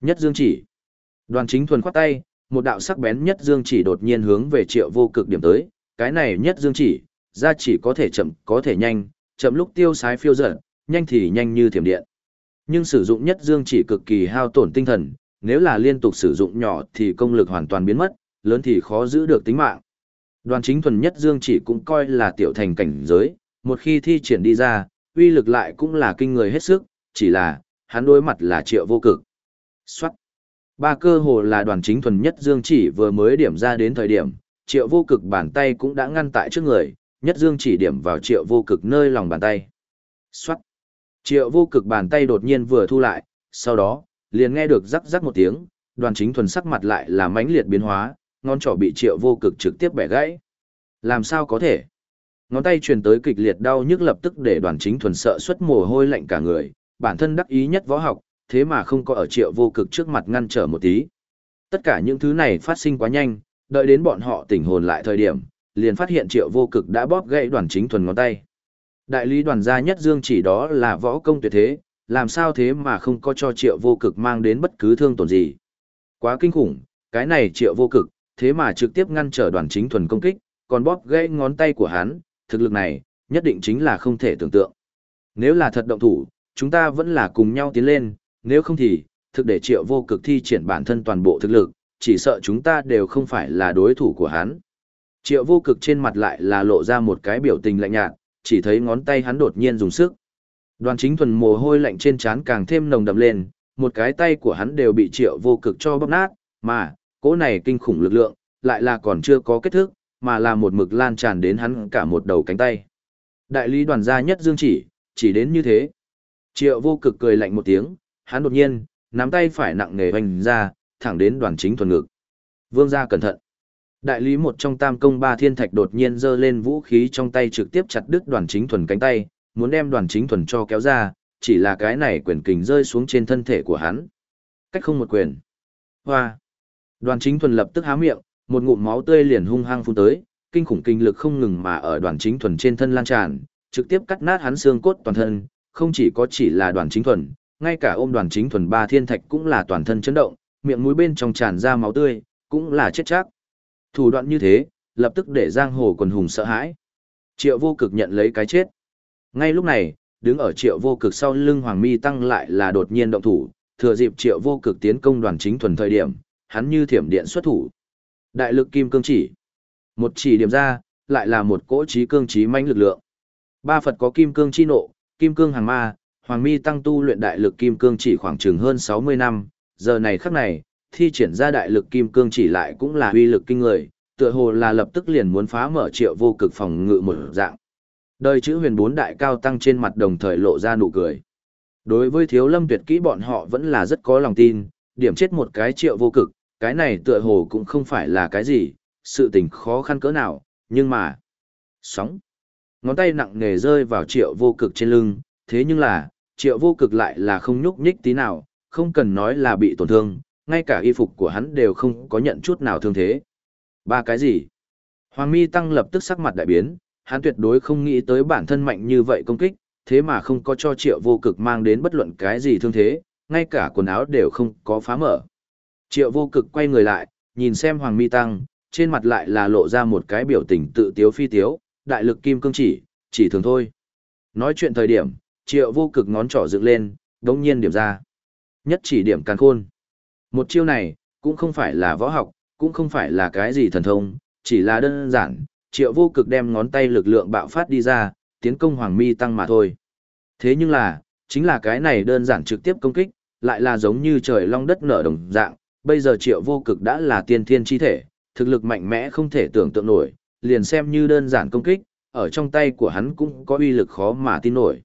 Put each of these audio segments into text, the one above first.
Nhất dương chỉ. Đoàn chính thuần khoát tay, một đạo sắc bén nhất dương chỉ đột nhiên hướng về triệu vô cực điểm tới, cái này nhất dương chỉ, ra chỉ có thể chậm, có thể nhanh, chậm lúc tiêu sái phiêu dở, nhanh thì nhanh như thiểm điện. Nhưng sử dụng nhất dương chỉ cực kỳ hao tổn tinh thần, nếu là liên tục sử dụng nhỏ thì công lực hoàn toàn biến mất, lớn thì khó giữ được tính mạng. Đoàn chính thuần nhất dương chỉ cũng coi là tiểu thành cảnh giới, một khi thi triển đi ra, uy lực lại cũng là kinh người hết sức, chỉ là, hắn đối mặt là triệu vô cực. Xoát! Ba cơ hồ là đoàn chính thuần nhất dương chỉ vừa mới điểm ra đến thời điểm, triệu vô cực bàn tay cũng đã ngăn tại trước người, nhất dương chỉ điểm vào triệu vô cực nơi lòng bàn tay. Xoát! Triệu vô cực bàn tay đột nhiên vừa thu lại, sau đó, liền nghe được rắc rắc một tiếng, đoàn chính thuần sắc mặt lại là mãnh liệt biến hóa, ngón trỏ bị triệu vô cực trực tiếp bẻ gãy. Làm sao có thể? Ngón tay truyền tới kịch liệt đau nhức lập tức để đoàn chính thuần sợ xuất mồ hôi lạnh cả người, bản thân đắc ý nhất võ học, thế mà không có ở triệu vô cực trước mặt ngăn trở một tí. Tất cả những thứ này phát sinh quá nhanh, đợi đến bọn họ tỉnh hồn lại thời điểm, liền phát hiện triệu vô cực đã bóp gãy đoàn chính thuần ngón tay. Đại lý đoàn gia nhất dương chỉ đó là võ công tuyệt thế, làm sao thế mà không có cho triệu vô cực mang đến bất cứ thương tổn gì. Quá kinh khủng, cái này triệu vô cực, thế mà trực tiếp ngăn trở đoàn chính thuần công kích, còn bóp gãy ngón tay của hắn, thực lực này, nhất định chính là không thể tưởng tượng. Nếu là thật động thủ, chúng ta vẫn là cùng nhau tiến lên, nếu không thì, thực để triệu vô cực thi triển bản thân toàn bộ thực lực, chỉ sợ chúng ta đều không phải là đối thủ của hắn. Triệu vô cực trên mặt lại là lộ ra một cái biểu tình lạnh nhạt, chỉ thấy ngón tay hắn đột nhiên dùng sức. Đoàn chính thuần mồ hôi lạnh trên trán càng thêm nồng đậm lên, một cái tay của hắn đều bị triệu vô cực cho bóp nát, mà, cỗ này kinh khủng lực lượng, lại là còn chưa có kết thúc, mà là một mực lan tràn đến hắn cả một đầu cánh tay. Đại lý đoàn gia nhất dương chỉ, chỉ đến như thế. Triệu vô cực cười lạnh một tiếng, hắn đột nhiên, nắm tay phải nặng nề hoành ra, thẳng đến đoàn chính thuần ngực. Vương gia cẩn thận. Đại lý một trong tam công ba thiên thạch đột nhiên giơ lên vũ khí trong tay trực tiếp chặt đứt đoàn chính thuần cánh tay, muốn đem đoàn chính thuần cho kéo ra, chỉ là cái này quyền kình rơi xuống trên thân thể của hắn. Cách không một quyền. Hoa. Đoàn chính thuần lập tức há miệng, một ngụm máu tươi liền hung hăng phun tới, kinh khủng kinh lực không ngừng mà ở đoàn chính thuần trên thân lan tràn, trực tiếp cắt nát hắn xương cốt toàn thân, không chỉ có chỉ là đoàn chính thuần, ngay cả ôm đoàn chính thuần ba thiên thạch cũng là toàn thân chấn động, miệng mũi bên trong tràn ra máu tươi, cũng là chết chắc. Thủ đoạn như thế, lập tức để giang hồ quần hùng sợ hãi. Triệu vô cực nhận lấy cái chết. Ngay lúc này, đứng ở triệu vô cực sau lưng Hoàng Mi tăng lại là đột nhiên động thủ, thừa dịp triệu vô cực tiến công đoàn chính thuần thời điểm, hắn như thiểm điện xuất thủ. Đại lực kim cương chỉ. Một chỉ điểm ra, lại là một cỗ trí cương trí mãnh lực lượng. Ba Phật có kim cương chi nộ, kim cương hàng ma, Hoàng Mi tăng tu luyện đại lực kim cương chỉ khoảng chừng hơn 60 năm, giờ này khắc này, thi triển ra đại lực kim cương chỉ lại cũng là uy lực kinh người, tựa hồ là lập tức liền muốn phá mở triệu vô cực phòng ngự một dạng. Đời chữ huyền bốn đại cao tăng trên mặt đồng thời lộ ra nụ cười. Đối với thiếu lâm tuyệt kỹ bọn họ vẫn là rất có lòng tin, điểm chết một cái triệu vô cực, cái này tựa hồ cũng không phải là cái gì, sự tình khó khăn cỡ nào, nhưng mà... Sóng. Ngón tay nặng nề rơi vào triệu vô cực trên lưng, thế nhưng là, triệu vô cực lại là không nhúc nhích tí nào, không cần nói là bị tổn thương, ngay cả y phục của hắn đều không có nhận chút nào thương thế. Ba cái gì? Hoàng mi tăng lập tức sắc mặt đại biến, hắn tuyệt đối không nghĩ tới bản thân mạnh như vậy công kích, thế mà không có cho triệu vô cực mang đến bất luận cái gì thương thế, ngay cả quần áo đều không có phá mở. Triệu vô cực quay người lại, nhìn xem Hoàng Mi Tăng, trên mặt lại là lộ ra một cái biểu tình tự tiếu phi tiếu, đại lực kim cương chỉ, chỉ thường thôi. Nói chuyện thời điểm, triệu vô cực ngón trỏ dựng lên, đống nhiên điểm ra. Nhất chỉ điểm càn khôn. Một chiêu này, cũng không phải là võ học, cũng không phải là cái gì thần thông, chỉ là đơn giản, triệu vô cực đem ngón tay lực lượng bạo phát đi ra, tiến công Hoàng Mi Tăng mà thôi. Thế nhưng là, chính là cái này đơn giản trực tiếp công kích, lại là giống như trời long đất nở đồng dạng, bây giờ triệu vô cực đã là tiên thiên chi thể, thực lực mạnh mẽ không thể tưởng tượng nổi, liền xem như đơn giản công kích, ở trong tay của hắn cũng có uy lực khó mà tin nổi.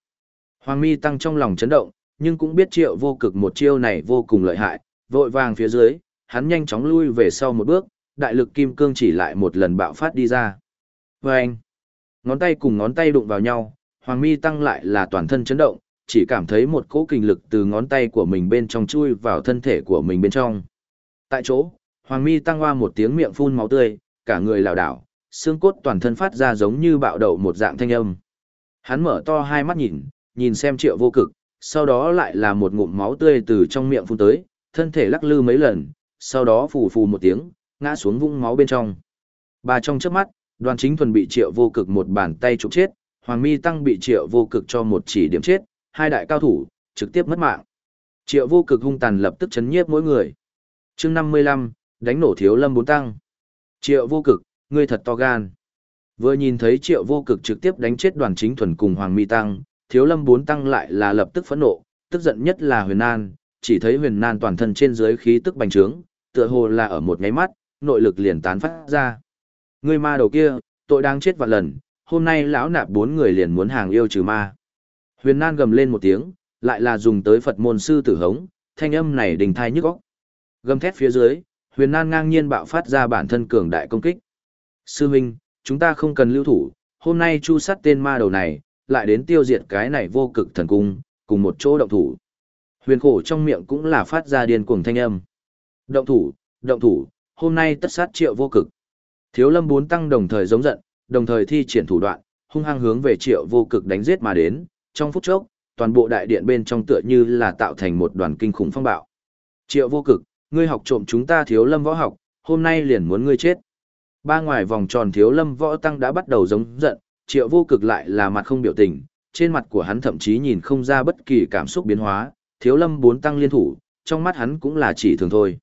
Hoàng mi tăng trong lòng chấn động, nhưng cũng biết triệu vô cực một chiêu này vô cùng lợi hại, vội vàng phía dưới, hắn nhanh chóng lui về sau một bước, đại lực kim cương chỉ lại một lần bạo phát đi ra. Và ngón tay cùng ngón tay đụng vào nhau, Hoàng mi tăng lại là toàn thân chấn động, chỉ cảm thấy một cỗ kinh lực từ ngón tay của mình bên trong chui vào thân thể của mình bên trong. Tại chỗ, Hoàng Mi tăng hoa một tiếng miệng phun máu tươi, cả người lảo đảo, xương cốt toàn thân phát ra giống như bạo đậu một dạng thanh âm. Hắn mở to hai mắt nhìn, nhìn xem triệu vô cực, sau đó lại là một ngụm máu tươi từ trong miệng phun tới, thân thể lắc lư mấy lần, sau đó phù phù một tiếng, ngã xuống vũng máu bên trong. Ba trong trước mắt, đoàn chính thuần bị triệu vô cực một bàn tay trục chết, Hoàng Mi Tăng bị triệu vô cực cho một chỉ điểm chết, hai đại cao thủ, trực tiếp mất mạng. Triệu vô cực hung tàn lập tức chấn nhiếp mỗi người. chương 55, đánh nổ thiếu lâm bốn tăng. Triệu vô cực, ngươi thật to gan. Vừa nhìn thấy triệu vô cực trực tiếp đánh chết đoàn chính thuần cùng Hoàng Mi Tăng, thiếu lâm bốn tăng lại là lập tức phẫn nộ, tức giận nhất là huyền nan, chỉ thấy huyền nan toàn thân trên dưới khí tức bành trướng, tựa hồ là ở một nháy mắt, nội lực liền tán phát ra. Ngươi ma đầu kia, tội đang chết vạn lần, hôm nay lão nạp bốn người liền muốn hàng yêu trừ ma. Huyền nan gầm lên một tiếng, lại là dùng tới Phật môn sư tử hống, thanh âm này đình thai nhức óc. Gầm thét phía dưới, huyền nan ngang nhiên bạo phát ra bản thân cường đại công kích. Sư huynh, chúng ta không cần lưu thủ, hôm nay chu sát tên ma đầu này, lại đến tiêu diệt cái này vô cực thần cung, cùng một chỗ động thủ. Huyền khổ trong miệng cũng là phát ra điên cuồng thanh âm. Động thủ, động thủ, hôm nay tất sát triệu vô cực. Thiếu lâm bốn tăng đồng thời giống giận, đồng thời thi triển thủ đoạn, hung hăng hướng về triệu vô cực đánh giết mà đến, trong phút chốc, toàn bộ đại điện bên trong tựa như là tạo thành một đoàn kinh khủng phong bạo. Triệu vô cực, ngươi học trộm chúng ta thiếu lâm võ học, hôm nay liền muốn ngươi chết. Ba ngoài vòng tròn thiếu lâm võ tăng đã bắt đầu giống giận, triệu vô cực lại là mặt không biểu tình, trên mặt của hắn thậm chí nhìn không ra bất kỳ cảm xúc biến hóa, thiếu lâm bốn tăng liên thủ, trong mắt hắn cũng là chỉ thường thôi.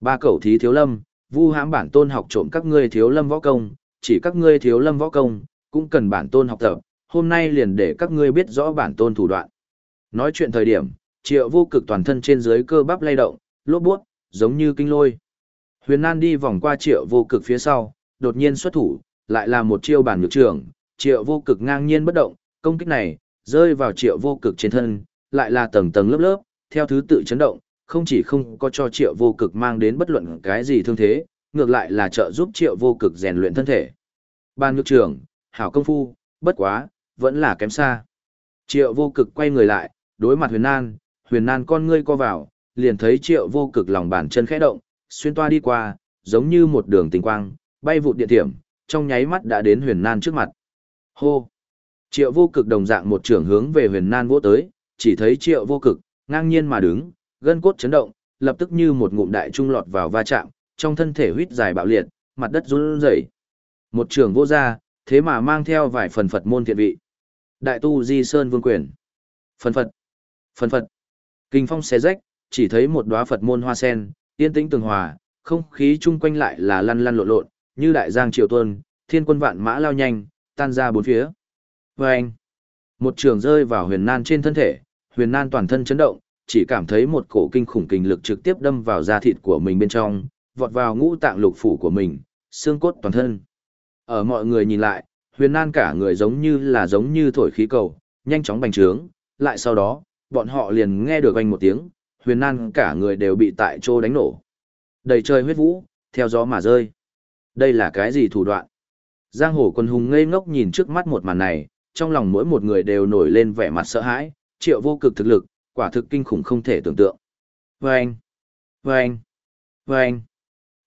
Ba cậu thí thiếu lâm, vu hãm bản tôn học trộm các ngươi thiếu lâm võ công, chỉ các ngươi thiếu lâm võ công, cũng cần bản tôn học tập, hôm nay liền để các ngươi biết rõ bản tôn thủ đoạn. Nói chuyện thời điểm, triệu vô cực toàn thân trên dưới cơ bắp lay động, lốp buốt, giống như kinh lôi. Huyền Nan đi vòng qua triệu vô cực phía sau, đột nhiên xuất thủ, lại là một chiêu bản nhược trường, triệu vô cực ngang nhiên bất động, công kích này, rơi vào triệu vô cực trên thân, lại là tầng tầng lớp lớp, theo thứ tự chấn động, không chỉ không có cho triệu vô cực mang đến bất luận cái gì thương thế, ngược lại là trợ giúp triệu vô cực rèn luyện thân thể. Ban nhược trưởng, hảo công phu, bất quá, vẫn là kém xa. Triệu vô cực quay người lại, đối mặt huyền nan, huyền nan con ngươi co vào, liền thấy triệu vô cực lòng bàn chân khẽ động, xuyên toa đi qua, giống như một đường tình quang, bay vụt điện thiểm, trong nháy mắt đã đến huyền nan trước mặt. Hô! Triệu vô cực đồng dạng một trưởng hướng về huyền nan vỗ tới, chỉ thấy triệu vô cực, ngang nhiên mà đứng, gân cốt chấn động, lập tức như một ngụm đại trung lọt vào va chạm, trong thân thể huyết dài bạo liệt, mặt đất run rẩy. Một trường vô ra, thế mà mang theo vài phần Phật môn thiện vị. Đại tu Di Sơn Vương Quyền. Phần Phật. Phần Phật. Kinh phong xé rách, chỉ thấy một đóa Phật môn hoa sen, yên tĩnh tường hòa, không khí chung quanh lại là lăn lăn lộn lộn, như đại giang triều tuân, thiên quân vạn mã lao nhanh, tan ra bốn phía. Và anh, một trường rơi vào huyền nan trên thân thể, huyền nan toàn thân chấn động, chỉ cảm thấy một cổ kinh khủng kinh lực trực tiếp đâm vào da thịt của mình bên trong, vọt vào ngũ tạng lục phủ của mình, xương cốt toàn thân. Ở mọi người nhìn lại, huyền nan cả người giống như là giống như thổi khí cầu, nhanh chóng bành trướng, lại sau đó, bọn họ liền nghe được anh một tiếng, huyền nan cả người đều bị tại chỗ đánh nổ. Đầy trời huyết vũ, theo gió mà rơi. Đây là cái gì thủ đoạn? Giang hồ quân hùng ngây ngốc nhìn trước mắt một màn này, trong lòng mỗi một người đều nổi lên vẻ mặt sợ hãi, triệu vô cực thực lực, quả thực kinh khủng không thể tưởng tượng. Vâng! Vâng! Vâng!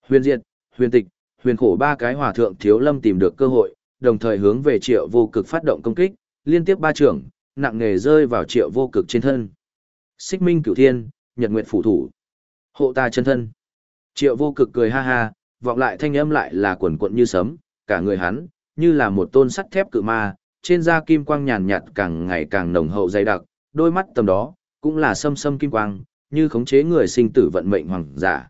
Huyền Diệt, Huyền Tịch, Huyền Khổ ba cái hòa thượng thiếu lâm tìm được cơ hội, đồng thời hướng về triệu vô cực phát động công kích, liên tiếp ba trưởng, nặng nghề rơi vào triệu vô cực trên thân. Xích minh cửu thiên, nhật nguyện phủ thủ. Hộ ta chân thân. Triệu vô cực cười ha ha, vọng lại thanh âm lại là quần quận như sấm, cả người hắn, như là một tôn sắt thép cự ma, trên da kim quang nhàn nhạt càng ngày càng nồng hậu dày đặc, đôi mắt tầm đó, cũng là sâm sâm kim quang, như khống chế người sinh tử vận mệnh hoàng giả.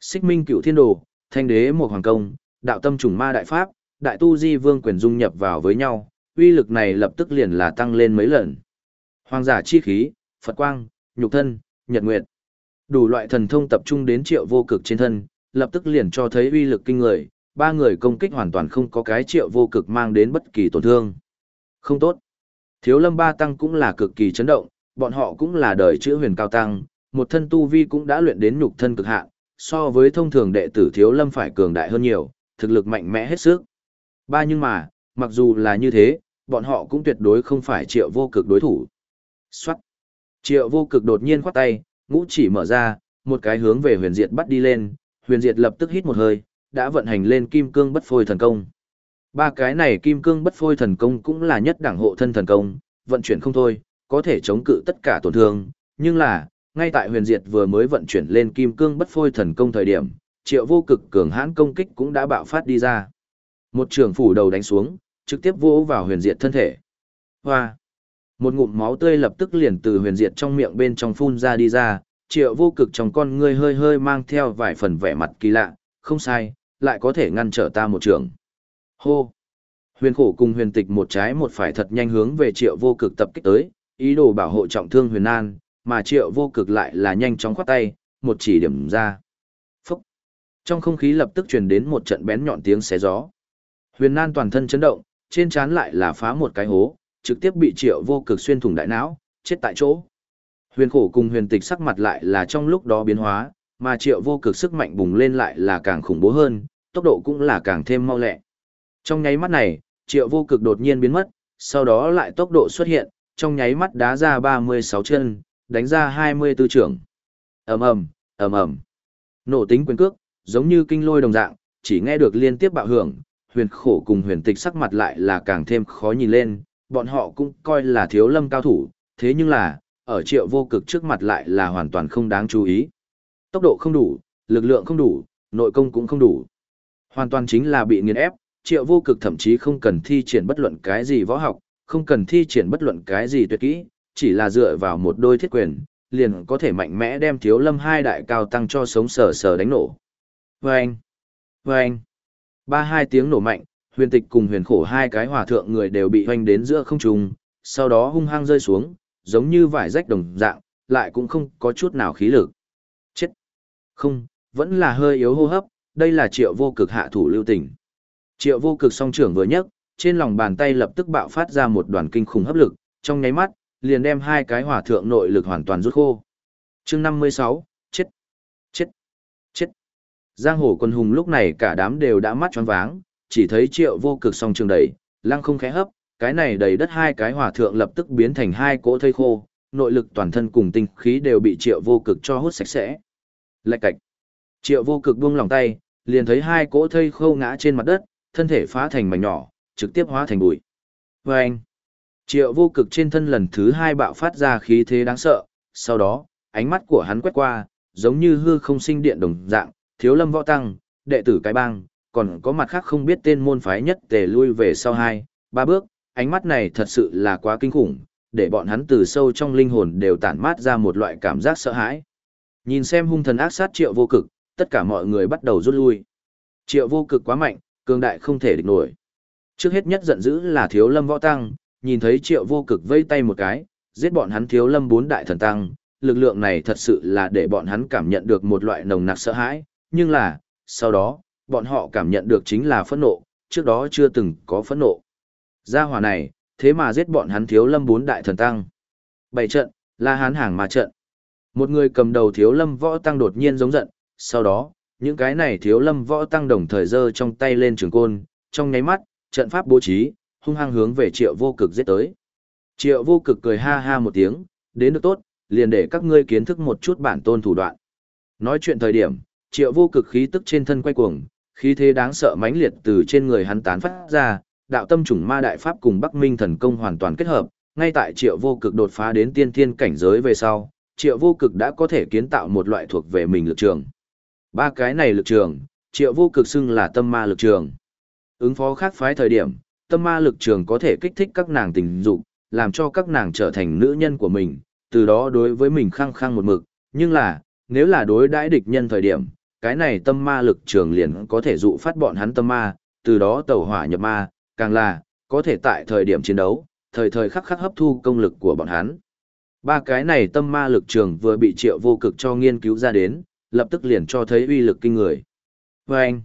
Xích minh cựu thiên đồ, thanh đế một hoàng công, đạo tâm trùng ma đại pháp, đại tu di vương quyền dung nhập vào với nhau, uy lực này lập tức liền là tăng lên mấy lần. Hoàng giả chi khí, Phật quang, nhục thân, nhật nguyệt. Đủ loại thần thông tập trung đến triệu vô cực trên thân, lập tức liền cho thấy uy lực kinh người, ba người công kích hoàn toàn không có cái triệu vô cực mang đến bất kỳ tổn thương. Không tốt. Thiếu lâm ba tăng cũng là cực kỳ chấn động, bọn họ cũng là đời chữ huyền cao tăng, một thân tu vi cũng đã luyện đến nhục thân cực hạn, so với thông thường đệ tử thiếu lâm phải cường đại hơn nhiều, thực lực mạnh mẽ hết sức. Ba nhưng mà, mặc dù là như thế, bọn họ cũng tuyệt đối không phải triệu vô cực đối thủ. Xoát. Triệu vô cực đột nhiên khoát tay, ngũ chỉ mở ra, một cái hướng về huyền diệt bắt đi lên, huyền diệt lập tức hít một hơi, đã vận hành lên kim cương bất phôi thần công. Ba cái này kim cương bất phôi thần công cũng là nhất đẳng hộ thân thần công, vận chuyển không thôi, có thể chống cự tất cả tổn thương, nhưng là, ngay tại huyền diệt vừa mới vận chuyển lên kim cương bất phôi thần công thời điểm, triệu vô cực cường hãn công kích cũng đã bạo phát đi ra. Một trường phủ đầu đánh xuống, trực tiếp vỗ vào huyền diệt thân thể. Hoa! Một ngụm máu tươi lập tức liền từ huyền diệt trong miệng bên trong phun ra đi ra, triệu vô cực trong con ngươi hơi hơi mang theo vài phần vẻ mặt kỳ lạ, không sai, lại có thể ngăn trở ta một trường. Hô! Huyền khổ cùng huyền tịch một trái một phải thật nhanh hướng về triệu vô cực tập kích tới, ý đồ bảo hộ trọng thương huyền an, mà triệu vô cực lại là nhanh chóng khoát tay, một chỉ điểm ra. Phúc! Trong không khí lập tức truyền đến một trận bén nhọn tiếng xé gió. Huyền An toàn thân chấn động, trên trán lại là phá một cái hố, trực tiếp bị triệu vô cực xuyên thủng đại não, chết tại chỗ. Huyền khổ cùng huyền tịch sắc mặt lại là trong lúc đó biến hóa, mà triệu vô cực sức mạnh bùng lên lại là càng khủng bố hơn, tốc độ cũng là càng thêm mau lẹ. Trong nháy mắt này, triệu vô cực đột nhiên biến mất, sau đó lại tốc độ xuất hiện, trong nháy mắt đá ra 36 chân, đánh ra 24 trưởng. ầm ầm, ầm ầm, nổ tính quyền cước, giống như kinh lôi đồng dạng, chỉ nghe được liên tiếp bạo hưởng, huyền khổ cùng huyền tịch sắc mặt lại là càng thêm khó nhìn lên, bọn họ cũng coi là thiếu lâm cao thủ, thế nhưng là, ở triệu vô cực trước mặt lại là hoàn toàn không đáng chú ý. Tốc độ không đủ, lực lượng không đủ, nội công cũng không đủ. Hoàn toàn chính là bị nghiền ép, triệu vô cực thậm chí không cần thi triển bất luận cái gì võ học, không cần thi triển bất luận cái gì tuyệt kỹ, chỉ là dựa vào một đôi thiết quyền, liền có thể mạnh mẽ đem thiếu lâm hai đại cao tăng cho sống sờ sờ đánh nổ. Vâng! Vâng! Ba hai tiếng nổ mạnh, huyền tịch cùng huyền khổ hai cái hòa thượng người đều bị hoanh đến giữa không trung, sau đó hung hăng rơi xuống, giống như vải rách đồng dạng, lại cũng không có chút nào khí lực. Chết! Không, vẫn là hơi yếu hô hấp, đây là triệu vô cực hạ thủ lưu tình. Triệu vô cực song trưởng vừa nhấc, trên lòng bàn tay lập tức bạo phát ra một đoàn kinh khủng hấp lực, trong nháy mắt, liền đem hai cái hỏa thượng nội lực hoàn toàn rút khô. chương 56, chết, chết, chết. Giang hồ quân hùng lúc này cả đám đều đã mắt tròn váng, chỉ thấy triệu vô cực song trường đẩy lăng không khẽ hấp, cái này đầy đất hai cái hỏa thượng lập tức biến thành hai cỗ thây khô, nội lực toàn thân cùng tinh khí đều bị triệu vô cực cho hút sạch sẽ. Lạch cạch. Triệu vô cực buông lòng tay, liền thấy hai cỗ thây khô ngã trên mặt đất, thân thể phá thành mảnh nhỏ, trực tiếp hóa thành bụi. Và anh, triệu vô cực trên thân lần thứ hai bạo phát ra khí thế đáng sợ, sau đó, ánh mắt của hắn quét qua, giống như hư không sinh điện đồng dạng, thiếu lâm võ tăng, đệ tử cái bang, còn có mặt khác không biết tên môn phái nhất tề lui về sau hai, ba bước, ánh mắt này thật sự là quá kinh khủng, để bọn hắn từ sâu trong linh hồn đều tản mát ra một loại cảm giác sợ hãi. Nhìn xem hung thần ác sát triệu vô cực, tất cả mọi người bắt đầu rút lui. Triệu vô cực quá mạnh, cường đại không thể địch nổi. Trước hết nhất giận dữ là thiếu lâm võ tăng, nhìn thấy triệu vô cực vây tay một cái, giết bọn hắn thiếu lâm bốn đại thần tăng, lực lượng này thật sự là để bọn hắn cảm nhận được một loại nồng nặc sợ hãi, nhưng là, sau đó, bọn họ cảm nhận được chính là phẫn nộ, trước đó chưa từng có phẫn nộ. Gia hỏa này, thế mà giết bọn hắn thiếu lâm bốn đại thần tăng. Bảy trận, là hán hàng mà trận. Một người cầm đầu thiếu lâm võ tăng đột nhiên giống giận, sau đó, những cái này thiếu lâm võ tăng đồng thời giơ trong tay lên trường côn, trong nháy mắt, trận pháp bố trí, hung hăng hướng về triệu vô cực giết tới. Triệu vô cực cười ha ha một tiếng, đến được tốt, liền để các ngươi kiến thức một chút bản tôn thủ đoạn. Nói chuyện thời điểm, triệu vô cực khí tức trên thân quay cuồng, khí thế đáng sợ mãnh liệt từ trên người hắn tán phát ra, đạo tâm trùng ma đại pháp cùng Bắc Minh thần công hoàn toàn kết hợp, ngay tại triệu vô cực đột phá đến tiên thiên cảnh giới về sau, triệu vô cực đã có thể kiến tạo một loại thuộc về mình lực trường. Ba cái này lực trường, triệu vô cực xưng là tâm ma lực trường. Ứng phó khác phái thời điểm, tâm ma lực trường có thể kích thích các nàng tình dục, làm cho các nàng trở thành nữ nhân của mình, từ đó đối với mình khăng khăng một mực. Nhưng là, nếu là đối đãi địch nhân thời điểm, cái này tâm ma lực trường liền có thể dụ phát bọn hắn tâm ma, từ đó tẩu hỏa nhập ma, càng là, có thể tại thời điểm chiến đấu, thời thời khắc khắc hấp thu công lực của bọn hắn. Ba cái này tâm ma lực trường vừa bị triệu vô cực cho nghiên cứu ra đến, lập tức liền cho thấy uy lực kinh người. Và anh,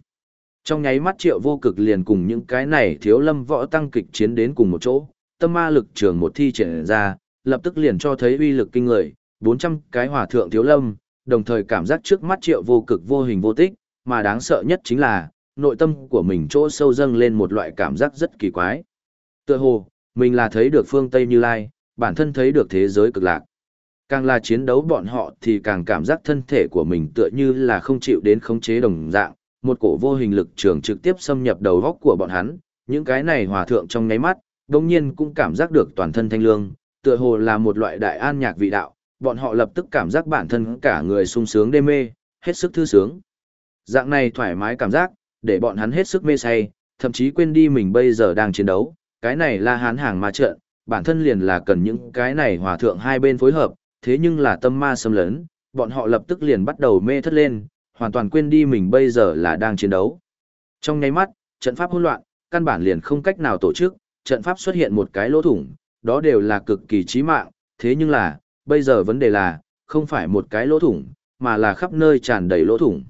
trong nháy mắt triệu vô cực liền cùng những cái này thiếu lâm võ tăng kịch chiến đến cùng một chỗ, tâm ma lực trường một thi triển ra, lập tức liền cho thấy uy lực kinh người, 400 cái hỏa thượng thiếu lâm, đồng thời cảm giác trước mắt triệu vô cực vô hình vô tích, mà đáng sợ nhất chính là, nội tâm của mình chỗ sâu dâng lên một loại cảm giác rất kỳ quái. Tựa hồ, mình là thấy được phương Tây Như Lai, bản thân thấy được thế giới cực lạc. Càng là chiến đấu bọn họ thì càng cảm giác thân thể của mình tựa như là không chịu đến khống chế đồng dạng, một cổ vô hình lực trường trực tiếp xâm nhập đầu góc của bọn hắn, những cái này hòa thượng trong nháy mắt, đồng nhiên cũng cảm giác được toàn thân thanh lương, tựa hồ là một loại đại an nhạc vị đạo, bọn họ lập tức cảm giác bản thân cả người sung sướng đê mê, hết sức thư sướng. Dạng này thoải mái cảm giác, để bọn hắn hết sức mê say, thậm chí quên đi mình bây giờ đang chiến đấu, cái này là hán hàng ma trận, bản thân liền là cần những cái này hòa thượng hai bên phối hợp, thế nhưng là tâm ma xâm lấn, bọn họ lập tức liền bắt đầu mê thất lên, hoàn toàn quên đi mình bây giờ là đang chiến đấu. Trong nháy mắt, trận pháp hỗn loạn, căn bản liền không cách nào tổ chức, trận pháp xuất hiện một cái lỗ thủng, đó đều là cực kỳ chí mạng, thế nhưng là, bây giờ vấn đề là, không phải một cái lỗ thủng, mà là khắp nơi tràn đầy lỗ thủng.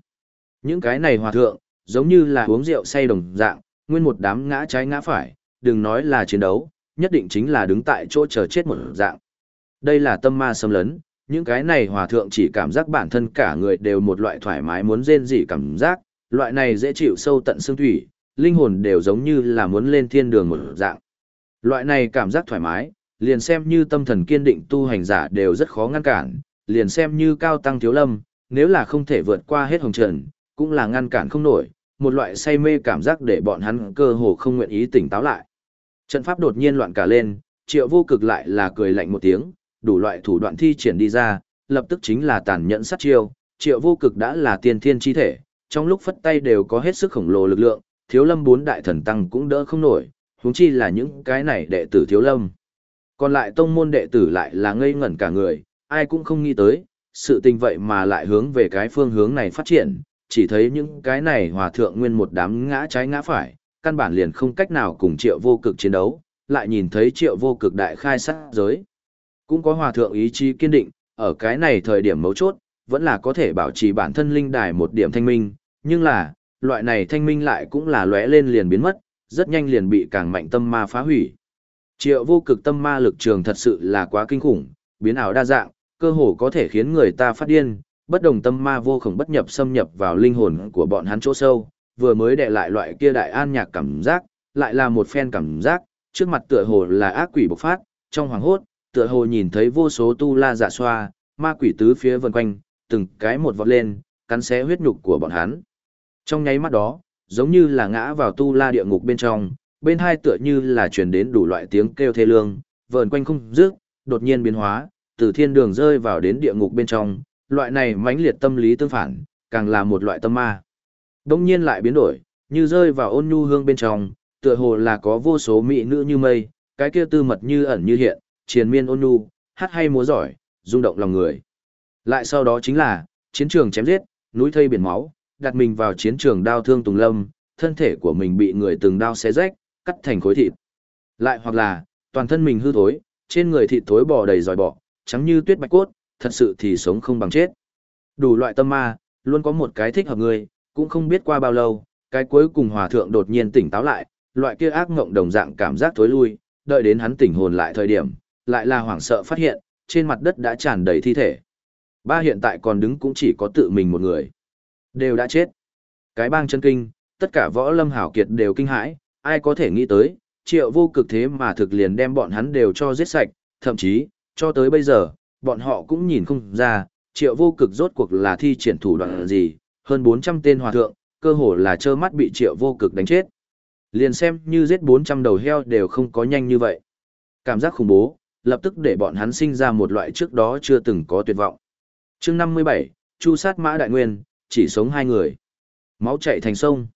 Những cái này hòa thượng, giống như là uống rượu say đồng dạng, nguyên một đám ngã trái ngã phải, đừng nói là chiến đấu, nhất định chính là đứng tại chỗ chờ chết một dạng. Đây là tâm ma xâm lấn, những cái này hòa thượng chỉ cảm giác bản thân cả người đều một loại thoải mái muốn rên rỉ cảm giác, loại này dễ chịu sâu tận xương thủy, linh hồn đều giống như là muốn lên thiên đường một dạng. Loại này cảm giác thoải mái, liền xem như tâm thần kiên định tu hành giả đều rất khó ngăn cản, liền xem như cao tăng thiếu lâm, nếu là không thể vượt qua hết hồng trần, cũng là ngăn cản không nổi, một loại say mê cảm giác để bọn hắn cơ hồ không nguyện ý tỉnh táo lại. Trận pháp đột nhiên loạn cả lên, triệu vô cực lại là cười lạnh một tiếng, đủ loại thủ đoạn thi triển đi ra, lập tức chính là tàn nhẫn sát chiêu, triệu vô cực đã là tiên thiên chi thể, trong lúc phất tay đều có hết sức khổng lồ lực lượng, thiếu lâm bốn đại thần tăng cũng đỡ không nổi, huống chi là những cái này đệ tử thiếu lâm. Còn lại tông môn đệ tử lại là ngây ngẩn cả người, ai cũng không nghĩ tới, sự tình vậy mà lại hướng về cái phương hướng này phát triển, chỉ thấy những cái này hòa thượng nguyên một đám ngã trái ngã phải, căn bản liền không cách nào cùng triệu vô cực chiến đấu, lại nhìn thấy triệu vô cực đại khai sát giới. Cũng có hòa thượng ý chí kiên định, ở cái này thời điểm mấu chốt, vẫn là có thể bảo trì bản thân linh đài một điểm thanh minh, nhưng là, loại này thanh minh lại cũng là lóe lên liền biến mất, rất nhanh liền bị càng mạnh tâm ma phá hủy. Triệu vô cực tâm ma lực trường thật sự là quá kinh khủng, biến ảo đa dạng, cơ hồ có thể khiến người ta phát điên, bất đồng tâm ma vô khổng bất nhập xâm nhập vào linh hồn của bọn hắn chỗ sâu, vừa mới đệ lại loại kia đại an nhạc cảm giác, lại là một phen cảm giác, trước mặt tựa hồ là ác quỷ bộc phát, trong hoàng hốt, tựa hồ nhìn thấy vô số tu la dạ xoa, ma quỷ tứ phía vần quanh, từng cái một vọt lên, cắn xé huyết nhục của bọn hắn. Trong nháy mắt đó, giống như là ngã vào tu la địa ngục bên trong, bên hai tựa như là truyền đến đủ loại tiếng kêu thê lương, vờn quanh không dứt, đột nhiên biến hóa, từ thiên đường rơi vào đến địa ngục bên trong, loại này mãnh liệt tâm lý tương phản, càng là một loại tâm ma. Đông nhiên lại biến đổi, như rơi vào ôn nhu hương bên trong, tựa hồ là có vô số mỹ nữ như mây, cái kia tư mật như ẩn như hiện, triền miên ôn nhu, hát hay múa giỏi, rung động lòng người. Lại sau đó chính là, chiến trường chém giết, núi thây biển máu, đặt mình vào chiến trường đao thương tùng lâm, thân thể của mình bị người từng đao xé rách, cắt thành khối thịt. Lại hoặc là, toàn thân mình hư thối, trên người thịt thối bò đầy dòi bọ, trắng như tuyết bạch cốt, thật sự thì sống không bằng chết. Đủ loại tâm ma, luôn có một cái thích hợp người, cũng không biết qua bao lâu, cái cuối cùng hòa thượng đột nhiên tỉnh táo lại, loại kia ác ngộng đồng dạng cảm giác thối lui, đợi đến hắn tỉnh hồn lại thời điểm, lại là hoảng sợ phát hiện, trên mặt đất đã tràn đầy thi thể. Ba hiện tại còn đứng cũng chỉ có tự mình một người. Đều đã chết. Cái bang chân kinh, tất cả võ lâm hảo kiệt đều kinh hãi, ai có thể nghĩ tới, triệu vô cực thế mà thực liền đem bọn hắn đều cho giết sạch, thậm chí, cho tới bây giờ, bọn họ cũng nhìn không ra, triệu vô cực rốt cuộc là thi triển thủ đoạn gì, hơn 400 tên hòa thượng, cơ hồ là trơ mắt bị triệu vô cực đánh chết. Liền xem như giết 400 đầu heo đều không có nhanh như vậy. Cảm giác khủng bố, lập tức để bọn hắn sinh ra một loại trước đó chưa từng có tuyệt vọng. chương 57, Chu sát mã đại nguyên, chỉ sống hai người. Máu chạy thành sông.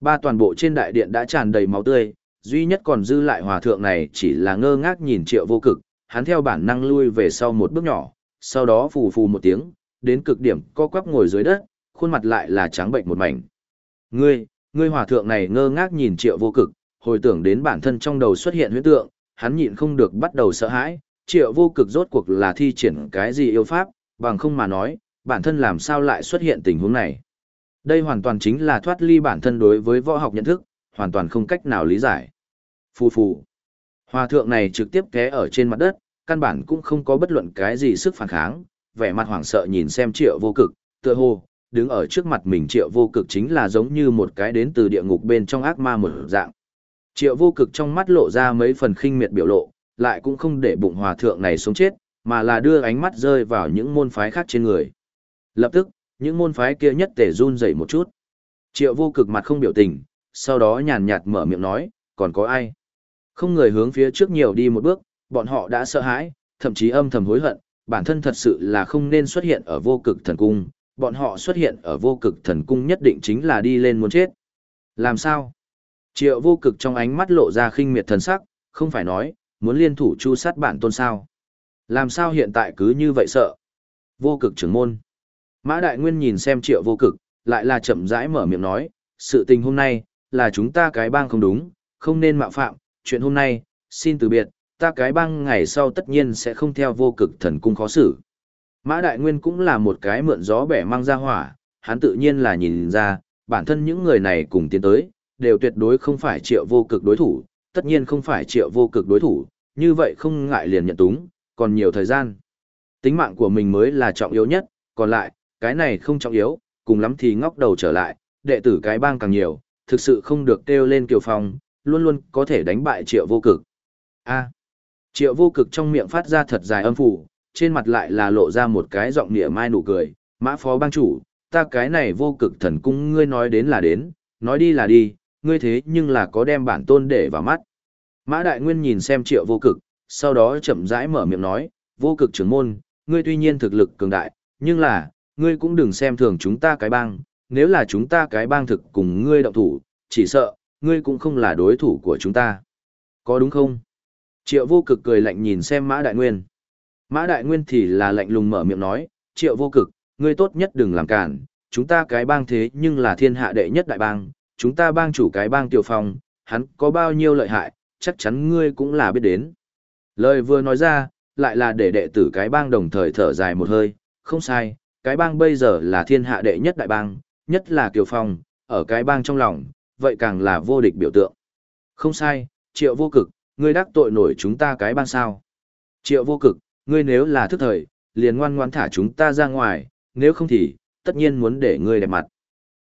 Ba toàn bộ trên đại điện đã tràn đầy máu tươi, duy nhất còn dư lại hòa thượng này chỉ là ngơ ngác nhìn triệu vô cực, hắn theo bản năng lui về sau một bước nhỏ, sau đó phù phù một tiếng, đến cực điểm co quắp ngồi dưới đất, khuôn mặt lại là trắng bệnh một mảnh. Ngươi, ngươi hòa thượng này ngơ ngác nhìn triệu vô cực, hồi tưởng đến bản thân trong đầu xuất hiện huyết tượng, hắn nhịn không được bắt đầu sợ hãi, triệu vô cực rốt cuộc là thi triển cái gì yêu pháp, bằng không mà nói, bản thân làm sao lại xuất hiện tình huống này. Đây hoàn toàn chính là thoát ly bản thân đối với võ học nhận thức, hoàn toàn không cách nào lý giải. Phù phù. Hòa thượng này trực tiếp té ở trên mặt đất, căn bản cũng không có bất luận cái gì sức phản kháng, vẻ mặt hoảng sợ nhìn xem triệu vô cực, tựa hồ, đứng ở trước mặt mình triệu vô cực chính là giống như một cái đến từ địa ngục bên trong ác ma một dạng. Triệu vô cực trong mắt lộ ra mấy phần khinh miệt biểu lộ, lại cũng không để bụng hòa thượng này sống chết, mà là đưa ánh mắt rơi vào những môn phái khác trên người. Lập tức, những môn phái kia nhất tể run dậy một chút. Triệu vô cực mặt không biểu tình, sau đó nhàn nhạt mở miệng nói, còn có ai? Không người hướng phía trước nhiều đi một bước, bọn họ đã sợ hãi, thậm chí âm thầm hối hận, bản thân thật sự là không nên xuất hiện ở vô cực thần cung, bọn họ xuất hiện ở vô cực thần cung nhất định chính là đi lên muốn chết. Làm sao? Triệu vô cực trong ánh mắt lộ ra khinh miệt thần sắc, không phải nói, muốn liên thủ chu sát bản tôn sao. Làm sao hiện tại cứ như vậy sợ? Vô cực trưởng môn. Mã Đại Nguyên nhìn xem triệu vô cực, lại là chậm rãi mở miệng nói, sự tình hôm nay, là chúng ta cái bang không đúng, không nên mạo phạm, chuyện hôm nay, xin từ biệt, ta cái bang ngày sau tất nhiên sẽ không theo vô cực thần cung khó xử. Mã Đại Nguyên cũng là một cái mượn gió bẻ mang ra hỏa, hắn tự nhiên là nhìn ra, bản thân những người này cùng tiến tới, đều tuyệt đối không phải triệu vô cực đối thủ, tất nhiên không phải triệu vô cực đối thủ, như vậy không ngại liền nhận túng, còn nhiều thời gian. Tính mạng của mình mới là trọng yếu nhất, còn lại, cái này không trọng yếu, cùng lắm thì ngóc đầu trở lại, đệ tử cái bang càng nhiều, thực sự không được kêu lên kiều phong, luôn luôn có thể đánh bại triệu vô cực. A. triệu vô cực trong miệng phát ra thật dài âm phủ, trên mặt lại là lộ ra một cái giọng nịa mai nụ cười, mã phó bang chủ, ta cái này vô cực thần cung ngươi nói đến là đến, nói đi là đi, ngươi thế nhưng là có đem bản tôn để vào mắt. Mã đại nguyên nhìn xem triệu vô cực, sau đó chậm rãi mở miệng nói, vô cực trưởng môn, ngươi tuy nhiên thực lực cường đại, nhưng là, ngươi cũng đừng xem thường chúng ta cái bang, nếu là chúng ta cái bang thực cùng ngươi động thủ, chỉ sợ, ngươi cũng không là đối thủ của chúng ta. Có đúng không? Triệu vô cực cười lạnh nhìn xem Mã Đại Nguyên. Mã Đại Nguyên thì là lạnh lùng mở miệng nói, triệu vô cực, ngươi tốt nhất đừng làm cản, chúng ta cái bang thế nhưng là thiên hạ đệ nhất đại bang, chúng ta bang chủ cái bang tiểu phong, hắn có bao nhiêu lợi hại, chắc chắn ngươi cũng là biết đến. Lời vừa nói ra, lại là để đệ tử cái bang đồng thời thở dài một hơi, không sai, cái bang bây giờ là thiên hạ đệ nhất đại bang, nhất là Kiều Phong, ở cái bang trong lòng, vậy càng là vô địch biểu tượng. Không sai, triệu vô cực, ngươi đắc tội nổi chúng ta cái bang sao. Triệu vô cực, ngươi nếu là thức thời, liền ngoan ngoan thả chúng ta ra ngoài, nếu không thì, tất nhiên muốn để ngươi đẹp mặt.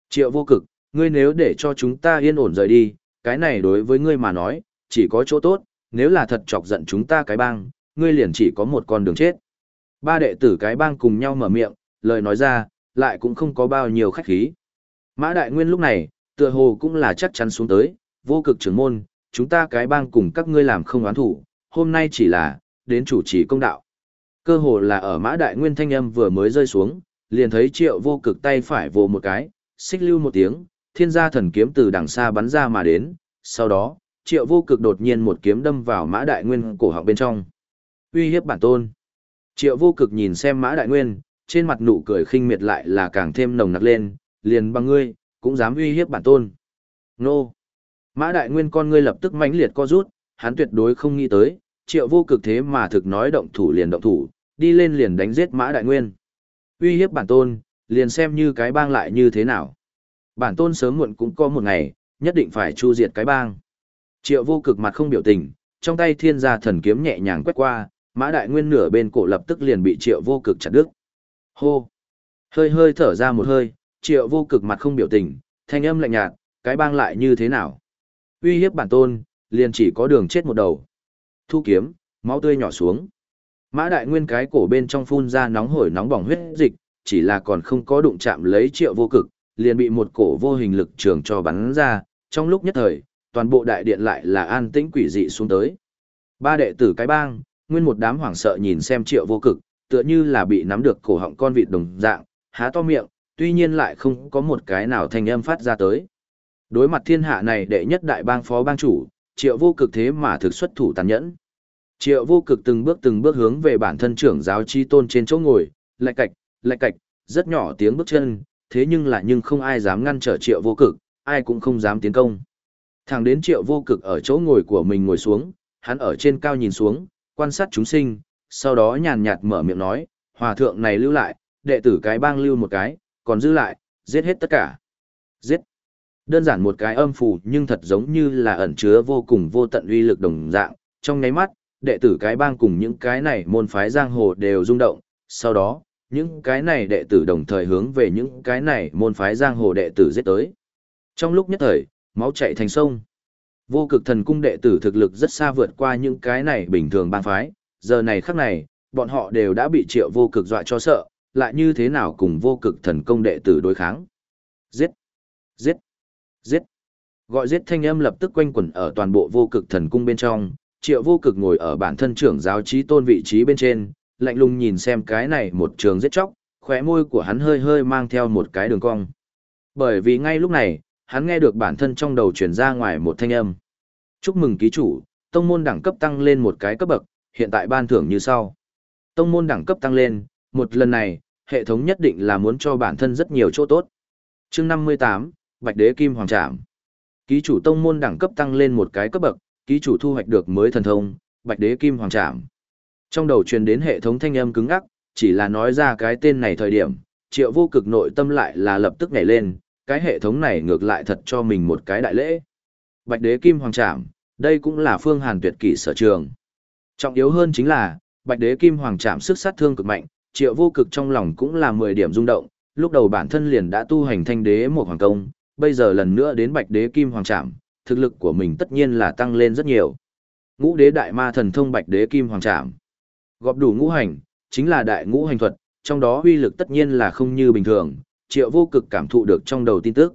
Triệu vô cực, ngươi nếu để cho chúng ta yên ổn rời đi, cái này đối với ngươi mà nói, chỉ có chỗ tốt, nếu là thật chọc giận chúng ta cái bang, ngươi liền chỉ có một con đường chết. Ba đệ tử cái bang cùng nhau mở miệng, lời nói ra, lại cũng không có bao nhiêu khách khí. Mã Đại Nguyên lúc này, tựa hồ cũng là chắc chắn xuống tới, vô cực trưởng môn, chúng ta cái bang cùng các ngươi làm không oán thủ, hôm nay chỉ là, đến chủ trì công đạo. Cơ hồ là ở Mã Đại Nguyên thanh âm vừa mới rơi xuống, liền thấy triệu vô cực tay phải vồ một cái, xích lưu một tiếng, thiên gia thần kiếm từ đằng xa bắn ra mà đến, sau đó, triệu vô cực đột nhiên một kiếm đâm vào Mã Đại Nguyên cổ họng bên trong. Uy hiếp bản tôn. Triệu vô cực nhìn xem Mã Đại Nguyên, trên mặt nụ cười khinh miệt lại là càng thêm nồng nặc lên, liền bằng ngươi, cũng dám uy hiếp bản tôn. Nô! Mã đại nguyên con ngươi lập tức mãnh liệt co rút, hắn tuyệt đối không nghĩ tới, triệu vô cực thế mà thực nói động thủ liền động thủ, đi lên liền đánh giết mã đại nguyên. Uy hiếp bản tôn, liền xem như cái bang lại như thế nào. Bản tôn sớm muộn cũng có một ngày, nhất định phải chu diệt cái bang. Triệu vô cực mặt không biểu tình, trong tay thiên gia thần kiếm nhẹ nhàng quét qua, mã đại nguyên nửa bên cổ lập tức liền bị triệu vô cực chặt đứt. Hô! Hơi hơi thở ra một hơi, triệu vô cực mặt không biểu tình, thanh âm lạnh nhạt, cái bang lại như thế nào? Uy hiếp bản tôn, liền chỉ có đường chết một đầu. Thu kiếm, máu tươi nhỏ xuống. Mã đại nguyên cái cổ bên trong phun ra nóng hổi nóng bỏng huyết dịch, chỉ là còn không có đụng chạm lấy triệu vô cực, liền bị một cổ vô hình lực trường cho bắn ra, trong lúc nhất thời, toàn bộ đại điện lại là an tĩnh quỷ dị xuống tới. Ba đệ tử cái bang, nguyên một đám hoảng sợ nhìn xem triệu vô cực, tựa như là bị nắm được cổ họng con vịt đồng dạng, há to miệng, tuy nhiên lại không có một cái nào thanh âm phát ra tới. Đối mặt thiên hạ này đệ nhất đại bang phó bang chủ, triệu vô cực thế mà thực xuất thủ tàn nhẫn. Triệu vô cực từng bước từng bước hướng về bản thân trưởng giáo chi tôn trên chỗ ngồi, lạch cạch, lạch cạch, rất nhỏ tiếng bước chân, thế nhưng là nhưng không ai dám ngăn trở triệu vô cực, ai cũng không dám tiến công. Thẳng đến triệu vô cực ở chỗ ngồi của mình ngồi xuống, hắn ở trên cao nhìn xuống, quan sát chúng sinh, sau đó nhàn nhạt mở miệng nói, hòa thượng này lưu lại, đệ tử cái bang lưu một cái, còn giữ lại, giết hết tất cả. Giết. Đơn giản một cái âm phù nhưng thật giống như là ẩn chứa vô cùng vô tận uy lực đồng dạng, trong nháy mắt, đệ tử cái bang cùng những cái này môn phái giang hồ đều rung động, sau đó, những cái này đệ tử đồng thời hướng về những cái này môn phái giang hồ đệ tử giết tới. Trong lúc nhất thời, máu chạy thành sông. Vô cực thần cung đệ tử thực lực rất xa vượt qua những cái này bình thường bang phái, giờ này khắc này, bọn họ đều đã bị triệu vô cực dọa cho sợ, lại như thế nào cùng vô cực thần công đệ tử đối kháng. Giết! Giết! Giết! Gọi giết thanh âm lập tức quanh quẩn ở toàn bộ vô cực thần cung bên trong, triệu vô cực ngồi ở bản thân trưởng giáo trí tôn vị trí bên trên, lạnh lùng nhìn xem cái này một trường giết chóc, khóe môi của hắn hơi hơi mang theo một cái đường cong. Bởi vì ngay lúc này, hắn nghe được bản thân trong đầu truyền ra ngoài một thanh âm. Chúc mừng ký chủ, tông môn đẳng cấp tăng lên một cái cấp bậc, hiện tại ban thưởng như sau. Tông môn đẳng cấp tăng lên, một lần này, hệ thống nhất định là muốn cho bản thân rất nhiều chỗ tốt. chương 58, Bạch Đế Kim Hoàng Trạm. Ký chủ tông môn đẳng cấp tăng lên một cái cấp bậc, ký chủ thu hoạch được mới thần thông, Bạch Đế Kim Hoàng Trạm. Trong đầu truyền đến hệ thống thanh âm cứng ngắc, chỉ là nói ra cái tên này thời điểm, triệu vô cực nội tâm lại là lập tức nhảy lên, cái hệ thống này ngược lại thật cho mình một cái đại lễ. Bạch Đế Kim Hoàng Trạm, đây cũng là phương hàn tuyệt kỷ sở trường. Trọng yếu hơn chính là, Bạch Đế Kim Hoàng Trạm sức sát thương cực mạnh, triệu vô cực trong lòng cũng là 10 điểm rung động, lúc đầu bản thân liền đã tu hành thanh đế một hoàng công, bây giờ lần nữa đến Bạch Đế Kim Hoàng Trạm, thực lực của mình tất nhiên là tăng lên rất nhiều. Ngũ đế đại ma thần thông Bạch Đế Kim Hoàng Trạm. Gọp đủ ngũ hành, chính là đại ngũ hành thuật, trong đó uy lực tất nhiên là không như bình thường, triệu vô cực cảm thụ được trong đầu tin tức.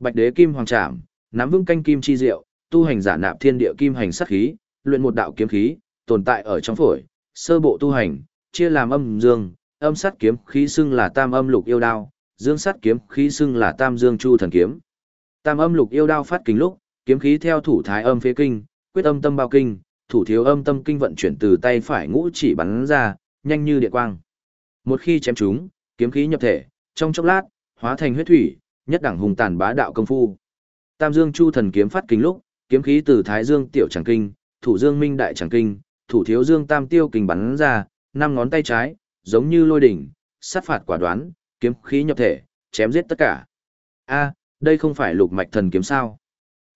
Bạch Đế Kim Hoàng trảm, nắm vững canh kim chi diệu, tu hành giả nạp thiên địa kim hành sát khí, luyện một đạo kiếm khí, tồn tại ở trong phổi, sơ bộ tu hành, chia làm âm dương, âm sát kiếm khí xưng là tam âm lục yêu đao, dương sát kiếm khí xưng là tam dương chu thần kiếm. Tam âm lục yêu đao phát kính lúc, kiếm khí theo thủ thái âm phế kinh, quyết âm tâm bao kinh, thủ thiếu âm tâm kinh vận chuyển từ tay phải ngũ chỉ bắn ra, nhanh như điện quang. Một khi chém chúng, kiếm khí nhập thể, trong chốc lát, hóa thành huyết thủy, nhất đẳng hùng tàn bá đạo công phu. Tam Dương Chu thần kiếm phát kinh lúc, kiếm khí từ Thái Dương tiểu chẳng kinh, thủ Dương Minh đại chẳng kinh, thủ thiếu Dương Tam tiêu kình bắn ra, năm ngón tay trái, giống như lôi đỉnh, sát phạt quả đoán, kiếm khí nhập thể, chém giết tất cả. A, đây không phải lục mạch thần kiếm sao?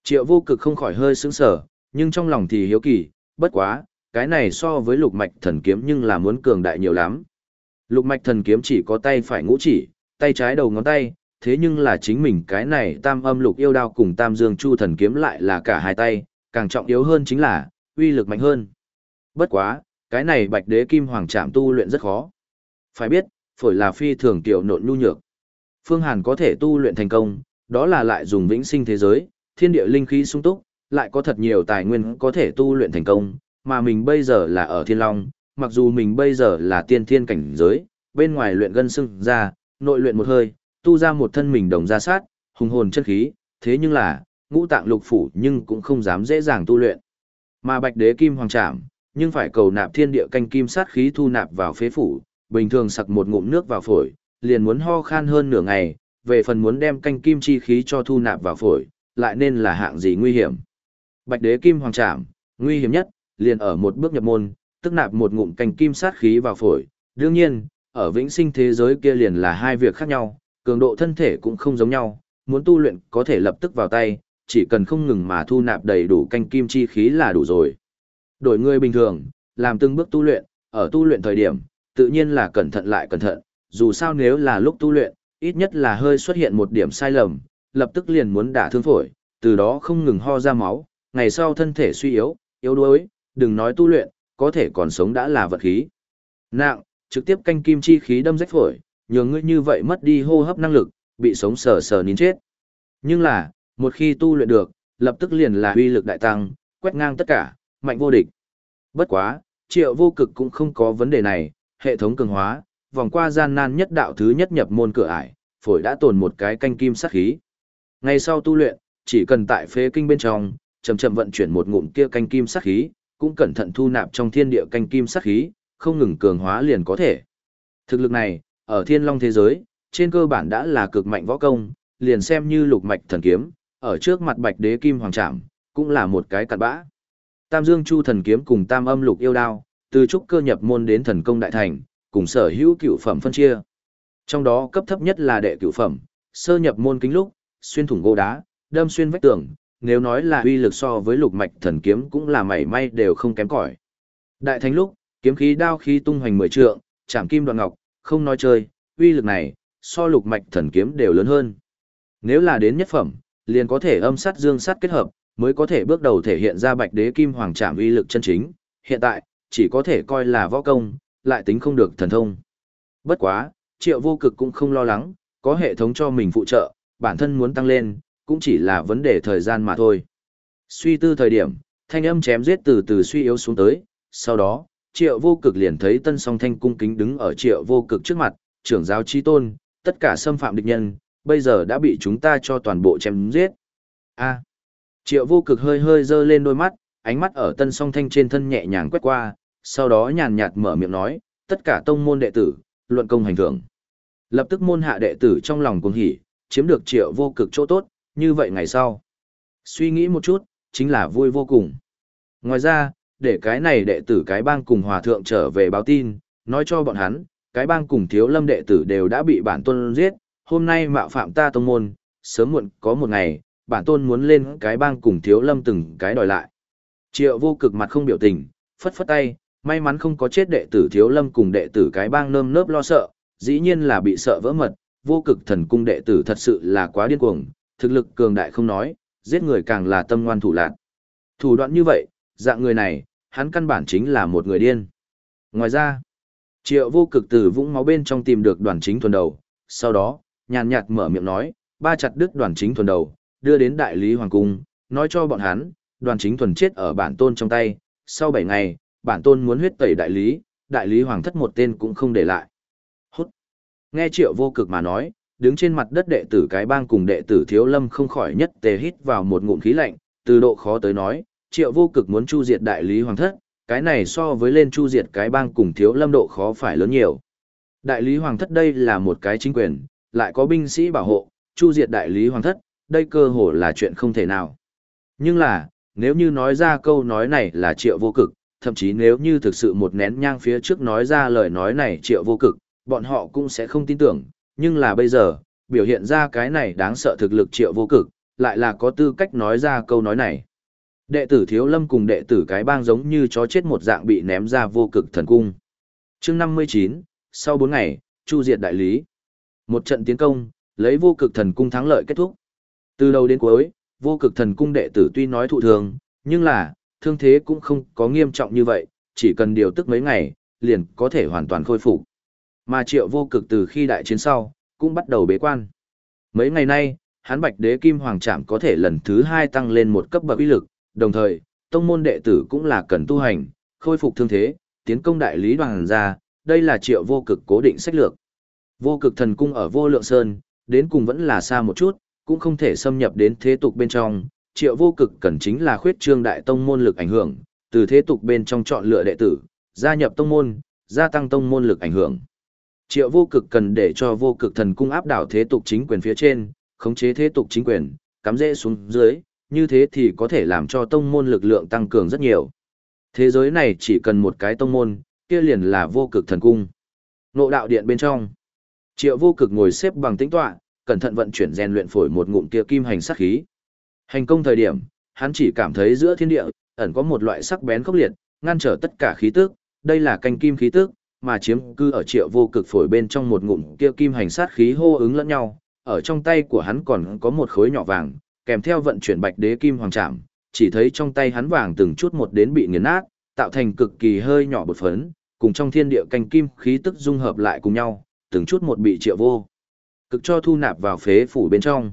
Triệu vô cực không khỏi hơi sững sờ, nhưng trong lòng thì hiếu kỳ, bất quá, cái này so với lục mạch thần kiếm nhưng là muốn cường đại nhiều lắm. Lục mạch thần kiếm chỉ có tay phải ngũ chỉ, tay trái đầu ngón tay, thế nhưng là chính mình cái này tam âm lục yêu đao cùng tam dương chu thần kiếm lại là cả hai tay, càng trọng yếu hơn chính là, uy lực mạnh hơn. Bất quá, cái này bạch đế kim hoàng trạm tu luyện rất khó. Phải biết, phổi là phi thường tiểu nộn nhu nhược. Phương Hàn có thể tu luyện thành công, đó là lại dùng vĩnh sinh thế giới, thiên địa linh khí sung túc, lại có thật nhiều tài nguyên có thể tu luyện thành công, mà mình bây giờ là ở thiên long, mặc dù mình bây giờ là tiên thiên cảnh giới, bên ngoài luyện gân xưng ra, nội luyện một hơi, tu ra một thân mình đồng ra sát, hùng hồn chân khí, thế nhưng là, ngũ tạng lục phủ nhưng cũng không dám dễ dàng tu luyện. Mà bạch đế kim hoàng trảm, nhưng phải cầu nạp thiên địa canh kim sát khí thu nạp vào phế phủ, bình thường sặc một ngụm nước vào phổi, liền muốn ho khan hơn nửa ngày, về phần muốn đem canh kim chi khí cho thu nạp vào phổi, lại nên là hạng gì nguy hiểm. Bạch đế kim hoàng trảm, nguy hiểm nhất, liền ở một bước nhập môn, tức nạp một ngụm canh kim sát khí vào phổi. Đương nhiên, ở vĩnh sinh thế giới kia liền là hai việc khác nhau, cường độ thân thể cũng không giống nhau, muốn tu luyện có thể lập tức vào tay, chỉ cần không ngừng mà thu nạp đầy đủ canh kim chi khí là đủ rồi. Đổi người bình thường, làm từng bước tu luyện, ở tu luyện thời điểm, tự nhiên là cẩn thận lại cẩn thận, dù sao nếu là lúc tu luyện, ít nhất là hơi xuất hiện một điểm sai lầm, lập tức liền muốn đả thương phổi, từ đó không ngừng ho ra máu, ngày sau thân thể suy yếu, yếu đuối, đừng nói tu luyện, có thể còn sống đã là vật khí. Nặng, trực tiếp canh kim chi khí đâm rách phổi, nhường ngươi như vậy mất đi hô hấp năng lực, bị sống sờ sờ nín chết. Nhưng là, một khi tu luyện được, lập tức liền là uy lực đại tăng, quét ngang tất cả, mạnh vô địch. Bất quá, triệu vô cực cũng không có vấn đề này, hệ thống cường hóa, vòng qua gian nan nhất đạo thứ nhất nhập môn cửa ải, phổi đã tồn một cái canh kim sát khí. ngày sau tu luyện, chỉ cần tại phế kinh bên trong, chậm chậm vận chuyển một ngụm kia canh kim sát khí, cũng cẩn thận thu nạp trong thiên địa canh kim sát khí, không ngừng cường hóa liền có thể. Thực lực này, ở thiên long thế giới, trên cơ bản đã là cực mạnh võ công, liền xem như lục mạch thần kiếm, ở trước mặt bạch đế kim hoàng trảm, cũng là một cái cặn bã. Tam Dương Chu thần kiếm cùng Tam Âm Lục yêu đao, từ trúc cơ nhập môn đến thần công đại thành, cùng sở hữu cựu phẩm phân chia. Trong đó cấp thấp nhất là đệ cựu phẩm, sơ nhập môn kính lúc, xuyên thủng gỗ đá, đâm xuyên vách tường, nếu nói là uy lực so với lục mạch thần kiếm cũng là mảy may đều không kém cỏi. Đại thánh lúc, kiếm khí đao khí tung hoành mười trượng, chạm kim đoạn ngọc, không nói chơi, uy lực này, so lục mạch thần kiếm đều lớn hơn. Nếu là đến nhất phẩm, liền có thể âm sát dương sát kết hợp, mới có thể bước đầu thể hiện ra bạch đế kim hoàng trạm uy lực chân chính. Hiện tại, chỉ có thể coi là võ công, lại tính không được thần thông. Bất quá, triệu vô cực cũng không lo lắng, có hệ thống cho mình phụ trợ, bản thân muốn tăng lên, cũng chỉ là vấn đề thời gian mà thôi. Suy tư thời điểm, thanh âm chém giết từ từ suy yếu xuống tới, sau đó, triệu vô cực liền thấy tân song thanh cung kính đứng ở triệu vô cực trước mặt, trưởng giáo chi tôn, tất cả xâm phạm địch nhân, bây giờ đã bị chúng ta cho toàn bộ chém giết. A. À. triệu vô cực hơi hơi dơ lên đôi mắt, ánh mắt ở tân song thanh trên thân nhẹ nhàng quét qua, sau đó nhàn nhạt mở miệng nói, tất cả tông môn đệ tử, luận công hành thưởng. Lập tức môn hạ đệ tử trong lòng cuồng hỉ, chiếm được triệu vô cực chỗ tốt, như vậy ngày sau. Suy nghĩ một chút, chính là vui vô cùng. Ngoài ra, để cái này đệ tử cái bang cùng hòa thượng trở về báo tin, nói cho bọn hắn, cái bang cùng thiếu lâm đệ tử đều đã bị bản tôn giết, hôm nay mạo phạm ta tông môn, sớm muộn có một ngày, bản tôn muốn lên cái bang cùng thiếu lâm từng cái đòi lại. Triệu vô cực mặt không biểu tình, phất phất tay, may mắn không có chết đệ tử thiếu lâm cùng đệ tử cái bang nơm nớp lo sợ, dĩ nhiên là bị sợ vỡ mật, vô cực thần cung đệ tử thật sự là quá điên cuồng, thực lực cường đại không nói, giết người càng là tâm ngoan thủ lạc. Thủ đoạn như vậy, dạng người này, hắn căn bản chính là một người điên. Ngoài ra, triệu vô cực từ vũng máu bên trong tìm được đoàn chính thuần đầu, sau đó, nhàn nhạt mở miệng nói, ba chặt đứt đoàn chính thuần đầu, đưa đến đại lý hoàng cung, nói cho bọn hắn, đoàn chính thuần chết ở bản tôn trong tay, sau 7 ngày, bản tôn muốn huyết tẩy đại lý, đại lý hoàng thất một tên cũng không để lại. Hút. Nghe triệu vô cực mà nói, đứng trên mặt đất đệ tử cái bang cùng đệ tử thiếu lâm không khỏi nhất tề hít vào một ngụm khí lạnh, từ độ khó tới nói, triệu vô cực muốn chu diệt đại lý hoàng thất, cái này so với lên chu diệt cái bang cùng thiếu lâm độ khó phải lớn nhiều. Đại lý hoàng thất đây là một cái chính quyền, lại có binh sĩ bảo hộ, chu diệt đại lý hoàng thất, đây cơ hồ là chuyện không thể nào. Nhưng là, nếu như nói ra câu nói này là triệu vô cực, thậm chí nếu như thực sự một nén nhang phía trước nói ra lời nói này triệu vô cực, bọn họ cũng sẽ không tin tưởng, nhưng là bây giờ, biểu hiện ra cái này đáng sợ thực lực triệu vô cực, lại là có tư cách nói ra câu nói này. Đệ tử thiếu lâm cùng đệ tử cái bang giống như chó chết một dạng bị ném ra vô cực thần cung. chương 59, sau 4 ngày, chu diệt đại lý. Một trận tiến công, lấy vô cực thần cung thắng lợi kết thúc. Từ đầu đến cuối, vô cực thần cung đệ tử tuy nói thụ thường, nhưng là, thương thế cũng không có nghiêm trọng như vậy, chỉ cần điều tức mấy ngày, liền có thể hoàn toàn khôi phục. Mà triệu vô cực từ khi đại chiến sau, cũng bắt đầu bế quan. Mấy ngày nay, hắn bạch đế kim hoàng trạm có thể lần thứ hai tăng lên một cấp bậc uy lực, đồng thời, tông môn đệ tử cũng là cần tu hành, khôi phục thương thế, tiến công đại lý đoàn ra, đây là triệu vô cực cố định sách lược. Vô cực thần cung ở vô lượng sơn, đến cùng vẫn là xa một chút, cũng không thể xâm nhập đến thế tục bên trong, triệu vô cực cần chính là khuyết trương đại tông môn lực ảnh hưởng, từ thế tục bên trong chọn lựa đệ tử, gia nhập tông môn, gia tăng tông môn lực ảnh hưởng. Triệu vô cực cần để cho vô cực thần cung áp đảo thế tục chính quyền phía trên, khống chế thế tục chính quyền, cắm rễ xuống dưới, như thế thì có thể làm cho tông môn lực lượng tăng cường rất nhiều. Thế giới này chỉ cần một cái tông môn, kia liền là vô cực thần cung. Nộ đạo điện bên trong. Triệu vô cực ngồi xếp bằng tĩnh tọa, cẩn thận vận chuyển rèn luyện phổi một ngụm kia kim hành sát khí. Hành công thời điểm, hắn chỉ cảm thấy giữa thiên địa ẩn có một loại sắc bén khốc liệt, ngăn trở tất cả khí tức, đây là canh kim khí tức, mà chiếm cư ở triệu vô cực phổi bên trong một ngụm kia kim hành sát khí hô ứng lẫn nhau, ở trong tay của hắn còn có một khối nhỏ vàng, kèm theo vận chuyển bạch đế kim hoàng trảm, chỉ thấy trong tay hắn vàng từng chút một đến bị nghiền nát, tạo thành cực kỳ hơi nhỏ bột phấn, cùng trong thiên địa canh kim khí tức dung hợp lại cùng nhau, từng chút một bị triệu vô. Cực cho thu nạp vào phế phủ bên trong.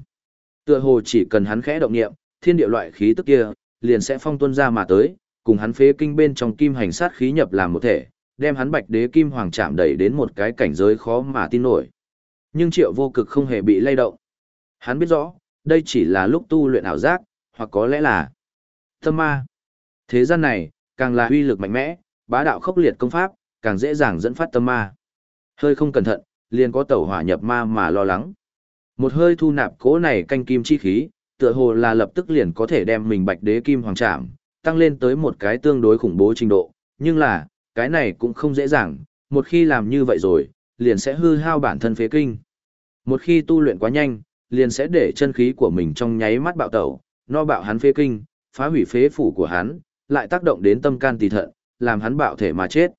Tựa hồ chỉ cần hắn khẽ động niệm, thiên địa loại khí tức kia, liền sẽ phong tuân ra mà tới, cùng hắn phế kinh bên trong kim hành sát khí nhập làm một thể, đem hắn bạch đế kim hoàng chạm đẩy đến một cái cảnh giới khó mà tin nổi. Nhưng triệu vô cực không hề bị lay động. Hắn biết rõ, đây chỉ là lúc tu luyện ảo giác, hoặc có lẽ là tâm ma. Thế gian này, càng là uy lực mạnh mẽ, bá đạo khốc liệt công pháp, càng dễ dàng dẫn phát tâm ma. Hơi không cẩn thận, liền có tẩu hỏa nhập ma mà lo lắng. Một hơi thu nạp cố này canh kim chi khí, tựa hồ là lập tức liền có thể đem mình bạch đế kim hoàng trảm, tăng lên tới một cái tương đối khủng bố trình độ, nhưng là, cái này cũng không dễ dàng, một khi làm như vậy rồi, liền sẽ hư hao bản thân phế kinh. Một khi tu luyện quá nhanh, liền sẽ để chân khí của mình trong nháy mắt bạo tẩu, no bạo hắn phế kinh, phá hủy phế phủ của hắn, lại tác động đến tâm can tỳ thận, làm hắn bạo thể mà chết.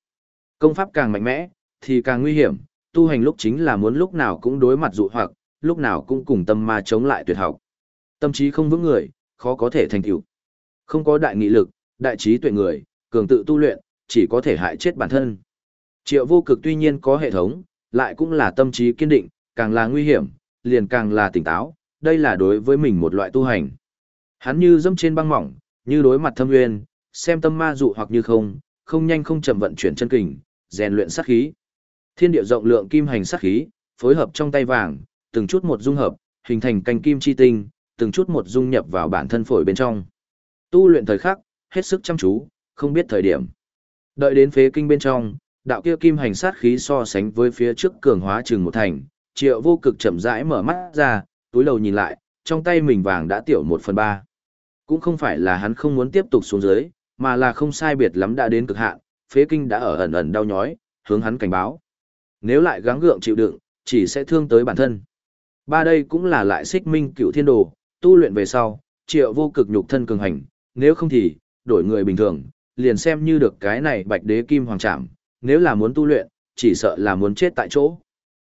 Công pháp càng mạnh mẽ, thì càng nguy hiểm, tu hành lúc chính là muốn lúc nào cũng đối mặt dụ hoặc, lúc nào cũng cùng tâm ma chống lại tuyệt học. Tâm trí không vững người, khó có thể thành tựu. Không có đại nghị lực, đại trí tuệ người, cường tự tu luyện, chỉ có thể hại chết bản thân. Triệu vô cực tuy nhiên có hệ thống, lại cũng là tâm trí kiên định, càng là nguy hiểm, liền càng là tỉnh táo, đây là đối với mình một loại tu hành. Hắn như dâm trên băng mỏng, như đối mặt thâm nguyên, xem tâm ma dụ hoặc như không, không nhanh không chậm vận chuyển chân kình, rèn luyện sát khí. Thiên địa rộng lượng kim hành sát khí, phối hợp trong tay vàng, từng chút một dung hợp, hình thành canh kim chi tinh, từng chút một dung nhập vào bản thân phổi bên trong. Tu luyện thời khắc, hết sức chăm chú, không biết thời điểm. Đợi đến phế kinh bên trong, đạo kia kim hành sát khí so sánh với phía trước cường hóa chừng một thành, triệu vô cực chậm rãi mở mắt ra, túi đầu nhìn lại, trong tay mình vàng đã tiểu một phần ba. Cũng không phải là hắn không muốn tiếp tục xuống dưới, mà là không sai biệt lắm đã đến cực hạn, phế kinh đã ở ẩn ẩn đau nhói, hướng hắn cảnh báo. Nếu lại gắng gượng chịu đựng, chỉ sẽ thương tới bản thân. Ba đây cũng là lại xích minh cựu thiên đồ, tu luyện về sau, triệu vô cực nhục thân cường hành, nếu không thì, đổi người bình thường, liền xem như được cái này bạch đế kim hoàng trảm, nếu là muốn tu luyện, chỉ sợ là muốn chết tại chỗ.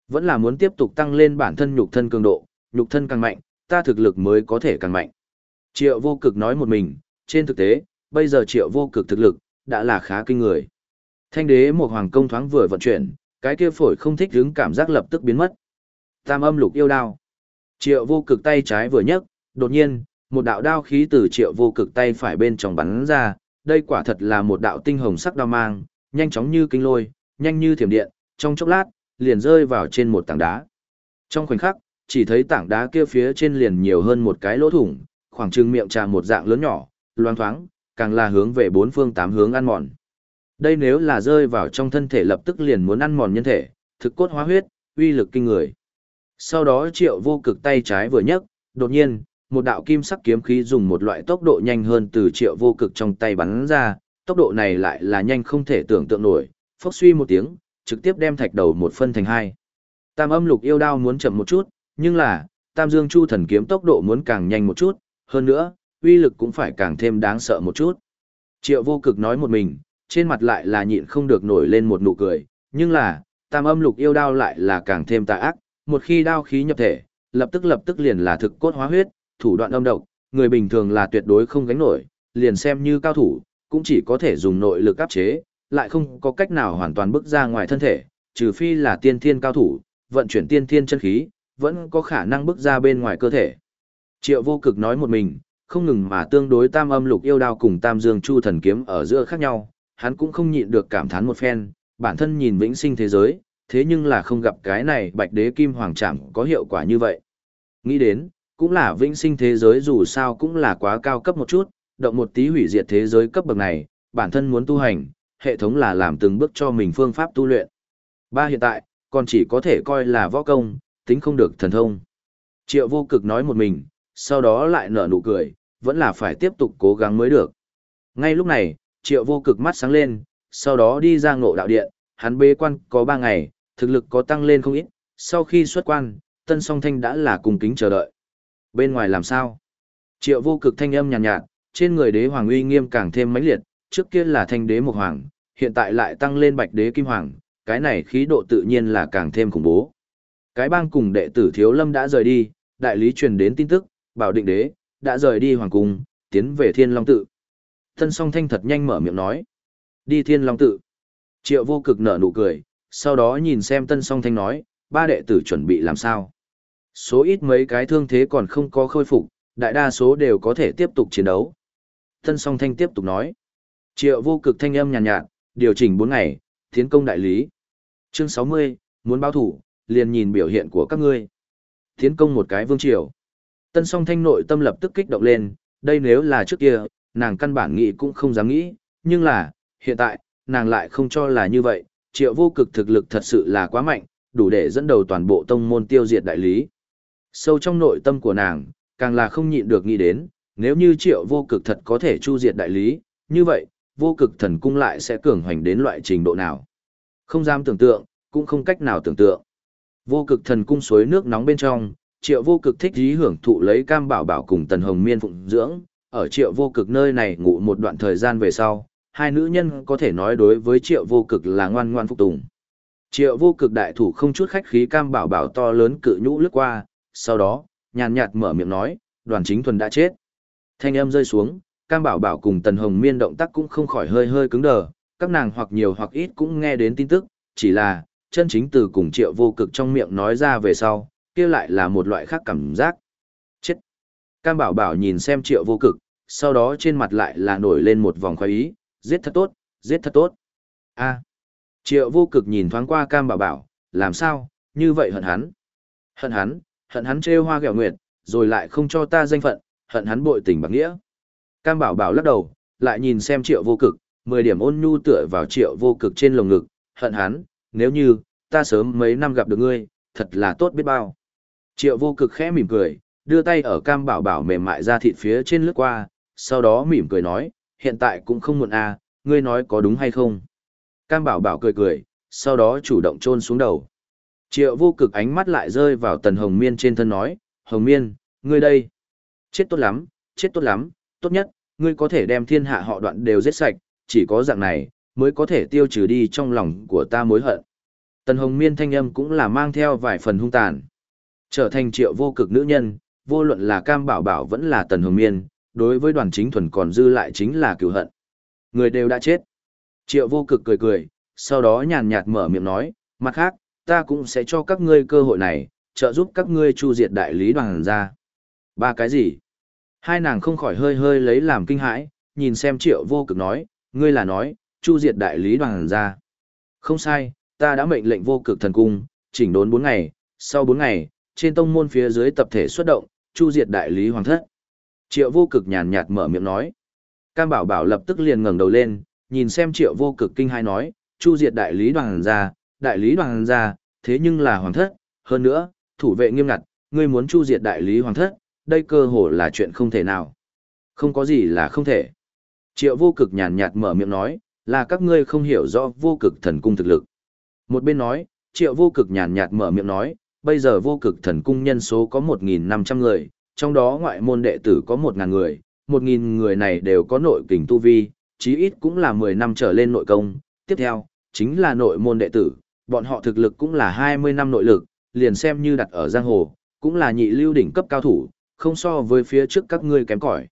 Vẫn là muốn tiếp tục tăng lên bản thân nhục thân cường độ, nhục thân càng mạnh, ta thực lực mới có thể càng mạnh. Triệu vô cực nói một mình, trên thực tế, bây giờ triệu vô cực thực lực, đã là khá kinh người. Thanh đế một hoàng công thoáng vừa vận chuyển, cái kia phổi không thích hứng cảm giác lập tức biến mất. Tam âm lục yêu đao. Triệu vô cực tay trái vừa nhấc, đột nhiên, một đạo đao khí từ triệu vô cực tay phải bên trong bắn ra, đây quả thật là một đạo tinh hồng sắc đao mang, nhanh chóng như kinh lôi, nhanh như thiểm điện, trong chốc lát, liền rơi vào trên một tảng đá. Trong khoảnh khắc, chỉ thấy tảng đá kia phía trên liền nhiều hơn một cái lỗ thủng, khoảng trừng miệng trà một dạng lớn nhỏ, loang thoáng, càng là hướng về bốn phương tám hướng ăn mòn. Đây nếu là rơi vào trong thân thể lập tức liền muốn ăn mòn nhân thể, thực cốt hóa huyết, uy lực kinh người. Sau đó triệu vô cực tay trái vừa nhấc, đột nhiên, một đạo kim sắc kiếm khí dùng một loại tốc độ nhanh hơn từ triệu vô cực trong tay bắn ra, tốc độ này lại là nhanh không thể tưởng tượng nổi, phốc suy một tiếng, trực tiếp đem thạch đầu một phân thành hai. Tam âm lục yêu đao muốn chậm một chút, nhưng là, tam dương chu thần kiếm tốc độ muốn càng nhanh một chút, hơn nữa, uy lực cũng phải càng thêm đáng sợ một chút. Triệu vô cực nói một mình, trên mặt lại là nhịn không được nổi lên một nụ cười, nhưng là, tam âm lục yêu đao lại là càng thêm tà ác, một khi đao khí nhập thể, lập tức lập tức liền là thực cốt hóa huyết, thủ đoạn âm độc, người bình thường là tuyệt đối không gánh nổi, liền xem như cao thủ, cũng chỉ có thể dùng nội lực áp chế, lại không có cách nào hoàn toàn bước ra ngoài thân thể, trừ phi là tiên thiên cao thủ, vận chuyển tiên thiên chân khí, vẫn có khả năng bước ra bên ngoài cơ thể. Triệu vô cực nói một mình, không ngừng mà tương đối tam âm lục yêu đao cùng tam dương chu thần kiếm ở giữa khác nhau, hắn cũng không nhịn được cảm thán một phen, bản thân nhìn vĩnh sinh thế giới, thế nhưng là không gặp cái này bạch đế kim hoàng chẳng có hiệu quả như vậy. Nghĩ đến, cũng là vĩnh sinh thế giới dù sao cũng là quá cao cấp một chút, động một tí hủy diệt thế giới cấp bậc này, bản thân muốn tu hành, hệ thống là làm từng bước cho mình phương pháp tu luyện. Ba hiện tại, còn chỉ có thể coi là võ công, tính không được thần thông. Triệu vô cực nói một mình, sau đó lại nở nụ cười, vẫn là phải tiếp tục cố gắng mới được. Ngay lúc này, triệu vô cực mắt sáng lên, sau đó đi ra ngộ đạo điện, hắn bế quan có 3 ngày, thực lực có tăng lên không ít, sau khi xuất quan, tân song thanh đã là cùng kính chờ đợi. Bên ngoài làm sao? Triệu vô cực thanh âm nhàn nhạt, nhạt, trên người đế hoàng uy nghiêm càng thêm mãnh liệt, trước kia là thanh đế một hoàng, hiện tại lại tăng lên bạch đế kim hoàng, cái này khí độ tự nhiên là càng thêm khủng bố. Cái bang cùng đệ tử thiếu lâm đã rời đi, đại lý truyền đến tin tức, bảo định đế, đã rời đi hoàng cung, tiến về thiên long tự. Tân song thanh thật nhanh mở miệng nói. Đi thiên long tự. Triệu vô cực nở nụ cười, sau đó nhìn xem tân song thanh nói, ba đệ tử chuẩn bị làm sao. Số ít mấy cái thương thế còn không có khôi phục, đại đa số đều có thể tiếp tục chiến đấu. Tân song thanh tiếp tục nói. Triệu vô cực thanh âm nhàn nhạt, nhạt, điều chỉnh 4 ngày, tiến công đại lý. Chương 60, muốn báo thủ, liền nhìn biểu hiện của các ngươi. Tiến công một cái vương triều. Tân song thanh nội tâm lập tức kích động lên, đây nếu là trước kia, nàng căn bản nghĩ cũng không dám nghĩ, nhưng là, hiện tại, nàng lại không cho là như vậy, triệu vô cực thực lực thật sự là quá mạnh, đủ để dẫn đầu toàn bộ tông môn tiêu diệt đại lý. Sâu trong nội tâm của nàng, càng là không nhịn được nghĩ đến, nếu như triệu vô cực thật có thể chu diệt đại lý, như vậy, vô cực thần cung lại sẽ cường hoành đến loại trình độ nào. Không dám tưởng tượng, cũng không cách nào tưởng tượng. Vô cực thần cung suối nước nóng bên trong, triệu vô cực thích dí hưởng thụ lấy cam bảo bảo cùng tần hồng miên phụng dưỡng, ở triệu vô cực nơi này ngủ một đoạn thời gian về sau, hai nữ nhân có thể nói đối với triệu vô cực là ngoan ngoan phục tùng. Triệu vô cực đại thủ không chút khách khí cam bảo bảo to lớn cự nhũ lướt qua, sau đó, nhàn nhạt mở miệng nói, đoàn chính thuần đã chết. Thanh âm rơi xuống, cam bảo bảo cùng tần hồng miên động tác cũng không khỏi hơi hơi cứng đờ, các nàng hoặc nhiều hoặc ít cũng nghe đến tin tức, chỉ là, chân chính từ cùng triệu vô cực trong miệng nói ra về sau, kia lại là một loại khác cảm giác. Chết! Cam bảo bảo nhìn xem triệu vô cực, sau đó trên mặt lại là nổi lên một vòng khoái ý, giết thật tốt, giết thật tốt. a triệu vô cực nhìn thoáng qua cam bảo bảo, làm sao, như vậy hận hắn. Hận hắn, hận hắn trêu hoa ghẹo nguyệt, rồi lại không cho ta danh phận, hận hắn bội tình bạc nghĩa. Cam bảo bảo lắc đầu, lại nhìn xem triệu vô cực, 10 điểm ôn nhu tựa vào triệu vô cực trên lồng ngực, hận hắn, nếu như, ta sớm mấy năm gặp được ngươi, thật là tốt biết bao. Triệu vô cực khẽ mỉm cười, đưa tay ở cam bảo bảo mềm mại ra thịt phía trên lướt qua, sau đó mỉm cười nói, hiện tại cũng không muộn à, ngươi nói có đúng hay không. Cam bảo bảo cười cười, sau đó chủ động trôn xuống đầu. Triệu vô cực ánh mắt lại rơi vào tần hồng miên trên thân nói, hồng miên, ngươi đây. Chết tốt lắm, chết tốt lắm, tốt nhất, ngươi có thể đem thiên hạ họ đoạn đều giết sạch, chỉ có dạng này, mới có thể tiêu trừ đi trong lòng của ta mối hận. Tần hồng miên thanh âm cũng là mang theo vài phần hung tàn. Trở thành triệu vô cực nữ nhân, vô luận là cam bảo bảo vẫn là tần hồng miên, đối với đoàn chính thuần còn dư lại chính là cựu hận. Người đều đã chết. Triệu vô cực cười cười, sau đó nhàn nhạt mở miệng nói, mặt khác, ta cũng sẽ cho các ngươi cơ hội này, trợ giúp các ngươi chu diệt đại lý đoàn ra. Ba cái gì? Hai nàng không khỏi hơi hơi lấy làm kinh hãi, nhìn xem triệu vô cực nói, ngươi là nói, chu diệt đại lý đoàn ra. Không sai, ta đã mệnh lệnh vô cực thần cung, chỉnh đốn bốn ngày, sau bốn ngày, trên tông môn phía dưới tập thể xuất động, chu diệt đại lý hoàng thất. Triệu vô cực nhàn nhạt mở miệng nói. Cam bảo bảo lập tức liền ngẩng đầu lên, nhìn xem triệu vô cực kinh hai nói, chu diệt đại lý đoàn ra, đại lý đoàn ra, thế nhưng là hoàng thất, hơn nữa, thủ vệ nghiêm ngặt, ngươi muốn chu diệt đại lý hoàng thất, đây cơ hồ là chuyện không thể nào. Không có gì là không thể. Triệu vô cực nhàn nhạt mở miệng nói, là các ngươi không hiểu rõ vô cực thần cung thực lực. Một bên nói, triệu vô cực nhàn nhạt mở miệng nói, bây giờ vô cực thần cung nhân số có 1.500 người, trong đó ngoại môn đệ tử có 1.000 người, 1.000 người này đều có nội kình tu vi, chí ít cũng là 10 năm trở lên nội công. Tiếp theo, chính là nội môn đệ tử, bọn họ thực lực cũng là 20 năm nội lực, liền xem như đặt ở giang hồ, cũng là nhị lưu đỉnh cấp cao thủ, không so với phía trước các ngươi kém cỏi.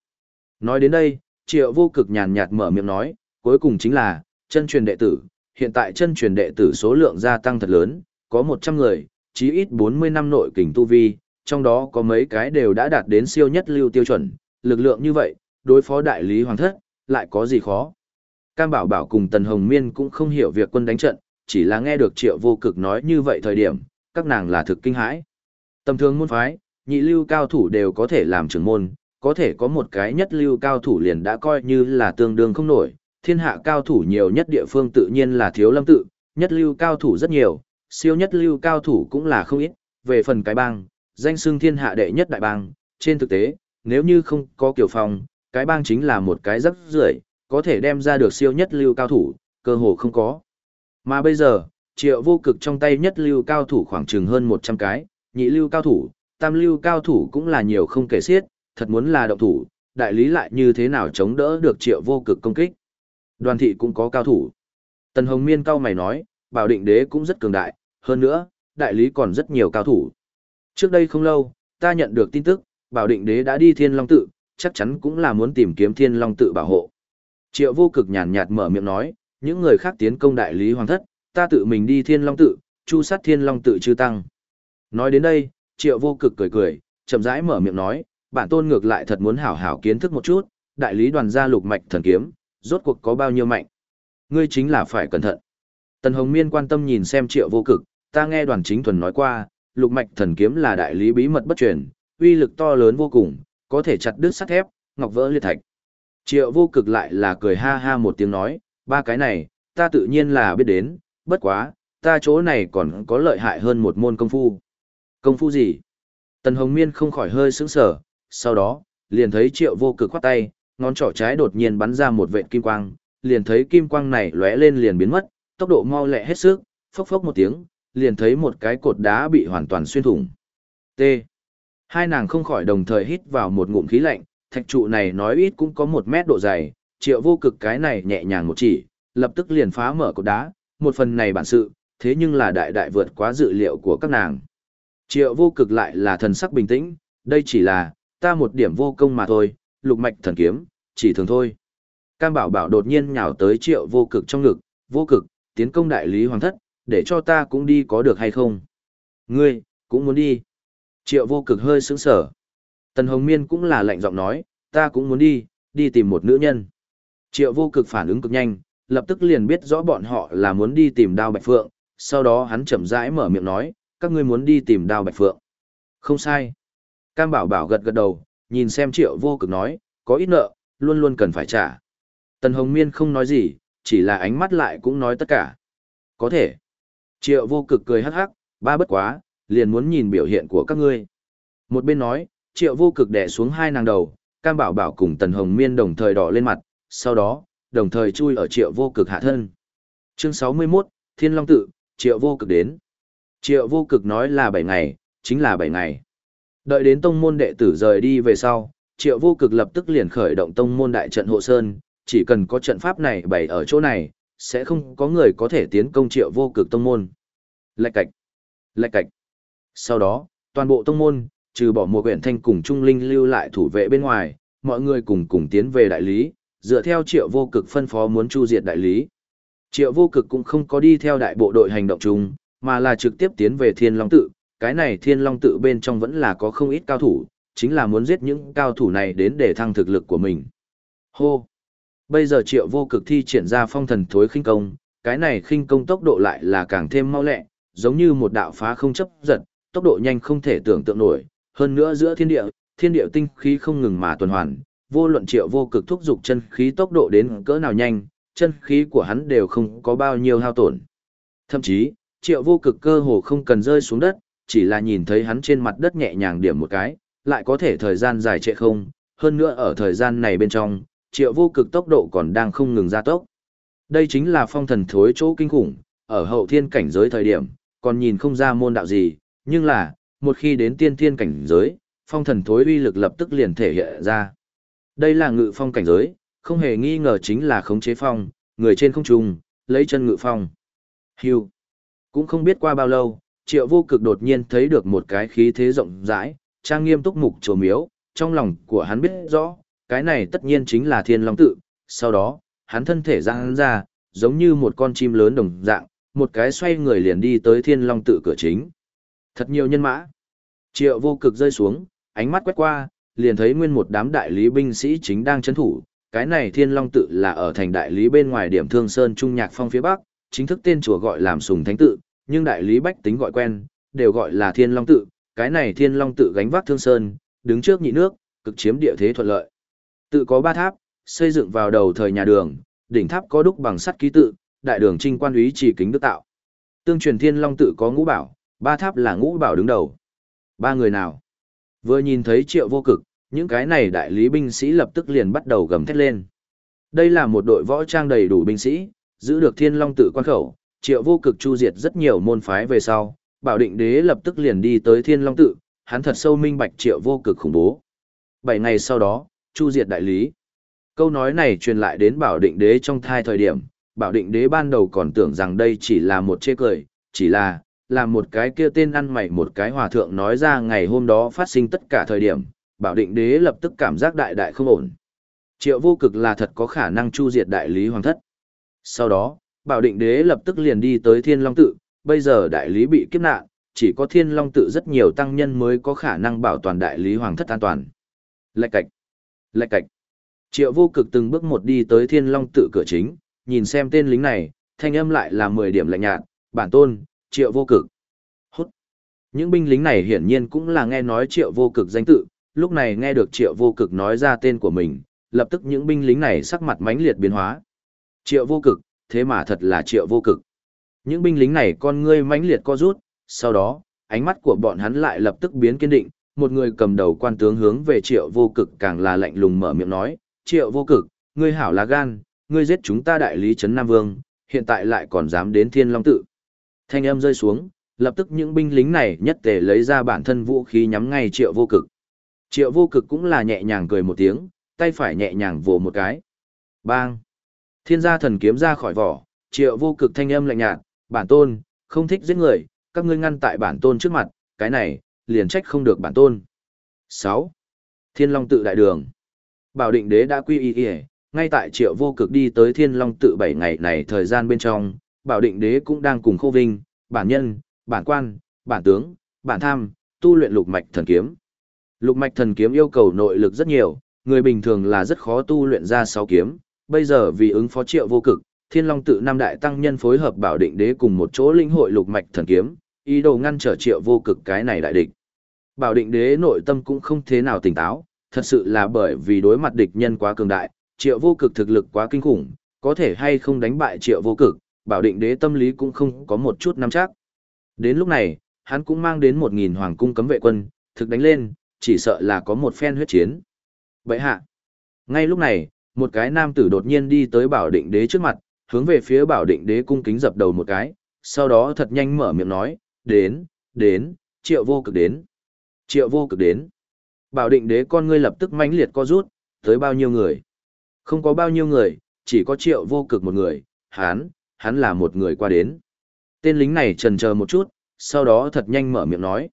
Nói đến đây, triệu vô cực nhàn nhạt mở miệng nói, cuối cùng chính là, chân truyền đệ tử, hiện tại chân truyền đệ tử số lượng gia tăng thật lớn, có 100 người, chí ít 40 năm nội kình tu vi, trong đó có mấy cái đều đã đạt đến siêu nhất lưu tiêu chuẩn, lực lượng như vậy, đối phó đại lý hoàng thất, lại có gì khó. Cam Bảo Bảo cùng Tần Hồng Miên cũng không hiểu việc quân đánh trận, chỉ là nghe được triệu vô cực nói như vậy thời điểm, các nàng là thực kinh hãi. Tầm thường môn phái, nhị lưu cao thủ đều có thể làm trưởng môn, có thể có một cái nhất lưu cao thủ liền đã coi như là tương đương không nổi. Thiên hạ cao thủ nhiều nhất địa phương tự nhiên là thiếu lâm tự, nhất lưu cao thủ rất nhiều, siêu nhất lưu cao thủ cũng là không ít, về phần cái bang, danh xưng thiên hạ đệ nhất đại bang, trên thực tế, nếu như không có kiều phòng cái bang chính là một cái rất rưởi, có thể đem ra được siêu nhất lưu cao thủ, cơ hồ không có. Mà bây giờ, triệu vô cực trong tay nhất lưu cao thủ khoảng chừng hơn 100 cái, nhị lưu cao thủ, tam lưu cao thủ cũng là nhiều không kể xiết, thật muốn là động thủ, đại lý lại như thế nào chống đỡ được triệu vô cực công kích. Đoàn thị cũng có cao thủ. Tần Hồng Miên cao mày nói, bảo định đế cũng rất cường đại, hơn nữa, đại lý còn rất nhiều cao thủ. Trước đây không lâu, ta nhận được tin tức, bảo định đế đã đi thiên long tự, chắc chắn cũng là muốn tìm kiếm thiên long tự bảo hộ. Triệu vô cực nhàn nhạt mở miệng nói, những người khác tiến công đại lý hoàng thất, ta tự mình đi thiên long tự, chu sát thiên long tự chư tăng. Nói đến đây, triệu vô cực cười cười, chậm rãi mở miệng nói, bản tôn ngược lại thật muốn hảo hảo kiến thức một chút, đại lý đoàn gia lục mạch thần kiếm, rốt cuộc có bao nhiêu mạnh. Ngươi chính là phải cẩn thận. Tần Hồng Miên quan tâm nhìn xem triệu vô cực, ta nghe đoàn chính thuần nói qua, lục mạch thần kiếm là đại lý bí mật bất truyền, uy lực to lớn vô cùng, có thể chặt đứt sắt thép, ngọc vỡ liệt thạch. Triệu vô cực lại là cười ha ha một tiếng nói, ba cái này, ta tự nhiên là biết đến, bất quá, ta chỗ này còn có lợi hại hơn một môn công phu. Công phu gì? Tần Hồng Miên không khỏi hơi sững sờ, sau đó, liền thấy triệu vô cực khoát tay, ngón trỏ trái đột nhiên bắn ra một vệt kim quang, liền thấy kim quang này lóe lên liền biến mất, tốc độ mau lẹ hết sức, phốc phốc một tiếng, liền thấy một cái cột đá bị hoàn toàn xuyên thủng. T. Hai nàng không khỏi đồng thời hít vào một ngụm khí lạnh, thạch trụ này nói ít cũng có một mét độ dày, triệu vô cực cái này nhẹ nhàng một chỉ, lập tức liền phá mở cột đá, một phần này bản sự, thế nhưng là đại đại vượt quá dự liệu của các nàng. Triệu vô cực lại là thần sắc bình tĩnh, đây chỉ là, ta một điểm vô công mà thôi, lục mạch thần kiếm, chỉ thường thôi. Cam bảo bảo đột nhiên nhào tới triệu vô cực trong ngực, vô cực, tiến công đại lý hoàng thất, để cho ta cũng đi có được hay không? Ngươi, cũng muốn đi. Triệu vô cực hơi sững sở. Tần Hồng Miên cũng là lạnh giọng nói, ta cũng muốn đi, đi tìm một nữ nhân. Triệu vô cực phản ứng cực nhanh, lập tức liền biết rõ bọn họ là muốn đi tìm đao bạch phượng, sau đó hắn chậm rãi mở miệng nói, các ngươi muốn đi tìm đao bạch phượng. Không sai. Cam bảo bảo gật gật đầu, nhìn xem triệu vô cực nói, có ít nợ, luôn luôn cần phải trả. Tần Hồng Miên không nói gì, chỉ là ánh mắt lại cũng nói tất cả. Có thể. Triệu vô cực cười hắc hắc, ba bất quá, liền muốn nhìn biểu hiện của các ngươi. Một bên nói, triệu vô cực đè xuống hai nàng đầu, Cam Bảo Bảo cùng Tần Hồng Miên đồng thời đỏ lên mặt, sau đó, đồng thời chui ở triệu vô cực hạ thân. Chương 61, Thiên Long Tự, triệu vô cực đến. Triệu vô cực nói là 7 ngày, chính là 7 ngày. Đợi đến tông môn đệ tử rời đi về sau, triệu vô cực lập tức liền khởi động tông môn đại trận hộ sơn, chỉ cần có trận pháp này bày ở chỗ này, sẽ không có người có thể tiến công triệu vô cực tông môn. Lạch cạch, lạch cạch. Sau đó, toàn bộ tông môn, trừ bỏ một quyển thanh cùng trung linh lưu lại thủ vệ bên ngoài, mọi người cùng cùng tiến về đại lý, dựa theo triệu vô cực phân phó muốn chu diệt đại lý. Triệu vô cực cũng không có đi theo đại bộ đội hành động chung, mà là trực tiếp tiến về thiên long tự, cái này thiên long tự bên trong vẫn là có không ít cao thủ, chính là muốn giết những cao thủ này đến để thăng thực lực của mình. Hô! Bây giờ triệu vô cực thi triển ra phong thần thối khinh công, cái này khinh công tốc độ lại là càng thêm mau lẹ, giống như một đạo phá không chấp giật, tốc độ nhanh không thể tưởng tượng nổi, hơn nữa giữa thiên địa, thiên địa tinh khí không ngừng mà tuần hoàn, vô luận triệu vô cực thúc giục chân khí tốc độ đến cỡ nào nhanh, chân khí của hắn đều không có bao nhiêu hao tổn. Thậm chí, triệu vô cực cơ hồ không cần rơi xuống đất, chỉ là nhìn thấy hắn trên mặt đất nhẹ nhàng điểm một cái, lại có thể thời gian dài trệ không, hơn nữa ở thời gian này bên trong, triệu vô cực tốc độ còn đang không ngừng gia tốc. Đây chính là phong thần thối chỗ kinh khủng, ở hậu thiên cảnh giới thời điểm, còn nhìn không ra môn đạo gì, nhưng là, một khi đến tiên thiên cảnh giới, phong thần thối uy lực lập tức liền thể hiện ra. Đây là ngự phong cảnh giới, không hề nghi ngờ chính là khống chế phong, người trên không trung, lấy chân ngự phong. Hưu. Cũng không biết qua bao lâu, triệu vô cực đột nhiên thấy được một cái khí thế rộng rãi, trang nghiêm túc mục trồ miếu, trong lòng của hắn biết rõ, cái này tất nhiên chính là thiên long tự, sau đó, hắn thân thể giãn ra, giống như một con chim lớn đồng dạng, một cái xoay người liền đi tới thiên long tự cửa chính. Thật nhiều nhân mã. Triệu vô cực rơi xuống, ánh mắt quét qua, liền thấy nguyên một đám đại lý binh sĩ chính đang chấn thủ. Cái này thiên long tự là ở thành đại lý bên ngoài điểm thương sơn trung nhạc phong phía bắc, chính thức tên chùa gọi làm sùng thánh tự, nhưng đại lý bách tính gọi quen, đều gọi là thiên long tự. Cái này thiên long tự gánh vác thương sơn, đứng trước nhị nước, cực chiếm địa thế thuận lợi. Tự có ba tháp, xây dựng vào đầu thời nhà đường, đỉnh tháp có đúc bằng sắt ký tự, đại đường trinh quan úy chỉ kính đức tạo. Tương truyền thiên long tự có ngũ bảo, ba tháp là ngũ bảo đứng đầu. Ba người nào? Vừa nhìn thấy triệu vô cực, những cái này đại lý binh sĩ lập tức liền bắt đầu gầm thét lên. Đây là một đội võ trang đầy đủ binh sĩ, giữ được thiên long tự quan khẩu, triệu vô cực chu diệt rất nhiều môn phái về sau, bảo định đế lập tức liền đi tới thiên long tự, hắn thật sâu minh bạch triệu vô cực khủng bố. Bảy ngày sau đó, chu diệt đại lý. Câu nói này truyền lại đến bảo định đế trong thai thời điểm, bảo định đế ban đầu còn tưởng rằng đây chỉ là một chê cười, chỉ là, là một cái kia tên ăn mày một cái hòa thượng nói ra ngày hôm đó phát sinh tất cả thời điểm, bảo định đế lập tức cảm giác đại đại không ổn. Triệu vô cực là thật có khả năng chu diệt đại lý hoàng thất. Sau đó, bảo định đế lập tức liền đi tới thiên long tự, bây giờ đại lý bị kiếp nạn, chỉ có thiên long tự rất nhiều tăng nhân mới có khả năng bảo toàn đại lý hoàng thất an toàn. Lạch cạch, lạch cạch. Triệu vô cực từng bước một đi tới thiên long tự cửa chính, nhìn xem tên lính này, thanh âm lại là 10 điểm lạnh nhạt, bản tôn, triệu vô cực. Hút. Những binh lính này hiển nhiên cũng là nghe nói triệu vô cực danh tự, lúc này nghe được triệu vô cực nói ra tên của mình, lập tức những binh lính này sắc mặt mãnh liệt biến hóa. Triệu vô cực, thế mà thật là triệu vô cực. Những binh lính này con ngươi mãnh liệt co rút, sau đó, ánh mắt của bọn hắn lại lập tức biến kiên định, một người cầm đầu quan tướng hướng về triệu vô cực càng là lạnh lùng mở miệng nói, triệu vô cực, ngươi hảo là gan, ngươi giết chúng ta đại lý trấn Nam Vương, hiện tại lại còn dám đến thiên long tự. Thanh âm rơi xuống, lập tức những binh lính này nhất tề lấy ra bản thân vũ khí nhắm ngay triệu vô cực. Triệu vô cực cũng là nhẹ nhàng cười một tiếng, tay phải nhẹ nhàng vồ một cái. Bang! Thiên gia thần kiếm ra khỏi vỏ, triệu vô cực thanh âm lạnh nhạt, bản tôn, không thích giết người, các ngươi ngăn tại bản tôn trước mặt, cái này, liền trách không được bản tôn. 6. Thiên Long tự đại đường. Bảo định đế đã quy y y, ngay tại triệu vô cực đi tới Thiên Long tự 7 ngày này thời gian bên trong, bảo định đế cũng đang cùng khô vinh, bản nhân, bản quan, bản tướng, bản tham, tu luyện lục mạch thần kiếm. Lục mạch thần kiếm yêu cầu nội lực rất nhiều, người bình thường là rất khó tu luyện ra sáu kiếm, bây giờ vì ứng phó triệu vô cực, Thiên Long tự năm đại tăng nhân phối hợp bảo định đế cùng một chỗ linh hội lục mạch thần kiếm, ý đồ ngăn trở triệu vô cực cái này đại địch. Bảo định đế nội tâm cũng không thế nào tỉnh táo, thật sự là bởi vì đối mặt địch nhân quá cường đại, triệu vô cực thực lực quá kinh khủng, có thể hay không đánh bại triệu vô cực, bảo định đế tâm lý cũng không có một chút nắm chắc. Đến lúc này, hắn cũng mang đến một nghìn hoàng cung cấm vệ quân, thực đánh lên, chỉ sợ là có một phen huyết chiến. Vậy hạ, ngay lúc này, một cái nam tử đột nhiên đi tới bảo định đế trước mặt, hướng về phía bảo định đế cung kính dập đầu một cái, sau đó thật nhanh mở miệng nói, đến, đến, triệu vô cực đến. Triệu vô cực đến. Bảo định đế con ngươi lập tức mãnh liệt co rút, tới bao nhiêu người? Không có bao nhiêu người, chỉ có triệu vô cực một người, hắn, hắn là một người qua đến. Tên lính này trần chờ một chút, sau đó thật nhanh mở miệng nói.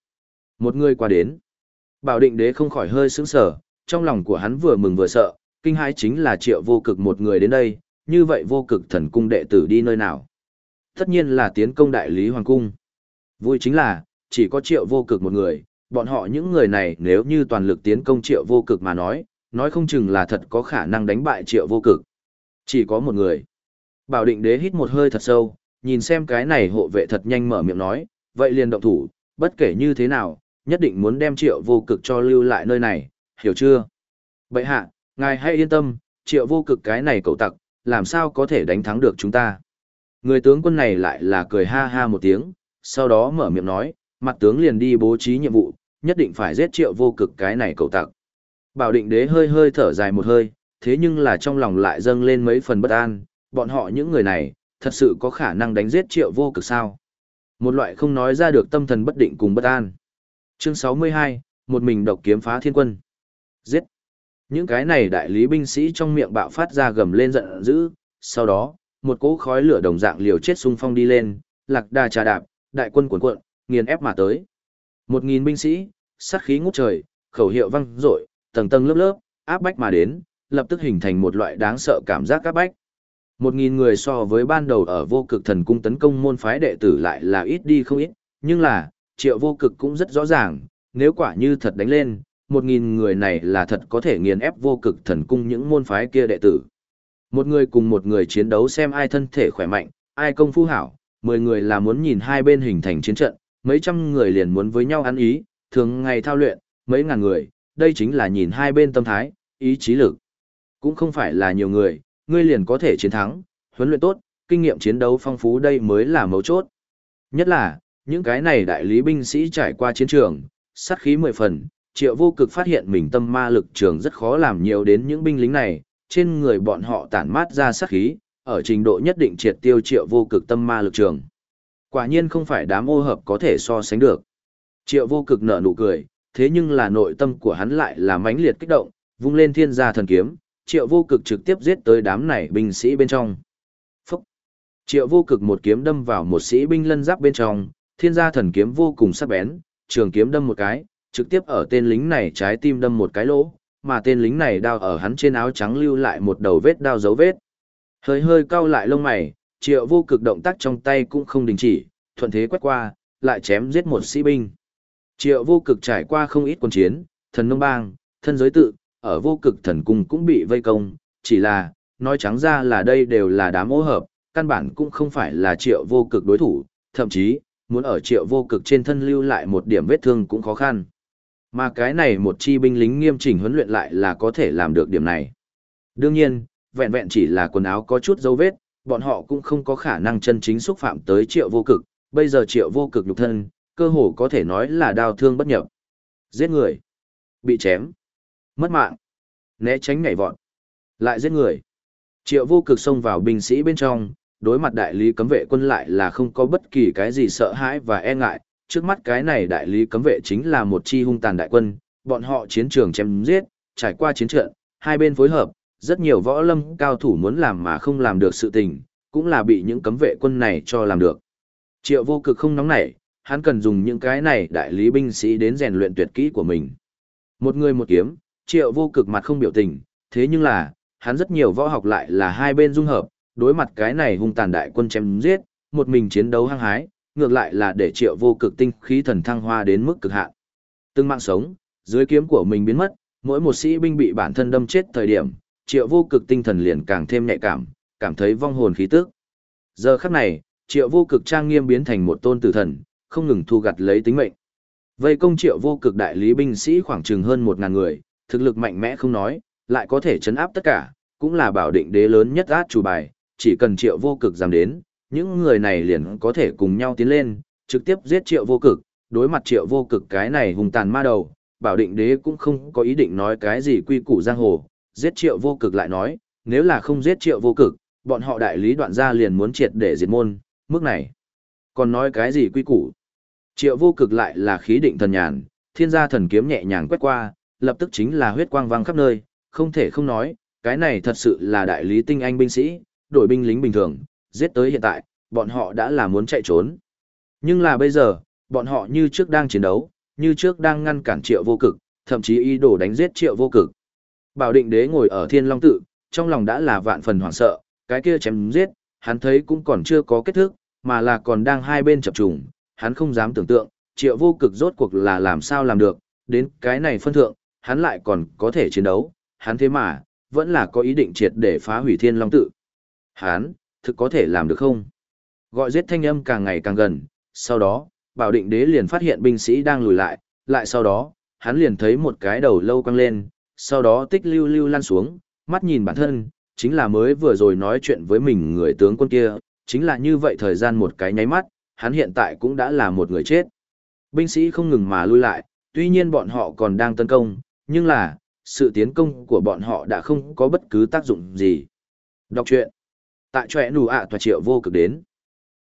Một người qua đến. Bảo định đế không khỏi hơi sững sờ, trong lòng của hắn vừa mừng vừa sợ, kinh hãi chính là triệu vô cực một người đến đây, như vậy vô cực thần cung đệ tử đi nơi nào. Tất nhiên là tiến công đại lý hoàng cung. Vui chính là, chỉ có triệu vô cực một người, bọn họ những người này nếu như toàn lực tiến công triệu vô cực mà nói, nói không chừng là thật có khả năng đánh bại triệu vô cực. Chỉ có một người. Bảo định đế hít một hơi thật sâu, nhìn xem cái này hộ vệ thật nhanh mở miệng nói, vậy liền động thủ, bất kể như thế nào, nhất định muốn đem triệu vô cực cho lưu lại nơi này, hiểu chưa? Bậy hạ, ngài hãy yên tâm, triệu vô cực cái này cậu tặc, làm sao có thể đánh thắng được chúng ta? Người tướng quân này lại là cười ha ha một tiếng, sau đó mở miệng nói, mặt tướng liền đi bố trí nhiệm vụ, nhất định phải giết triệu vô cực cái này cậu tặc. Bảo định đế hơi hơi thở dài một hơi, thế nhưng là trong lòng lại dâng lên mấy phần bất an, bọn họ những người này, thật sự có khả năng đánh giết triệu vô cực sao. Một loại không nói ra được tâm thần bất định cùng bất an. Chương 62, một mình độc kiếm phá thiên quân. Giết. Những cái này đại lý binh sĩ trong miệng bạo phát ra gầm lên giận dữ, sau đó, một cỗ khói lửa đồng dạng liều chết xung phong đi lên, lạc đà trà đạp, đại quân cuộn cuộn, nghiền ép mà tới. Một nghìn binh sĩ, sát khí ngút trời, khẩu hiệu vang dội, tầng tầng lớp lớp, áp bách mà đến, lập tức hình thành một loại đáng sợ cảm giác áp bách. Một nghìn người so với ban đầu ở vô cực thần cung tấn công môn phái đệ tử lại là ít đi không ít, nhưng là, triệu vô cực cũng rất rõ ràng, nếu quả như thật đánh lên, một nghìn người này là thật có thể nghiền ép vô cực thần cung những môn phái kia đệ tử. Một người cùng một người chiến đấu xem ai thân thể khỏe mạnh, ai công phu hảo, mười người là muốn nhìn hai bên hình thành chiến trận, mấy trăm người liền muốn với nhau ăn ý, thường ngày thao luyện, mấy ngàn người, đây chính là nhìn hai bên tâm thái, ý chí lực. Cũng không phải là nhiều người, ngươi liền có thể chiến thắng, huấn luyện tốt, kinh nghiệm chiến đấu phong phú đây mới là mấu chốt. Nhất là, những cái này đại lý binh sĩ trải qua chiến trường, sát khí mười phần, triệu vô cực phát hiện mình tâm ma lực trường rất khó làm nhiều đến những binh lính này, trên người bọn họ tản mát ra sát khí, ở trình độ nhất định triệt tiêu triệu vô cực tâm ma lực trường. Quả nhiên không phải đám ô hợp có thể so sánh được. Triệu vô cực nở nụ cười, thế nhưng là nội tâm của hắn lại là mãnh liệt kích động, vung lên thiên gia thần kiếm, triệu vô cực trực tiếp giết tới đám này binh sĩ bên trong. Phúc! Triệu vô cực một kiếm đâm vào một sĩ binh lân giáp bên trong, thiên gia thần kiếm vô cùng sắc bén, trường kiếm đâm một cái, trực tiếp ở tên lính này trái tim đâm một cái lỗ, mà tên lính này đao ở hắn trên áo trắng lưu lại một đầu vết đao dấu vết. Hơi hơi cau lại lông mày, triệu vô cực động tác trong tay cũng không đình chỉ, thuận thế quét qua, lại chém giết một sĩ binh. Triệu vô cực trải qua không ít quân chiến, thần nông bang, thân giới tự, ở vô cực thần cung cũng bị vây công, chỉ là, nói trắng ra là đây đều là đám ô hợp, căn bản cũng không phải là triệu vô cực đối thủ, thậm chí, muốn ở triệu vô cực trên thân lưu lại một điểm vết thương cũng khó khăn. Mà cái này một chi binh lính nghiêm chỉnh huấn luyện lại là có thể làm được điểm này. Đương nhiên, vẹn vẹn chỉ là quần áo có chút dấu vết, bọn họ cũng không có khả năng chân chính xúc phạm tới triệu vô cực, bây giờ triệu vô cực nhục thân, cơ hồ có thể nói là đau thương bất nhập. Giết người, bị chém, mất mạng, né tránh nhảy vọt, lại giết người. Triệu vô cực xông vào binh sĩ bên trong, đối mặt đại lý cấm vệ quân lại là không có bất kỳ cái gì sợ hãi và e ngại, trước mắt cái này đại lý cấm vệ chính là một chi hung tàn đại quân, bọn họ chiến trường chém giết, trải qua chiến trận, hai bên phối hợp, rất nhiều võ lâm cao thủ muốn làm mà không làm được sự tình, cũng là bị những cấm vệ quân này cho làm được. Triệu vô cực không nóng nảy, hắn cần dùng những cái này đại lý binh sĩ đến rèn luyện tuyệt kỹ của mình. Một người một kiếm, triệu vô cực mặt không biểu tình, thế nhưng là, hắn rất nhiều võ học lại là hai bên dung hợp, đối mặt cái này hung tàn đại quân chém giết, một mình chiến đấu hăng hái, ngược lại là để triệu vô cực tinh khí thần thăng hoa đến mức cực hạn. Từng mạng sống, dưới kiếm của mình biến mất, mỗi một sĩ binh bị bản thân đâm chết thời điểm, triệu vô cực tinh thần liền càng thêm nhạy cảm, cảm thấy vong hồn khí tức. Giờ khắc này, triệu vô cực trang nghiêm biến thành một tôn tử thần, không ngừng thu gặt lấy tính mệnh. Vây công triệu vô cực đại lý binh sĩ khoảng chừng hơn một ngàn người, thực lực mạnh mẽ không nói, lại có thể chấn áp tất cả, cũng là bảo định đế lớn nhất át chủ bài, chỉ cần triệu vô cực dám đến, những người này liền có thể cùng nhau tiến lên, trực tiếp giết triệu vô cực, đối mặt triệu vô cực cái này hùng tàn ma đầu, bảo định đế cũng không có ý định nói cái gì quy củ giang hồ, giết triệu vô cực lại nói, nếu là không giết triệu vô cực, bọn họ đại lý đoạn gia liền muốn triệt để diệt môn, mức này. Còn nói cái gì quy củ? Triệu vô cực lại là khí định thần nhàn, thiên gia thần kiếm nhẹ nhàng quét qua, lập tức chính là huyết quang vang khắp nơi, không thể không nói, cái này thật sự là đại lý tinh anh binh sĩ, đổi binh lính bình thường, giết tới hiện tại, bọn họ đã là muốn chạy trốn. Nhưng là bây giờ, bọn họ như trước đang chiến đấu, như trước đang ngăn cản triệu vô cực, thậm chí ý đồ đánh giết triệu vô cực. Bảo định đế ngồi ở thiên long tự, trong lòng đã là vạn phần hoảng sợ, cái kia chém giết, hắn thấy cũng còn chưa có kết thúc, mà là còn đang hai bên chập trùng, hắn không dám tưởng tượng, triệu vô cực rốt cuộc là làm sao làm được, đến cái này phân thượng, hắn lại còn có thể chiến đấu, hắn thế mà, vẫn là có ý định triệt để phá hủy thiên long tự. Hán, thực có thể làm được không? Gọi giết thanh âm càng ngày càng gần, sau đó, bảo định đế liền phát hiện binh sĩ đang lùi lại, lại sau đó, hắn liền thấy một cái đầu lâu quăng lên, sau đó tích lưu lưu lan xuống, mắt nhìn bản thân, chính là mới vừa rồi nói chuyện với mình người tướng quân kia, chính là như vậy thời gian một cái nháy mắt, hắn hiện tại cũng đã là một người chết. Binh sĩ không ngừng mà lui lại, tuy nhiên bọn họ còn đang tấn công, nhưng là, sự tiến công của bọn họ đã không có bất cứ tác dụng gì. Đọc truyện. Tại trọe nù ạ tòa triệu vô cực đến.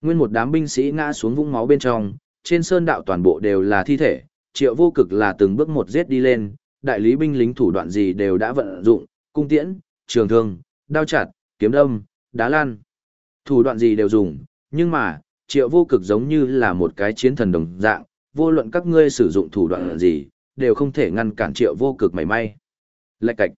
Nguyên một đám binh sĩ ngã xuống vũng máu bên trong, trên sơn đạo toàn bộ đều là thi thể, triệu vô cực là từng bước một giết đi lên, đại lý binh lính thủ đoạn gì đều đã vận dụng, cung tiễn, trường thương, đao chặt, kiếm đâm, đá lan. Thủ đoạn gì đều dùng, nhưng mà, triệu vô cực giống như là một cái chiến thần đồng dạng, vô luận các ngươi sử dụng thủ đoạn gì, đều không thể ngăn cản triệu vô cực mảy may. Lạch cạch.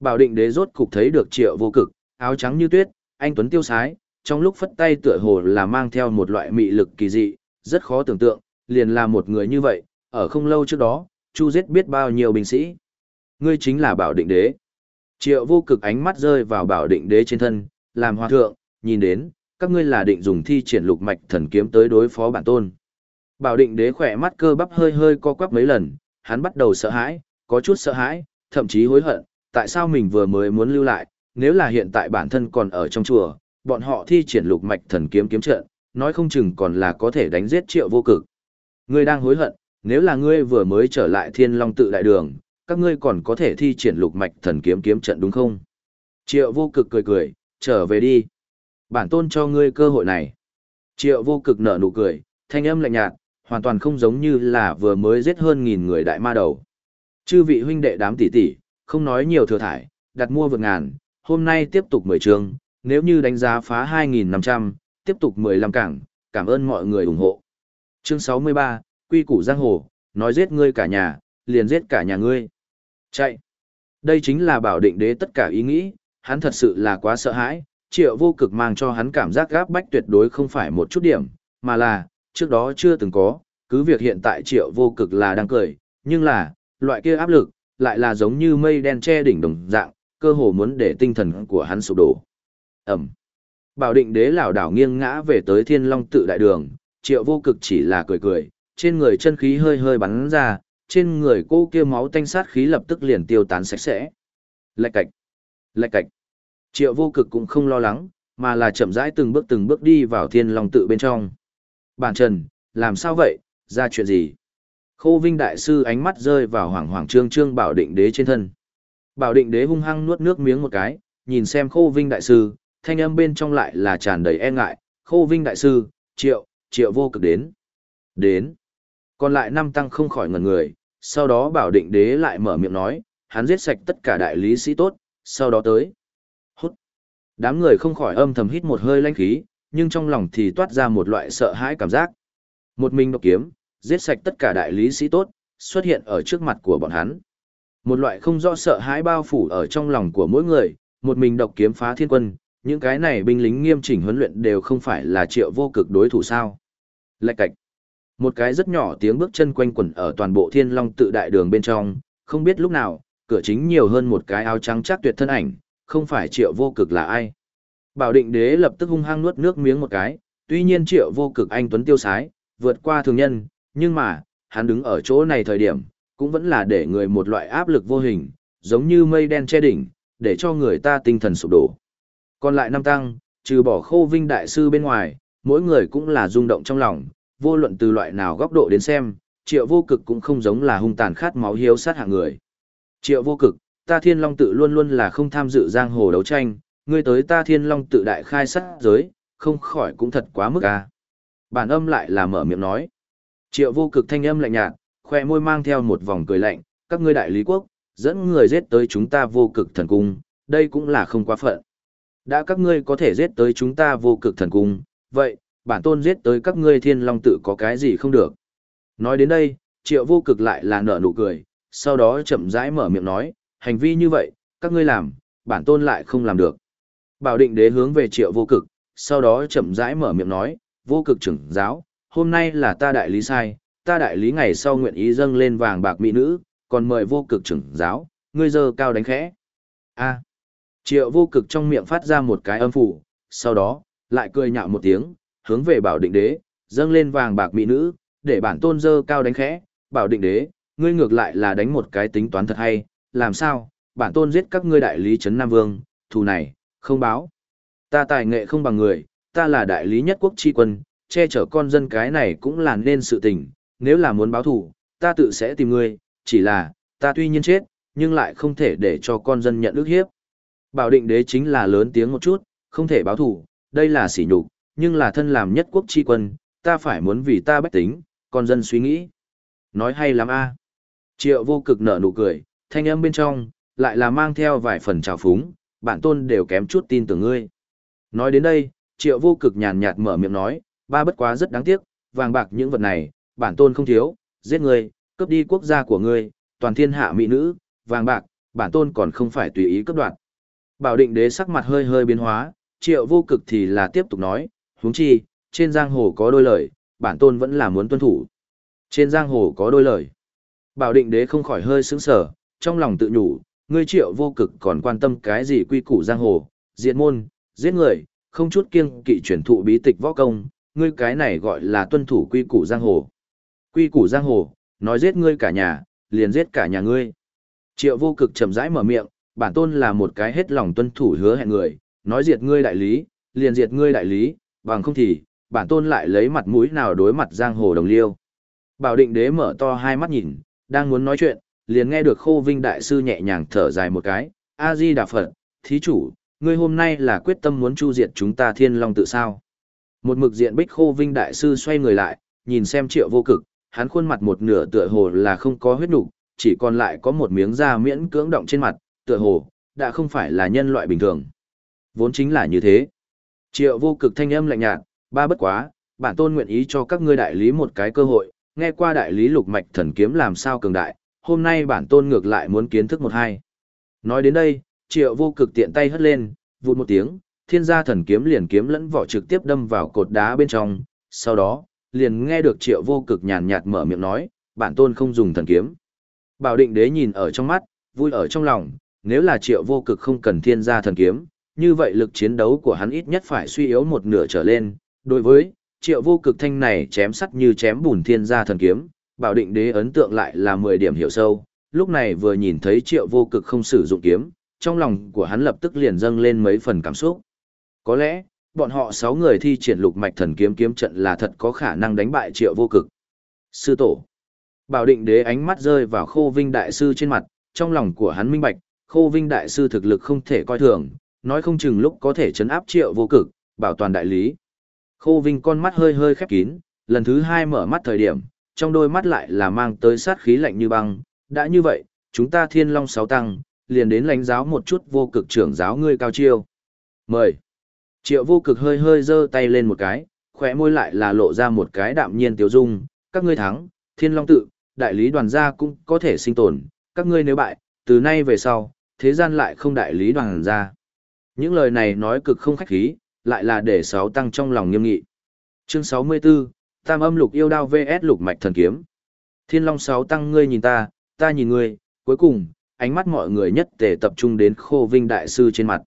Bảo định đế rốt cục thấy được triệu vô cực, áo trắng như tuyết, anh Tuấn tiêu sái, trong lúc phất tay tựa hồ là mang theo một loại mị lực kỳ dị, rất khó tưởng tượng, liền là một người như vậy, ở không lâu trước đó, Chu giết biết bao nhiêu binh sĩ. Ngươi chính là bảo định đế. Triệu vô cực ánh mắt rơi vào bảo định đế trên thân, làm hòa thượng, nhìn đến, các ngươi là định dùng thi triển lục mạch thần kiếm tới đối phó bản tôn. Bảo định đế khỏe mắt cơ bắp hơi hơi co quắp mấy lần, hắn bắt đầu sợ hãi, có chút sợ hãi, thậm chí hối hận, tại sao mình vừa mới muốn lưu lại, nếu là hiện tại bản thân còn ở trong chùa, bọn họ thi triển lục mạch thần kiếm kiếm trận, nói không chừng còn là có thể đánh giết triệu vô cực. Ngươi đang hối hận, nếu là ngươi vừa mới trở lại thiên long tự đại đường, các ngươi còn có thể thi triển lục mạch thần kiếm kiếm trận đúng không? Triệu vô cực cười cười, trở về đi. Bản tôn cho ngươi cơ hội này. Triệu vô cực nở nụ cười, thanh âm lạnh nhạt, hoàn toàn không giống như là vừa mới giết hơn nghìn người đại ma đầu. Chư vị huynh đệ đám tỷ tỷ, không nói nhiều thừa thải, đặt mua vượt ngàn, hôm nay tiếp tục 10 trường, nếu như đánh giá phá 2.500, tiếp tục 15 cảng, cảm ơn mọi người ủng hộ. Chương 63, Quy củ giang hồ, nói giết ngươi cả nhà, liền giết cả nhà ngươi. Chạy. Đây chính là bảo định đế tất cả ý nghĩ, hắn thật sự là quá sợ hãi, triệu vô cực mang cho hắn cảm giác gáp bách tuyệt đối không phải một chút điểm, mà là, trước đó chưa từng có, cứ việc hiện tại triệu vô cực là đang cười, nhưng là, loại kia áp lực, lại là giống như mây đen che đỉnh đồng dạng, cơ hồ muốn để tinh thần của hắn sụp đổ. Ẩm. Bảo định đế lảo đảo nghiêng ngã về tới thiên long tự đại đường, triệu vô cực chỉ là cười cười, trên người chân khí hơi hơi bắn ra, trên người cô kia máu tanh sát khí lập tức liền tiêu tán sạch sẽ. Lạch cạch. Lạch cạch. Triệu vô cực cũng không lo lắng, mà là chậm rãi từng bước từng bước đi vào thiên long tự bên trong. Bản trần, làm sao vậy, ra chuyện gì? Khô Vinh Đại Sư ánh mắt rơi vào hoàng hoàng trương trương bảo định đế trên thân. Bảo định đế hung hăng nuốt nước miếng một cái, nhìn xem Khô Vinh Đại Sư, thanh âm bên trong lại là tràn đầy e ngại. Khô Vinh Đại Sư, triệu, triệu vô cực đến. Đến. Còn lại năm tăng không khỏi ngẩn người, sau đó bảo định đế lại mở miệng nói, hắn giết sạch tất cả đại lý sĩ tốt, sau đó tới. Hút. Đám người không khỏi âm thầm hít một hơi lãnh khí, nhưng trong lòng thì toát ra một loại sợ hãi cảm giác. Một mình độc kiếm, giết sạch tất cả đại lý sĩ tốt, xuất hiện ở trước mặt của bọn hắn. Một loại không rõ sợ hãi bao phủ ở trong lòng của mỗi người, một mình độc kiếm phá thiên quân, những cái này binh lính nghiêm chỉnh huấn luyện đều không phải là triệu vô cực đối thủ sao. Lạch cạch. Một cái rất nhỏ tiếng bước chân quanh quẩn ở toàn bộ thiên long tự đại đường bên trong, không biết lúc nào, cửa chính nhiều hơn một cái áo trắng chắc tuyệt thân ảnh, không phải triệu vô cực là ai. Bảo định đế lập tức hung hăng nuốt nước miếng một cái, tuy nhiên triệu vô cực anh tuấn tiêu sái, vượt qua thường nhân, nhưng mà, hắn đứng ở chỗ này thời điểm, cũng vẫn là để người một loại áp lực vô hình, giống như mây đen che đỉnh, để cho người ta tinh thần sụp đổ. Còn lại năm tăng, trừ bỏ khô vinh đại sư bên ngoài, mỗi người cũng là rung động trong lòng, vô luận từ loại nào góc độ đến xem, triệu vô cực cũng không giống là hung tàn khát máu hiếu sát hạng người. Triệu vô cực, ta thiên long tự luôn luôn là không tham dự giang hồ đấu tranh, ngươi tới ta thiên long tự đại khai sát giới, không khỏi cũng thật quá mức à. Bản âm lại là mở miệng nói. Triệu vô cực thanh âm lạnh nhạt, khoe môi mang theo một vòng cười lạnh, các ngươi đại lý quốc, dẫn người giết tới chúng ta vô cực thần cung, đây cũng là không quá phận. Đã các ngươi có thể giết tới chúng ta vô cực thần cung, vậy, bản tôn giết tới các ngươi thiên long tự có cái gì không được. Nói đến đây, triệu vô cực lại là nở nụ cười, sau đó chậm rãi mở miệng nói, hành vi như vậy, các ngươi làm, bản tôn lại không làm được. Bảo định đế hướng về triệu vô cực, sau đó chậm rãi mở miệng nói, vô cực trưởng giáo, hôm nay là ta đại lý sai, ta đại lý ngày sau nguyện ý dâng lên vàng bạc mỹ nữ, còn mời vô cực trưởng giáo, ngươi dơ cao đánh khẽ. A. Triệu vô cực trong miệng phát ra một cái âm phủ, sau đó, lại cười nhạo một tiếng, hướng về bảo định đế, dâng lên vàng bạc mỹ nữ, để bản tôn dơ cao đánh khẽ, bảo định đế, ngươi ngược lại là đánh một cái tính toán thật hay, làm sao, bản tôn giết các ngươi đại lý trấn Nam Vương, thù này, không báo. Ta tài nghệ không bằng người, ta là đại lý nhất quốc tri quân, che chở con dân cái này cũng là nên sự tình, nếu là muốn báo thù, ta tự sẽ tìm ngươi, chỉ là, ta tuy nhiên chết, nhưng lại không thể để cho con dân nhận ước hiếp. Bảo định đế chính là lớn tiếng một chút, không thể báo thù, đây là sỉ nhục, nhưng là thân làm nhất quốc tri quân, ta phải muốn vì ta bách tính, con dân suy nghĩ. Nói hay lắm a. Triệu vô cực nở nụ cười, thanh âm bên trong, lại là mang theo vài phần trào phúng, bản tôn đều kém chút tin tưởng ngươi. Nói đến đây, triệu vô cực nhàn nhạt mở miệng nói, ba bất quá rất đáng tiếc, vàng bạc những vật này, bản tôn không thiếu, giết ngươi, cướp đi quốc gia của ngươi, toàn thiên hạ mỹ nữ, vàng bạc, bản tôn còn không phải tùy ý cướp đoạt. Bảo định đế sắc mặt hơi hơi biến hóa, triệu vô cực thì là tiếp tục nói, huống chi, trên giang hồ có đôi lời, bản tôn vẫn là muốn tuân thủ. Trên giang hồ có đôi lời. Bảo định đế không khỏi hơi sững sờ, trong lòng tự nhủ, ngươi triệu vô cực còn quan tâm cái gì quy củ giang hồ, diệt môn, giết người, không chút kiêng kỵ chuyển thụ bí tịch võ công, ngươi cái này gọi là tuân thủ quy củ giang hồ. Quy củ giang hồ, nói giết ngươi cả nhà, liền giết cả nhà ngươi. Triệu vô cực chậm rãi mở miệng, bản tôn là một cái hết lòng tuân thủ hứa hẹn người, nói diệt ngươi đại lý, liền diệt ngươi đại lý, bằng không thì, bản tôn lại lấy mặt mũi nào đối mặt giang hồ đồng liêu. Bảo định đế mở to hai mắt nhìn, đang muốn nói chuyện, liền nghe được khô vinh đại sư nhẹ nhàng thở dài một cái, A-di Đà Phật, thí chủ, ngươi hôm nay là quyết tâm muốn chu diệt chúng ta thiên long tự sao. Một mực diện bích khô vinh đại sư xoay người lại, nhìn xem triệu vô cực, hắn khuôn mặt một nửa tựa hồ là không có huyết nục chỉ còn lại có một miếng da miễn cưỡng động trên mặt, tựa hồ, đã không phải là nhân loại bình thường. Vốn chính là như thế. Triệu vô cực thanh âm lạnh nhạt, ba bất quá, bản tôn nguyện ý cho các ngươi đại lý một cái cơ hội, nghe qua đại lý lục mạch thần kiếm làm sao cường đại, hôm nay bản tôn ngược lại muốn kiến thức một hai. Nói đến đây, triệu vô cực tiện tay hất lên, vụt một tiếng, thiên gia thần kiếm liền kiếm lẫn vỏ trực tiếp đâm vào cột đá bên trong, sau đó, liền nghe được triệu vô cực nhàn nhạt mở miệng nói, bản tôn không dùng thần kiếm. Bảo định đế nhìn ở trong mắt, vui ở trong lòng, nếu là triệu vô cực không cần thiên gia thần kiếm, như vậy lực chiến đấu của hắn ít nhất phải suy yếu một nửa trở lên. Đối với triệu vô cực thanh này chém sắt như chém bùn thiên gia thần kiếm, bảo định đế ấn tượng lại là 10 điểm hiểu sâu. Lúc này vừa nhìn thấy triệu vô cực không sử dụng kiếm, trong lòng của hắn lập tức liền dâng lên mấy phần cảm xúc. Có lẽ, bọn họ sáu người thi triển lục mạch thần kiếm kiếm trận là thật có khả năng đánh bại triệu vô cực. Sư tổ. Bảo định đế ánh mắt rơi vào khô vinh đại sư trên mặt, trong lòng của hắn minh bạch, khô vinh đại sư thực lực không thể coi thường, nói không chừng lúc có thể chấn áp triệu vô cực, bảo toàn đại lý. Khô vinh con mắt hơi hơi khép kín, lần thứ hai mở mắt thời điểm, trong đôi mắt lại là mang tới sát khí lạnh như băng, đã như vậy, chúng ta thiên long sáu tăng, liền đến lãnh giáo một chút vô cực trưởng giáo ngươi cao chiêu. Mời. Triệu vô cực hơi hơi giơ tay lên một cái, khỏe môi lại là lộ ra một cái đạm nhiên tiêu dung, các ngươi thắng, thiên long tự, đại lý đoàn gia cũng có thể sinh tồn, các ngươi nếu bại, từ nay về sau, thế gian lại không đại lý đoàn gia. Những lời này nói cực không khách khí, lại là để sáu tăng trong lòng nghiêm nghị. Chương 64, Tam âm lục yêu đao VS lục mạch thần kiếm. Thiên Long sáu tăng ngươi nhìn ta, ta nhìn ngươi, cuối cùng, ánh mắt mọi người nhất tề tập trung đến Khô Vinh đại sư trên mặt.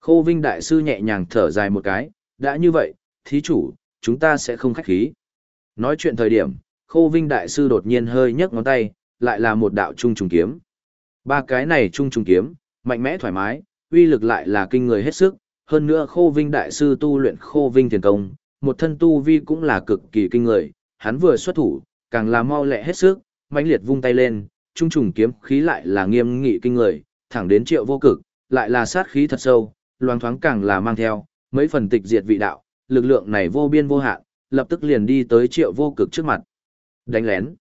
Khô Vinh Đại Sư nhẹ nhàng thở dài một cái, đã như vậy, thí chủ, chúng ta sẽ không khách khí. Nói chuyện thời điểm, Khô Vinh Đại Sư đột nhiên hơi nhấc ngón tay, lại là một đạo trung trùng kiếm. Ba cái này trung trùng kiếm, mạnh mẽ thoải mái, uy lực lại là kinh người hết sức, hơn nữa Khô Vinh Đại Sư tu luyện Khô Vinh Thiền Công, một thân tu vi cũng là cực kỳ kinh người, hắn vừa xuất thủ, càng là mau lẹ hết sức, mãnh liệt vung tay lên, trung trùng kiếm khí lại là nghiêm nghị kinh người, thẳng đến triệu vô cực, lại là sát khí thật sâu, loang thoáng càng là mang theo, mấy phần tịch diệt vị đạo, lực lượng này vô biên vô hạn, lập tức liền đi tới triệu vô cực trước mặt. Đánh lén.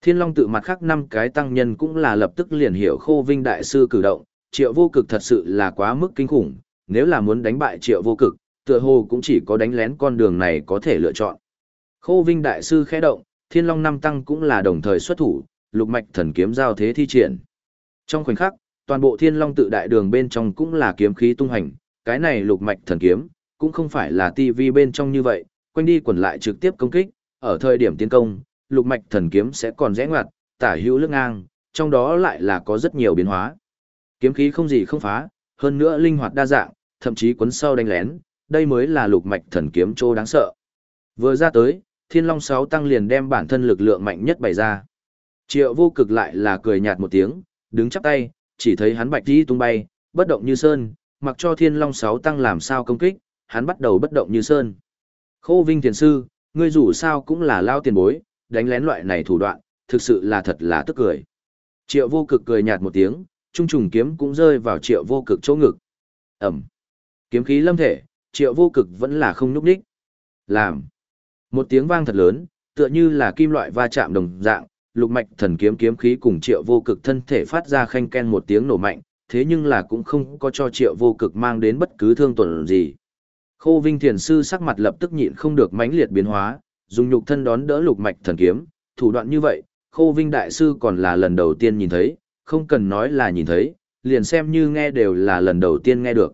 Thiên Long tự mặt khác năm cái tăng nhân cũng là lập tức liền hiểu khô vinh đại sư cử động, triệu vô cực thật sự là quá mức kinh khủng, nếu là muốn đánh bại triệu vô cực, tựa hồ cũng chỉ có đánh lén con đường này có thể lựa chọn. Khô vinh đại sư khẽ động, Thiên Long năm tăng cũng là đồng thời xuất thủ, lục mạch thần kiếm giao thế thi triển. Trong khoảnh khắc, toàn bộ Thiên Long tự đại đường bên trong cũng là kiếm khí tung hành, cái này lục mạch thần kiếm, cũng không phải là tivi bên trong như vậy, quanh đi quẩn lại trực tiếp công kích, ở thời điểm tiến công, lục mạch thần kiếm sẽ còn rẽ ngoặt, tả hữu lưng ngang, trong đó lại là có rất nhiều biến hóa. Kiếm khí không gì không phá, hơn nữa linh hoạt đa dạng, thậm chí cuốn sau đánh lén, đây mới là lục mạch thần kiếm chỗ đáng sợ. Vừa ra tới, Thiên Long sáu tăng liền đem bản thân lực lượng mạnh nhất bày ra. Triệu vô cực lại là cười nhạt một tiếng, đứng chắp tay, chỉ thấy hắn bạch đi tung bay, bất động như sơn, mặc cho Thiên Long sáu tăng làm sao công kích, hắn bắt đầu bất động như sơn. Khô Vinh Thiền Sư, ngươi dù sao cũng là lao tiền bối, đánh lén loại này thủ đoạn, thực sự là thật là tức cười. Triệu vô cực cười nhạt một tiếng, trung trùng kiếm cũng rơi vào triệu vô cực chỗ ngực. Ẩm. Kiếm khí lâm thể, triệu vô cực vẫn là không nhúc đích. Làm. Một tiếng vang thật lớn, tựa như là kim loại va chạm đồng dạng, lục mạch thần kiếm kiếm khí cùng triệu vô cực thân thể phát ra khanh ken một tiếng nổ mạnh, thế nhưng là cũng không có cho triệu vô cực mang đến bất cứ thương tổn gì. Khô Vinh Thiền Sư sắc mặt lập tức nhịn không được mãnh liệt biến hóa, dùng nhục thân đón đỡ lục mạch thần kiếm, thủ đoạn như vậy, Khô Vinh Đại Sư còn là lần đầu tiên nhìn thấy, không cần nói là nhìn thấy, liền xem như nghe đều là lần đầu tiên nghe được.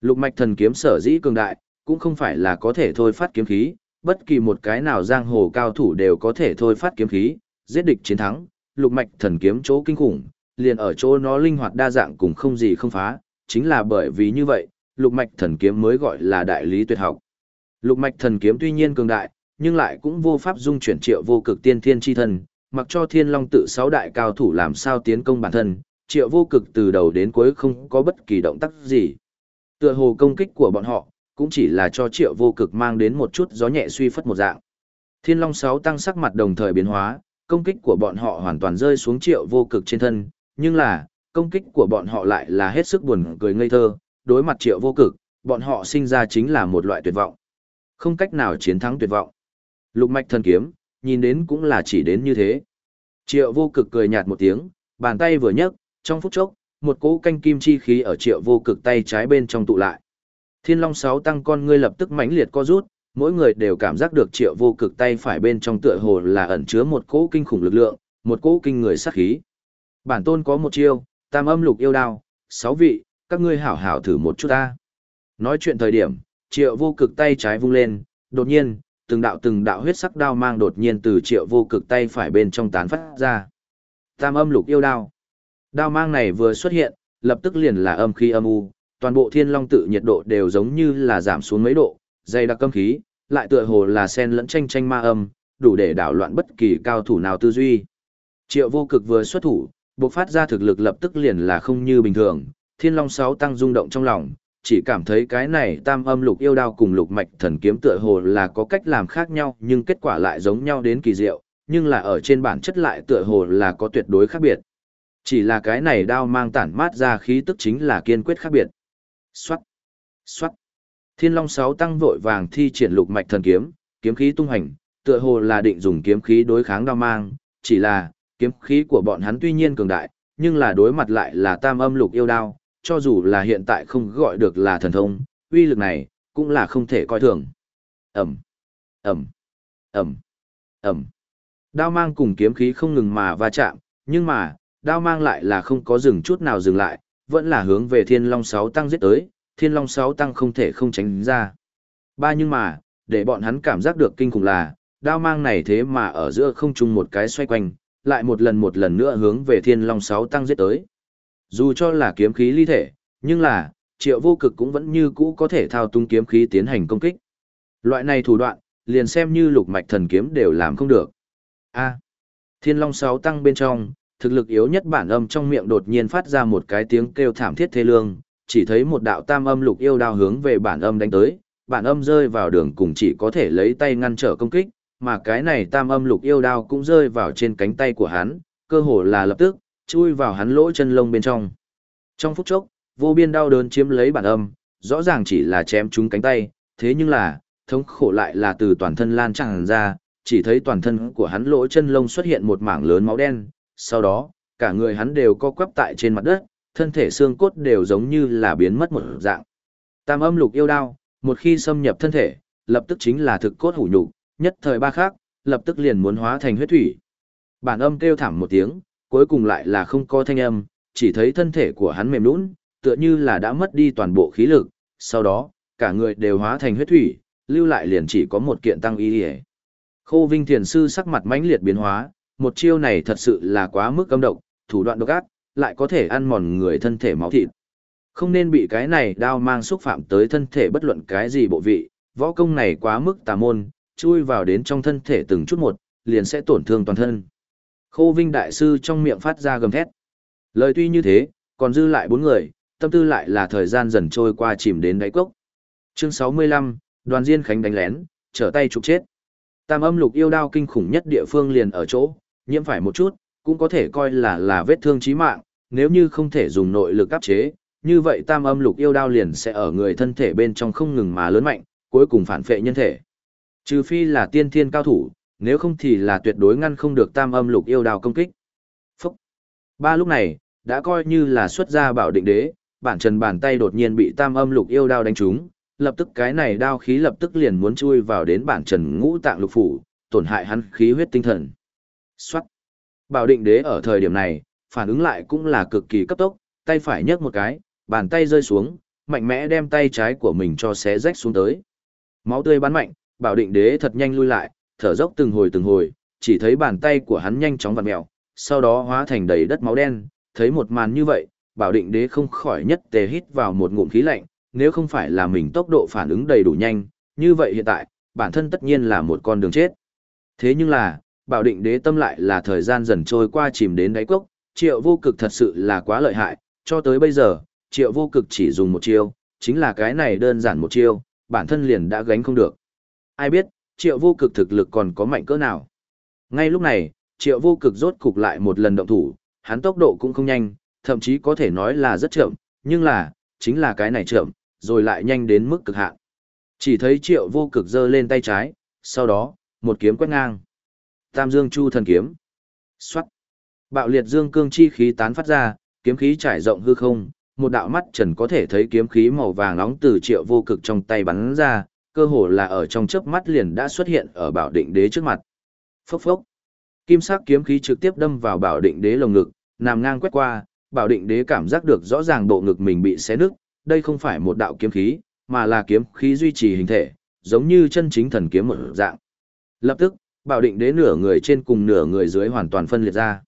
Lục mạch thần kiếm sở dĩ cường đại, cũng không phải là có thể thôi phát kiếm khí, bất kỳ một cái nào giang hồ cao thủ đều có thể thôi phát kiếm khí, giết địch chiến thắng, lục mạch thần kiếm chỗ kinh khủng, liền ở chỗ nó linh hoạt đa dạng cùng không gì không phá, chính là bởi vì như vậy, lục mạch thần kiếm mới gọi là đại lý tuyệt học. Lục mạch thần kiếm tuy nhiên cường đại, nhưng lại cũng vô pháp dung chuyển triệu vô cực tiên thiên chi thân, mặc cho thiên long tự sáu đại cao thủ làm sao tiến công bản thân, triệu vô cực từ đầu đến cuối không có bất kỳ động tác gì. Tựa hồ công kích của bọn họ, cũng chỉ là cho triệu vô cực mang đến một chút gió nhẹ suy phất một dạng. Thiên Long sáu tăng sắc mặt đồng thời biến hóa, công kích của bọn họ hoàn toàn rơi xuống triệu vô cực trên thân, nhưng là, công kích của bọn họ lại là hết sức buồn cười ngây thơ, đối mặt triệu vô cực, bọn họ sinh ra chính là một loại tuyệt vọng. Không cách nào chiến thắng tuyệt vọng. Lục mạch thần kiếm, nhìn đến cũng là chỉ đến như thế. Triệu vô cực cười nhạt một tiếng, bàn tay vừa nhấc, trong phút chốc, một cỗ canh kim chi khí ở triệu vô cực tay trái bên trong tụ lại. Thiên Long sáu tăng con ngươi lập tức mãnh liệt co rút, mỗi người đều cảm giác được triệu vô cực tay phải bên trong tựa hồ là ẩn chứa một cỗ kinh khủng lực lượng, một cỗ kinh người sát khí. Bản tôn có một chiêu, tam âm lục yêu đao, sáu vị, các ngươi hảo hảo thử một chút ta. Nói chuyện thời điểm, triệu vô cực tay trái vung lên, đột nhiên, từng đạo từng đạo huyết sắc đao mang đột nhiên từ triệu vô cực tay phải bên trong tán phát ra. Tam âm lục yêu đao. Đao mang này vừa xuất hiện, lập tức liền là âm khi âm u, toàn bộ thiên long tự nhiệt độ đều giống như là giảm xuống mấy độ, dày đặc âm khí, lại tựa hồ là sen lẫn tranh tranh ma âm, đủ để đảo loạn bất kỳ cao thủ nào tư duy. Triệu vô cực vừa xuất thủ, bộc phát ra thực lực lập tức liền là không như bình thường, thiên long sáu tăng rung động trong lòng, chỉ cảm thấy cái này tam âm lục yêu đao cùng lục mạch thần kiếm tựa hồ là có cách làm khác nhau nhưng kết quả lại giống nhau đến kỳ diệu, nhưng là ở trên bản chất lại tựa hồ là có tuyệt đối khác biệt. Chỉ là cái này đao mang tản mát ra khí tức chính là kiên quyết khác biệt. Xoát, xoát. Thiên Long sáu tăng vội vàng thi triển lục mạch thần kiếm, kiếm khí tung hành, tựa hồ là định dùng kiếm khí đối kháng đao mang, chỉ là, kiếm khí của bọn hắn tuy nhiên cường đại, nhưng là đối mặt lại là tam âm lục yêu đao, cho dù là hiện tại không gọi được là thần thông, uy lực này, cũng là không thể coi thường. Ẩm, Ẩm, Ẩm, Ẩm. Đao mang cùng kiếm khí không ngừng mà va chạm, nhưng mà, đao mang lại là không có dừng chút nào dừng lại, vẫn là hướng về thiên long sáu tăng giết tới, thiên long sáu tăng không thể không tránh ra. Ba nhưng mà, để bọn hắn cảm giác được kinh khủng là, đao mang này thế mà ở giữa không trung một cái xoay quanh, lại một lần một lần nữa hướng về thiên long sáu tăng giết tới. Dù cho là kiếm khí ly thể, nhưng là, triệu vô cực cũng vẫn như cũ có thể thao túng kiếm khí tiến hành công kích. Loại này thủ đoạn, liền xem như lục mạch thần kiếm đều làm không được. A. À, thiên Long sáu tăng bên trong, thực lực yếu nhất bản âm trong miệng đột nhiên phát ra một cái tiếng kêu thảm thiết thê lương, chỉ thấy một đạo tam âm lục yêu đao hướng về bản âm đánh tới, bản âm rơi vào đường cùng chỉ có thể lấy tay ngăn trở công kích, mà cái này tam âm lục yêu đao cũng rơi vào trên cánh tay của hắn, cơ hồ là lập tức, chui vào hắn lỗ chân lông bên trong. Trong phút chốc, vô biên đau đớn chiếm lấy bản âm, rõ ràng chỉ là chém trúng cánh tay, thế nhưng là, thống khổ lại là từ toàn thân lan tràn ra, chỉ thấy toàn thân của hắn lỗ chân lông xuất hiện một mảng lớn máu đen, sau đó, cả người hắn đều co quắp tại trên mặt đất, thân thể xương cốt đều giống như là biến mất một dạng. Tam âm lục yêu đao, một khi xâm nhập thân thể, lập tức chính là thực cốt hủ nhục, nhất thời ba khác, lập tức liền muốn hóa thành huyết thủy. Bản âm kêu thảm một tiếng, cuối cùng lại là không có thanh âm, chỉ thấy thân thể của hắn mềm nhũn, tựa như là đã mất đi toàn bộ khí lực, sau đó, cả người đều hóa thành huyết thủy, lưu lại liền chỉ có một kiện tăng y. Khô Vinh Thiền Sư sắc mặt mãnh liệt biến hóa, một chiêu này thật sự là quá mức âm độc, thủ đoạn độc ác, lại có thể ăn mòn người thân thể máu thịt. Không nên bị cái này đao mang xúc phạm tới thân thể bất luận cái gì bộ vị, võ công này quá mức tà môn, chui vào đến trong thân thể từng chút một, liền sẽ tổn thương toàn thân. Khô Vinh Đại Sư trong miệng phát ra gầm thét. Lời tuy như thế, còn dư lại bốn người, tâm tư lại là thời gian dần trôi qua chìm đến đáy cốc. Chương 65, đoàn Diên Khánh đánh lén, trở tay trục chết. Tam âm lục yêu đao kinh khủng nhất địa phương liền ở chỗ, nhiễm phải một chút, cũng có thể coi là là vết thương chí mạng, nếu như không thể dùng nội lực áp chế, như vậy tam âm lục yêu đao liền sẽ ở người thân thể bên trong không ngừng mà lớn mạnh, cuối cùng phản phệ nhân thể. Trừ phi là tiên thiên cao thủ, nếu không thì là tuyệt đối ngăn không được tam âm lục yêu đao công kích. Phúc! Ba lúc này, đã coi như là xuất ra bảo định đế, bản trần bàn tay đột nhiên bị tam âm lục yêu đao đánh trúng, lập tức cái này đao khí lập tức liền muốn chui vào đến bản trần ngũ tạng lục phủ, tổn hại hắn khí huyết tinh thần. Xoát! Bảo định đế ở thời điểm này, phản ứng lại cũng là cực kỳ cấp tốc, tay phải nhấc một cái, bàn tay rơi xuống, mạnh mẽ đem tay trái của mình cho xé rách xuống tới. Máu tươi bắn mạnh, bảo định đế thật nhanh lui lại, thở dốc từng hồi từng hồi, chỉ thấy bàn tay của hắn nhanh chóng vặn mèo, sau đó hóa thành đầy đất máu đen, thấy một màn như vậy, bảo định đế không khỏi nhất tề hít vào một ngụm khí lạnh, nếu không phải là mình tốc độ phản ứng đầy đủ nhanh, như vậy hiện tại, bản thân tất nhiên là một con đường chết. Thế nhưng là, bảo định đế tâm lại là thời gian dần trôi qua chìm đến đáy cốc, triệu vô cực thật sự là quá lợi hại, cho tới bây giờ, triệu vô cực chỉ dùng một chiêu, chính là cái này đơn giản một chiêu, bản thân liền đã gánh không được. Ai biết, triệu vô cực thực lực còn có mạnh cỡ nào. Ngay lúc này, triệu vô cực rốt cục lại một lần động thủ, hắn tốc độ cũng không nhanh, thậm chí có thể nói là rất chậm, nhưng là, chính là cái này chậm, rồi lại nhanh đến mức cực hạn. Chỉ thấy triệu vô cực giơ lên tay trái, sau đó, một kiếm quét ngang. Tam Dương Chu thần kiếm. Xoát. Bạo liệt dương cương chi khí tán phát ra, kiếm khí trải rộng hư không, một đạo mắt trần có thể thấy kiếm khí màu vàng nóng từ triệu vô cực trong tay bắn ra, cơ hồ là ở trong chớp mắt liền đã xuất hiện ở bảo định đế trước mặt. Phốc phốc. Kim sắc kiếm khí trực tiếp đâm vào bảo định đế lồng ngực, nằm ngang quét qua, bảo định đế cảm giác được rõ ràng bộ ngực mình bị xé nứt, đây không phải một đạo kiếm khí, mà là kiếm khí duy trì hình thể, giống như chân chính thần kiếm một dạng. Lập tức, bảo định đế nửa người trên cùng nửa người dưới hoàn toàn phân liệt ra.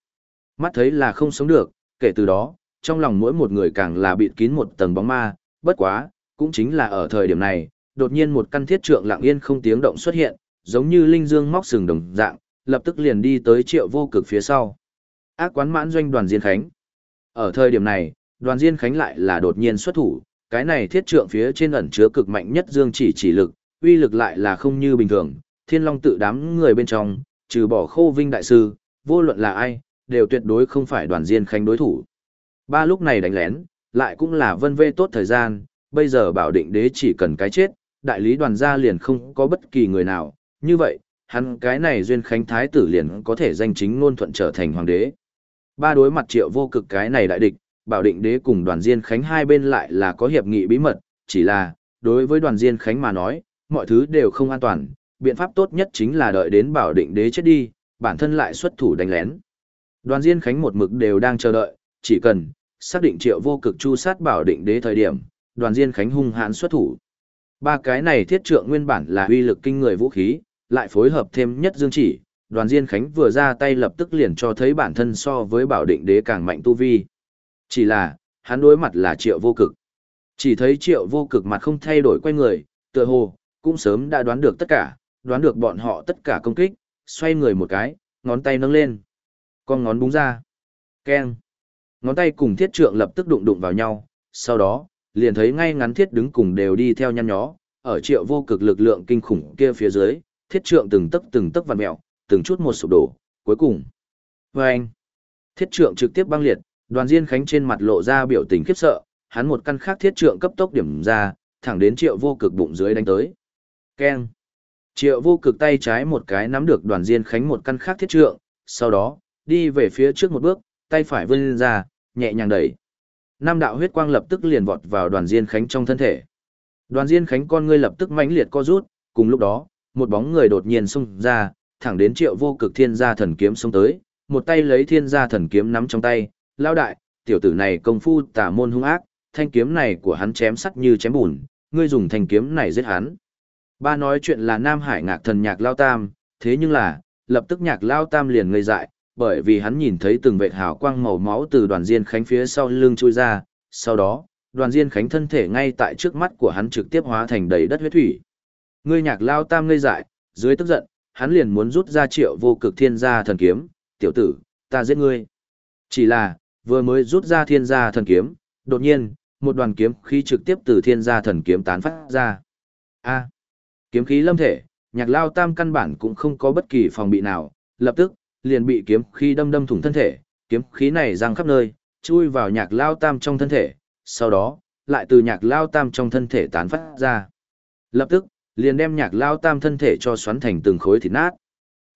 Mắt thấy là không sống được, kể từ đó, trong lòng mỗi một người càng là bịt kín một tầng bóng ma, bất quá, cũng chính là ở thời điểm này, đột nhiên một căn thiết trượng lặng yên không tiếng động xuất hiện, giống như linh dương móc sừng đồng dạng, lập tức liền đi tới triệu vô cực phía sau. Ác quán mãn doanh đoàn Diên Khánh. Ở thời điểm này, đoàn Diên Khánh lại là đột nhiên xuất thủ, cái này thiết trượng phía trên ẩn chứa cực mạnh nhất dương chỉ chỉ lực, uy lực lại là không như bình thường, thiên long tự đám người bên trong, trừ bỏ khô vinh đại sư, vô luận là ai, đều tuyệt đối không phải đoàn Diên Khánh đối thủ. Ba lúc này đánh lén, lại cũng là vân vê tốt thời gian, bây giờ bảo định đế chỉ cần cái chết, đại lý đoàn gia liền không có bất kỳ người nào, như vậy, hắn cái này duyên khánh thái tử liền có thể danh chính ngôn thuận trở thành hoàng đế. Ba đối mặt triệu vô cực cái này đại địch, bảo định đế cùng đoàn diên khánh hai bên lại là có hiệp nghị bí mật, chỉ là, đối với đoàn diên khánh mà nói, mọi thứ đều không an toàn, biện pháp tốt nhất chính là đợi đến bảo định đế chết đi, bản thân lại xuất thủ đánh lén. Đoàn diên khánh một mực đều đang chờ đợi, chỉ cần, xác định triệu vô cực chu sát bảo định đế thời điểm, đoàn diên khánh hung hãn xuất thủ. Ba cái này thiết trượng nguyên bản là uy lực kinh người vũ khí, lại phối hợp thêm nhất dương chỉ, đoàn diên khánh vừa ra tay lập tức liền cho thấy bản thân so với bảo định đế càng mạnh tu vi. Chỉ là, hắn đối mặt là triệu vô cực. Chỉ thấy triệu vô cực mặt không thay đổi quay người, tựa hồ, cũng sớm đã đoán được tất cả, đoán được bọn họ tất cả công kích, xoay người một cái, ngón tay nâng lên. Con ngón búng ra. Keng. Ngón tay cùng thiết trượng lập tức đụng đụng vào nhau, sau đó, liền thấy ngay ngắn thiết đứng cùng đều đi theo nhăn nhó, ở triệu vô cực lực lượng kinh khủng kia phía dưới, thiết trượng từng tấc từng tấc vặn mẹo, từng chút một sụp đổ, cuối cùng. Vâng! Thiết trượng trực tiếp băng liệt, đoàn diên khánh trên mặt lộ ra biểu tình khiếp sợ, hắn một căn khác thiết trượng cấp tốc điểm ra, thẳng đến triệu vô cực bụng dưới đánh tới. Keng! Triệu vô cực tay trái một cái nắm được đoàn diên khánh một căn khác thiết trượng, sau đó, đi về phía trước một bước, tay phải vươn ra, nhẹ nhàng đẩy. Nam đạo huyết quang lập tức liền vọt vào đoàn diên khánh trong thân thể. Đoàn diên khánh con ngươi lập tức mãnh liệt co rút, cùng lúc đó, một bóng người đột nhiên xông ra, thẳng đến triệu vô cực thiên gia thần kiếm xông tới, một tay lấy thiên gia thần kiếm nắm trong tay, lao đại, tiểu tử này công phu tà môn hung ác, thanh kiếm này của hắn chém sắt như chém bùn, ngươi dùng thanh kiếm này giết hắn. Ba nói chuyện là Nam Hải ngạc thần nhạc lao tam, thế nhưng là, lập tức nhạc lao tam liền ngây dại, bởi vì hắn nhìn thấy từng vệt hào quang màu máu từ đoàn diên khánh phía sau lưng chui ra, sau đó, đoàn diên khánh thân thể ngay tại trước mắt của hắn trực tiếp hóa thành đầy đất huyết thủy. Ngươi nhạc lao tam ngây dại, dưới tức giận, hắn liền muốn rút ra triệu vô cực thiên gia thần kiếm, tiểu tử, ta giết ngươi. Chỉ là, vừa mới rút ra thiên gia thần kiếm, đột nhiên, một đoàn kiếm khí trực tiếp từ thiên gia thần kiếm tán phát ra. A kiếm khí lâm thể, nhạc lao tam căn bản cũng không có bất kỳ phòng bị nào, lập tức, liền bị kiếm khí đâm đâm thủng thân thể, kiếm khí này răng khắp nơi, chui vào nhạc lao tam trong thân thể, sau đó, lại từ nhạc lao tam trong thân thể tán phát ra. Lập tức, liền đem nhạc lao tam thân thể cho xoắn thành từng khối thịt nát.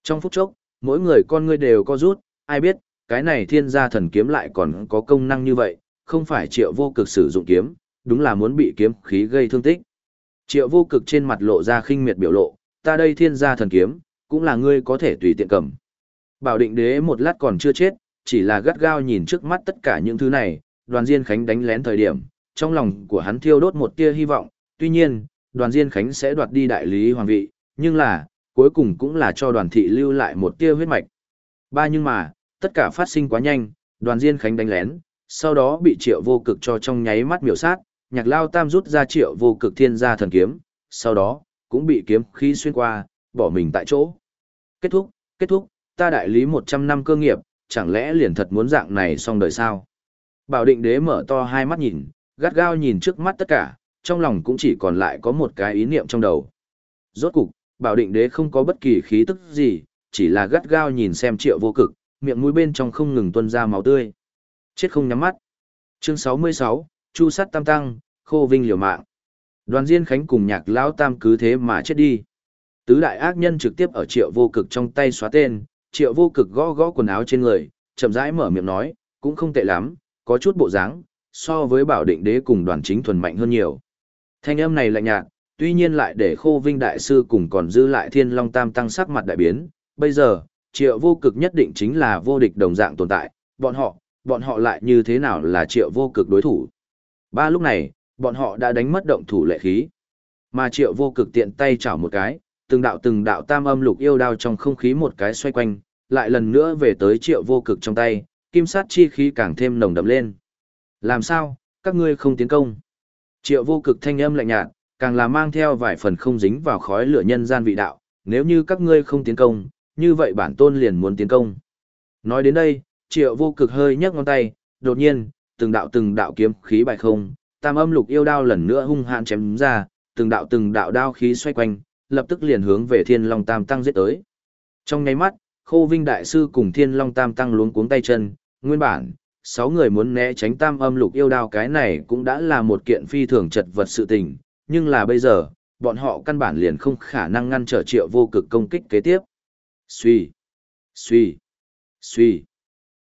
Trong phút chốc, mỗi người con ngươi đều có rút, ai biết, cái này thiên gia thần kiếm lại còn có công năng như vậy, không phải triệu vô cực sử dụng kiếm, đúng là muốn bị kiếm khí gây thương tích. Triệu vô cực trên mặt lộ ra khinh miệt biểu lộ, ta đây thiên gia thần kiếm, cũng là ngươi có thể tùy tiện cầm. Bảo định đế một lát còn chưa chết, chỉ là gắt gao nhìn trước mắt tất cả những thứ này, đoàn diên khánh đánh lén thời điểm, trong lòng của hắn thiêu đốt một tia hy vọng, tuy nhiên, đoàn diên khánh sẽ đoạt đi đại lý hoàng vị, nhưng là, cuối cùng cũng là cho đoàn thị lưu lại một tia huyết mạch. Ba nhưng mà, tất cả phát sinh quá nhanh, đoàn diên khánh đánh lén, sau đó bị triệu vô cực cho trong nháy mắt miểu sát, nhạc lao tam rút ra triệu vô cực thiên gia thần kiếm, sau đó, cũng bị kiếm khí xuyên qua, bỏ mình tại chỗ. Kết thúc, kết thúc, ta đại lý 100 năm cơ nghiệp, chẳng lẽ liền thật muốn dạng này xong đời sao? Bảo định đế mở to hai mắt nhìn, gắt gao nhìn trước mắt tất cả, trong lòng cũng chỉ còn lại có một cái ý niệm trong đầu. Rốt cục, bảo định đế không có bất kỳ khí tức gì, chỉ là gắt gao nhìn xem triệu vô cực, miệng mũi bên trong không ngừng tuôn ra máu tươi. Chết không nhắm mắt. Chương 66, Chu sắt tam tăng, khô vinh liều mạng. Đoàn Diên Khánh cùng nhạc lão tam cứ thế mà chết đi. Tứ đại ác nhân trực tiếp ở triệu vô cực trong tay xóa tên, triệu vô cực gõ gõ quần áo trên người, chậm rãi mở miệng nói, cũng không tệ lắm, có chút bộ dáng, so với bảo định đế cùng đoàn chính thuần mạnh hơn nhiều. Thanh âm này lạnh nhạt, tuy nhiên lại để khô vinh đại sư cùng còn dư lại thiên long tam tăng sắc mặt đại biến, bây giờ, triệu vô cực nhất định chính là vô địch đồng dạng tồn tại, bọn họ, bọn họ lại như thế nào là triệu vô cực đối thủ. Ba lúc này, bọn họ đã đánh mất động thủ lệ khí. Mà triệu vô cực tiện tay chảo một cái, từng đạo từng đạo tam âm lục yêu đao trong không khí một cái xoay quanh, lại lần nữa về tới triệu vô cực trong tay, kim sát chi khí càng thêm nồng đậm lên. Làm sao, các ngươi không tiến công? Triệu vô cực thanh âm lạnh nhạt, càng là mang theo vài phần không dính vào khói lửa nhân gian vị đạo, nếu như các ngươi không tiến công, như vậy bản tôn liền muốn tiến công. Nói đến đây, triệu vô cực hơi nhấc ngón tay, đột nhiên, từng đạo từng đạo kiếm khí bài không, tam âm lục yêu đao lần nữa hung hãn chém ra, từng đạo từng đạo đao khí xoay quanh, lập tức liền hướng về Thiên Long Tam Tăng giết tới. Trong nháy mắt, Khô Vinh Đại Sư cùng Thiên Long Tam Tăng luống cuống tay chân, nguyên bản, sáu người muốn né tránh tam âm lục yêu đao cái này cũng đã là một kiện phi thường chật vật sự tình, nhưng là bây giờ, bọn họ căn bản liền không khả năng ngăn trở triệu vô cực công kích kế tiếp. Suy, suy, suy.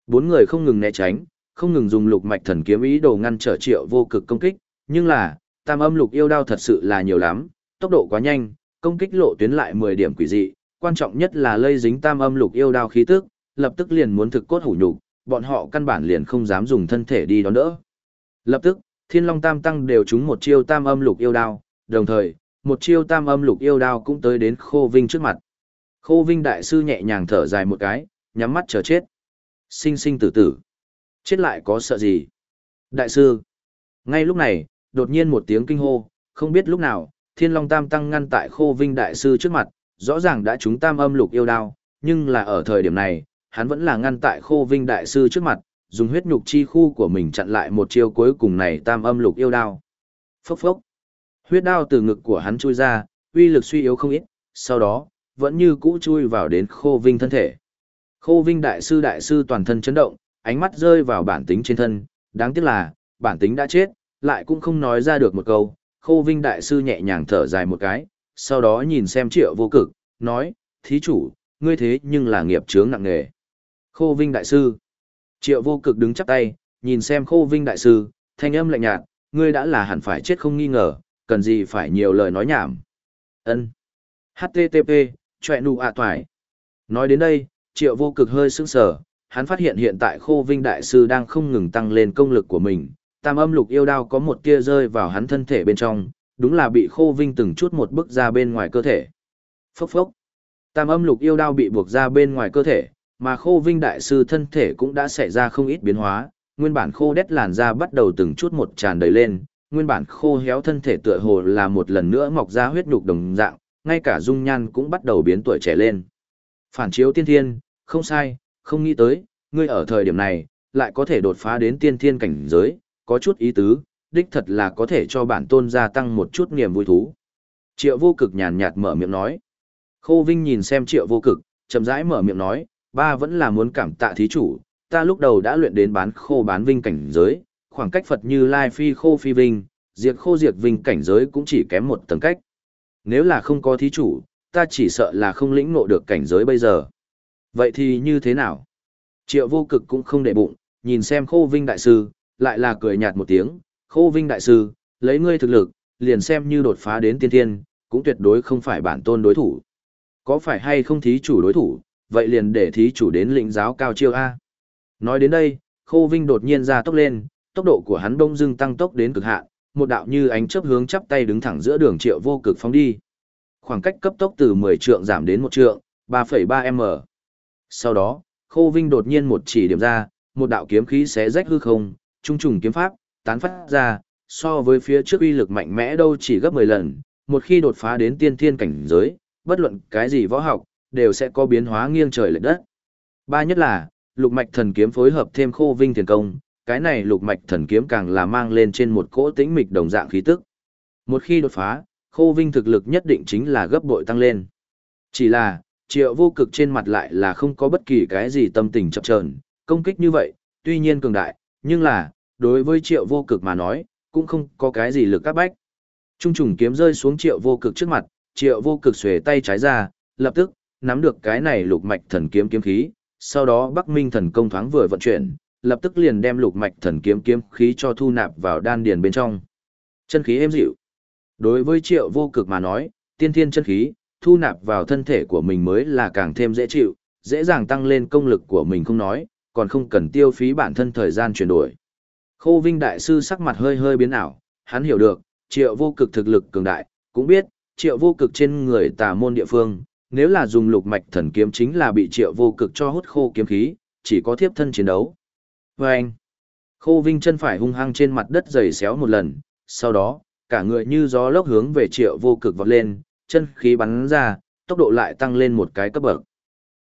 Bốn người không ngừng né tránh, không ngừng dùng lục mạch thần kiếm ý đồ ngăn trở triệu vô cực công kích, nhưng là, tam âm lục yêu đao thật sự là nhiều lắm, tốc độ quá nhanh, công kích lộ tuyến lại 10 điểm quỷ dị, quan trọng nhất là lây dính tam âm lục yêu đao khí tức, lập tức liền muốn thực cốt hủ nhục, bọn họ căn bản liền không dám dùng thân thể đi đón đỡ. Lập tức, Thiên Long Tam Tăng đều trúng một chiêu tam âm lục yêu đao, đồng thời, một chiêu tam âm lục yêu đao cũng tới đến Khô Vinh trước mặt. Khô Vinh đại sư nhẹ nhàng thở dài một cái, nhắm mắt chờ chết. Sinh sinh tử tử. Chết lại có sợ gì? Đại sư. Ngay lúc này, đột nhiên một tiếng kinh hô, không biết lúc nào, Thiên Long Tam Tăng ngăn tại Khô Vinh Đại Sư trước mặt, rõ ràng đã trúng tam âm lục yêu đao, nhưng là ở thời điểm này, hắn vẫn là ngăn tại Khô Vinh Đại Sư trước mặt, dùng huyết nhục chi khu của mình chặn lại một chiêu cuối cùng này tam âm lục yêu đao. Phốc phốc. Huyết đao từ ngực của hắn chui ra, uy lực suy yếu không ít, sau đó, vẫn như cũ chui vào đến Khô Vinh thân thể. Khô Vinh Đại Sư Đại Sư toàn thân chấn động, ánh mắt rơi vào bản tính trên thân, đáng tiếc là, bản tính đã chết, lại cũng không nói ra được một câu, Khô Vinh Đại Sư nhẹ nhàng thở dài một cái, sau đó nhìn xem triệu vô cực, nói, thí chủ, ngươi thế nhưng là nghiệp chướng nặng nề. Khô Vinh Đại Sư Triệu vô cực đứng chắp tay, nhìn xem Khô Vinh Đại Sư, thanh âm lạnh nhạt, ngươi đã là hẳn phải chết không nghi ngờ, cần gì phải nhiều lời nói nhảm. Ân. HTTP, chọe nụ ạ toài. Nói đến đây, triệu vô cực hơi sững sờ, hắn phát hiện hiện tại Khô Vinh Đại Sư đang không ngừng tăng lên công lực của mình, tam âm lục yêu đao có một tia rơi vào hắn thân thể bên trong, đúng là bị khô vinh từng chút một bước ra bên ngoài cơ thể. Phốc phốc. Tam âm lục yêu đao bị buộc ra bên ngoài cơ thể, mà khô vinh đại sư thân thể cũng đã xảy ra không ít biến hóa, nguyên bản khô đét làn da bắt đầu từng chút một tràn đầy lên, nguyên bản khô héo thân thể tựa hồ là một lần nữa mọc ra huyết nhục đồng dạng, ngay cả dung nhan cũng bắt đầu biến tuổi trẻ lên. Phản chiếu tiên thiên, không sai, không nghĩ tới, ngươi ở thời điểm này, lại có thể đột phá đến tiên thiên cảnh giới, có chút ý tứ, đích thật là có thể cho bản tôn gia tăng một chút niềm vui thú. Triệu vô cực nhàn nhạt mở miệng nói. Khô Vinh nhìn xem triệu vô cực, chậm rãi mở miệng nói, ba vẫn là muốn cảm tạ thí chủ, ta lúc đầu đã luyện đến bán khô bán vinh cảnh giới, khoảng cách Phật như Lai phi khô phi vinh, diệt khô diệt vinh cảnh giới cũng chỉ kém một tầng cách. Nếu là không có thí chủ, ta chỉ sợ là không lĩnh ngộ được cảnh giới bây giờ. Vậy thì như thế nào? Triệu vô cực cũng không để bụng, nhìn xem khô vinh đại sư, lại là cười nhạt một tiếng, khô vinh đại sư, lấy ngươi thực lực, liền xem như đột phá đến tiên thiên, cũng tuyệt đối không phải bản tôn đối thủ. Có phải hay không thí chủ đối thủ, vậy liền để thí chủ đến lĩnh giáo cao chiêu A. Nói đến đây, khô vinh đột nhiên ra tốc lên, tốc độ của hắn đông dưng tăng tốc đến cực hạn, một đạo như ánh chớp hướng chắp tay đứng thẳng giữa đường triệu vô cực phóng đi. Khoảng cách cấp tốc từ 10 trượng giảm đến 1 trượng, 3,3m. Sau đó, khô vinh đột nhiên một chỉ điểm ra, một đạo kiếm khí xé rách hư không, trung trùng kiếm pháp, tán phát ra, so với phía trước uy lực mạnh mẽ đâu chỉ gấp 10 lần, một khi đột phá đến tiên thiên cảnh giới, bất luận cái gì võ học, đều sẽ có biến hóa nghiêng trời lệch đất. Ba nhất là, lục mạch thần kiếm phối hợp thêm khô vinh thiền công, cái này lục mạch thần kiếm càng là mang lên trên một cỗ tĩnh mịch đồng dạng khí tức. Một khi đột phá, khô vinh thực lực nhất định chính là gấp bội tăng lên. Chỉ là, triệu vô cực trên mặt lại là không có bất kỳ cái gì tâm tình chập chờn công kích như vậy, tuy nhiên cường đại, nhưng là, đối với triệu vô cực mà nói, cũng không có cái gì lực các bách. Trung trùng kiếm rơi xuống triệu vô cực trước mặt, triệu vô cực xuề tay trái ra, lập tức, nắm được cái này lục mạch thần kiếm kiếm khí, sau đó Bắc Minh thần công thoáng vừa vận chuyển, lập tức liền đem lục mạch thần kiếm kiếm khí cho thu nạp vào đan điền bên trong. Chân khí êm dịu. Đối với triệu vô cực mà nói, tiên thiên chân khí, thu nạp vào thân thể của mình mới là càng thêm dễ chịu, dễ dàng tăng lên công lực của mình không nói, còn không cần tiêu phí bản thân thời gian chuyển đổi. Khô Vinh Đại Sư sắc mặt hơi hơi biến ảo, hắn hiểu được, triệu vô cực thực lực cường đại, cũng biết, triệu vô cực trên người tà môn địa phương, nếu là dùng lục mạch thần kiếm chính là bị triệu vô cực cho hút khô kiếm khí, chỉ có thiếp thân chiến đấu. Và anh, Khô Vinh chân phải hung hăng trên mặt đất giày xéo một lần, sau đó, cả người như gió lốc hướng về triệu vô cực vọt lên, chân khí bắn ra, tốc độ lại tăng lên một cái cấp bậc.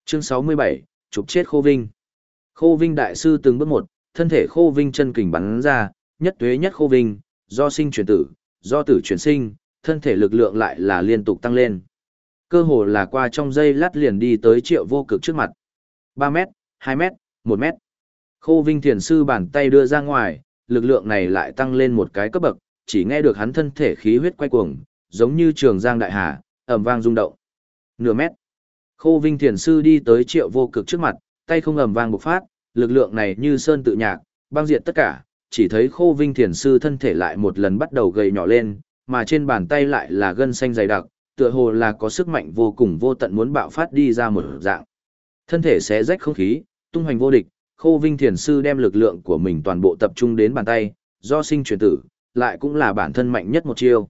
Chương 67, chụp chết Khô Vinh. Khô Vinh đại sư từng bước một, thân thể Khô Vinh chân kình bắn ra, nhất tuế nhất Khô Vinh, do sinh chuyển tử, do tử chuyển sinh, thân thể lực lượng lại là liên tục tăng lên. Cơ hồ là qua trong giây lát liền đi tới triệu vô cực trước mặt. 3 mét, 2 mét, 1 mét. Khô Vinh thiền sư bàn tay đưa ra ngoài, lực lượng này lại tăng lên một cái cấp bậc, chỉ nghe được hắn thân thể khí huyết quay cuồng, giống như trường giang đại hà, ầm vang rung động. Nửa mét. Khô Vinh thiền sư đi tới triệu vô cực trước mặt, tay không ầm vang bộc phát, lực lượng này như sơn tự nhạc, băng diệt tất cả, chỉ thấy khô vinh thiền sư thân thể lại một lần bắt đầu gầy nhỏ lên, mà trên bàn tay lại là gân xanh dày đặc, tựa hồ là có sức mạnh vô cùng vô tận muốn bạo phát đi ra một dạng. Thân thể xé rách không khí, tung hoành vô địch, khô vinh thiền sư đem lực lượng của mình toàn bộ tập trung đến bàn tay, do sinh truyền tử, lại cũng là bản thân mạnh nhất một chiêu.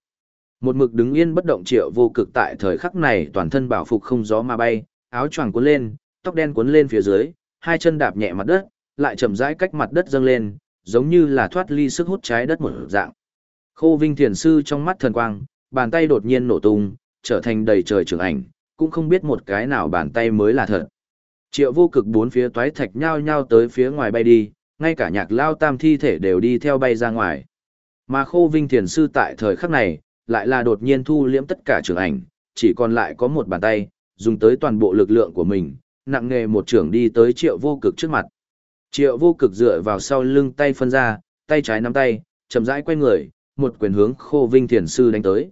Một mực đứng yên bất động triệu vô cực tại thời khắc này toàn thân bảo phục không gió mà bay, áo choàng cuốn lên, tóc đen cuốn lên phía dưới, hai chân đạp nhẹ mặt đất, lại chậm rãi cách mặt đất dâng lên, giống như là thoát ly sức hút trái đất một dạng. Khô Vinh Thiền Sư trong mắt thần quang, bàn tay đột nhiên nổ tung, trở thành đầy trời trường ảnh, cũng không biết một cái nào bàn tay mới là thật. Triệu vô cực bốn phía toái thạch nhao nhao tới phía ngoài bay đi, ngay cả nhạc lao tam thi thể đều đi theo bay ra ngoài. Mà khô vinh thiền sư tại thời khắc này, lại là đột nhiên thu liễm tất cả trường ảnh, chỉ còn lại có một bàn tay, dùng tới toàn bộ lực lượng của mình, nặng nghề một trưởng đi tới triệu vô cực trước mặt. Triệu vô cực dựa vào sau lưng tay phân ra, tay trái nắm tay, chậm rãi quay người, một quyền hướng khô vinh thiền sư đánh tới.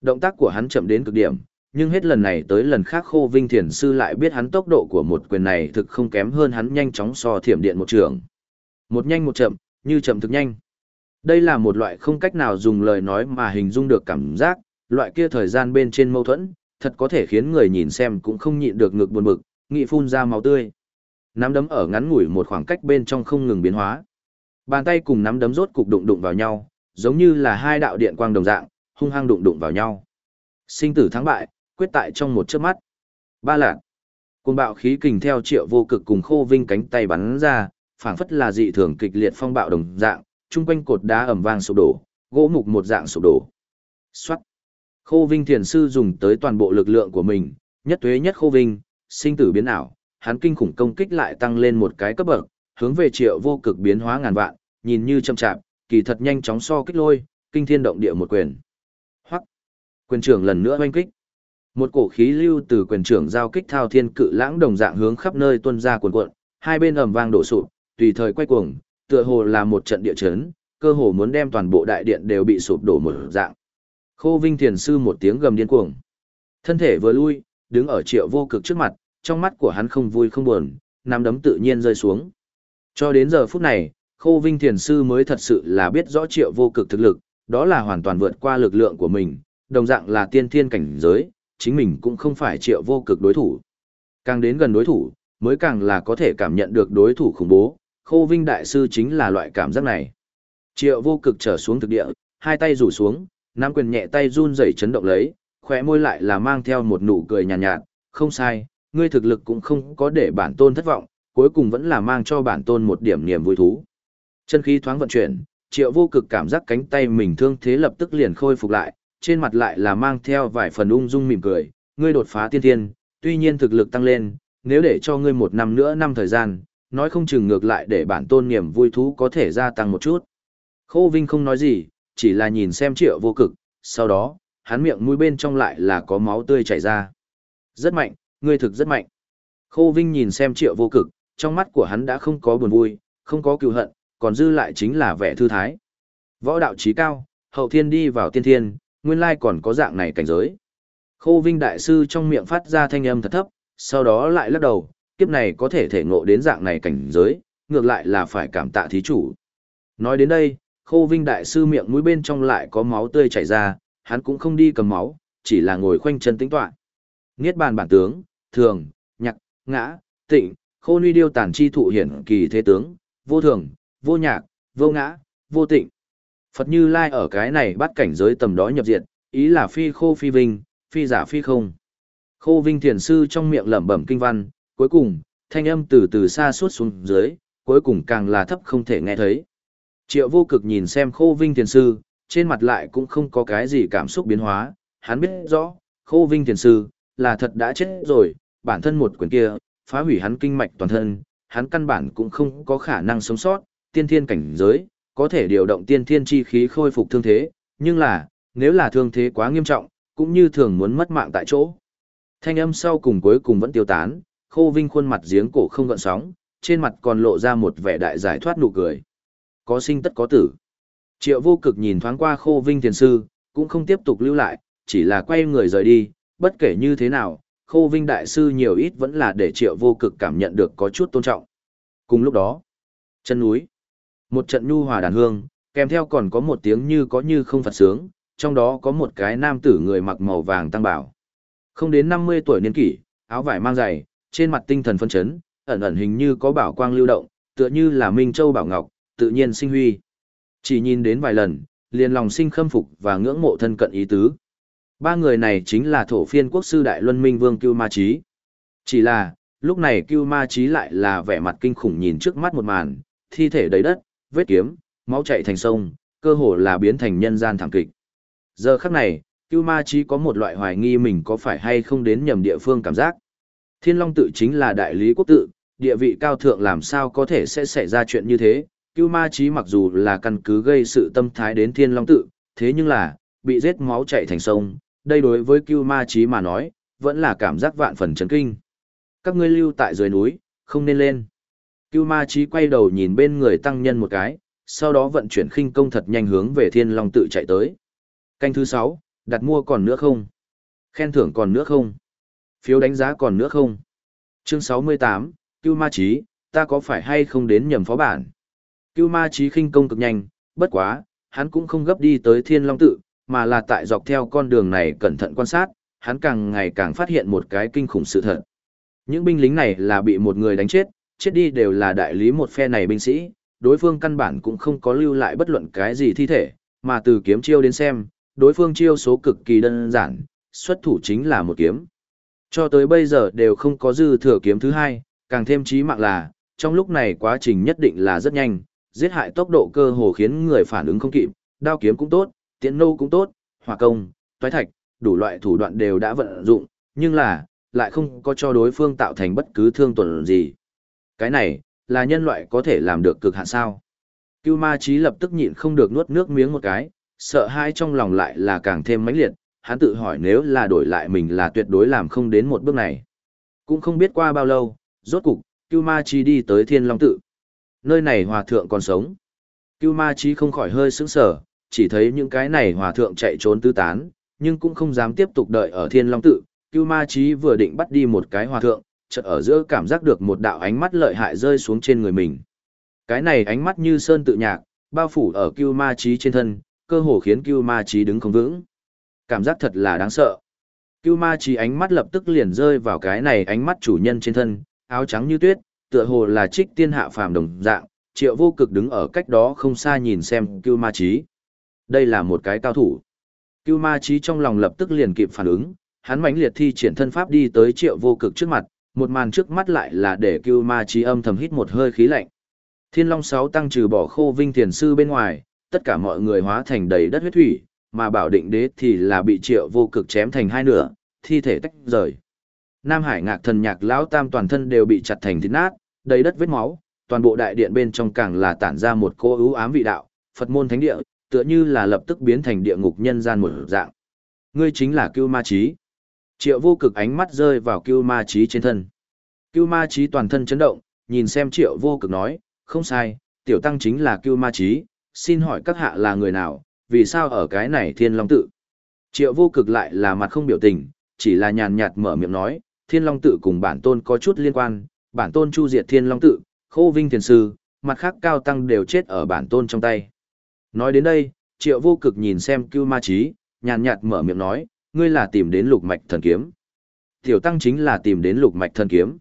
Động tác của hắn chậm đến cực điểm, nhưng hết lần này tới lần khác khô vinh thiền sư lại biết hắn tốc độ của một quyền này thực không kém hơn hắn nhanh chóng so thiểm điện một trường. Một nhanh một chậm, như chậm thực nhanh. Đây là một loại không cách nào dùng lời nói mà hình dung được cảm giác, loại kia thời gian bên trên mâu thuẫn, thật có thể khiến người nhìn xem cũng không nhịn được ngực buồn bực, nghị phun ra máu tươi. Nắm đấm ở ngắn ngủi một khoảng cách bên trong không ngừng biến hóa. Bàn tay cùng nắm đấm rốt cục đụng đụng vào nhau, giống như là hai đạo điện quang đồng dạng, hung hăng đụng đụng vào nhau. Sinh tử thắng bại, quyết tại trong một chớp mắt. Ba lạc. Cùng bạo khí kình theo triệu vô cực cùng khô vinh cánh tay bắn ra, phảng phất là dị thường kịch liệt phong bạo đồng dạng, chung quanh cột đá ẩm vang sụp đổ, gỗ mục một dạng sụp đổ. Xoát. Khô Vinh Thiền Sư dùng tới toàn bộ lực lượng của mình, nhất tuế nhất Khô Vinh, sinh tử biến ảo, hắn kinh khủng công kích lại tăng lên một cái cấp bậc, hướng về triệu vô cực biến hóa ngàn vạn, nhìn như chậm chạp, kỳ thật nhanh chóng so kích lôi, kinh thiên động địa một quyền. Hoắc. Quyền trưởng lần nữa oanh kích. Một cổ khí lưu từ quyền trưởng giao kích thao thiên cự lãng đồng dạng hướng khắp nơi tuôn ra cuồn cuộn, hai bên ầm vang đổ sụp, tùy thời quay cuồng, tựa hồ là một trận địa chấn, cơ hồ muốn đem toàn bộ đại điện đều bị sụp đổ một dạng. Khô Vinh Thiền Sư một tiếng gầm điên cuồng. Thân thể vừa lui, đứng ở triệu vô cực trước mặt, trong mắt của hắn không vui không buồn, nắm đấm tự nhiên rơi xuống. Cho đến giờ phút này, Khô Vinh Thiền Sư mới thật sự là biết rõ triệu vô cực thực lực, đó là hoàn toàn vượt qua lực lượng của mình, đồng dạng là tiên thiên cảnh giới, chính mình cũng không phải triệu vô cực đối thủ. Càng đến gần đối thủ, mới càng là có thể cảm nhận được đối thủ khủng bố, Khô Vinh Đại Sư chính là loại cảm giác này. Triệu vô cực trở xuống thực địa, hai tay rủ xuống, nắm quyền nhẹ tay run rẩy chấn động lấy, khóe môi lại là mang theo một nụ cười nhàn nhạt, nhạt, không sai, ngươi thực lực cũng không có để bản tôn thất vọng, cuối cùng vẫn là mang cho bản tôn một điểm niềm vui thú. Chân khí thoáng vận chuyển, triệu vô cực cảm giác cánh tay mình thương thế lập tức liền khôi phục lại, trên mặt lại là mang theo vài phần ung dung mỉm cười, ngươi đột phá tiên thiên, tuy nhiên thực lực tăng lên, nếu để cho ngươi một năm nữa năm thời gian, nói không chừng ngược lại để bản tôn niềm vui thú có thể gia tăng một chút. Khô Vinh không nói gì, chỉ là nhìn xem triệu vô cực, sau đó, hắn miệng mũi bên trong lại là có máu tươi chảy ra. Rất mạnh, ngươi thực rất mạnh. Khô Vinh nhìn xem triệu vô cực, trong mắt của hắn đã không có buồn vui, không có cựu hận, còn dư lại chính là vẻ thư thái. Võ đạo trí cao, hậu thiên đi vào tiên thiên, nguyên lai còn có dạng này cảnh giới. Khô Vinh đại sư trong miệng phát ra thanh âm thật thấp, sau đó lại lắc đầu, kiếp này có thể thể ngộ đến dạng này cảnh giới, ngược lại là phải cảm tạ thí chủ. Nói đến đây, khô vinh đại sư miệng mũi bên trong lại có máu tươi chảy ra, hắn cũng không đi cầm máu, chỉ là ngồi khoanh chân tĩnh tọa. Niết bàn bản tướng, thường, nhạc, ngã, tịnh, khô nuy điêu tản chi thụ hiển kỳ thế tướng, vô thường, vô nhạc, vô ngã, vô tịnh. Phật Như Lai ở cái này bắt cảnh giới tầm đó nhập diệt, ý là phi khô phi vinh, phi giả phi không. Khô Vinh Thiền Sư trong miệng lẩm bẩm kinh văn, cuối cùng, thanh âm từ từ xa suốt xuống dưới, cuối cùng càng là thấp không thể nghe thấy. Triệu vô cực nhìn xem Khô Vinh Thiền Sư, trên mặt lại cũng không có cái gì cảm xúc biến hóa, hắn biết rõ, Khô Vinh Thiền Sư, là thật đã chết rồi, bản thân một quyền kia, phá hủy hắn kinh mạch toàn thân, hắn căn bản cũng không có khả năng sống sót, tiên thiên cảnh giới, có thể điều động tiên thiên chi khí khôi phục thương thế, nhưng là, nếu là thương thế quá nghiêm trọng, cũng như thường muốn mất mạng tại chỗ. Thanh âm sau cùng cuối cùng vẫn tiêu tán, khô vinh khuôn mặt giếng cổ không gợn sóng, trên mặt còn lộ ra một vẻ đại giải thoát nụ cười. Có sinh tất có tử. Triệu vô cực nhìn thoáng qua khô vinh thiền sư, cũng không tiếp tục lưu lại, chỉ là quay người rời đi, bất kể như thế nào, khô vinh đại sư nhiều ít vẫn là để triệu vô cực cảm nhận được có chút tôn trọng. Cùng lúc đó, chân núi, một trận nhu hòa đàn hương, kèm theo còn có một tiếng như có như không phật sướng, trong đó có một cái nam tử người mặc màu vàng tăng bảo. Không đến 50 tuổi niên kỷ, áo vải mang giày, trên mặt tinh thần phân chấn, ẩn ẩn hình như có bảo quang lưu động, tựa như là Minh Châu Bảo Ngọc, tự nhiên sinh huy. Chỉ nhìn đến vài lần, liền lòng sinh khâm phục và ngưỡng mộ thân cận ý tứ. Ba người này chính là thổ phiên quốc sư Đại Luân Minh Vương Cưu Ma Chí. Chỉ là, lúc này Cưu Ma Chí lại là vẻ mặt kinh khủng nhìn trước mắt một màn, thi thể đầy đất, vết kiếm, máu chảy thành sông, cơ hồ là biến thành nhân gian thảm kịch. Giờ khắc này, Cưu Ma Chí có một loại hoài nghi mình có phải hay không đến nhầm địa phương cảm giác. Thiên Long tự chính là đại lý quốc tự, địa vị cao thượng làm sao có thể sẽ xảy ra chuyện như thế. Cưu Ma Chí mặc dù là căn cứ gây sự tâm thái đến Thiên Long tự, thế nhưng là, bị giết máu chảy thành sông, đây đối với Cưu Ma Chí mà nói, vẫn là cảm giác vạn phần chấn kinh. Các ngươi lưu tại dưới núi, không nên lên. Cưu Ma Chí quay đầu nhìn bên người tăng nhân một cái, sau đó vận chuyển khinh công thật nhanh hướng về Thiên Long tự chạy tới. Canh thứ 6, đặt mua còn nữa không? Khen thưởng còn nữa không? Phiếu đánh giá còn nữa không? Chương 68, Cưu Ma Chí, ta có phải hay không đến nhầm phó bản? Cưu Ma Chí khinh công cực nhanh, bất quá, hắn cũng không gấp đi tới Thiên Long tự, mà là tại dọc theo con đường này cẩn thận quan sát, hắn càng ngày càng phát hiện một cái kinh khủng sự thật. Những binh lính này là bị một người đánh chết, chết đi đều là đại lý một phe này binh sĩ, đối phương căn bản cũng không có lưu lại bất luận cái gì thi thể, mà từ kiếm chiêu đến xem, đối phương chiêu số cực kỳ đơn giản, xuất thủ chính là một kiếm. Cho tới bây giờ đều không có dư thừa kiếm thứ hai, càng thêm chí mạng là, trong lúc này quá trình nhất định là rất nhanh, giết hại tốc độ cơ hồ khiến người phản ứng không kịp, đao kiếm cũng tốt, tiễn nô cũng tốt, hỏa công, toái thạch, đủ loại thủ đoạn đều đã vận dụng, nhưng là, lại không có cho đối phương tạo thành bất cứ thương tổn gì. Cái này, là nhân loại có thể làm được cực hạn sao. Cưu ma trí lập tức nhịn không được nuốt nước miếng một cái, sợ hai trong lòng lại là càng thêm mãnh liệt, hắn tự hỏi nếu là đổi lại mình là tuyệt đối làm không đến một bước này. Cũng không biết qua bao lâu, rốt cục, Cưu ma Chi đi tới thiên long tự. Nơi này hòa thượng còn sống. Cưu ma Chi không khỏi hơi sững sờ, chỉ thấy những cái này hòa thượng chạy trốn tứ tán, nhưng cũng không dám tiếp tục đợi ở thiên long tự. Cưu ma Chi vừa định bắt đi một cái hòa thượng, chợt ở giữa cảm giác được một đạo ánh mắt lợi hại rơi xuống trên người mình. Cái này ánh mắt như sơn tự nhạc, bao phủ ở Cưu Ma Chi trên thân, cơ hồ khiến Cưu Ma Chi đứng không vững. Cảm giác thật là đáng sợ. Cưu Ma Chỉ ánh mắt lập tức liền rơi vào cái này ánh mắt chủ nhân trên thân, áo trắng như tuyết, tựa hồ là trích tiên hạ phàm đồng dạng, Triệu Vô Cực đứng ở cách đó không xa nhìn xem Cưu Ma Chí. Đây là một cái cao thủ. Cưu Ma Chí trong lòng lập tức liền kịp phản ứng, hắn mãnh liệt thi triển thân pháp đi tới Triệu Vô Cực trước mặt, một màn trước mắt lại là để cưu ma chí âm thầm hít một hơi khí lạnh. Thiên Long sáu tăng trừ bỏ khô vinh thiền sư bên ngoài, tất cả mọi người hóa thành đầy đất huyết thủy, mà bảo định đế thì là bị triệu vô cực chém thành hai nửa, thi thể tách rời. Nam Hải ngạc thần nhạc lão tam toàn thân đều bị chặt thành thịt nát, đầy đất vết máu, toàn bộ đại điện bên trong càng là tản ra một cô ưu ám vị đạo, Phật môn thánh địa, tựa như là lập tức biến thành địa ngục nhân gian một dạng. Ngươi chính là Cưu Ma Chí. Triệu vô cực ánh mắt rơi vào cưu ma trí trên thân. Cưu ma trí toàn thân chấn động, nhìn xem triệu vô cực nói, không sai, tiểu tăng chính là cưu ma trí, xin hỏi các hạ là người nào, vì sao ở cái này thiên long tự. Triệu vô cực lại là mặt không biểu tình, chỉ là nhàn nhạt mở miệng nói, thiên long tự cùng bản tôn có chút liên quan, bản tôn chu diệt thiên long tự, khô vinh thiền sư, mặt khác cao tăng đều chết ở bản tôn trong tay. Nói đến đây, triệu vô cực nhìn xem cưu ma trí, nhàn nhạt mở miệng nói, ngươi là tìm đến lục mạch thần kiếm. Tiểu tăng chính là tìm đến lục mạch thần kiếm.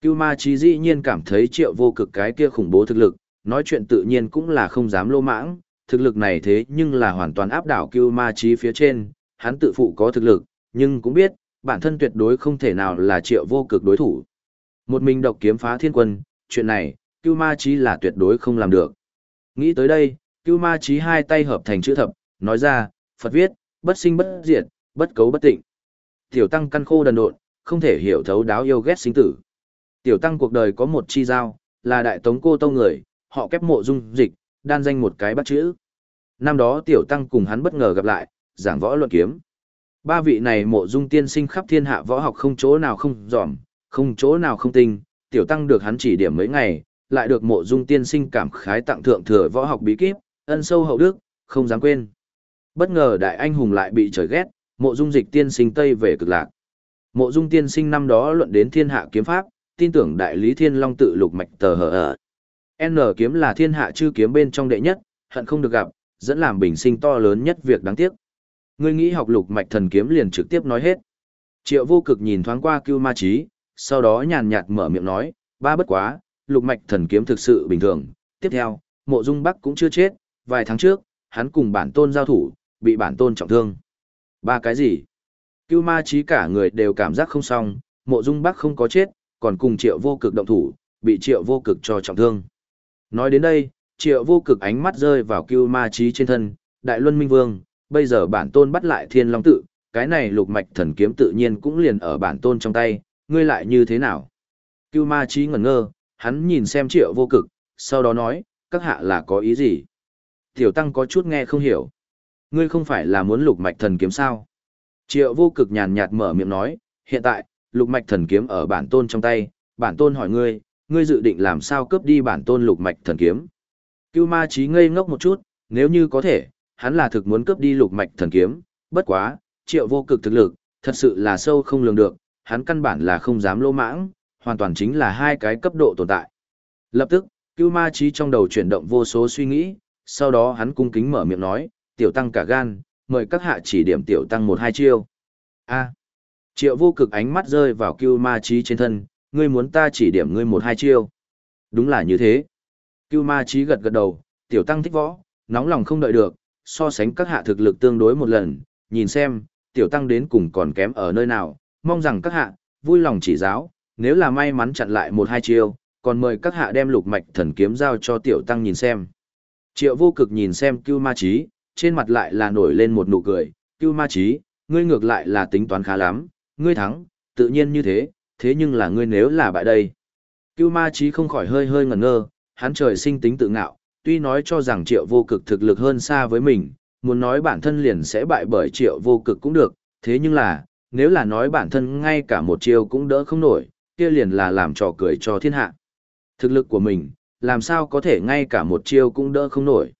Cưu ma trí dĩ nhiên cảm thấy triệu vô cực cái kia khủng bố thực lực, nói chuyện tự nhiên cũng là không dám lô mãng, thực lực này thế nhưng là hoàn toàn áp đảo cưu ma trí phía trên, hắn tự phụ có thực lực, nhưng cũng biết, bản thân tuyệt đối không thể nào là triệu vô cực đối thủ. Một mình độc kiếm phá thiên quân, chuyện này, cưu ma trí là tuyệt đối không làm được. Nghĩ tới đây, cưu ma trí hai tay hợp thành chữ thập, nói ra, Phật viết, bất sinh bất diệt, bất cấu bất tịnh. Tiểu tăng căn khô đần độn, không thể hiểu thấu đáo yêu ghét sinh tử. Tiểu tăng cuộc đời có một chi giao, là đại tống cô tông người, họ kép mộ dung dịch, đan danh một cái bắt chữ. Năm đó tiểu tăng cùng hắn bất ngờ gặp lại, giảng võ luận kiếm. Ba vị này mộ dung tiên sinh khắp thiên hạ võ học không chỗ nào không dòm, không chỗ nào không tinh, tiểu tăng được hắn chỉ điểm mấy ngày, lại được mộ dung tiên sinh cảm khái tặng thượng thừa võ học bí kíp, ân sâu hậu đức, không dám quên. Bất ngờ đại anh hùng lại bị trời ghét, Mộ Dung Dịch tiên sinh Tây về cực lạc. Mộ Dung tiên sinh năm đó luận đến thiên hạ kiếm pháp, tin tưởng đại lý thiên long tự lục mạch tờ hở ở. N kiếm là thiên hạ chư kiếm bên trong đệ nhất, hận không được gặp, dẫn làm bình sinh to lớn nhất việc đáng tiếc. Ngươi nghĩ học lục mạch thần kiếm liền trực tiếp nói hết. Triệu vô cực nhìn thoáng qua cưu ma Chí, sau đó nhàn nhạt mở miệng nói, ba bất quá, lục mạch thần kiếm thực sự bình thường. Tiếp theo, mộ dung bắc cũng chưa chết, vài tháng trước, hắn cùng bản tôn giao thủ, bị bản tôn trọng thương. Ba cái gì? Cưu ma Chí cả người đều cảm giác không xong, mộ dung bắc không có chết, còn cùng triệu vô cực động thủ, bị triệu vô cực cho trọng thương. Nói đến đây, triệu vô cực ánh mắt rơi vào cưu ma trí trên thân, đại luân minh vương, bây giờ bản tôn bắt lại thiên long tự, cái này lục mạch thần kiếm tự nhiên cũng liền ở bản tôn trong tay, ngươi lại như thế nào? Cưu ma trí ngẩn ngơ, hắn nhìn xem triệu vô cực, sau đó nói, các hạ là có ý gì? Tiểu tăng có chút nghe không hiểu. Ngươi không phải là muốn lục mạch thần kiếm sao? Triệu vô cực nhàn nhạt mở miệng nói, hiện tại, lục mạch thần kiếm ở bản tôn trong tay, bản tôn hỏi ngươi, ngươi dự định làm sao cướp đi bản tôn lục mạch thần kiếm? Cưu ma trí ngây ngốc một chút, nếu như có thể, hắn là thực muốn cướp đi lục mạch thần kiếm, bất quá, triệu vô cực thực lực, thật sự là sâu không lường được, hắn căn bản là không dám lô mãng, hoàn toàn chính là hai cái cấp độ tồn tại. Lập tức, Cưu Ma Chí trong đầu chuyển động vô số suy nghĩ, sau đó hắn cung kính mở miệng nói, tiểu tăng cả gan, mời các hạ chỉ điểm tiểu tăng một hai chiêu. A. Triệu vô cực ánh mắt rơi vào Cưu Ma Chí trên thân, ngươi muốn ta chỉ điểm ngươi một hai chiêu. Đúng là như thế. Cưu Ma Chí gật gật đầu, tiểu tăng thích võ, nóng lòng không đợi được, so sánh các hạ thực lực tương đối một lần, nhìn xem, tiểu tăng đến cùng còn kém ở nơi nào, mong rằng các hạ, vui lòng chỉ giáo, nếu là may mắn chặn lại một hai chiêu, còn mời các hạ đem lục mạch thần kiếm giao cho tiểu tăng nhìn xem. Triệu vô cực nhìn xem Cưu Ma Chí, trên mặt lại là nổi lên một nụ cười, Cưu Ma Chí, ngươi ngược lại là tính toán khá lắm, ngươi thắng, tự nhiên như thế, thế nhưng là ngươi nếu là bại đây. Cưu Ma Chí không khỏi hơi hơi ngẩn ngơ, hắn trời sinh tính tự ngạo, tuy nói cho rằng triệu vô cực thực lực hơn xa với mình, muốn nói bản thân liền sẽ bại bởi triệu vô cực cũng được, thế nhưng là, nếu là nói bản thân ngay cả một chiêu cũng đỡ không nổi, kia liền là làm trò cười cho thiên hạ. Thực lực của mình, làm sao có thể ngay cả một chiêu cũng đỡ không nổi.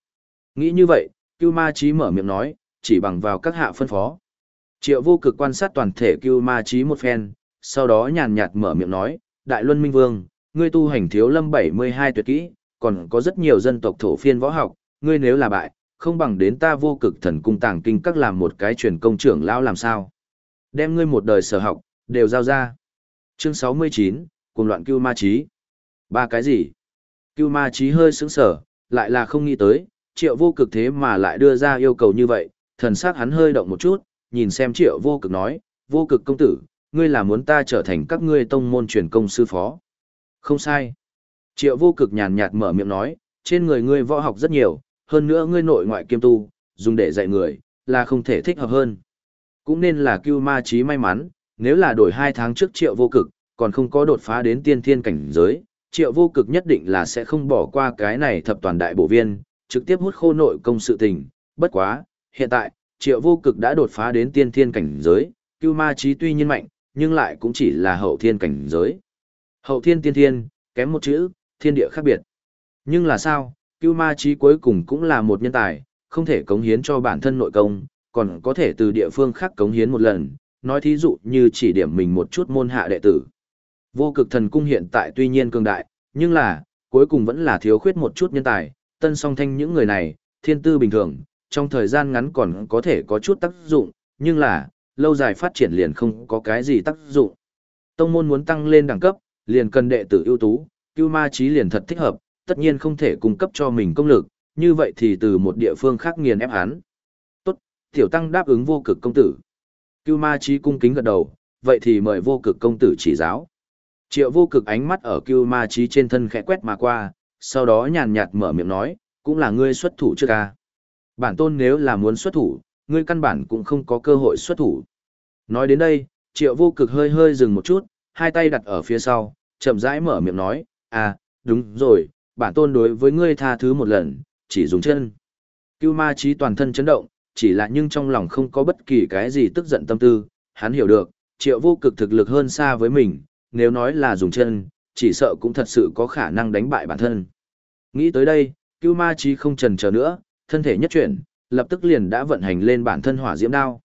Nghĩ như vậy, Cưu Ma Chí mở miệng nói, chỉ bằng vào các hạ phân phó. Triệu vô cực quan sát toàn thể Cưu Ma Chí một phen, sau đó nhàn nhạt mở miệng nói, Đại Luân Minh Vương, ngươi tu hành thiếu lâm 72 tuyệt kỹ, còn có rất nhiều dân tộc thổ phiên võ học, ngươi nếu là bại, không bằng đến ta vô cực thần cung tàng kinh các làm một cái truyền công trưởng lão làm sao. Đem ngươi một đời sở học, đều giao ra. Chương 69, cùng loạn cưu ma trí. Ba cái gì? Cưu ma trí hơi sững sở, lại là không nghĩ tới, triệu vô cực thế mà lại đưa ra yêu cầu như vậy, thần sắc hắn hơi động một chút, nhìn xem triệu vô cực nói, vô cực công tử, ngươi là muốn ta trở thành các ngươi tông môn truyền công sư phó. Không sai. Triệu vô cực nhàn nhạt mở miệng nói, trên người ngươi võ học rất nhiều, hơn nữa ngươi nội ngoại kiêm tu, dùng để dạy người, là không thể thích hợp hơn. Cũng nên là cưu ma trí may mắn, nếu là đổi hai tháng trước triệu vô cực, còn không có đột phá đến tiên thiên cảnh giới, triệu vô cực nhất định là sẽ không bỏ qua cái này thập toàn đại bổ viên, trực tiếp hút khô nội công sự tình. Bất quá, hiện tại, triệu vô cực đã đột phá đến tiên thiên cảnh giới, cưu ma trí tuy nhiên mạnh, nhưng lại cũng chỉ là hậu thiên cảnh giới. Hậu thiên tiên thiên, kém một chữ, thiên địa khác biệt. Nhưng là sao, Cưu Ma Chí cuối cùng cũng là một nhân tài, không thể cống hiến cho bản thân nội công, còn có thể từ địa phương khác cống hiến một lần, nói thí dụ như chỉ điểm mình một chút môn hạ đệ tử. Vô cực thần cung hiện tại tuy nhiên cường đại, nhưng là, cuối cùng vẫn là thiếu khuyết một chút nhân tài, tân song thanh những người này, thiên tư bình thường, trong thời gian ngắn còn có thể có chút tác dụng, nhưng là, lâu dài phát triển liền không có cái gì tác dụng. Tông môn muốn tăng lên đẳng cấp, liền cần đệ tử ưu tú, Cưu Ma Chí liền thật thích hợp, tất nhiên không thể cung cấp cho mình công lực, như vậy thì từ một địa phương khác nghiền ép hắn. Tốt, tiểu tăng đáp ứng vô cực công tử. Cưu ma trí cung kính gật đầu, vậy thì mời vô cực công tử chỉ giáo. Triệu vô cực ánh mắt ở cưu ma trí trên thân khẽ quét mà qua, sau đó nhàn nhạt mở miệng nói, cũng là ngươi xuất thủ trước ca. Bản tôn nếu là muốn xuất thủ, ngươi căn bản cũng không có cơ hội xuất thủ. Nói đến đây, triệu vô cực hơi hơi dừng một chút, hai tay đặt ở phía sau, chậm rãi mở miệng nói, à, đúng rồi, bản tôn đối với ngươi tha thứ một lần, chỉ dùng chân. Cưu ma trí toàn thân chấn động, chỉ là nhưng trong lòng không có bất kỳ cái gì tức giận tâm tư, hắn hiểu được, triệu vô cực thực lực hơn xa với mình, nếu nói là dùng chân, chỉ sợ cũng thật sự có khả năng đánh bại bản thân. Nghĩ tới đây, Cưu ma trí không trần chờ nữa, thân thể nhất chuyển, lập tức liền đã vận hành lên bản thân hỏa diễm đao.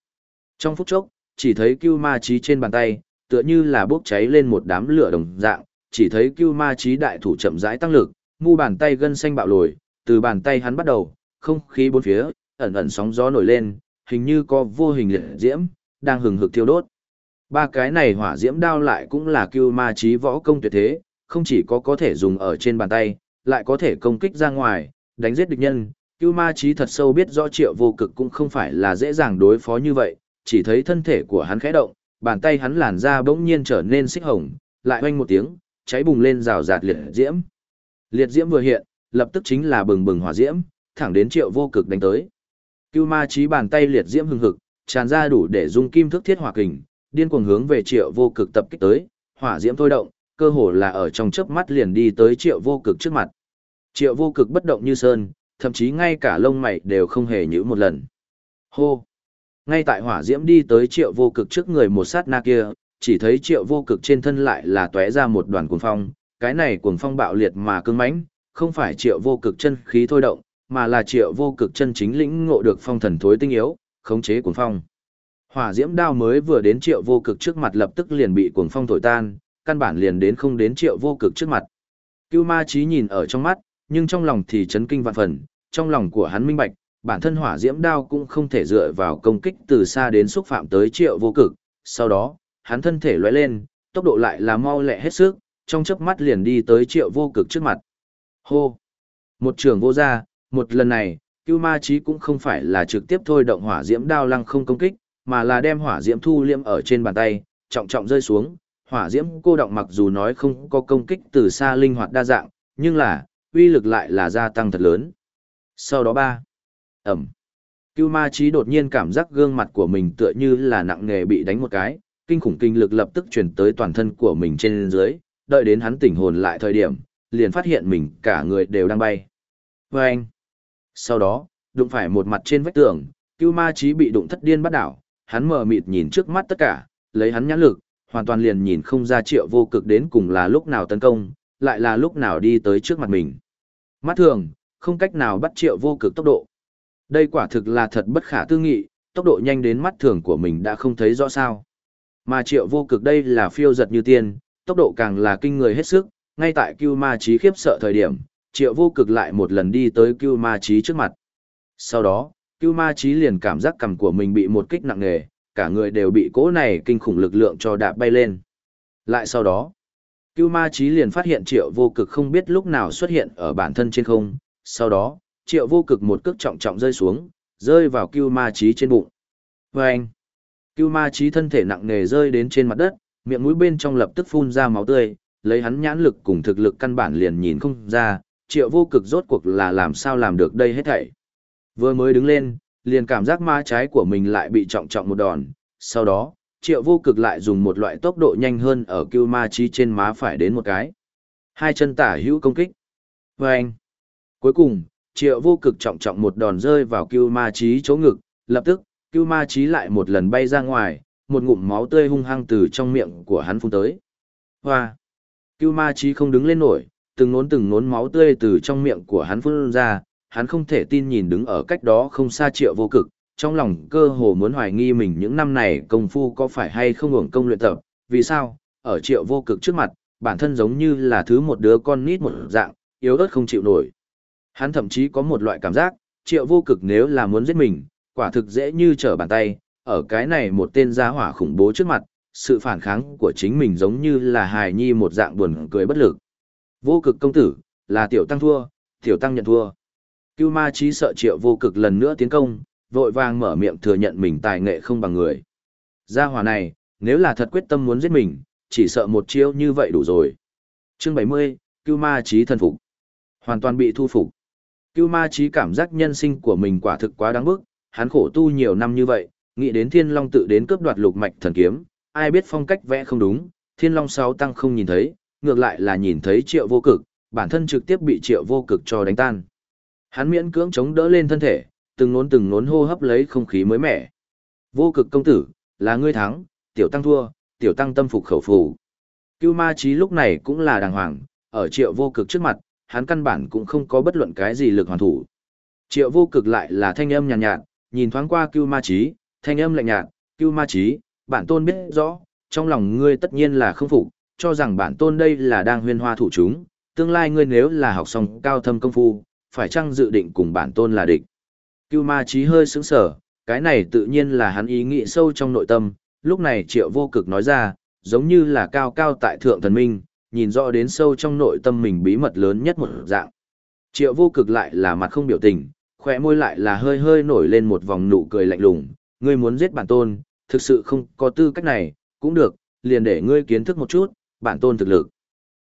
Trong phút chốc, chỉ thấy Cưu ma trí trên bàn tay, tựa như là bốc cháy lên một đám lửa đồng dạng, chỉ thấy Cưu ma trí đại thủ chậm rãi tăng lực, mu bàn tay gân xanh bạo lồi, từ bàn tay hắn bắt đầu, không khí bốn phía, ẩn ẩn sóng gió nổi lên, hình như có vô hình liệt diễm, đang hừng hực thiêu đốt. Ba cái này hỏa diễm đao lại cũng là cưu ma trí võ công tuyệt thế, không chỉ có có thể dùng ở trên bàn tay, lại có thể công kích ra ngoài, đánh giết địch nhân. Cưu ma trí thật sâu biết rõ triệu vô cực cũng không phải là dễ dàng đối phó như vậy, chỉ thấy thân thể của hắn khẽ động, bàn tay hắn làn ra bỗng nhiên trở nên xích hồng, lại oanh một tiếng, cháy bùng lên rào rạt liệt diễm. Liệt diễm vừa hiện, lập tức chính là bừng bừng hỏa diễm, thẳng đến triệu vô cực đánh tới. Cưu ma chí bàn tay liệt diễm hừng hực, tràn ra đủ để dung kim thức thiết hỏa kình, điên cuồng hướng về triệu vô cực tập kích tới, hỏa diễm thôi động, cơ hồ là ở trong chớp mắt liền đi tới triệu vô cực trước mặt. Triệu vô cực bất động như sơn, thậm chí ngay cả lông mày đều không hề nhữ một lần. Hô! Ngay tại hỏa diễm đi tới triệu vô cực trước người một sát na kia, chỉ thấy triệu vô cực trên thân lại là tóe ra một đoàn cuồng phong, cái này cuồng phong bạo liệt mà cứng mãnh, không phải triệu vô cực chân khí thôi động, mà là triệu vô cực chân chính lĩnh ngộ được phong thần thối tinh yếu, khống chế cuồng phong. Hỏa diễm đao mới vừa đến triệu vô cực trước mặt lập tức liền bị cuồng phong thổi tan, căn bản liền đến không đến triệu vô cực trước mặt. Cưu ma trí nhìn ở trong mắt, nhưng trong lòng thì chấn kinh vạn phần, trong lòng của hắn minh bạch, bản thân hỏa diễm đao cũng không thể dựa vào công kích từ xa đến xúc phạm tới triệu vô cực. Sau đó, hắn thân thể lóe lên, tốc độ lại là mau lẹ hết sức, trong chớp mắt liền đi tới triệu vô cực trước mặt. Hô! Một trường vô ra, một lần này, Cưu Ma Chí cũng không phải là trực tiếp thôi động hỏa diễm đao lăng không công kích, mà là đem hỏa diễm thu liêm ở trên bàn tay, trọng trọng rơi xuống. Hỏa diễm cô động mặc dù nói không có công kích từ xa linh hoạt đa dạng, nhưng là, uy lực lại là gia tăng thật lớn. Sau đó ba, ẩm. Cưu Ma trí đột nhiên cảm giác gương mặt của mình tựa như là nặng nề bị đánh một cái, kinh khủng kinh lực lập tức truyền tới toàn thân của mình trên dưới, đợi đến hắn tỉnh hồn lại thời điểm, liền phát hiện mình cả người đều đang bay. vê anh, sau đó, đụng phải một mặt trên vách tường, Cưu Ma trí bị đụng thất điên bắt đảo, hắn mờ mịt nhìn trước mắt tất cả, lấy hắn nhãn lực, hoàn toàn liền nhìn không ra triệu vô cực đến cùng là lúc nào tấn công, lại là lúc nào đi tới trước mặt mình. Mắt thường, không cách nào bắt triệu vô cực tốc độ. Đây quả thực là thật bất khả tư nghị, tốc độ nhanh đến mắt thường của mình đã không thấy rõ sao. Mà triệu vô cực đây là phiêu giật như tiên, tốc độ càng là kinh người hết sức, ngay tại Cưu Ma Chí khiếp sợ thời điểm, triệu vô cực lại một lần đi tới Cưu Ma Chí trước mặt. Sau đó, Cưu Ma Chí liền cảm giác cầm của mình bị một kích nặng nề, cả người đều bị cỗ này kinh khủng lực lượng cho đạp bay lên. Lại sau đó, Cưu Ma Chí liền phát hiện triệu vô cực không biết lúc nào xuất hiện ở bản thân trên không, sau đó, triệu vô cực một cước trọng trọng rơi xuống, rơi vào Cưu Ma trí trên bụng. Và anh, Cưu Ma trí thân thể nặng nề rơi đến trên mặt đất, miệng mũi bên trong lập tức phun ra máu tươi, lấy hắn nhãn lực cùng thực lực căn bản liền nhìn không ra, triệu vô cực rốt cuộc là làm sao làm được đây hết thảy. Vừa mới đứng lên, liền cảm giác ma trái của mình lại bị trọng trọng một đòn, sau đó, triệu vô cực lại dùng một loại tốc độ nhanh hơn ở cưu ma trí trên má phải đến một cái. Hai chân tả hữu công kích. Và anh. Cuối cùng, triệu vô cực trọng trọng một đòn rơi vào cưu ma trí chỗ ngực, lập tức, cưu ma trí lại một lần bay ra ngoài, một ngụm máu tươi hung hăng từ trong miệng của hắn phun tới. Hoa! Cưu ma trí không đứng lên nổi, từng nốn từng nốn máu tươi từ trong miệng của hắn phun ra, hắn không thể tin nhìn đứng ở cách đó không xa triệu vô cực, trong lòng cơ hồ muốn hoài nghi mình những năm này công phu có phải hay không hưởng công luyện tập, vì sao, ở triệu vô cực trước mặt, bản thân giống như là thứ một đứa con nít một dạng, yếu ớt không chịu nổi. Hắn thậm chí có một loại cảm giác, triệu vô cực nếu là muốn giết mình, quả thực dễ như trở bàn tay, ở cái này một tên gia hỏa khủng bố trước mặt, sự phản kháng của chính mình giống như là hài nhi một dạng buồn cười bất lực. Vô cực công tử, là tiểu tăng thua, tiểu tăng nhận thua. Cưu ma trí sợ triệu vô cực lần nữa tiến công, vội vàng mở miệng thừa nhận mình tài nghệ không bằng người. Gia hỏa này, nếu là thật quyết tâm muốn giết mình, chỉ sợ một chiêu như vậy đủ rồi. Chương 70, Cưu ma trí thần phục. Hoàn toàn bị thu phục. Cưu ma trí cảm giác nhân sinh của mình quả thực quá đáng bức, hắn khổ tu nhiều năm như vậy, nghĩ đến thiên long tự đến cướp đoạt lục mạch thần kiếm, ai biết phong cách vẽ không đúng, thiên long sáu tăng không nhìn thấy, ngược lại là nhìn thấy triệu vô cực, bản thân trực tiếp bị triệu vô cực cho đánh tan. Hắn miễn cưỡng chống đỡ lên thân thể, từng nốn từng nốn hô hấp lấy không khí mới mẻ. Vô cực công tử, là ngươi thắng, tiểu tăng thua, tiểu tăng tâm phục khẩu phục. Cưu ma trí lúc này cũng là đàng hoàng, ở triệu vô cực trước mặt, hắn căn bản cũng không có bất luận cái gì lực hoàn thủ. Triệu vô cực lại là thanh âm nhàn nhạt, nhạt, nhìn thoáng qua cưu ma Chí, thanh âm lạnh nhạt, cưu ma Chí, bản tôn biết rõ, trong lòng ngươi tất nhiên là không phục, cho rằng bản tôn đây là đang huyên hoa thủ chúng, tương lai ngươi nếu là học xong cao thâm công phu, phải chăng dự định cùng bản tôn là địch. Cưu ma Chí hơi sững sờ, cái này tự nhiên là hắn ý nghĩ sâu trong nội tâm, lúc này triệu vô cực nói ra, giống như là cao cao tại thượng thần minh, nhìn rõ đến sâu trong nội tâm mình bí mật lớn nhất một dạng. Triệu vô cực lại là mặt không biểu tình, khỏe môi lại là hơi hơi nổi lên một vòng nụ cười lạnh lùng, ngươi muốn giết bản tôn, thực sự không có tư cách này, cũng được, liền để ngươi kiến thức một chút, bản tôn thực lực.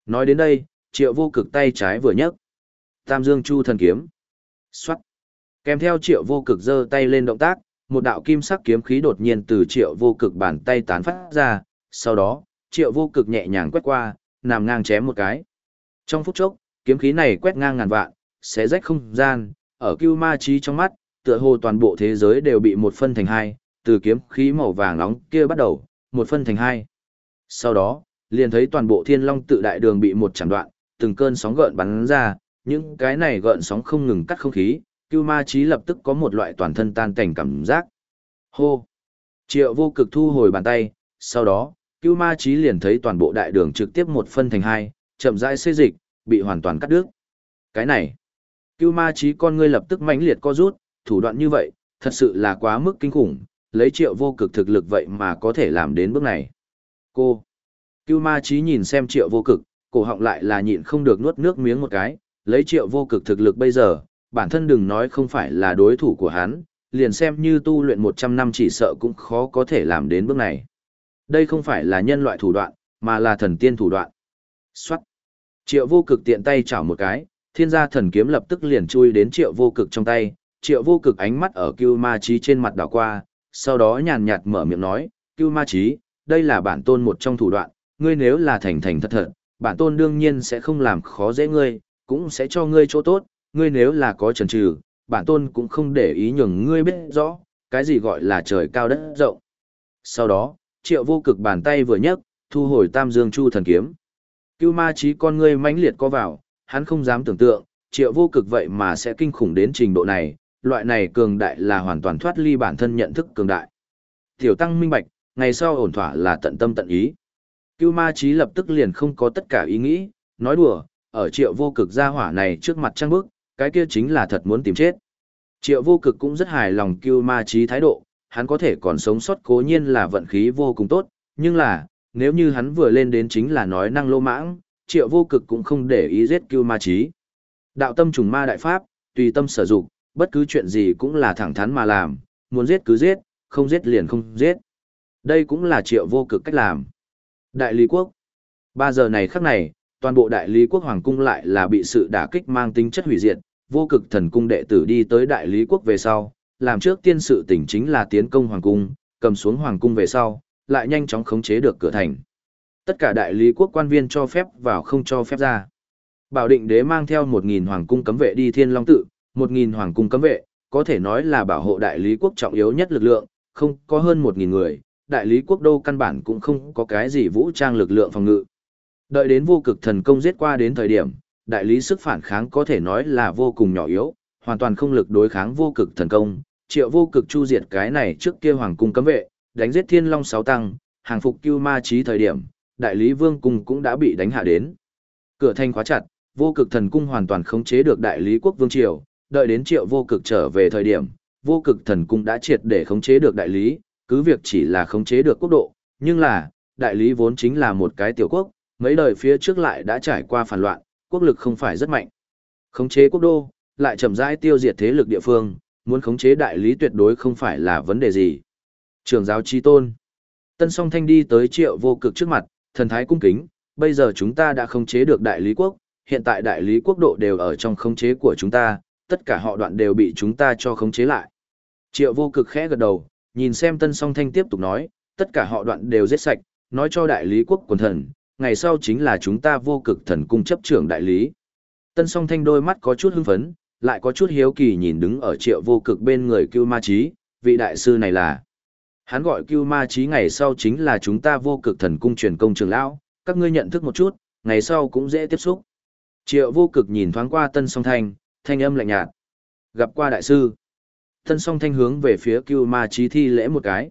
Nói đến đây, triệu vô cực tay trái vừa nhấc. Tam Dương Chu thần kiếm. Xoát. Kèm theo triệu vô cực giơ tay lên động tác, một đạo kim sắc kiếm khí đột nhiên từ triệu vô cực bàn tay tán phát ra, sau đó, triệu vô cực nhẹ nhàng quét qua, nằm ngang chém một cái. Trong phút chốc, kiếm khí này quét ngang ngàn vạn, xé rách không gian, ở cưu ma trí trong mắt, tựa hồ toàn bộ thế giới đều bị một phân thành hai, từ kiếm khí màu vàng nóng kia bắt đầu, một phân thành hai. Sau đó, liền thấy toàn bộ thiên long tự đại đường bị một chạm đoạn, từng cơn sóng gợn bắn ra, những cái này gợn sóng không ngừng cắt không khí, cưu ma trí lập tức có một loại toàn thân tan cảnh cảm giác. Hô! Triệu vô cực thu hồi bàn tay, sau đó, cưu ma trí liền thấy toàn bộ đại đường trực tiếp một phân thành hai, chậm rãi xây dịch, bị hoàn toàn cắt đứt. Cái này, cưu ma trí con ngươi lập tức mãnh liệt co rút, thủ đoạn như vậy, thật sự là quá mức kinh khủng, lấy triệu vô cực thực lực vậy mà có thể làm đến bước này. Cô, cưu ma trí nhìn xem triệu vô cực, cổ họng lại là nhịn không được nuốt nước miếng một cái, lấy triệu vô cực thực lực bây giờ, bản thân đừng nói không phải là đối thủ của hắn, liền xem như tu luyện 100 năm chỉ sợ cũng khó có thể làm đến bước này. Đây không phải là nhân loại thủ đoạn, mà là thần tiên thủ đoạn. Xoát. Triệu vô cực tiện tay chảo một cái, thiên gia thần kiếm lập tức liền chui đến triệu vô cực trong tay, triệu vô cực ánh mắt ở cưu ma trí trên mặt đảo qua, sau đó nhàn nhạt mở miệng nói, cưu ma trí, đây là bản tôn một trong thủ đoạn, ngươi nếu là thành thành thật thật, bản tôn đương nhiên sẽ không làm khó dễ ngươi, cũng sẽ cho ngươi chỗ tốt, ngươi nếu là có chần chừ, bản tôn cũng không để ý nhường ngươi biết rõ, cái gì gọi là trời cao đất rộng. Sau đó, triệu vô cực bàn tay vừa nhấc, thu hồi tam dương chu thần kiếm. Cưu ma trí con ngươi mãnh liệt có vào, hắn không dám tưởng tượng, triệu vô cực vậy mà sẽ kinh khủng đến trình độ này, loại này cường đại là hoàn toàn thoát ly bản thân nhận thức cường đại. Tiểu tăng minh bạch, ngày sau ổn thỏa là tận tâm tận ý. Cưu ma trí lập tức liền không có tất cả ý nghĩ, nói đùa, ở triệu vô cực gia hỏa này trước mặt trăng bức, cái kia chính là thật muốn tìm chết. Triệu vô cực cũng rất hài lòng cưu ma trí thái độ, hắn có thể còn sống sót cố nhiên là vận khí vô cùng tốt, nhưng là, nếu như hắn vừa lên đến chính là nói năng lô mãng, triệu vô cực cũng không để ý giết cưu ma trí. Đạo tâm trùng ma đại pháp, tùy tâm sở dụng, bất cứ chuyện gì cũng là thẳng thắn mà làm, muốn giết cứ giết, không giết liền không giết. Đây cũng là triệu vô cực cách làm. Đại lý quốc. Ba giờ này khắc này, toàn bộ đại lý quốc hoàng cung lại là bị sự đả kích mang tính chất hủy diệt, vô cực thần cung đệ tử đi tới đại lý quốc về sau, làm trước tiên sự tỉnh chính là tiến công hoàng cung, cầm xuống hoàng cung về sau, lại nhanh chóng khống chế được cửa thành. Tất cả đại lý quốc quan viên cho phép vào không cho phép ra. Bảo định đế mang theo 1.000 hoàng cung cấm vệ đi thiên long tự, 1.000 hoàng cung cấm vệ, có thể nói là bảo hộ đại lý quốc trọng yếu nhất lực lượng, không có hơn 1.000 người, đại lý quốc đô căn bản cũng không có cái gì vũ trang lực lượng phòng ngự. Đợi đến vô cực thần công giết qua đến thời điểm, đại lý sức phản kháng có thể nói là vô cùng nhỏ yếu, hoàn toàn không lực đối kháng vô cực thần công, triệu vô cực chu diệt cái này trước kia hoàng cung cấm vệ, đánh giết thiên long sáu tăng, hàng phục cưu ma trí thời điểm, đại lý vương cung cũng đã bị đánh hạ đến. Cửa thanh khóa chặt, vô cực thần cung hoàn toàn khống chế được đại lý quốc vương triều, đợi đến triệu vô cực trở về thời điểm, vô cực thần cung đã triệt để khống chế được đại lý, cứ việc chỉ là khống chế được quốc độ, nhưng là, đại lý vốn chính là một cái tiểu quốc, mấy đời phía trước lại đã trải qua phản loạn, quốc lực không phải rất mạnh. Khống chế quốc đô, lại chậm rãi tiêu diệt thế lực địa phương, muốn khống chế đại lý tuyệt đối không phải là vấn đề gì. Trường giáo chi tôn. Tân song thanh đi tới triệu vô cực trước mặt, thần thái cung kính, bây giờ chúng ta đã khống chế được đại lý quốc, hiện tại đại lý quốc độ đều ở trong khống chế của chúng ta, tất cả họ đoạn đều bị chúng ta cho khống chế lại. Triệu vô cực khẽ gật đầu, nhìn xem tân song thanh tiếp tục nói, tất cả họ đoạn đều giết sạch, nói cho đại lý quốc quần thần, ngày sau chính là chúng ta vô cực thần cung chấp trưởng đại lý. Tân song thanh đôi mắt có chút hưng phấn, lại có chút hiếu kỳ nhìn đứng ở triệu vô cực bên người cưu ma trí, vị đại sư này là. Hắn gọi cưu ma trí ngày sau chính là chúng ta vô cực thần cung truyền công trường lão, các ngươi nhận thức một chút, ngày sau cũng dễ tiếp xúc. Triệu vô cực nhìn thoáng qua tân song thanh, thanh âm lạnh nhạt. Gặp qua đại sư. Tân song thanh hướng về phía cưu ma trí thi lễ một cái.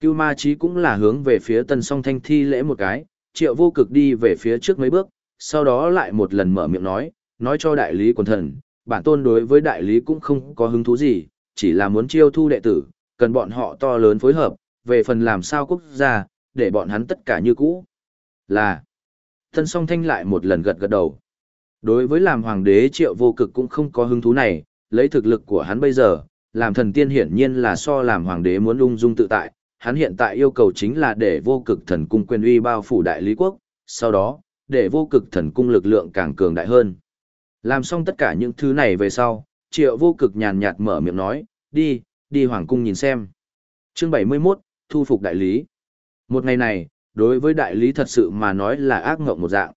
Cưu ma trí cũng là hướng về phía tân song thanh thi lễ một cái, triệu vô cực đi về phía trước mấy bước, sau đó lại một lần mở miệng nói, nói cho đại lý quần thần, bản tôn đối với đại lý cũng không có hứng thú gì, chỉ là muốn chiêu thu đệ tử, cần bọn họ to lớn phối hợp, về phần làm sao quốc gia, để bọn hắn tất cả như cũ. Là, thân song thanh lại một lần gật gật đầu. Đối với làm hoàng đế triệu vô cực cũng không có hứng thú này, lấy thực lực của hắn bây giờ, làm thần tiên hiển nhiên là so làm hoàng đế muốn ung dung tự tại, hắn hiện tại yêu cầu chính là để vô cực thần cung quyền uy bao phủ đại lý quốc, sau đó, để vô cực thần cung lực lượng càng cường đại hơn. Làm xong tất cả những thứ này về sau, triệu vô cực nhàn nhạt mở miệng nói, đi, đi hoàng cung nhìn xem. Chương 71, thu phục đại lý. Một ngày này, đối với đại lý thật sự mà nói là ác ngộng một dạng.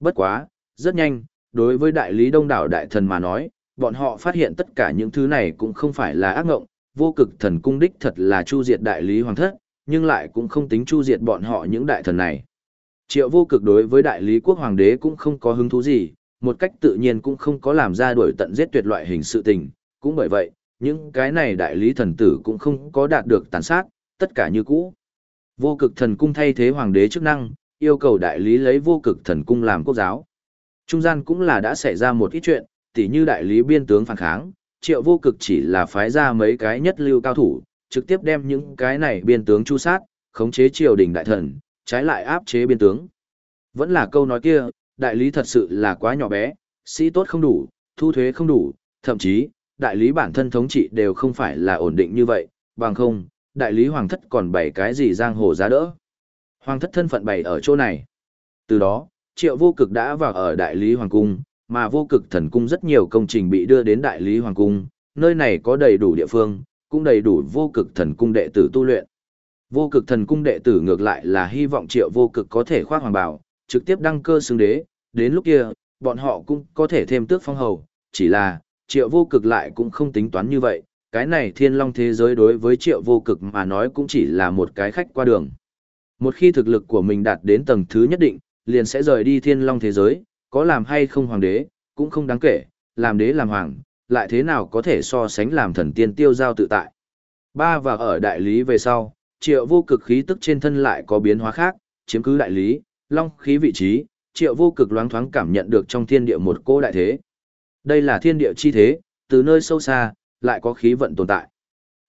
Bất quá, rất nhanh, đối với đại lý đông đảo đại thần mà nói, bọn họ phát hiện tất cả những thứ này cũng không phải là ác ngộng, vô cực thần cung đích thật là chu diệt đại lý hoàng thất, nhưng lại cũng không tính chu diệt bọn họ những đại thần này. Triệu vô cực đối với đại lý quốc hoàng đế cũng không có hứng thú gì, một cách tự nhiên cũng không có làm ra đuổi tận giết tuyệt loại hình sự tình, cũng bởi vậy, những cái này đại lý thần tử cũng không có đạt được tàn sát, tất cả như cũ. Vô cực thần cung thay thế hoàng đế chức năng, yêu cầu đại lý lấy vô cực thần cung làm quốc giáo. Trung gian cũng là đã xảy ra một ít chuyện, tỉ như đại lý biên tướng phản kháng, triệu vô cực chỉ là phái ra mấy cái nhất lưu cao thủ, trực tiếp đem những cái này biên tướng chu sát, khống chế triều đình đại thần, trái lại áp chế biên tướng. Vẫn là câu nói kia, đại lý thật sự là quá nhỏ bé, sĩ tốt không đủ, thu thuế không đủ, thậm chí, đại lý bản thân thống trị đều không phải là ổn định như vậy, bằng không, đại lý hoàng thất còn bày cái gì giang hồ giá đỡ. Hoàng thất thân phận bày ở chỗ này. Từ đó, triệu vô cực đã vào ở đại lý hoàng cung, mà vô cực thần cung rất nhiều công trình bị đưa đến đại lý hoàng cung, nơi này có đầy đủ địa phương, cũng đầy đủ vô cực thần cung đệ tử tu luyện. Vô cực thần cung đệ tử ngược lại là hy vọng triệu vô cực có thể khoác hoàng bào trực tiếp đăng cơ xưng đế, đến lúc kia, bọn họ cũng có thể thêm tước phong hầu, chỉ là, triệu vô cực lại cũng không tính toán như vậy, cái này thiên long thế giới đối với triệu vô cực mà nói cũng chỉ là một cái khách qua đường. Một khi thực lực của mình đạt đến tầng thứ nhất định, liền sẽ rời đi thiên long thế giới, có làm hay không hoàng đế, cũng không đáng kể, làm đế làm hoàng, lại thế nào có thể so sánh làm thần tiên tiêu giao tự tại. Ba và ở đại lý về sau, triệu vô cực khí tức trên thân lại có biến hóa khác, chiếm cứ đại lý, long khí vị trí, triệu vô cực loáng thoáng cảm nhận được trong thiên địa một cô đại thế. Đây là thiên địa chi thế, từ nơi sâu xa, lại có khí vận tồn tại.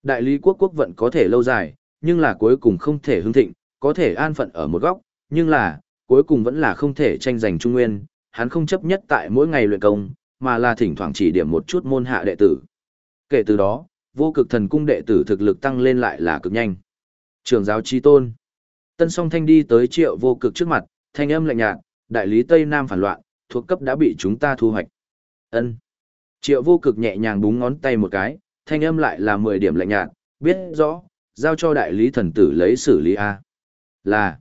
Đại lý quốc quốc vận có thể lâu dài, nhưng là cuối cùng không thể hưng thịnh, có thể an phận ở một góc, nhưng là, cuối cùng vẫn là không thể tranh giành trung nguyên, hắn không chấp nhất tại mỗi ngày luyện công, mà là thỉnh thoảng chỉ điểm một chút môn hạ đệ tử. Kể từ đó, vô cực thần cung đệ tử thực lực tăng lên lại là cực nhanh. Trường giáo chi tôn. Tân song thanh đi tới triệu vô cực trước mặt, thanh âm lạnh nhạt, đại lý Tây Nam phản loạn, thuộc cấp đã bị chúng ta thu hoạch. ân Triệu vô cực nhẹ nhàng búng ngón tay một cái, thanh âm lại là 10 điểm lạnh nhạt, biết rõ, giao cho đại lý thần tử lấy xử lý A. Là.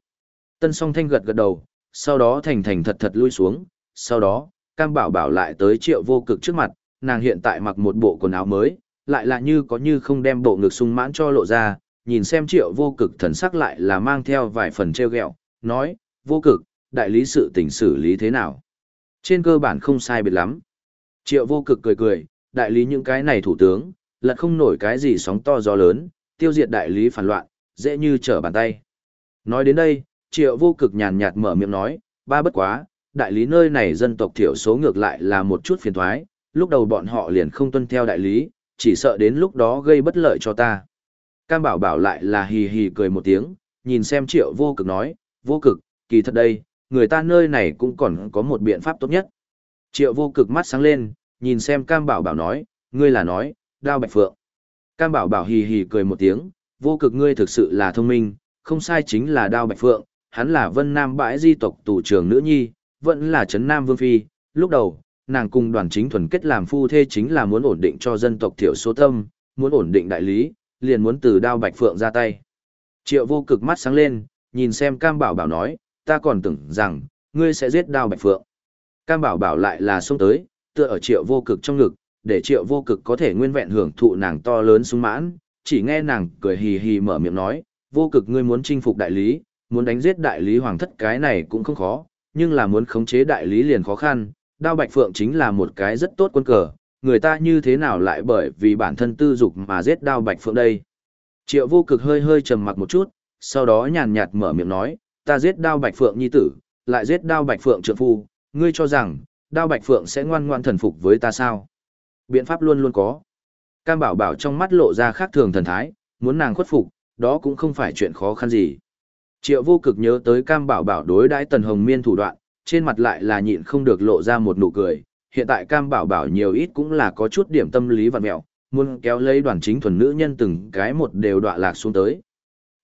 Tân song thanh gật gật đầu, sau đó thành thành thật thật lui xuống, sau đó, cam bảo bảo lại tới triệu vô cực trước mặt, nàng hiện tại mặc một bộ quần áo mới, lại là như có như không đem bộ ngực sung mãn cho lộ ra, nhìn xem triệu vô cực thần sắc lại là mang theo vài phần treo ghẹo nói, vô cực, đại lý sự tình xử lý thế nào? Trên cơ bản không sai biệt lắm. Triệu vô cực cười cười, đại lý những cái này thủ tướng, lật không nổi cái gì sóng to gió lớn, tiêu diệt đại lý phản loạn, dễ như trở bàn tay. Nói đến đây, triệu vô cực nhàn nhạt mở miệng nói, ba bất quá, đại lý nơi này dân tộc thiểu số ngược lại là một chút phiền thoái, lúc đầu bọn họ liền không tuân theo đại lý, chỉ sợ đến lúc đó gây bất lợi cho ta. Cam bảo bảo lại là hì hì cười một tiếng, nhìn xem triệu vô cực nói, vô cực, kỳ thật đây, người ta nơi này cũng còn có một biện pháp tốt nhất. Triệu vô cực mắt sáng lên, nhìn xem Cam Bảo Bảo nói, ngươi là nói, đao bạch phượng. Cam Bảo Bảo hì hì cười một tiếng, vô cực ngươi thực sự là thông minh, không sai chính là đao bạch phượng, hắn là vân nam bãi di tộc tù trưởng nữ nhi, vẫn là trấn nam vương phi. Lúc đầu, nàng cùng đoàn chính thuần kết làm phu thê chính là muốn ổn định cho dân tộc thiểu số tâm, muốn ổn định đại lý, liền muốn từ đao bạch phượng ra tay. Triệu vô cực mắt sáng lên, nhìn xem Cam Bảo Bảo nói, ta còn tưởng rằng, ngươi sẽ giết đao bạch phượng. Cam bảo bảo lại là xông tới, tựa ở triệu vô cực trong ngực, để triệu vô cực có thể nguyên vẹn hưởng thụ nàng to lớn sung mãn, chỉ nghe nàng cười hì hì mở miệng nói, vô cực ngươi muốn chinh phục đại lý, muốn đánh giết đại lý hoàng thất cái này cũng không khó, nhưng là muốn khống chế đại lý liền khó khăn, đao bạch phượng chính là một cái rất tốt quân cờ, người ta như thế nào lại bởi vì bản thân tư dục mà giết đao bạch phượng đây. Triệu vô cực hơi hơi trầm mặc một chút, sau đó nhàn nhạt mở miệng nói, ta giết đao bạch phượng nhi tử, lại giết đao bạch phượng trượng phu, ngươi cho rằng, đao bạch phượng sẽ ngoan ngoan thần phục với ta sao? Biện pháp luôn luôn có. Cam bảo bảo trong mắt lộ ra khác thường thần thái, muốn nàng khuất phục, đó cũng không phải chuyện khó khăn gì. Triệu vô cực nhớ tới cam bảo bảo đối đãi tần hồng miên thủ đoạn, trên mặt lại là nhịn không được lộ ra một nụ cười. Hiện tại cam bảo bảo nhiều ít cũng là có chút điểm tâm lý vặn mẹo, muốn kéo lấy đoàn chính thuần nữ nhân từng cái một đều đọa lạc xuống tới.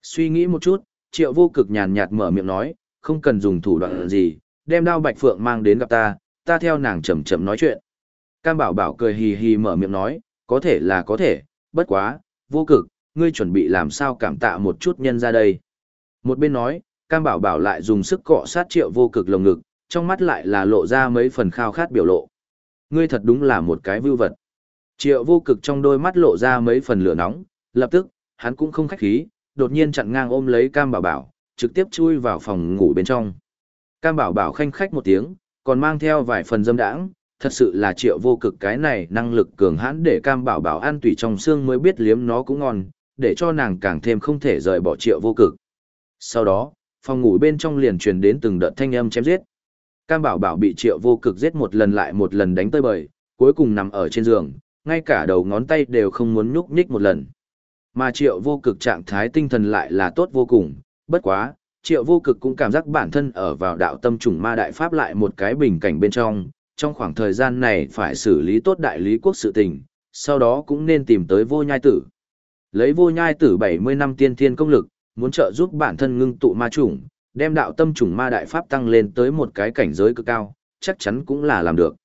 Suy nghĩ một chút, triệu vô cực nhàn nhạt mở miệng nói, không cần dùng thủ đoạn gì, đem đao bạch phượng mang đến gặp ta, ta theo nàng chậm chậm nói chuyện. Cam bảo bảo cười hì hì mở miệng nói, có thể là có thể, bất quá, vô cực, ngươi chuẩn bị làm sao cảm tạ một chút nhân ra đây. Một bên nói, Cam bảo bảo lại dùng sức cọ sát triệu vô cực lồng ngực, trong mắt lại là lộ ra mấy phần khao khát biểu lộ. Ngươi thật đúng là một cái vưu vật. Triệu vô cực trong đôi mắt lộ ra mấy phần lửa nóng, lập tức, hắn cũng không khách khí, đột nhiên chặn ngang ôm lấy Cam bảo bảo, trực tiếp chui vào phòng ngủ bên trong. Cam bảo bảo khanh khách một tiếng, còn mang theo vài phần dâm đãng, thật sự là triệu vô cực cái này năng lực cường hãn để Cam bảo bảo ăn tùy trong xương mới biết liếm nó cũng ngon, để cho nàng càng thêm không thể rời bỏ triệu vô cực. Sau đó, phòng ngủ bên trong liền truyền đến từng đợt thanh âm chém giết. Cam bảo bảo bị triệu vô cực giết một lần lại một lần đánh tơi bời, cuối cùng nằm ở trên giường, ngay cả đầu ngón tay đều không muốn nhúc nhích một lần. Mà triệu vô cực trạng thái tinh thần lại là tốt vô cùng, bất quá, triệu vô cực cũng cảm giác bản thân ở vào đạo tâm trùng ma đại pháp lại một cái bình cảnh bên trong, trong khoảng thời gian này phải xử lý tốt đại lý quốc sự tình, sau đó cũng nên tìm tới vô nhai tử. Lấy vô nhai tử 70 năm tiên thiên công lực, muốn trợ giúp bản thân ngưng tụ ma chủng, đem đạo tâm trùng ma đại pháp tăng lên tới một cái cảnh giới cực cao, chắc chắn cũng là làm được.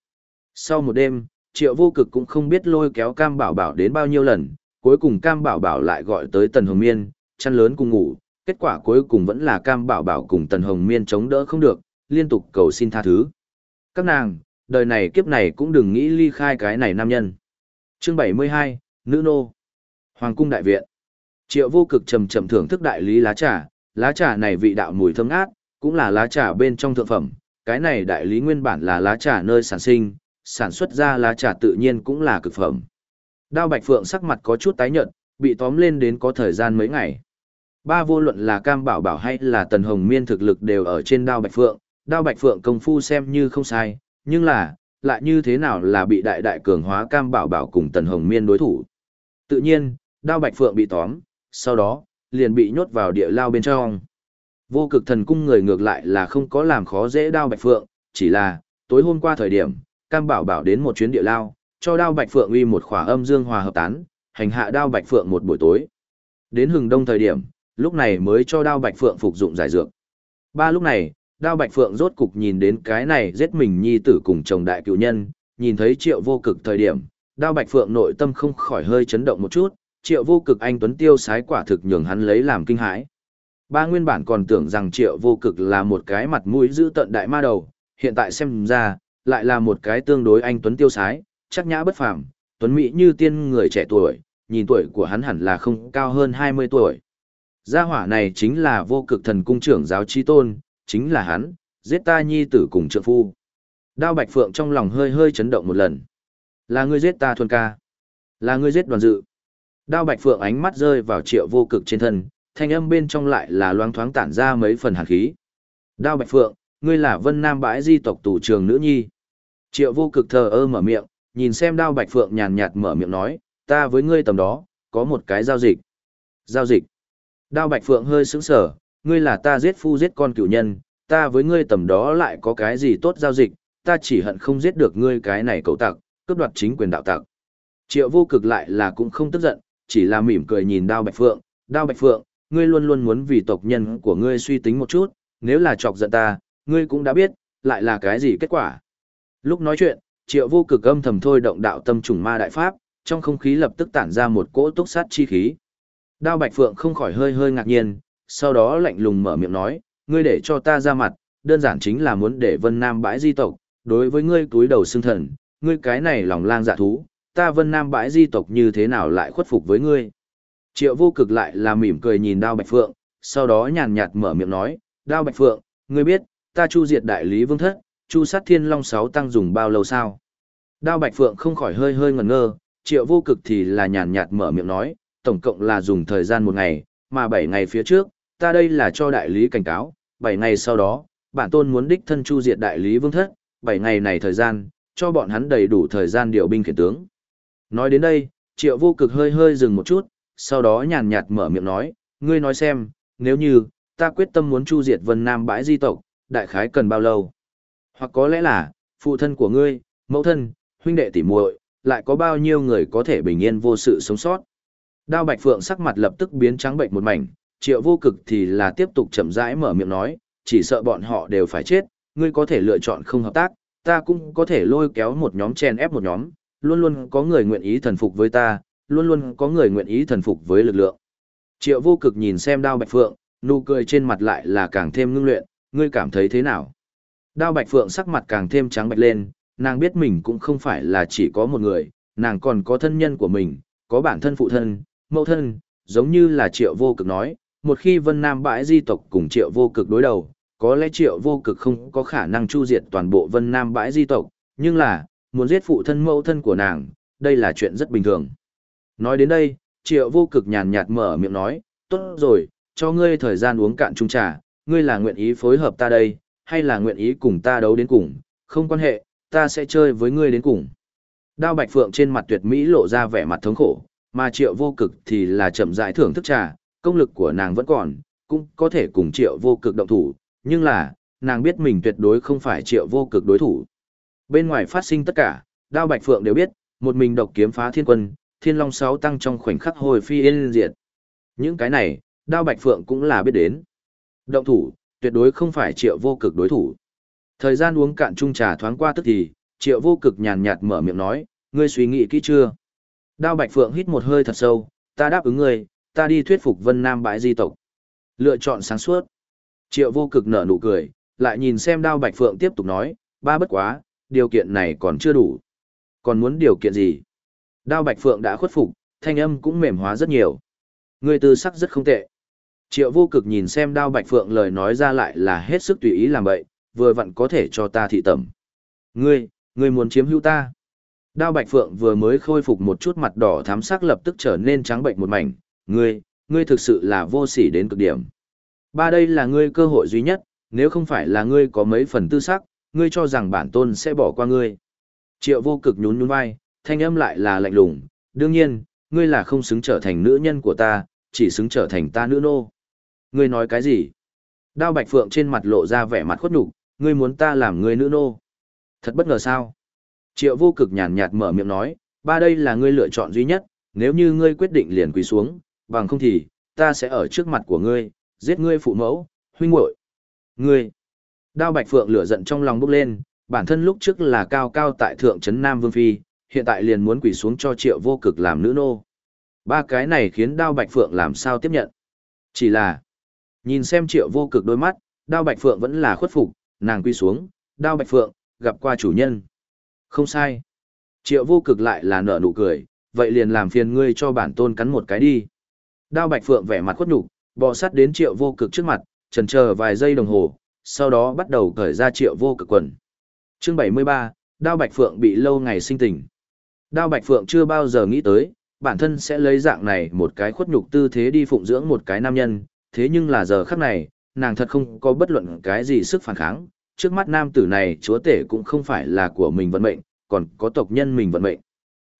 Sau một đêm, triệu vô cực cũng không biết lôi kéo cam bảo bảo đến bao nhiêu lần, cuối cùng cam bảo bảo lại gọi tới tần hồng miên, chăn lớn cùng ngủ, kết quả cuối cùng vẫn là cam bảo bảo cùng tần hồng miên chống đỡ không được, liên tục cầu xin tha thứ. Các nàng, đời này kiếp này cũng đừng nghĩ ly khai cái này nam nhân. Chương 72, Nữ Nô Hoàng cung đại viện Triệu vô cực trầm trầm thưởng thức đại lý lá trà, lá trà này vị đạo mùi thơm ngát, cũng là lá trà bên trong thượng phẩm, cái này đại lý nguyên bản là lá trà nơi sản sinh, sản xuất ra lá trà tự nhiên cũng là cực phẩm. Đao Bạch Phượng sắc mặt có chút tái nhợt, bị tóm lên đến có thời gian mấy ngày. Ba vô luận là Cam Bảo Bảo hay là Tần Hồng Miên thực lực đều ở trên Đao Bạch Phượng, Đao Bạch Phượng công phu xem như không sai, nhưng là, lại như thế nào là bị đại đại cường hóa Cam Bảo Bảo cùng Tần Hồng Miên đối thủ. Tự nhiên, Đao Bạch Phượng bị tóm, sau đó, liền bị nhốt vào địa lao bên trong. Vô cực thần cung người ngược lại là không có làm khó dễ Đao Bạch Phượng, chỉ là, tối hôm qua thời điểm, Cam Bảo Bảo đến một chuyến địa lao, cho Đao Bạch Phượng uy một khỏa âm dương hòa hợp tán, hành hạ Đao Bạch Phượng một buổi tối. Đến hừng đông thời điểm, lúc này mới cho Đao Bạch Phượng phục dụng giải dược. Ba lúc này, Đao Bạch Phượng rốt cục nhìn đến cái này giết mình nhi tử cùng chồng đại cựu nhân, nhìn thấy triệu vô cực thời điểm, Đao Bạch Phượng nội tâm không khỏi hơi chấn động một chút, triệu vô cực anh Tuấn Tiêu sái quả thực nhường hắn lấy làm kinh hãi. Ba nguyên bản còn tưởng rằng triệu vô cực là một cái mặt mũi giữ tận đại ma đầu, hiện tại xem ra, lại là một cái tương đối anh Tuấn Tiêu sái, chắc nhã bất phàm, Tuấn Mỹ như tiên người trẻ tuổi, nhìn tuổi của hắn hẳn là không cao hơn 20 tuổi. Gia hỏa này chính là vô cực thần cung trưởng giáo chi tôn, chính là hắn, giết ta nhi tử cùng trượng phu. Đao Bạch Phượng trong lòng hơi hơi chấn động một lần. Là ngươi giết ta thuần ca. Là ngươi giết đoàn dự. Đao Bạch Phượng ánh mắt rơi vào triệu vô cực trên thân, thanh âm bên trong lại là loáng thoáng tản ra mấy phần hàn khí. Đao Bạch Phượng, ngươi là vân nam bãi di tộc tù trường nữ nhi. Triệu vô cực thờ ơ mở miệng, nhìn xem Đao Bạch Phượng nhàn nhạt mở miệng nói, ta với ngươi tầm đó, có một cái giao dịch. Giao dịch. Đao Bạch Phượng hơi sững sờ, ngươi là ta giết phu giết con cựu nhân, ta với ngươi tầm đó lại có cái gì tốt giao dịch, ta chỉ hận không giết được ngươi cái này cậu tặc, cướp đoạt chính quyền đạo tặc. Triệu vô cực lại là cũng không tức giận, chỉ là mỉm cười nhìn Đao Bạch Phượng, Đao Bạch Phượng, ngươi luôn luôn muốn vì tộc nhân của ngươi suy tính một chút, nếu là chọc giận ta, ngươi cũng đã biết, lại là cái gì kết quả. Lúc nói chuyện, triệu vô cực âm thầm thôi động đạo tâm trùng ma đại pháp, trong không khí lập tức tản ra một cỗ túc sát chi khí. Đao Bạch Phượng không khỏi hơi hơi ngạc nhiên, sau đó lạnh lùng mở miệng nói, ngươi để cho ta ra mặt, đơn giản chính là muốn để Vân Nam bãi di tộc, đối với ngươi túi đầu xương thần, ngươi cái này lòng lang dạ thú, ta Vân Nam bãi di tộc như thế nào lại khuất phục với ngươi. Triệu vô cực lại là mỉm cười nhìn Đao Bạch Phượng, sau đó nhàn nhạt mở miệng nói, Đao Bạch Phượng, ngươi biết, ta chu diệt đại lý vương thất, chu sát thiên long sáu tăng dùng bao lâu sao? Đao Bạch Phượng không khỏi hơi hơi ngẩn ngơ, triệu vô cực thì là nhàn nhạt mở miệng nói, tổng cộng là dùng thời gian một ngày, mà bảy ngày phía trước, ta đây là cho đại lý cảnh cáo, bảy ngày sau đó, bản tôn muốn đích thân chu diệt đại lý vương thất, bảy ngày này thời gian, cho bọn hắn đầy đủ thời gian điều binh khiển tướng. Nói đến đây, triệu vô cực hơi hơi dừng một chút, sau đó nhàn nhạt mở miệng nói, ngươi nói xem, nếu như, ta quyết tâm muốn chu diệt vân nam bãi di tộc, đại khái cần bao lâu? Hoặc có lẽ là, phụ thân của ngươi, mẫu thân, huynh đệ tỷ muội, lại có bao nhiêu người có thể bình yên vô sự sống sót? Đao Bạch Phượng sắc mặt lập tức biến trắng bệnh một mảnh, triệu vô cực thì là tiếp tục chậm rãi mở miệng nói, chỉ sợ bọn họ đều phải chết, ngươi có thể lựa chọn không hợp tác, ta cũng có thể lôi kéo một nhóm chen ép một nhóm, luôn luôn có người nguyện ý thần phục với ta, luôn luôn có người nguyện ý thần phục với lực lượng. Triệu vô cực nhìn xem đao bạch phượng, nụ cười trên mặt lại là càng thêm ngưng luyện, ngươi cảm thấy thế nào? Đao bạch phượng sắc mặt càng thêm trắng bạch lên, nàng biết mình cũng không phải là chỉ có một người, nàng còn có thân nhân của mình, có bản thân phụ thân, mẫu thân, giống như là triệu vô cực nói, một khi vân nam bãi di tộc cùng triệu vô cực đối đầu, có lẽ triệu vô cực không có khả năng chu diệt toàn bộ vân nam bãi di tộc, nhưng là, muốn giết phụ thân mẫu thân của nàng, đây là chuyện rất bình thường. Nói đến đây, triệu vô cực nhàn nhạt mở miệng nói, tốt rồi, cho ngươi thời gian uống cạn chung trà, ngươi là nguyện ý phối hợp ta đây, hay là nguyện ý cùng ta đấu đến cùng, không quan hệ, ta sẽ chơi với ngươi đến cùng. Đao Bạch Phượng trên mặt tuyệt mỹ lộ ra vẻ mặt thống khổ, mà Triệu Vô Cực thì là chậm rãi thưởng thức trà, công lực của nàng vẫn còn, cũng có thể cùng Triệu Vô Cực động thủ, nhưng là, nàng biết mình tuyệt đối không phải Triệu Vô Cực đối thủ. Bên ngoài phát sinh tất cả, Đao Bạch Phượng đều biết, một mình độc kiếm phá thiên quân, thiên long sáu tăng trong khoảnh khắc hồi phi yên diệt. Những cái này, Đao Bạch Phượng cũng là biết đến. Động thủ, tuyệt đối không phải Triệu Vô Cực đối thủ. Thời gian uống cạn chung trà thoáng qua tức thì, triệu vô cực nhàn nhạt mở miệng nói, ngươi suy nghĩ kỹ chưa? Đao Bạch Phượng hít một hơi thật sâu, ta đáp ứng ngươi, ta đi thuyết phục Vân Nam bãi di tộc. Lựa chọn sáng suốt. Triệu vô cực nở nụ cười, lại nhìn xem Đao Bạch Phượng tiếp tục nói, ba bất quá, điều kiện này còn chưa đủ. Còn muốn điều kiện gì? Đao Bạch Phượng đã khuất phục, thanh âm cũng mềm hóa rất nhiều. Ngươi tư sắc rất không tệ. Triệu vô cực nhìn xem Đao Bạch Phượng lời nói ra lại là hết sức tùy ý làm vậy, vừa vặn có thể cho ta thị tẩm. Ngươi, ngươi muốn chiếm hữu ta. Đao Bạch Phượng vừa mới khôi phục một chút mặt đỏ thám sắc lập tức trở nên trắng bệnh một mảnh. Ngươi, ngươi thực sự là vô sỉ đến cực điểm. Ba đây là ngươi cơ hội duy nhất, nếu không phải là ngươi có mấy phần tư sắc, ngươi cho rằng bản tôn sẽ bỏ qua ngươi. Triệu vô cực nhún nhún vai, thanh âm lại là lạnh lùng. Đương nhiên, ngươi là không xứng trở thành nữ nhân của ta, chỉ xứng trở thành ta nữ nô. Ngươi nói cái gì? Đao Bạch Phượng trên mặt lộ ra vẻ mặt khuất nhục, ngươi muốn ta làm ngươi nữ nô. Thật bất ngờ sao? Triệu vô cực nhàn nhạt mở miệng nói, ba đây là ngươi lựa chọn duy nhất, nếu như ngươi quyết định liền quỳ xuống, bằng không thì, ta sẽ ở trước mặt của ngươi, giết ngươi phụ mẫu, huynh muội. Ngươi! Đao Bạch Phượng lửa giận trong lòng bốc lên, bản thân lúc trước là cao cao tại thượng trấn Nam Vương Phi, hiện tại liền muốn quỳ xuống cho triệu vô cực làm nữ nô. Ba cái này khiến Đao Bạch Phượng làm sao tiếp nhận. Chỉ là, nhìn xem triệu vô cực đôi mắt, Đao Bạch Phượng vẫn là khuất phục, nàng quỳ xuống, đao bạch phượng, gặp qua chủ nhân. Không sai. Triệu vô cực lại là nở nụ cười, vậy liền làm phiền ngươi cho bản tôn cắn một cái đi. Đao bạch phượng vẻ mặt khuất nhục, bò sát đến triệu vô cực trước mặt, trần chờ vài giây đồng hồ, sau đó bắt đầu cởi ra triệu vô cực quần. Chương 73, Đao Bạch Phượng bị lâu ngày sinh tình. Đao Bạch Phượng chưa bao giờ nghĩ tới, bản thân sẽ lấy dạng này một cái khuất nhục tư thế đi phụng dưỡng một cái nam nhân, thế nhưng là giờ khắc này, nàng thật không có bất luận cái gì sức phản kháng, trước mắt nam tử này chúa tể cũng không phải là của mình vận mệnh, còn có tộc nhân mình vận mệnh.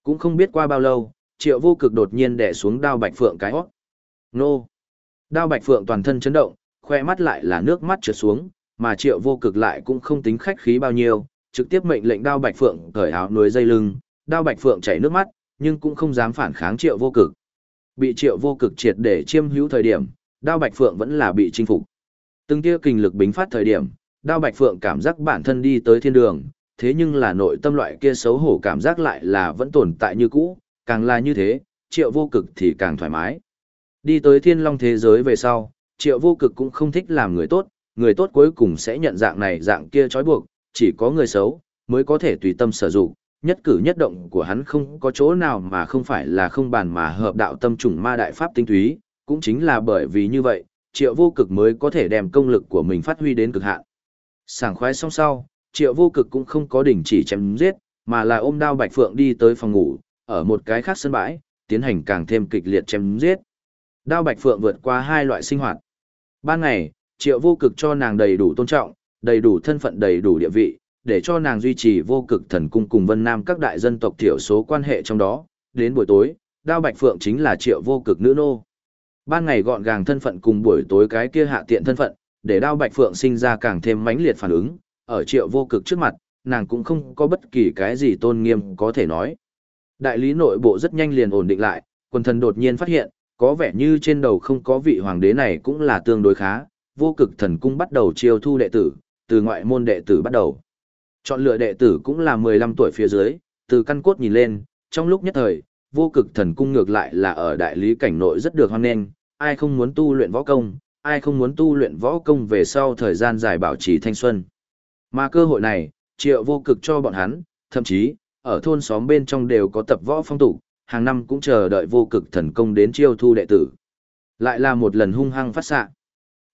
Cũng không biết qua bao lâu, triệu vô cực đột nhiên đè xuống đao bạch phượng cái hót. Nô! Đao bạch phượng toàn thân chấn động, khoe mắt lại là nước mắt trượt xuống, mà triệu vô cực lại cũng không tính khách khí bao nhiêu, trực tiếp mệnh lệnh đao bạch phượng cởi áo nuôi dây lưng, đao bạch phượng chảy nước mắt, nhưng cũng không dám phản kháng triệu vô cực. Bị triệu vô cực triệt để chiêm hữu thời điểm, đao bạch phượng vẫn là bị chinh phục. Từng tia kinh lực bính phát thời điểm, Đao Bạch Phượng cảm giác bản thân đi tới thiên đường, thế nhưng là nội tâm loại kia xấu hổ cảm giác lại là vẫn tồn tại như cũ, càng là như thế, triệu vô cực thì càng thoải mái. Đi tới thiên long thế giới về sau, triệu vô cực cũng không thích làm người tốt, người tốt cuối cùng sẽ nhận dạng này dạng kia trói buộc, chỉ có người xấu, mới có thể tùy tâm sử dụng. nhất cử nhất động của hắn không có chỗ nào mà không phải là không bàn mà hợp đạo tâm trùng ma đại pháp tinh túy, cũng chính là bởi vì như vậy, triệu vô cực mới có thể đem công lực của mình phát huy đến cực hạn. Sảng khoái xong sau, triệu vô cực cũng không có đình chỉ chém giết, mà là ôm đao bạch phượng đi tới phòng ngủ, ở một cái khác sân bãi, tiến hành càng thêm kịch liệt chém giết. Đao bạch phượng vượt qua hai loại sinh hoạt. Ban ngày, triệu vô cực cho nàng đầy đủ tôn trọng, đầy đủ thân phận đầy đủ địa vị, để cho nàng duy trì vô cực thần cung cùng vân nam các đại dân tộc thiểu số quan hệ trong đó. Đến buổi tối, đao bạch phượng chính là triệu vô cực nữ nô. Ban ngày gọn gàng thân phận cùng buổi tối cái kia hạ tiện thân phận, để đao bạch phượng sinh ra càng thêm mãnh liệt phản ứng, ở triệu vô cực trước mặt, nàng cũng không có bất kỳ cái gì tôn nghiêm có thể nói. Đại lý nội bộ rất nhanh liền ổn định lại, quần thần đột nhiên phát hiện, có vẻ như trên đầu không có vị hoàng đế này cũng là tương đối khá, vô cực thần cung bắt đầu chiêu thu đệ tử, từ ngoại môn đệ tử bắt đầu. Chọn lựa đệ tử cũng là 15 tuổi phía dưới, từ căn cốt nhìn lên, trong lúc nhất thời, vô cực thần cung ngược lại là ở đại lý cảnh nội rất được hoan nghênh, ai không muốn tu luyện võ công, ai không muốn tu luyện võ công về sau thời gian dài bảo trì thanh xuân. Mà cơ hội này, triệu vô cực cho bọn hắn, thậm chí, ở thôn xóm bên trong đều có tập võ phong tục, hàng năm cũng chờ đợi vô cực thần công đến chiêu thu đệ tử. Lại là một lần hung hăng phát xạ.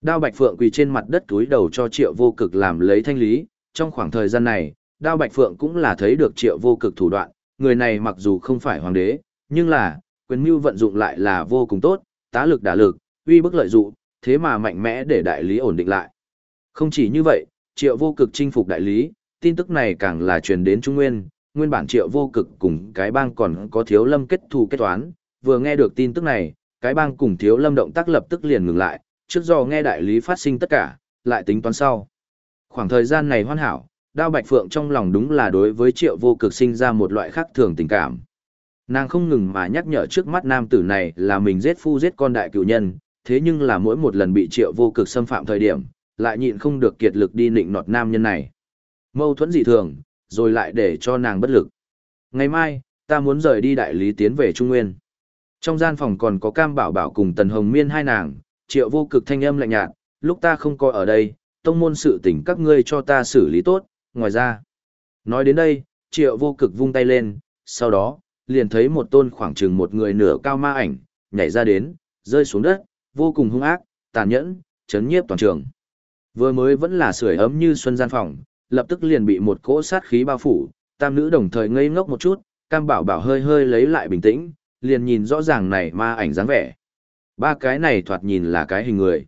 Đao Bạch Phượng quỳ trên mặt đất túi đầu cho triệu vô cực làm lấy thanh lý, trong khoảng thời gian này, Đao Bạch Phượng cũng là thấy được triệu vô cực thủ đoạn, người này mặc dù không phải hoàng đế, nhưng là, quyền mưu vận dụng lại là vô cùng tốt, tá lực đả lực, uy bức lợi dụng, thế mà mạnh mẽ để đại lý ổn định lại. Không chỉ như vậy, triệu vô cực chinh phục đại lý, tin tức này càng là truyền đến Trung Nguyên, nguyên bản triệu vô cực cùng cái bang còn có thiếu lâm kết thù kết toán, vừa nghe được tin tức này, cái bang cùng thiếu lâm động tác lập tức liền ngừng lại, trước do nghe đại lý phát sinh tất cả, lại tính toán sau. Khoảng thời gian này hoàn hảo, đao bạch phượng trong lòng đúng là đối với triệu vô cực sinh ra một loại khác thường tình cảm. Nàng không ngừng mà nhắc nhở trước mắt nam tử này là mình giết phu giết con đại cựu nhân, thế nhưng là mỗi một lần bị triệu vô cực xâm phạm thời điểm, lại nhịn không được kiệt lực đi nịnh nọt nam nhân này. Mâu thuẫn dị thường, rồi lại để cho nàng bất lực. Ngày mai, ta muốn rời đi đại lý tiến về Trung Nguyên. Trong gian phòng còn có Cam Bảo Bảo cùng Tần Hồng Miên hai nàng, triệu vô cực thanh âm lạnh nhạt, lúc ta không có ở đây, tông môn sự tình các ngươi cho ta xử lý tốt, ngoài ra. Nói đến đây, triệu vô cực vung tay lên, sau đó, liền thấy một tôn khoảng chừng một người nửa cao ma ảnh, nhảy ra đến, rơi xuống đất, vô cùng hung ác, tàn nhẫn, chấn nhiếp toàn trường. Vừa mới vẫn là sưởi ấm như xuân gian phòng, lập tức liền bị một cỗ sát khí bao phủ, tam nữ đồng thời ngây ngốc một chút, cam bảo bảo hơi hơi lấy lại bình tĩnh, liền nhìn rõ ràng này ma ảnh dáng vẻ. Ba cái này thoạt nhìn là cái hình người.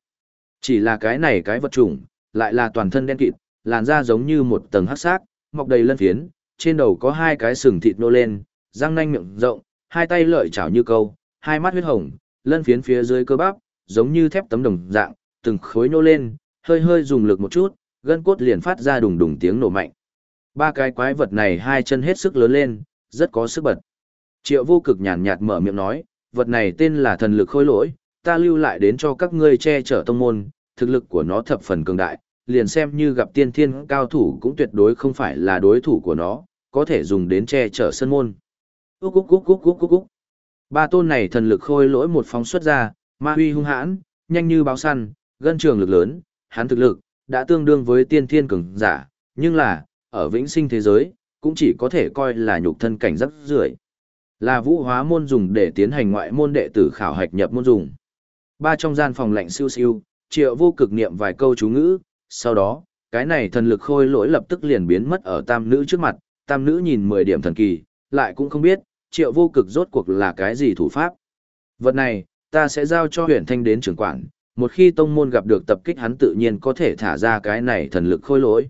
Chỉ là cái này cái vật chủng, lại là toàn thân đen kịt, làn da giống như một tầng hắc xác, mọc đầy lân phiến, trên đầu có hai cái sừng thịt nô lên, răng nanh miệng rộng, hai tay lợi chảo như câu, hai mắt huyết hồng, lân phiến phía dưới cơ bắp, giống như thép tấm đồng dạng, từng khối nô lên, hơi hơi dùng lực một chút, gân cốt liền phát ra đùng đùng tiếng nổ mạnh. Ba cái quái vật này hai chân hết sức lớn lên, rất có sức bật. Triệu vô cực nhàn nhạt mở miệng nói, vật này tên là thần lực khôi lỗi, ta lưu lại đến cho các ngươi che chở tông môn, thực lực của nó thập phần cường đại, liền xem như gặp tiên thiên cao thủ cũng tuyệt đối không phải là đối thủ của nó, có thể dùng đến che chở sân môn. Úc úc úc úc úc úc úc. Ba tôn này thần lực khôi lỗi một phóng xuất ra, ma huy hung hãn, nhanh như báo săn, gân trường lực lớn, hắn thực lực, đã tương đương với tiên thiên cường giả, nhưng là, ở vĩnh sinh thế giới, cũng chỉ có thể coi là nhục thân cảnh rất rưỡi. Là vũ hóa môn dùng để tiến hành ngoại môn đệ tử khảo hạch nhập môn dùng. Ba trong gian phòng lạnh siêu siêu, triệu vô cực niệm vài câu chú ngữ, sau đó, cái này thần lực khôi lỗi lập tức liền biến mất ở tam nữ trước mặt, tam nữ nhìn 10 điểm thần kỳ, lại cũng không biết, triệu vô cực rốt cuộc là cái gì thủ pháp. Vật này, ta sẽ giao cho huyền thanh đến trưởng quản, một khi tông môn gặp được tập kích hắn tự nhiên có thể thả ra cái này thần lực khôi lỗi.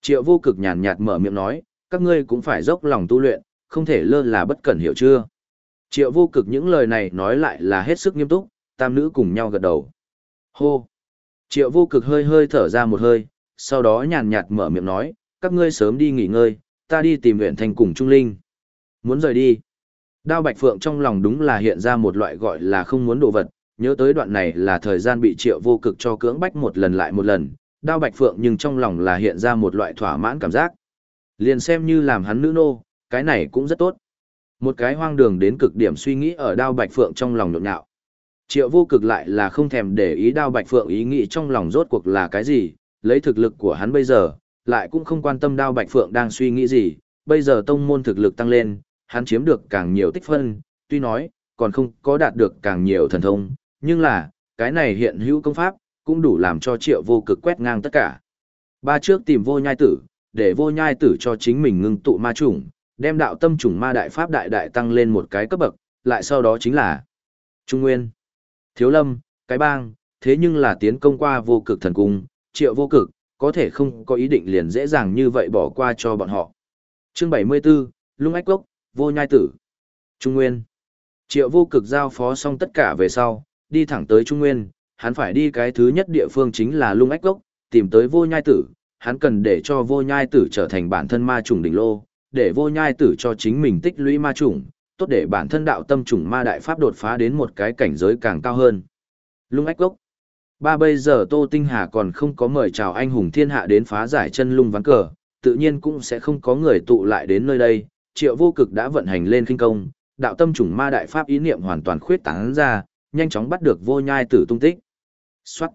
Triệu vô cực nhàn nhạt mở miệng nói, các ngươi cũng phải dốc lòng tu luyện, không thể lơ là bất cẩn hiểu chưa. Triệu vô cực những lời này nói lại là hết sức nghiêm túc, tam nữ cùng nhau gật đầu. Hô! Triệu vô cực hơi hơi thở ra một hơi, sau đó nhàn nhạt mở miệng nói, các ngươi sớm đi nghỉ ngơi, ta đi tìm huyện thành cùng Trung Linh. Muốn rời đi. Đao Bạch Phượng trong lòng đúng là hiện ra một loại gọi là không muốn đồ vật, nhớ tới đoạn này là thời gian bị triệu vô cực cho cưỡng bách một lần lại một lần, đao Bạch Phượng nhưng trong lòng là hiện ra một loại thỏa mãn cảm giác. Liền xem như làm hắn nữ nô, cái này cũng rất tốt. Một cái hoang đường đến cực điểm suy nghĩ ở đao Bạch Phượng trong lòng nhộn nhạo. Triệu vô cực lại là không thèm để ý đao Bạch Phượng ý nghĩ trong lòng rốt cuộc là cái gì, lấy thực lực của hắn bây giờ, lại cũng không quan tâm đao Bạch Phượng đang suy nghĩ gì, bây giờ tông môn thực lực tăng lên, hắn chiếm được càng nhiều tích phân, tuy nói, còn không có đạt được càng nhiều thần thông, nhưng là, cái này hiện hữu công pháp, cũng đủ làm cho triệu vô cực quét ngang tất cả. Ba trước tìm vô nhai tử, để vô nhai tử cho chính mình ngưng tụ ma chủng, đem đạo tâm chủng ma đại pháp đại đại tăng lên một cái cấp bậc, lại sau đó chính là Trung Nguyên, Thiếu Lâm, Cái Bang, thế nhưng là tiến công qua vô cực thần cung, triệu vô cực, có thể không có ý định liền dễ dàng như vậy bỏ qua cho bọn họ. Chương 74, Lung Ách Cốc, vô nhai tử. Trung Nguyên. Triệu vô cực giao phó xong tất cả về sau, đi thẳng tới Trung Nguyên, hắn phải đi cái thứ nhất địa phương chính là lung ách gốc, tìm tới vô nhai tử, hắn cần để cho vô nhai tử trở thành bản thân ma trùng đỉnh lô, để vô nhai tử cho chính mình tích lũy ma trùng, tốt để bản thân đạo tâm trùng ma đại pháp đột phá đến một cái cảnh giới càng cao hơn. Lung ách gốc. Ba bây giờ Tô Tinh Hà còn không có mời chào anh hùng thiên hạ đến phá giải chân lung ván cờ, tự nhiên cũng sẽ không có người tụ lại đến nơi đây, triệu vô cực đã vận hành lên kinh công, đạo tâm trùng ma đại pháp ý niệm hoàn toàn khuyết tán ra, nhanh chóng bắt được vô nhai tử tung tích. Xoát.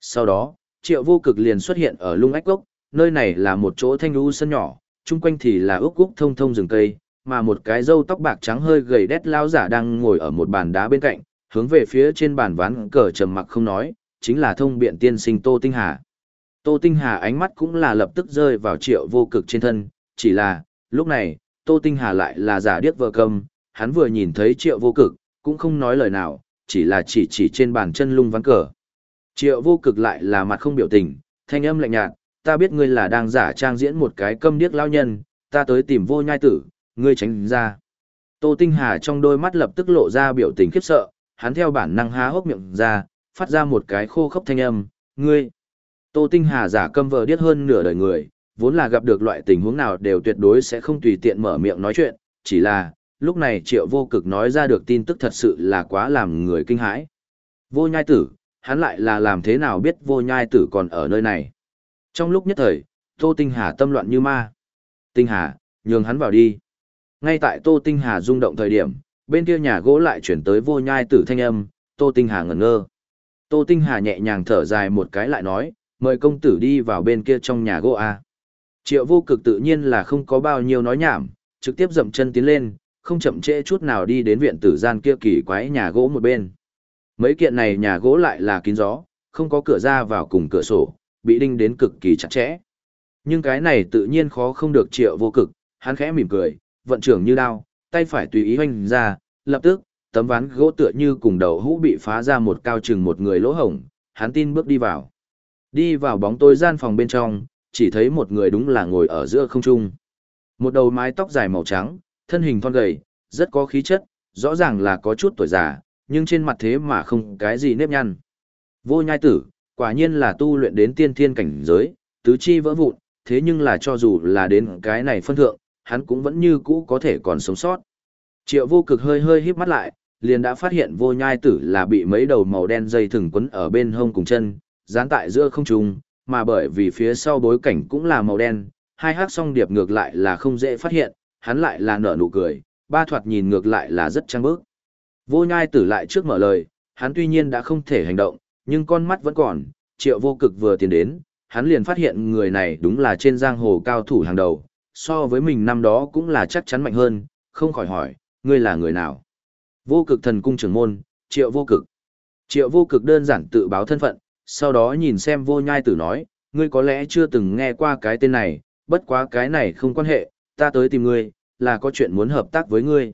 Sau đó, triệu vô cực liền xuất hiện ở lung ách gốc, nơi này là một chỗ thanh lưu sân nhỏ, chung quanh thì là ước gốc thông thông rừng cây, mà một cái râu tóc bạc trắng hơi gầy đét lao giả đang ngồi ở một bàn đá bên cạnh, hướng về phía trên bàn ván cờ trầm mặc không nói, chính là thông biện tiên sinh Tô Tinh Hà. Tô Tinh Hà ánh mắt cũng là lập tức rơi vào triệu vô cực trên thân, chỉ là, lúc này, Tô Tinh Hà lại là giả điếc vợ cầm, hắn vừa nhìn thấy triệu vô cực, cũng không nói lời nào, chỉ là chỉ chỉ trên bàn chân lung ván cờ. Triệu vô cực lại là mặt không biểu tình, thanh âm lạnh nhạt, ta biết ngươi là đang giả trang diễn một cái câm điếc lao nhân, ta tới tìm vô nhai tử, ngươi tránh ra. Tô Tinh Hà trong đôi mắt lập tức lộ ra biểu tình khiếp sợ, hắn theo bản năng há hốc miệng ra, phát ra một cái khô khốc thanh âm, ngươi. Tô Tinh Hà giả câm vờ điếc hơn nửa đời người, vốn là gặp được loại tình huống nào đều tuyệt đối sẽ không tùy tiện mở miệng nói chuyện, chỉ là, lúc này triệu vô cực nói ra được tin tức thật sự là quá làm người kinh hãi. Vô nhai tử, hắn lại là làm thế nào biết vô nhai tử còn ở nơi này. Trong lúc nhất thời, Tô Tinh Hà tâm loạn như ma. Tinh Hà, nhường hắn vào đi. Ngay tại Tô Tinh Hà rung động thời điểm, bên kia nhà gỗ lại chuyển tới vô nhai tử thanh âm, Tô Tinh Hà ngẩn ngơ. Tô Tinh Hà nhẹ nhàng thở dài một cái lại nói, mời công tử đi vào bên kia trong nhà gỗ A. Triệu vô cực tự nhiên là không có bao nhiêu nói nhảm, trực tiếp dậm chân tiến lên, không chậm trễ chút nào đi đến viện tử gian kia kỳ quái nhà gỗ một bên. Mấy kiện này nhà gỗ lại là kín gió, không có cửa ra vào cùng cửa sổ, bị đinh đến cực kỳ chặt chẽ. Nhưng cái này tự nhiên khó không được triệu vô cực, hắn khẽ mỉm cười, vận trưởng như đao, tay phải tùy ý hoành ra, lập tức, tấm ván gỗ tựa như cùng đầu hũ bị phá ra một cao chừng một người lỗ hổng, hắn tin bước đi vào. Đi vào bóng tối gian phòng bên trong, chỉ thấy một người đúng là ngồi ở giữa không trung. Một đầu mái tóc dài màu trắng, thân hình thon gầy, rất có khí chất, rõ ràng là có chút tuổi già, nhưng trên mặt thế mà không cái gì nếp nhăn. Vô nhai tử, quả nhiên là tu luyện đến tiên thiên cảnh giới, tứ chi vỡ vụn, thế nhưng là cho dù là đến cái này phân thượng, hắn cũng vẫn như cũ có thể còn sống sót. Triệu vô cực hơi hơi híp mắt lại, liền đã phát hiện vô nhai tử là bị mấy đầu màu đen dây thừng quấn ở bên hông cùng chân, dán tại giữa không trung, mà bởi vì phía sau bối cảnh cũng là màu đen, hai hát song điệp ngược lại là không dễ phát hiện, hắn lại là nở nụ cười, ba thoạt nhìn ngược lại là rất trăng bước. Vô nhai tử lại trước mở lời, hắn tuy nhiên đã không thể hành động, nhưng con mắt vẫn còn, triệu vô cực vừa tiến đến, hắn liền phát hiện người này đúng là trên giang hồ cao thủ hàng đầu, so với mình năm đó cũng là chắc chắn mạnh hơn, không khỏi hỏi, ngươi là người nào? Vô cực thần cung trưởng môn, triệu vô cực. Triệu vô cực đơn giản tự báo thân phận, sau đó nhìn xem vô nhai tử nói, ngươi có lẽ chưa từng nghe qua cái tên này, bất quá cái này không quan hệ, ta tới tìm ngươi, là có chuyện muốn hợp tác với ngươi.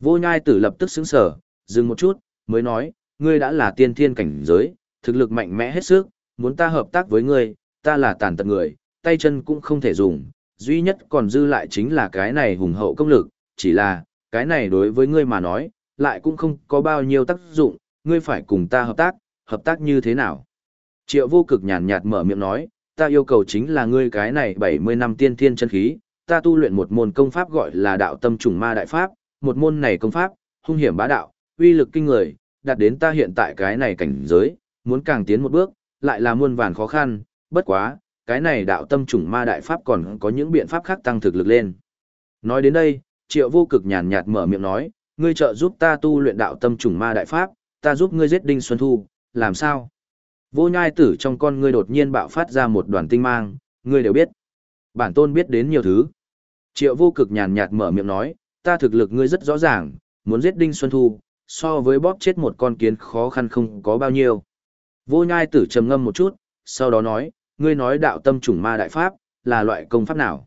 Vô nhai tử lập tức xứng sở, dừng một chút, mới nói, ngươi đã là tiên thiên cảnh giới, thực lực mạnh mẽ hết sức, muốn ta hợp tác với ngươi, ta là tàn tật người, tay chân cũng không thể dùng, duy nhất còn dư lại chính là cái này hùng hậu công lực, chỉ là, cái này đối với ngươi mà nói, lại cũng không có bao nhiêu tác dụng, ngươi phải cùng ta hợp tác, hợp tác như thế nào? Triệu vô cực nhàn nhạt mở miệng nói, ta yêu cầu chính là ngươi cái này 70 năm tiên thiên chân khí, ta tu luyện một môn công pháp gọi là đạo tâm trùng ma đại pháp, một môn này công pháp, hung hiểm bá đạo, uy lực kinh người, đạt đến ta hiện tại cái này cảnh giới, muốn càng tiến một bước, lại là muôn vàn khó khăn, bất quá, cái này đạo tâm trùng ma đại pháp còn có những biện pháp khác tăng thực lực lên. Nói đến đây, triệu vô cực nhàn nhạt mở miệng nói, ngươi trợ giúp ta tu luyện đạo tâm trùng ma đại pháp, ta giúp ngươi giết Đinh Xuân Thu, làm sao? Vô nhai tử trong con ngươi đột nhiên bạo phát ra một đoàn tinh mang, ngươi đều biết. Bản tôn biết đến nhiều thứ. Triệu vô cực nhàn nhạt mở miệng nói, ta thực lực ngươi rất rõ ràng, muốn giết Đinh Xuân Thu, so với bóp chết một con kiến khó khăn không có bao nhiêu. Vô nhai tử trầm ngâm một chút, sau đó nói, ngươi nói đạo tâm trùng ma đại pháp, là loại công pháp nào?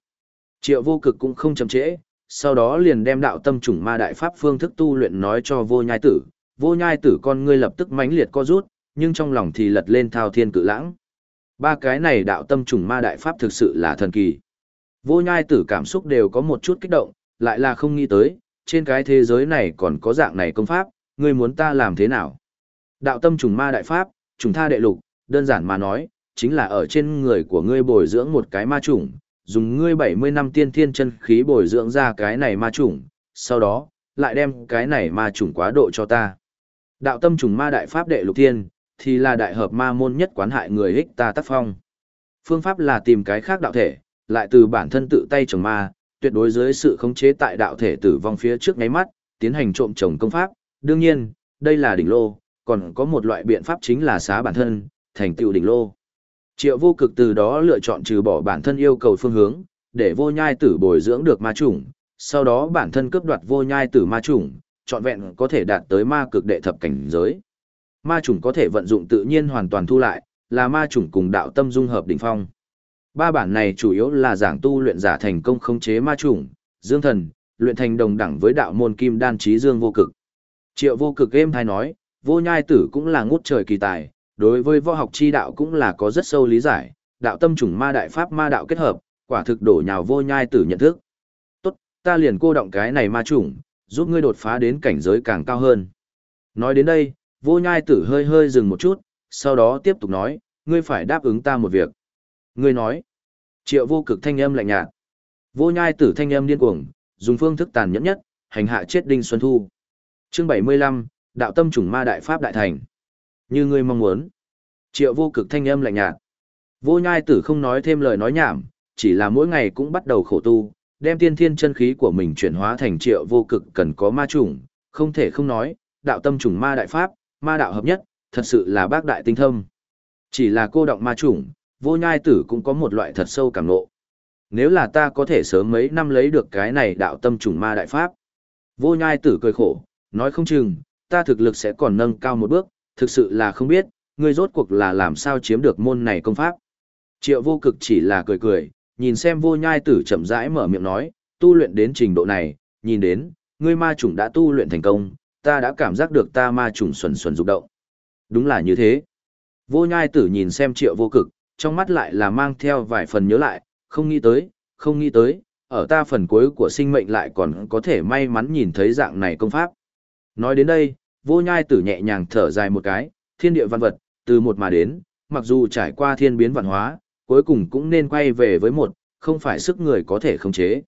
Triệu vô cực cũng không chậm trễ, sau đó liền đem đạo tâm trùng ma đại pháp phương thức tu luyện nói cho vô nhai tử. Vô nhai tử con ngươi lập tức mãnh liệt co rút, nhưng trong lòng thì lật lên thao thiên cự lãng. Ba cái này đạo tâm trùng ma đại pháp thực sự là thần kỳ. Vô nhai tử cảm xúc đều có một chút kích động, lại là không nghĩ tới, trên cái thế giới này còn có dạng này công pháp, ngươi muốn ta làm thế nào? Đạo tâm trùng ma đại pháp, trùng tha đệ lục, đơn giản mà nói, chính là ở trên người của ngươi bồi dưỡng một cái ma trùng, dùng ngươi 70 năm tiên thiên chân khí bồi dưỡng ra cái này ma trùng, sau đó, lại đem cái này ma trùng quá độ cho ta. Đạo tâm trùng ma đại pháp đệ lục thiên, thì là đại hợp ma môn nhất quán hại người hích ta tác phong. Phương pháp là tìm cái khác đạo thể, lại từ bản thân tự tay trồng ma, tuyệt đối dưới sự khống chế tại đạo thể tử vong phía trước ngáy mắt, tiến hành trộm trồng công pháp. Đương nhiên, đây là đỉnh lô, còn có một loại biện pháp chính là xá bản thân, thành tựu đỉnh lô. Triệu vô cực từ đó lựa chọn trừ bỏ bản thân yêu cầu phương hướng, để vô nhai tử bồi dưỡng được ma chủng, sau đó bản thân cướp đoạt vô nhai tử ma chủng, trọn vẹn có thể đạt tới ma cực đệ thập cảnh giới. Ma chủng có thể vận dụng tự nhiên hoàn toàn thu lại, là ma chủng cùng đạo tâm dung hợp đỉnh phong. Ba bản này chủ yếu là giảng tu luyện giả thành công khống chế ma chủng, dương thần, luyện thành đồng đẳng với đạo môn kim đan trí dương vô cực. Triệu vô cực game hay nói, vô nhai tử cũng là ngút trời kỳ tài, đối với võ học chi đạo cũng là có rất sâu lý giải, đạo tâm chủng ma đại pháp ma đạo kết hợp, quả thực đổ nhào vô nhai tử nhận thức. Tốt, ta liền cô động cái này ma chủng, giúp ngươi đột phá đến cảnh giới càng cao hơn. Nói đến đây, vô nhai tử hơi hơi dừng một chút, sau đó tiếp tục nói, ngươi phải đáp ứng ta một việc. Ngươi nói, triệu vô cực thanh âm lạnh nhạt. Vô nhai tử thanh âm điên cuồng, dùng phương thức tàn nhẫn nhất, hành hạ chết Đinh Xuân Thu. Chương 75, Đạo tâm chủng ma đại pháp đại thành. Như ngươi mong muốn. Triệu vô cực thanh âm lạnh nhạt. Vô nhai tử không nói thêm lời nói nhảm, chỉ là mỗi ngày cũng bắt đầu khổ tu, đem tiên thiên chân khí của mình chuyển hóa thành triệu vô cực cần có ma chủng, không thể không nói, đạo tâm chủng ma đại pháp, ma đạo hợp nhất, thật sự là bác đại tinh thâm. Chỉ là cô động ma chủng, vô nhai tử cũng có một loại thật sâu cảm nộ. Nếu là ta có thể sớm mấy năm lấy được cái này đạo tâm trùng ma đại pháp. Vô nhai tử cười khổ, nói không chừng, ta thực lực sẽ còn nâng cao một bước, thực sự là không biết, ngươi rốt cuộc là làm sao chiếm được môn này công pháp. Triệu vô cực chỉ là cười cười, nhìn xem vô nhai tử chậm rãi mở miệng nói, tu luyện đến trình độ này, nhìn đến, ngươi ma chủng đã tu luyện thành công, ta đã cảm giác được ta ma chủng xuẩn xuẩn rụng động. Đúng là như thế. Vô nhai tử nhìn xem triệu vô cực, trong mắt lại là mang theo vài phần nhớ lại, không nghĩ tới, không nghĩ tới, ở ta phần cuối của sinh mệnh lại còn có thể may mắn nhìn thấy dạng này công pháp. Nói đến đây, vô nhai tử nhẹ nhàng thở dài một cái, thiên địa văn vật, từ một mà đến, mặc dù trải qua thiên biến văn hóa, cuối cùng cũng nên quay về với một, không phải sức người có thể khống chế.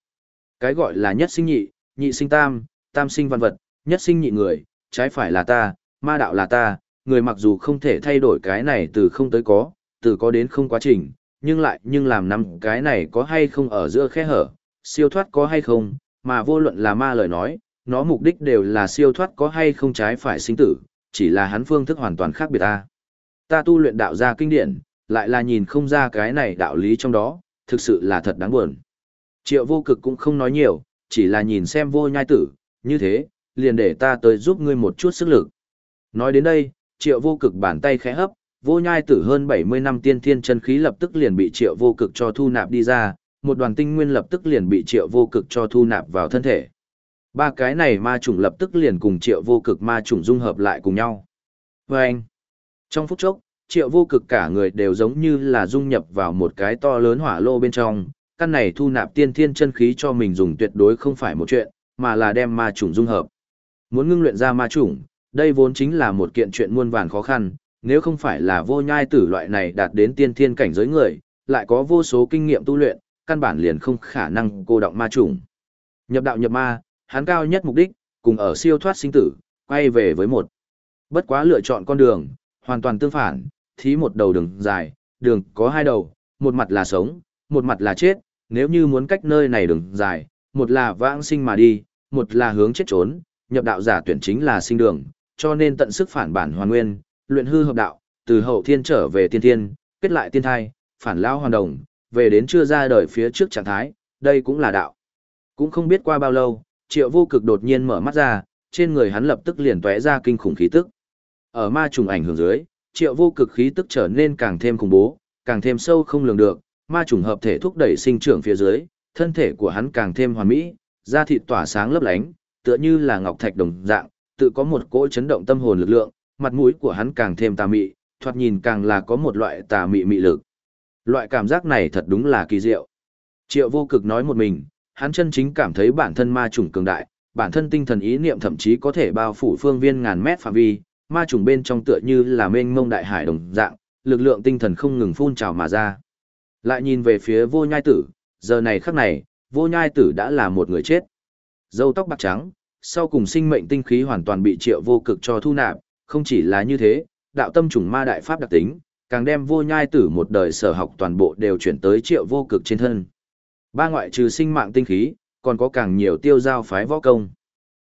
Cái gọi là nhất sinh nhị, nhị sinh tam, tam sinh văn vật, nhất sinh nhị người, trái phải là ta, ma đạo là ta, người mặc dù không thể thay đổi cái này từ không tới có, từ có đến không quá trình, nhưng lại nhưng làm năm cái này có hay không ở giữa khe hở, siêu thoát có hay không, mà vô luận là ma lời nói, nó mục đích đều là siêu thoát có hay không trái phải sinh tử, chỉ là hắn phương thức hoàn toàn khác biệt ta. Ta tu luyện đạo gia kinh điển, lại là nhìn không ra cái này đạo lý trong đó, thực sự là thật đáng buồn. Triệu vô cực cũng không nói nhiều, chỉ là nhìn xem vô nhai tử, như thế, liền để ta tới giúp ngươi một chút sức lực. Nói đến đây, triệu vô cực bàn tay khẽ hấp, vô nhai tử hơn 70 năm tiên thiên chân khí lập tức liền bị triệu vô cực cho thu nạp đi ra, một đoàn tinh nguyên lập tức liền bị triệu vô cực cho thu nạp vào thân thể. Ba cái này ma chủng lập tức liền cùng triệu vô cực ma chủng dung hợp lại cùng nhau. Và anh, trong phút chốc, triệu vô cực cả người đều giống như là dung nhập vào một cái to lớn hỏa lô bên trong, căn này thu nạp tiên thiên chân khí cho mình dùng tuyệt đối không phải một chuyện, mà là đem ma chủng dung hợp. Muốn ngưng luyện ra ma chủng, đây vốn chính là một kiện chuyện muôn vàn khó khăn, nếu không phải là vô nhai tử loại này đạt đến tiên thiên cảnh giới người, lại có vô số kinh nghiệm tu luyện, căn bản liền không khả năng cô động ma chủng. Nhập đạo nhập ma, hắn cao nhất mục đích, cùng ở siêu thoát sinh tử, quay về với một. Bất quá lựa chọn con đường, hoàn toàn tương phản, thí một đầu đường dài, đường có hai đầu, một mặt là sống, một mặt là chết, nếu như muốn cách nơi này đường dài, một là vãng sinh mà đi, một là hướng chết trốn, nhập đạo giả tuyển chính là sinh đường, cho nên tận sức phản bản hoàn nguyên, luyện hư hợp đạo, từ hậu thiên trở về tiên thiên, kết lại tiên thai, phản lao hoàn đồng, về đến chưa ra đời phía trước trạng thái, đây cũng là đạo. Cũng không biết qua bao lâu, triệu vô cực đột nhiên mở mắt ra, trên người hắn lập tức liền tóe ra kinh khủng khí tức. Ở ma trùng ảnh hưởng dưới, triệu vô cực khí tức trở nên càng thêm khủng bố, càng thêm sâu không lường được, ma trùng hợp thể thúc đẩy sinh trưởng phía dưới, thân thể của hắn càng thêm hoàn mỹ, da thịt tỏa sáng lấp lánh, tựa như là ngọc thạch đồng dạng, tự có một cỗ chấn động tâm hồn lực lượng, mặt mũi của hắn càng thêm tà mị, thoạt nhìn càng là có một loại tà mị mị lực. Loại cảm giác này thật đúng là kỳ diệu. Triệu vô cực nói một mình, hắn chân chính cảm thấy bản thân ma trùng cường đại, bản thân tinh thần ý niệm thậm chí có thể bao phủ phương viên ngàn mét phạm vi, ma trùng bên trong tựa như là mênh mông đại hải đồng dạng, lực lượng tinh thần không ngừng phun trào mà ra. Lại nhìn về phía vô nhai tử, giờ này khắc này, vô nhai tử đã là một người chết. Dâu tóc bạc trắng, sau cùng sinh mệnh tinh khí hoàn toàn bị triệu vô cực cho thu nạp, không chỉ là như thế, đạo tâm trùng ma đại pháp đặc tính, càng đem vô nhai tử một đời sở học toàn bộ đều chuyển tới triệu vô cực trên thân. Ba ngoại trừ sinh mạng tinh khí, còn có càng nhiều tiêu giao phái võ công.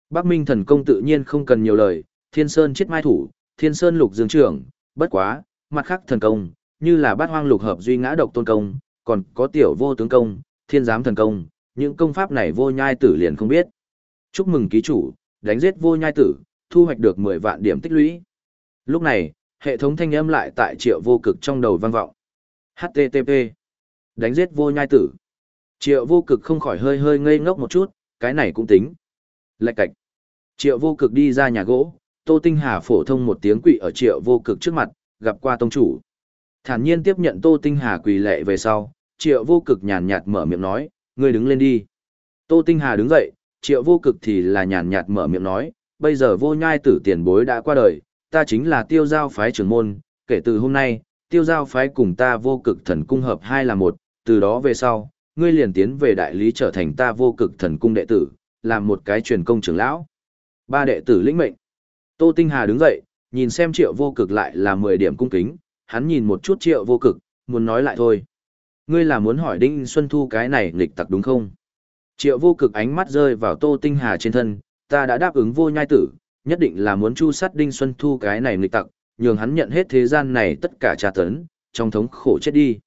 Bắc Minh thần công tự nhiên không cần nhiều lời, Thiên Sơn chết mai thủ, Thiên Sơn lục dương trưởng, bất quá, mặt khác thần công, như là bát hoang lục hợp duy ngã độc tôn công, còn có tiểu vô tướng công, thiên giám thần công, những công pháp này vô nhai tử liền không biết. Chúc mừng ký chủ, đánh giết vô nhai tử, thu hoạch được 10 vạn điểm tích lũy. Lúc này, hệ thống thanh âm lại tại triệu vô cực trong đầu vang vọng. HTTP. Đánh giết vô nhai tử. Triệu vô cực không khỏi hơi hơi ngây ngốc một chút, cái này cũng tính. Lạch cạch. Triệu vô cực đi ra nhà gỗ, Tô Tinh Hà phổ thông một tiếng quỷ ở triệu vô cực trước mặt, gặp qua tông chủ. Thản nhiên tiếp nhận Tô Tinh Hà quỳ lệ về sau, triệu vô cực nhàn nhạt mở miệng nói, ngươi đứng lên đi. Tô Tinh Hà đứng dậy, triệu vô cực thì là nhàn nhạt mở miệng nói, bây giờ vô nhai tử tiền bối đã qua đời, ta chính là tiêu giao phái trưởng môn, kể từ hôm nay, tiêu giao phái cùng ta vô cực thần cung hợp hai là một, từ đó về sau, ngươi liền tiến về đại lý trở thành ta vô cực thần cung đệ tử, làm một cái truyền công trưởng lão. Ba đệ tử lĩnh mệnh. Tô Tinh Hà đứng dậy, nhìn xem triệu vô cực lại là 10 điểm cung kính, hắn nhìn một chút triệu vô cực, muốn nói lại thôi. Ngươi là muốn hỏi Đinh Xuân Thu cái này nghịch tặc đúng không? Triệu vô cực ánh mắt rơi vào Tô Tinh Hà trên thân, ta đã đáp ứng vô nhai tử, nhất định là muốn chu sát Đinh Xuân Thu cái này nghịch tặc, nhường hắn nhận hết thế gian này tất cả tra tấn, trong thống khổ chết đi.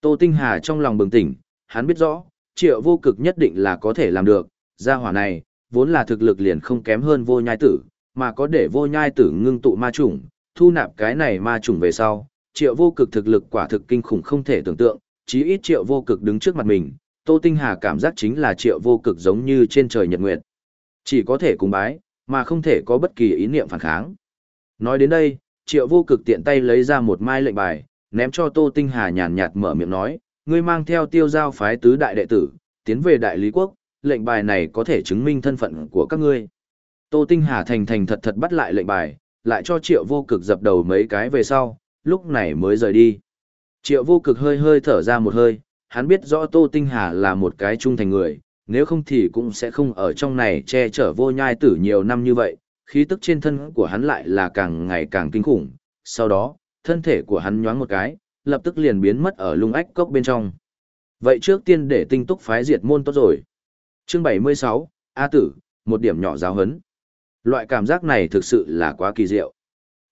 Tô Tinh Hà trong lòng bừng tỉnh, hắn biết rõ, triệu vô cực nhất định là có thể làm được, gia hỏa này, vốn là thực lực liền không kém hơn vô nhai tử, mà có để vô nhai tử ngưng tụ ma chủng, thu nạp cái này ma chủng về sau, triệu vô cực thực lực quả thực kinh khủng không thể tưởng tượng, chí ít triệu vô cực đứng trước mặt mình, Tô Tinh Hà cảm giác chính là triệu vô cực giống như trên trời nhật nguyệt. Chỉ có thể cùng bái, mà không thể có bất kỳ ý niệm phản kháng. Nói đến đây, triệu vô cực tiện tay lấy ra một mai lệnh bài, ném cho Tô Tinh Hà nhàn nhạt mở miệng nói, ngươi mang theo tiêu giao phái tứ đại đệ tử, tiến về đại lý quốc, lệnh bài này có thể chứng minh thân phận của các ngươi. Tô Tinh Hà thành thành thật thật bắt lại lệnh bài, lại cho triệu vô cực dập đầu mấy cái về sau, lúc này mới rời đi. Triệu vô cực hơi hơi thở ra một hơi, hắn biết rõ Tô Tinh Hà là một cái trung thành người, nếu không thì cũng sẽ không ở trong này che chở vô nhai tử nhiều năm như vậy, khí tức trên thân của hắn lại là càng ngày càng kinh khủng. Sau đó, thân thể của hắn nhoáng một cái, lập tức liền biến mất ở lung ách cốc bên trong. Vậy trước tiên để tinh túc phái diệt môn tốt rồi. Chương 76, A tử, một điểm nhỏ giáo hấn. Loại cảm giác này thực sự là quá kỳ diệu.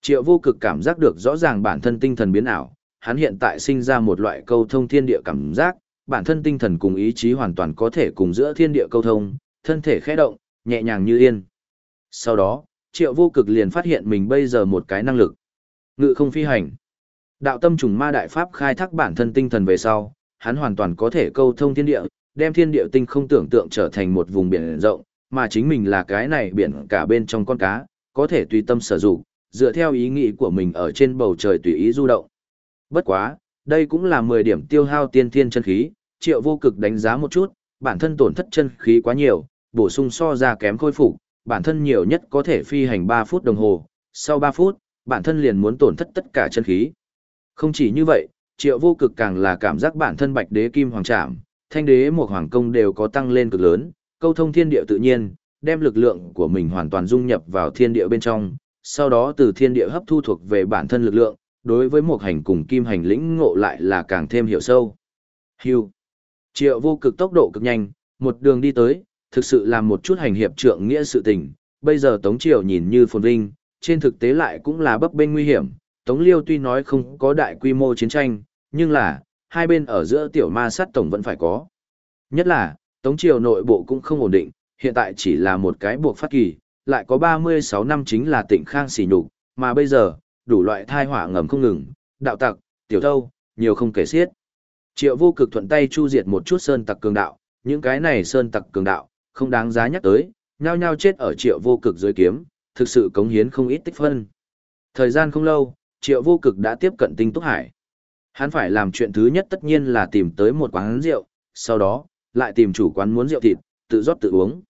Triệu vô cực cảm giác được rõ ràng bản thân tinh thần biến ảo, hắn hiện tại sinh ra một loại câu thông thiên địa cảm giác, bản thân tinh thần cùng ý chí hoàn toàn có thể cùng giữa thiên địa câu thông, thân thể khẽ động, nhẹ nhàng như yên. Sau đó, triệu vô cực liền phát hiện mình bây giờ một cái năng lực. Ngự không phi hành. Đạo tâm trùng ma đại pháp khai thác bản thân tinh thần về sau, hắn hoàn toàn có thể câu thông thiên địa, đem thiên địa tinh không tưởng tượng trở thành một vùng biển rộng, mà chính mình là cái này biển cả bên trong con cá, có thể tùy tâm sử dụng, dựa theo ý nghĩ của mình ở trên bầu trời tùy ý du động. Bất quá, đây cũng là 10 điểm tiêu hao tiên thiên chân khí, triệu vô cực đánh giá một chút, bản thân tổn thất chân khí quá nhiều, bổ sung so ra kém khôi phục, bản thân nhiều nhất có thể phi hành 3 phút đồng hồ, sau 3 phút, bản thân liền muốn tổn thất tất cả chân khí. Không chỉ như vậy, triệu vô cực càng là cảm giác bản thân bạch đế kim hoàng trạm, thanh đế một hoàng công đều có tăng lên cực lớn, câu thông thiên địa tự nhiên, đem lực lượng của mình hoàn toàn dung nhập vào thiên địa bên trong, sau đó từ thiên địa hấp thu thuộc về bản thân lực lượng, đối với một hành cùng kim hành lĩnh ngộ lại là càng thêm hiểu sâu. Hưu. Triệu vô cực tốc độ cực nhanh, một đường đi tới, thực sự là một chút hành hiệp trượng nghĩa sự tình, bây giờ Tống Triều nhìn như phồn vinh, trên thực tế lại cũng là bấp bênh nguy hiểm, Tống Liêu tuy nói không có đại quy mô chiến tranh, nhưng là, hai bên ở giữa tiểu ma sát tổng vẫn phải có. Nhất là, Tống Triều nội bộ cũng không ổn định, hiện tại chỉ là một cái buộc phát kỳ, lại có 36 năm chính là tỉnh Khang xỉ nhục, mà bây giờ, đủ loại thai hỏa ngầm không ngừng, đạo tặc, tiểu thâu, nhiều không kể xiết. Triệu vô cực thuận tay chu diệt một chút sơn tặc cường đạo, những cái này sơn tặc cường đạo, không đáng giá nhắc tới, nhao nhao chết ở triệu vô cực dưới kiếm, thực sự cống hiến không ít tích phân. Thời gian không lâu, triệu vô cực đã tiếp cận tinh túc hải. Hắn phải làm chuyện thứ nhất tất nhiên là tìm tới một quán rượu, sau đó, lại tìm chủ quán muốn rượu thịt, tự rót tự uống.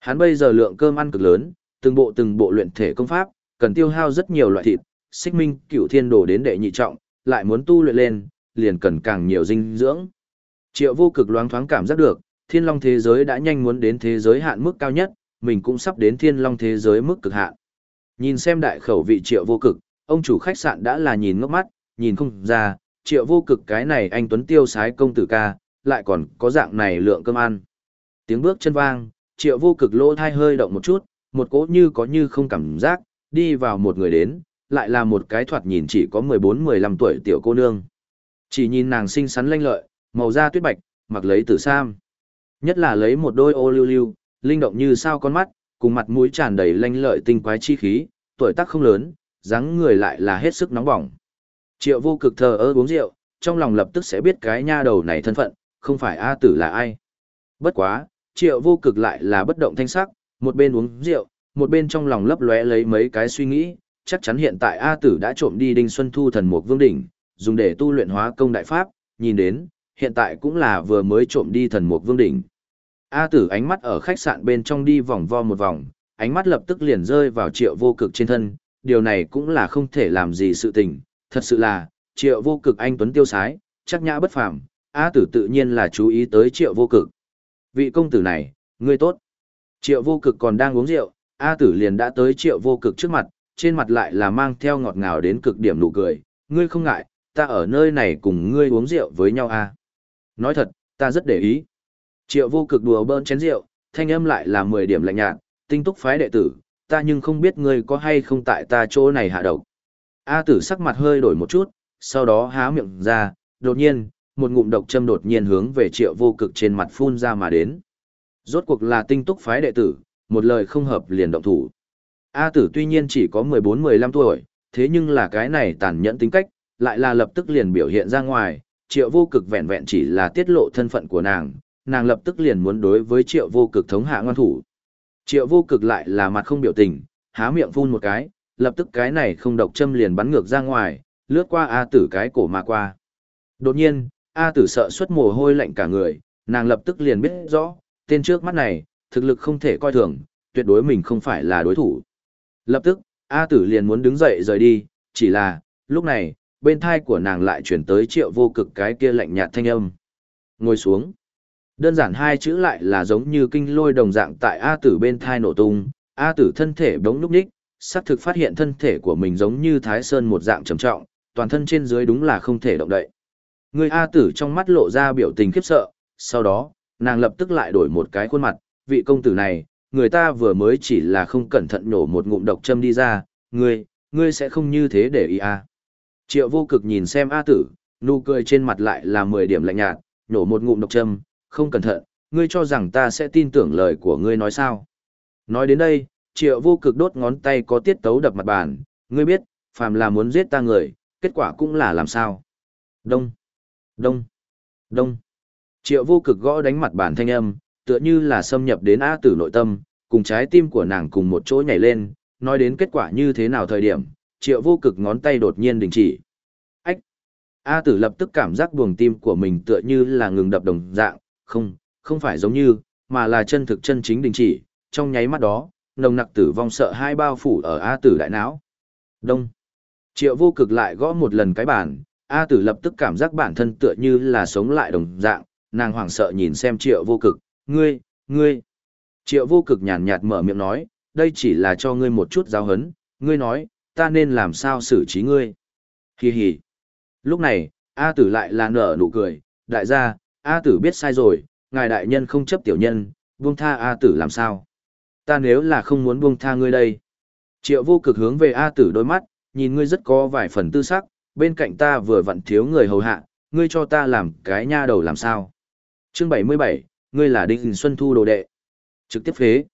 Hắn bây giờ lượng cơm ăn cực lớn, từng bộ từng bộ luyện thể công pháp, cần tiêu hao rất nhiều loại thịt, xích minh cựu thiên đồ đến đệ nhị trọng, lại muốn tu luyện lên, liền cần càng nhiều dinh dưỡng. Triệu vô cực loáng thoáng cảm giác được, thiên long thế giới đã nhanh muốn đến thế giới hạn mức cao nhất, mình cũng sắp đến thiên long thế giới mức cực hạn. Nhìn xem đại khẩu vị triệu vô cực, ông chủ khách sạn đã là nhìn ngốc mắt, nhìn không ra, triệu vô cực cái này anh Tuấn Tiêu sái công tử ca, lại còn có dạng này lượng cơm ăn. Tiếng bước chân vang, triệu vô cực lỗ thai hơi động một chút, một cỗ như có như không cảm giác, đi vào một người đến, lại là một cái thoạt nhìn chỉ có 14-15 tuổi tiểu cô nương. Chỉ nhìn nàng xinh xắn lanh lợi, màu da tuyết bạch, mặc lấy tử sam. Nhất là lấy một đôi ô lưu lưu, linh động như sao con mắt, cùng mặt mũi tràn đầy lanh lợi tinh quái chi khí, tuổi tác không lớn, dáng người lại là hết sức nóng bỏng. Triệu vô cực thờ ơ uống rượu, trong lòng lập tức sẽ biết cái nha đầu này thân phận, không phải A tử là ai. Bất quá, triệu vô cực lại là bất động thanh sắc, một bên uống rượu, một bên trong lòng lấp lóe lấy mấy cái suy nghĩ, chắc chắn hiện tại A tử đã trộm đi Đinh Xuân Thu thần mục vương đỉnh, dùng để tu luyện hóa công đại pháp, nhìn đến, hiện tại cũng là vừa mới trộm đi thần mục vương đỉnh. A tử ánh mắt ở khách sạn bên trong đi vòng vo một vòng, ánh mắt lập tức liền rơi vào triệu vô cực trên thân, điều này cũng là không thể làm gì sự tình, thật sự là, triệu vô cực anh tuấn tiêu sái, chắc nhã bất phàm, A tử tự nhiên là chú ý tới triệu vô cực. Vị công tử này, ngươi tốt. Triệu vô cực còn đang uống rượu, A tử liền đã tới triệu vô cực trước mặt, trên mặt lại là mang theo ngọt ngào đến cực điểm nụ cười, ngươi không ngại, ta ở nơi này cùng ngươi uống rượu với nhau à. Nói thật, ta rất để ý. Triệu vô cực đùa bỡn chén rượu, thanh âm lại là 10 điểm lạnh nhạt, tinh túc phái đệ tử, ta nhưng không biết ngươi có hay không tại ta chỗ này hạ độc. A tử sắc mặt hơi đổi một chút, sau đó há miệng ra, đột nhiên, một ngụm độc châm đột nhiên hướng về triệu vô cực trên mặt phun ra mà đến. Rốt cuộc là tinh túc phái đệ tử, một lời không hợp liền động thủ. A tử tuy nhiên chỉ có 14-15 tuổi, thế nhưng là cái này tàn nhẫn tính cách, lại là lập tức liền biểu hiện ra ngoài, triệu vô cực vẹn vẹn chỉ là tiết lộ thân phận của nàng, nàng lập tức liền muốn đối với triệu vô cực thống hạ ngoan thủ. Triệu vô cực lại là mặt không biểu tình, há miệng phun một cái, lập tức cái này không độc châm liền bắn ngược ra ngoài, lướt qua A tử cái cổ mà qua. Đột nhiên, A tử sợ xuất mồ hôi lạnh cả người, nàng lập tức liền biết rõ, tên trước mắt này, thực lực không thể coi thường, tuyệt đối mình không phải là đối thủ. Lập tức, A tử liền muốn đứng dậy rời đi, chỉ là, lúc này, bên thai của nàng lại chuyển tới triệu vô cực cái kia lạnh nhạt thanh âm. Ngồi xuống. Đơn giản hai chữ lại là giống như kinh lôi đồng dạng tại A tử bên thai nổ tung, A tử thân thể bỗng núp ních, xác thực phát hiện thân thể của mình giống như thái sơn một dạng trầm trọng, toàn thân trên dưới đúng là không thể động đậy. Người A tử trong mắt lộ ra biểu tình khiếp sợ, sau đó, nàng lập tức lại đổi một cái khuôn mặt, vị công tử này, người ta vừa mới chỉ là không cẩn thận nổ một ngụm độc châm đi ra, ngươi, ngươi sẽ không như thế để ý à. Triệu vô cực nhìn xem A tử, nụ cười trên mặt lại là 10 điểm lạnh nhạt, nổ một ngụm độc châm, không cẩn thận, ngươi cho rằng ta sẽ tin tưởng lời của ngươi nói sao. Nói đến đây, triệu vô cực đốt ngón tay có tiết tấu đập mặt bàn, ngươi biết, phàm là muốn giết ta người, kết quả cũng là làm sao. Đông, đông, đông. Triệu vô cực gõ đánh mặt bàn thanh âm, tựa như là xâm nhập đến A tử nội tâm, cùng trái tim của nàng cùng một chỗ nhảy lên, nói đến kết quả như thế nào thời điểm, triệu vô cực ngón tay đột nhiên đình chỉ. Ách! A tử lập tức cảm giác buồng tim của mình tựa như là ngừng đập đồng dạng, không, không phải giống như, mà là chân thực chân chính đình chỉ, trong nháy mắt đó, nồng nặc tử vong sợ hai bao phủ ở A tử đại não. Đông! Triệu vô cực lại gõ một lần cái bàn, A tử lập tức cảm giác bản thân tựa như là sống lại đồng dạng, nàng hoảng sợ nhìn xem triệu vô cực, ngươi, ngươi. Triệu vô cực nhàn nhạt mở miệng nói, đây chỉ là cho ngươi một chút giáo hấn, ngươi nói, ta nên làm sao xử trí ngươi. Hi hi. Lúc này, A tử lại là nở nụ cười, đại gia, A tử biết sai rồi, ngài đại nhân không chấp tiểu nhân, buông tha A tử làm sao. Ta nếu là không muốn buông tha ngươi đây. Triệu vô cực hướng về A tử đôi mắt, nhìn ngươi rất có vài phần tư sắc, bên cạnh ta vừa vặn thiếu người hầu hạ, ngươi cho ta làm cái nha đầu làm sao. Chương 77, ngươi là Đinh Xuân Thu đồ đệ. Trực tiếp phế.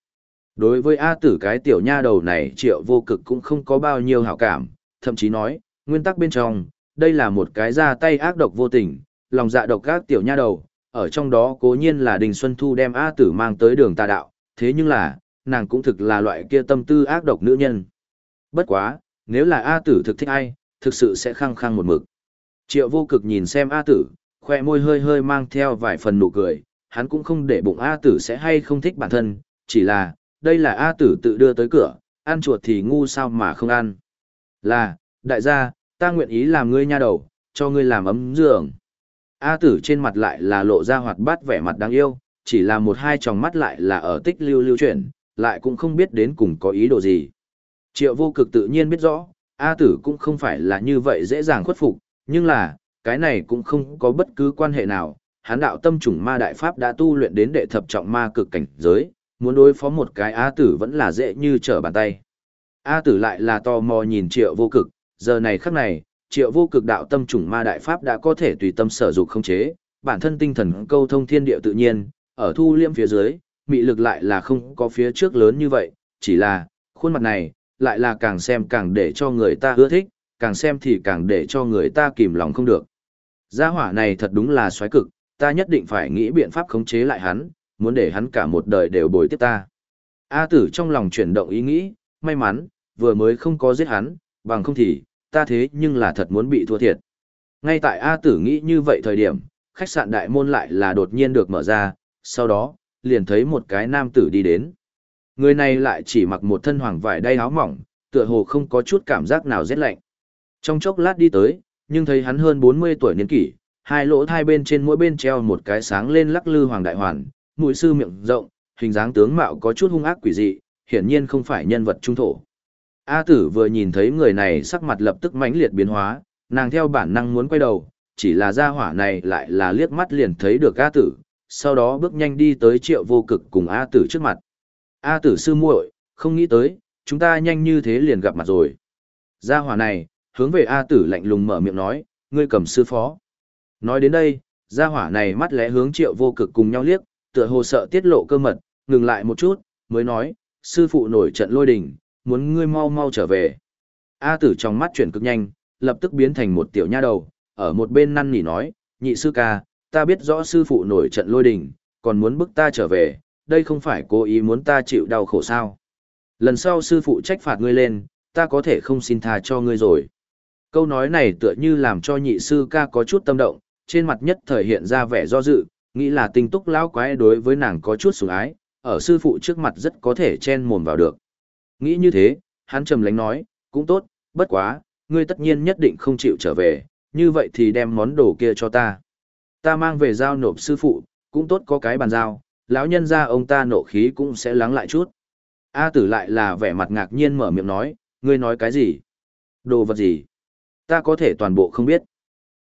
Đối với A tử cái tiểu nha đầu này triệu vô cực cũng không có bao nhiêu hảo cảm, thậm chí nói, nguyên tắc bên trong, đây là một cái ra tay ác độc vô tình, lòng dạ độc các tiểu nha đầu, ở trong đó cố nhiên là Đình Xuân Thu đem A tử mang tới đường tà đạo, thế nhưng là, nàng cũng thực là loại kia tâm tư ác độc nữ nhân. Bất quá, nếu là A tử thực thích ai, thực sự sẽ khăng khăng một mực. Triệu vô cực nhìn xem A tử, khoe môi hơi hơi mang theo vài phần nụ cười, hắn cũng không để bụng A tử sẽ hay không thích bản thân, chỉ là, đây là A tử tự đưa tới cửa, ăn chuột thì ngu sao mà không ăn. Là, đại gia, ta nguyện ý làm ngươi nha đầu, cho ngươi làm ấm giường. A tử trên mặt lại là lộ ra hoạt bát vẻ mặt đáng yêu, chỉ là một hai tròng mắt lại là ở tích lưu lưu chuyển, lại cũng không biết đến cùng có ý đồ gì. Triệu vô cực tự nhiên biết rõ, A tử cũng không phải là như vậy dễ dàng khuất phục, nhưng là, cái này cũng không có bất cứ quan hệ nào, hắn đạo tâm trùng ma đại pháp đã tu luyện đến đệ thập trọng ma cực cảnh giới, muốn đối phó một cái A tử vẫn là dễ như trở bàn tay. A tử lại là tò mò nhìn triệu vô cực, giờ này khắc này, triệu vô cực đạo tâm trùng ma đại pháp đã có thể tùy tâm sở dục không chế, bản thân tinh thần câu thông thiên địa tự nhiên, ở thu liêm phía dưới, mị lực lại là không có phía trước lớn như vậy, chỉ là, khuôn mặt này, lại là càng xem càng để cho người ta ưa thích, càng xem thì càng để cho người ta kìm lòng không được. Gia hỏa này thật đúng là xoáy cực, ta nhất định phải nghĩ biện pháp khống chế lại hắn, muốn để hắn cả một đời đều bồi tiếp ta. A tử trong lòng chuyển động ý nghĩ, may mắn, vừa mới không có giết hắn, bằng không thì, ta thế nhưng là thật muốn bị thua thiệt. Ngay tại A tử nghĩ như vậy thời điểm, khách sạn đại môn lại là đột nhiên được mở ra, sau đó, liền thấy một cái nam tử đi đến. Người này lại chỉ mặc một thân hoàng vải đay áo mỏng, tựa hồ không có chút cảm giác nào rét lạnh. Trong chốc lát đi tới, nhưng thấy hắn hơn 40 tuổi niên kỷ, hai lỗ thai bên trên mỗi bên treo một cái sáng lên lắc lư hoàng đại hoàn, mũi sư miệng rộng, hình dáng tướng mạo có chút hung ác quỷ dị, hiển nhiên không phải nhân vật trung thổ. A tử vừa nhìn thấy người này sắc mặt lập tức mãnh liệt biến hóa, nàng theo bản năng muốn quay đầu, chỉ là gia hỏa này lại là liếc mắt liền thấy được A tử, sau đó bước nhanh đi tới triệu vô cực cùng A tử trước mặt. A tử sư muội, không nghĩ tới, chúng ta nhanh như thế liền gặp mặt rồi. Gia hỏa này, hướng về A tử lạnh lùng mở miệng nói, ngươi cầm sư phó. Nói đến đây, gia hỏa này mắt lẽ hướng triệu vô cực cùng nhau liếc, tựa hồ sợ tiết lộ cơ mật, ngừng lại một chút, mới nói, sư phụ nổi trận lôi đình, muốn ngươi mau mau trở về. A tử trong mắt chuyển cực nhanh, lập tức biến thành một tiểu nha đầu, ở một bên năn nỉ nói, nhị sư ca, ta biết rõ sư phụ nổi trận lôi đình, còn muốn bức ta trở về, đây không phải cố ý muốn ta chịu đau khổ sao. Lần sau sư phụ trách phạt ngươi lên, ta có thể không xin tha cho ngươi rồi. Câu nói này tựa như làm cho nhị sư ca có chút tâm động, trên mặt nhất thời hiện ra vẻ do dự, nghĩ là tinh túc lão quái đối với nàng có chút sủng ái, ở sư phụ trước mặt rất có thể chen mồm vào được. Nghĩ như thế, hắn trầm lánh nói, cũng tốt, bất quá, ngươi tất nhiên nhất định không chịu trở về, như vậy thì đem món đồ kia cho ta. Ta mang về giao nộp sư phụ, cũng tốt có cái bàn giao, lão nhân ra ông ta nộ khí cũng sẽ lắng lại chút. A tử lại là vẻ mặt ngạc nhiên mở miệng nói, ngươi nói cái gì? Đồ vật gì? Ta có thể toàn bộ không biết.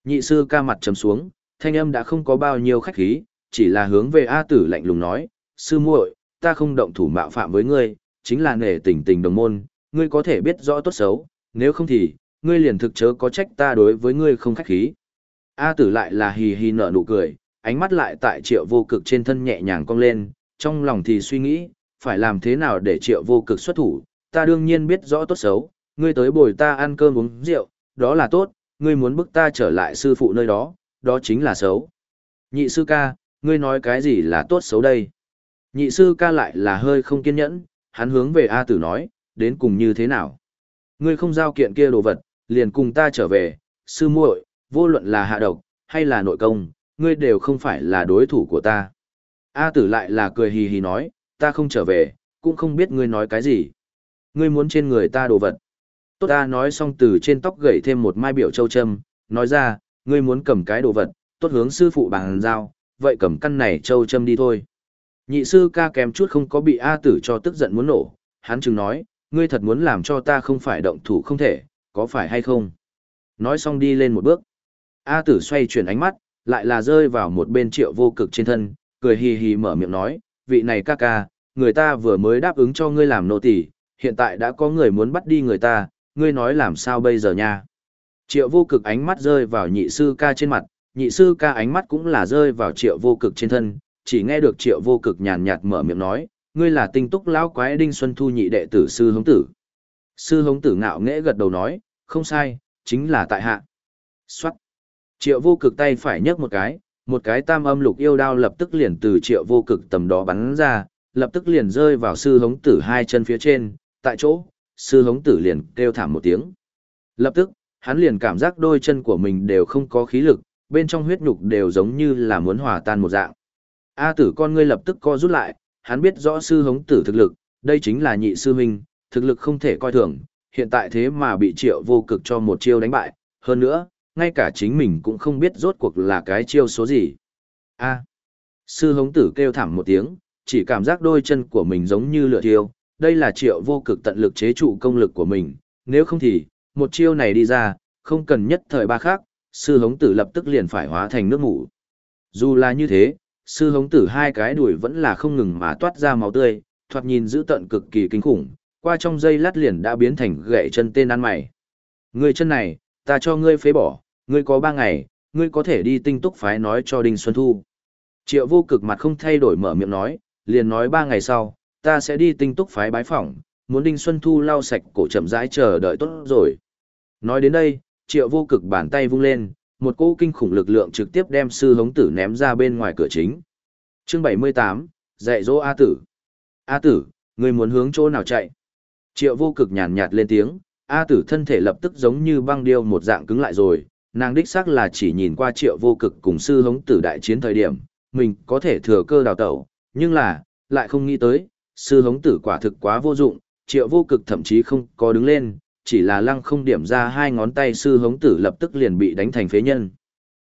Nhị sư ca mặt trầm xuống, thanh âm đã không có bao nhiêu khách khí, chỉ là hướng về A tử lạnh lùng nói, sư muội, ta không động thủ mạo phạm với ngươi, chính là nể tình tình đồng môn, ngươi có thể biết rõ tốt xấu, nếu không thì, ngươi liền thực chớ có trách ta đối với ngươi không khách khí. A tử lại là hì hì nở nụ cười, ánh mắt lại tại triệu vô cực trên thân nhẹ nhàng cong lên, trong lòng thì suy nghĩ, phải làm thế nào để triệu vô cực xuất thủ, ta đương nhiên biết rõ tốt xấu, ngươi tới bồi ta ăn cơm uống rượu, đó là tốt, ngươi muốn bức ta trở lại sư phụ nơi đó, đó chính là xấu. Nhị sư ca, ngươi nói cái gì là tốt xấu đây? Nhị sư ca lại là hơi không kiên nhẫn, hắn hướng về A tử nói, đến cùng như thế nào? Ngươi không giao kiện kia đồ vật, liền cùng ta trở về, sư muội, vô luận là hạ độc, hay là nội công, ngươi đều không phải là đối thủ của ta. A tử lại là cười hì hì nói, ta không trở về, cũng không biết ngươi nói cái gì. Ngươi muốn trên người ta đồ vật. Tốt ta nói xong từ trên tóc gậy thêm một mai biểu châu châm, nói ra, ngươi muốn cầm cái đồ vật, tốt hướng sư phụ bằng giao, vậy cầm căn này châu châm đi thôi. Nhị sư ca kém chút không có bị A tử cho tức giận muốn nổ, hắn chừng nói, ngươi thật muốn làm cho ta không phải động thủ không thể, có phải hay không? Nói xong đi lên một bước. A tử xoay chuyển ánh mắt, lại là rơi vào một bên triệu vô cực trên thân, cười hì hì mở miệng nói, vị này ca ca, người ta vừa mới đáp ứng cho ngươi làm nô tỳ, hiện tại đã có người muốn bắt đi người ta, ngươi nói làm sao bây giờ nha. Triệu vô cực ánh mắt rơi vào nhị sư ca trên mặt, nhị sư ca ánh mắt cũng là rơi vào triệu vô cực trên thân, chỉ nghe được triệu vô cực nhàn nhạt mở miệng nói, ngươi là tinh túc lão quái đinh xuân thu nhị đệ tử sư hống tử. Sư hống tử ngạo nghễ gật đầu nói, không sai, chính là tại hạ. Xoát. Triệu vô cực tay phải nhấc một cái, một cái tam âm lục yêu đao lập tức liền từ triệu vô cực tầm đó bắn ra, lập tức liền rơi vào sư hống tử hai chân phía trên, tại chỗ, sư hống tử liền kêu thảm một tiếng. Lập tức, hắn liền cảm giác đôi chân của mình đều không có khí lực, bên trong huyết nhục đều giống như là muốn hòa tan một dạng. A tử con ngươi lập tức co rút lại, hắn biết rõ sư hống tử thực lực, đây chính là nhị sư huynh, thực lực không thể coi thường, hiện tại thế mà bị triệu vô cực cho một chiêu đánh bại, hơn nữa, ngay cả chính mình cũng không biết rốt cuộc là cái chiêu số gì. A. sư hống tử kêu thảm một tiếng, chỉ cảm giác đôi chân của mình giống như lửa thiêu, đây là triệu vô cực tận lực chế trụ công lực của mình, nếu không thì, một chiêu này đi ra, không cần nhất thời ba khác, sư hống tử lập tức liền phải hóa thành nước ngủ. Dù là như thế, sư hống tử hai cái đuổi vẫn là không ngừng mà toát ra máu tươi, thoạt nhìn dữ tận cực kỳ kinh khủng, qua trong dây lát liền đã biến thành gậy chân tên ăn mày. Ngươi chân này, ta cho ngươi phế bỏ, ngươi có ba ngày, ngươi có thể đi tinh túc phái nói cho Đinh Xuân Thu. Triệu vô cực mặt không thay đổi mở miệng nói, liền nói ba ngày sau, ta sẽ đi tinh túc phái bái phỏng, muốn Đinh Xuân Thu lau sạch cổ chậm rãi chờ đợi tốt rồi. Nói đến đây, triệu vô cực bàn tay vung lên, một cỗ kinh khủng lực lượng trực tiếp đem sư hống tử ném ra bên ngoài cửa chính. Chương 78, dạy dỗ A tử. A tử, người muốn hướng chỗ nào chạy? Triệu vô cực nhàn nhạt lên tiếng, A tử thân thể lập tức giống như băng điêu một dạng cứng lại rồi, nàng đích xác là chỉ nhìn qua triệu vô cực cùng sư hống tử đại chiến thời điểm, mình có thể thừa cơ đào tẩu, nhưng là, lại không nghĩ tới, sư hống tử quả thực quá vô dụng, triệu vô cực thậm chí không có đứng lên, chỉ là lăng không điểm ra hai ngón tay sư hống tử lập tức liền bị đánh thành phế nhân.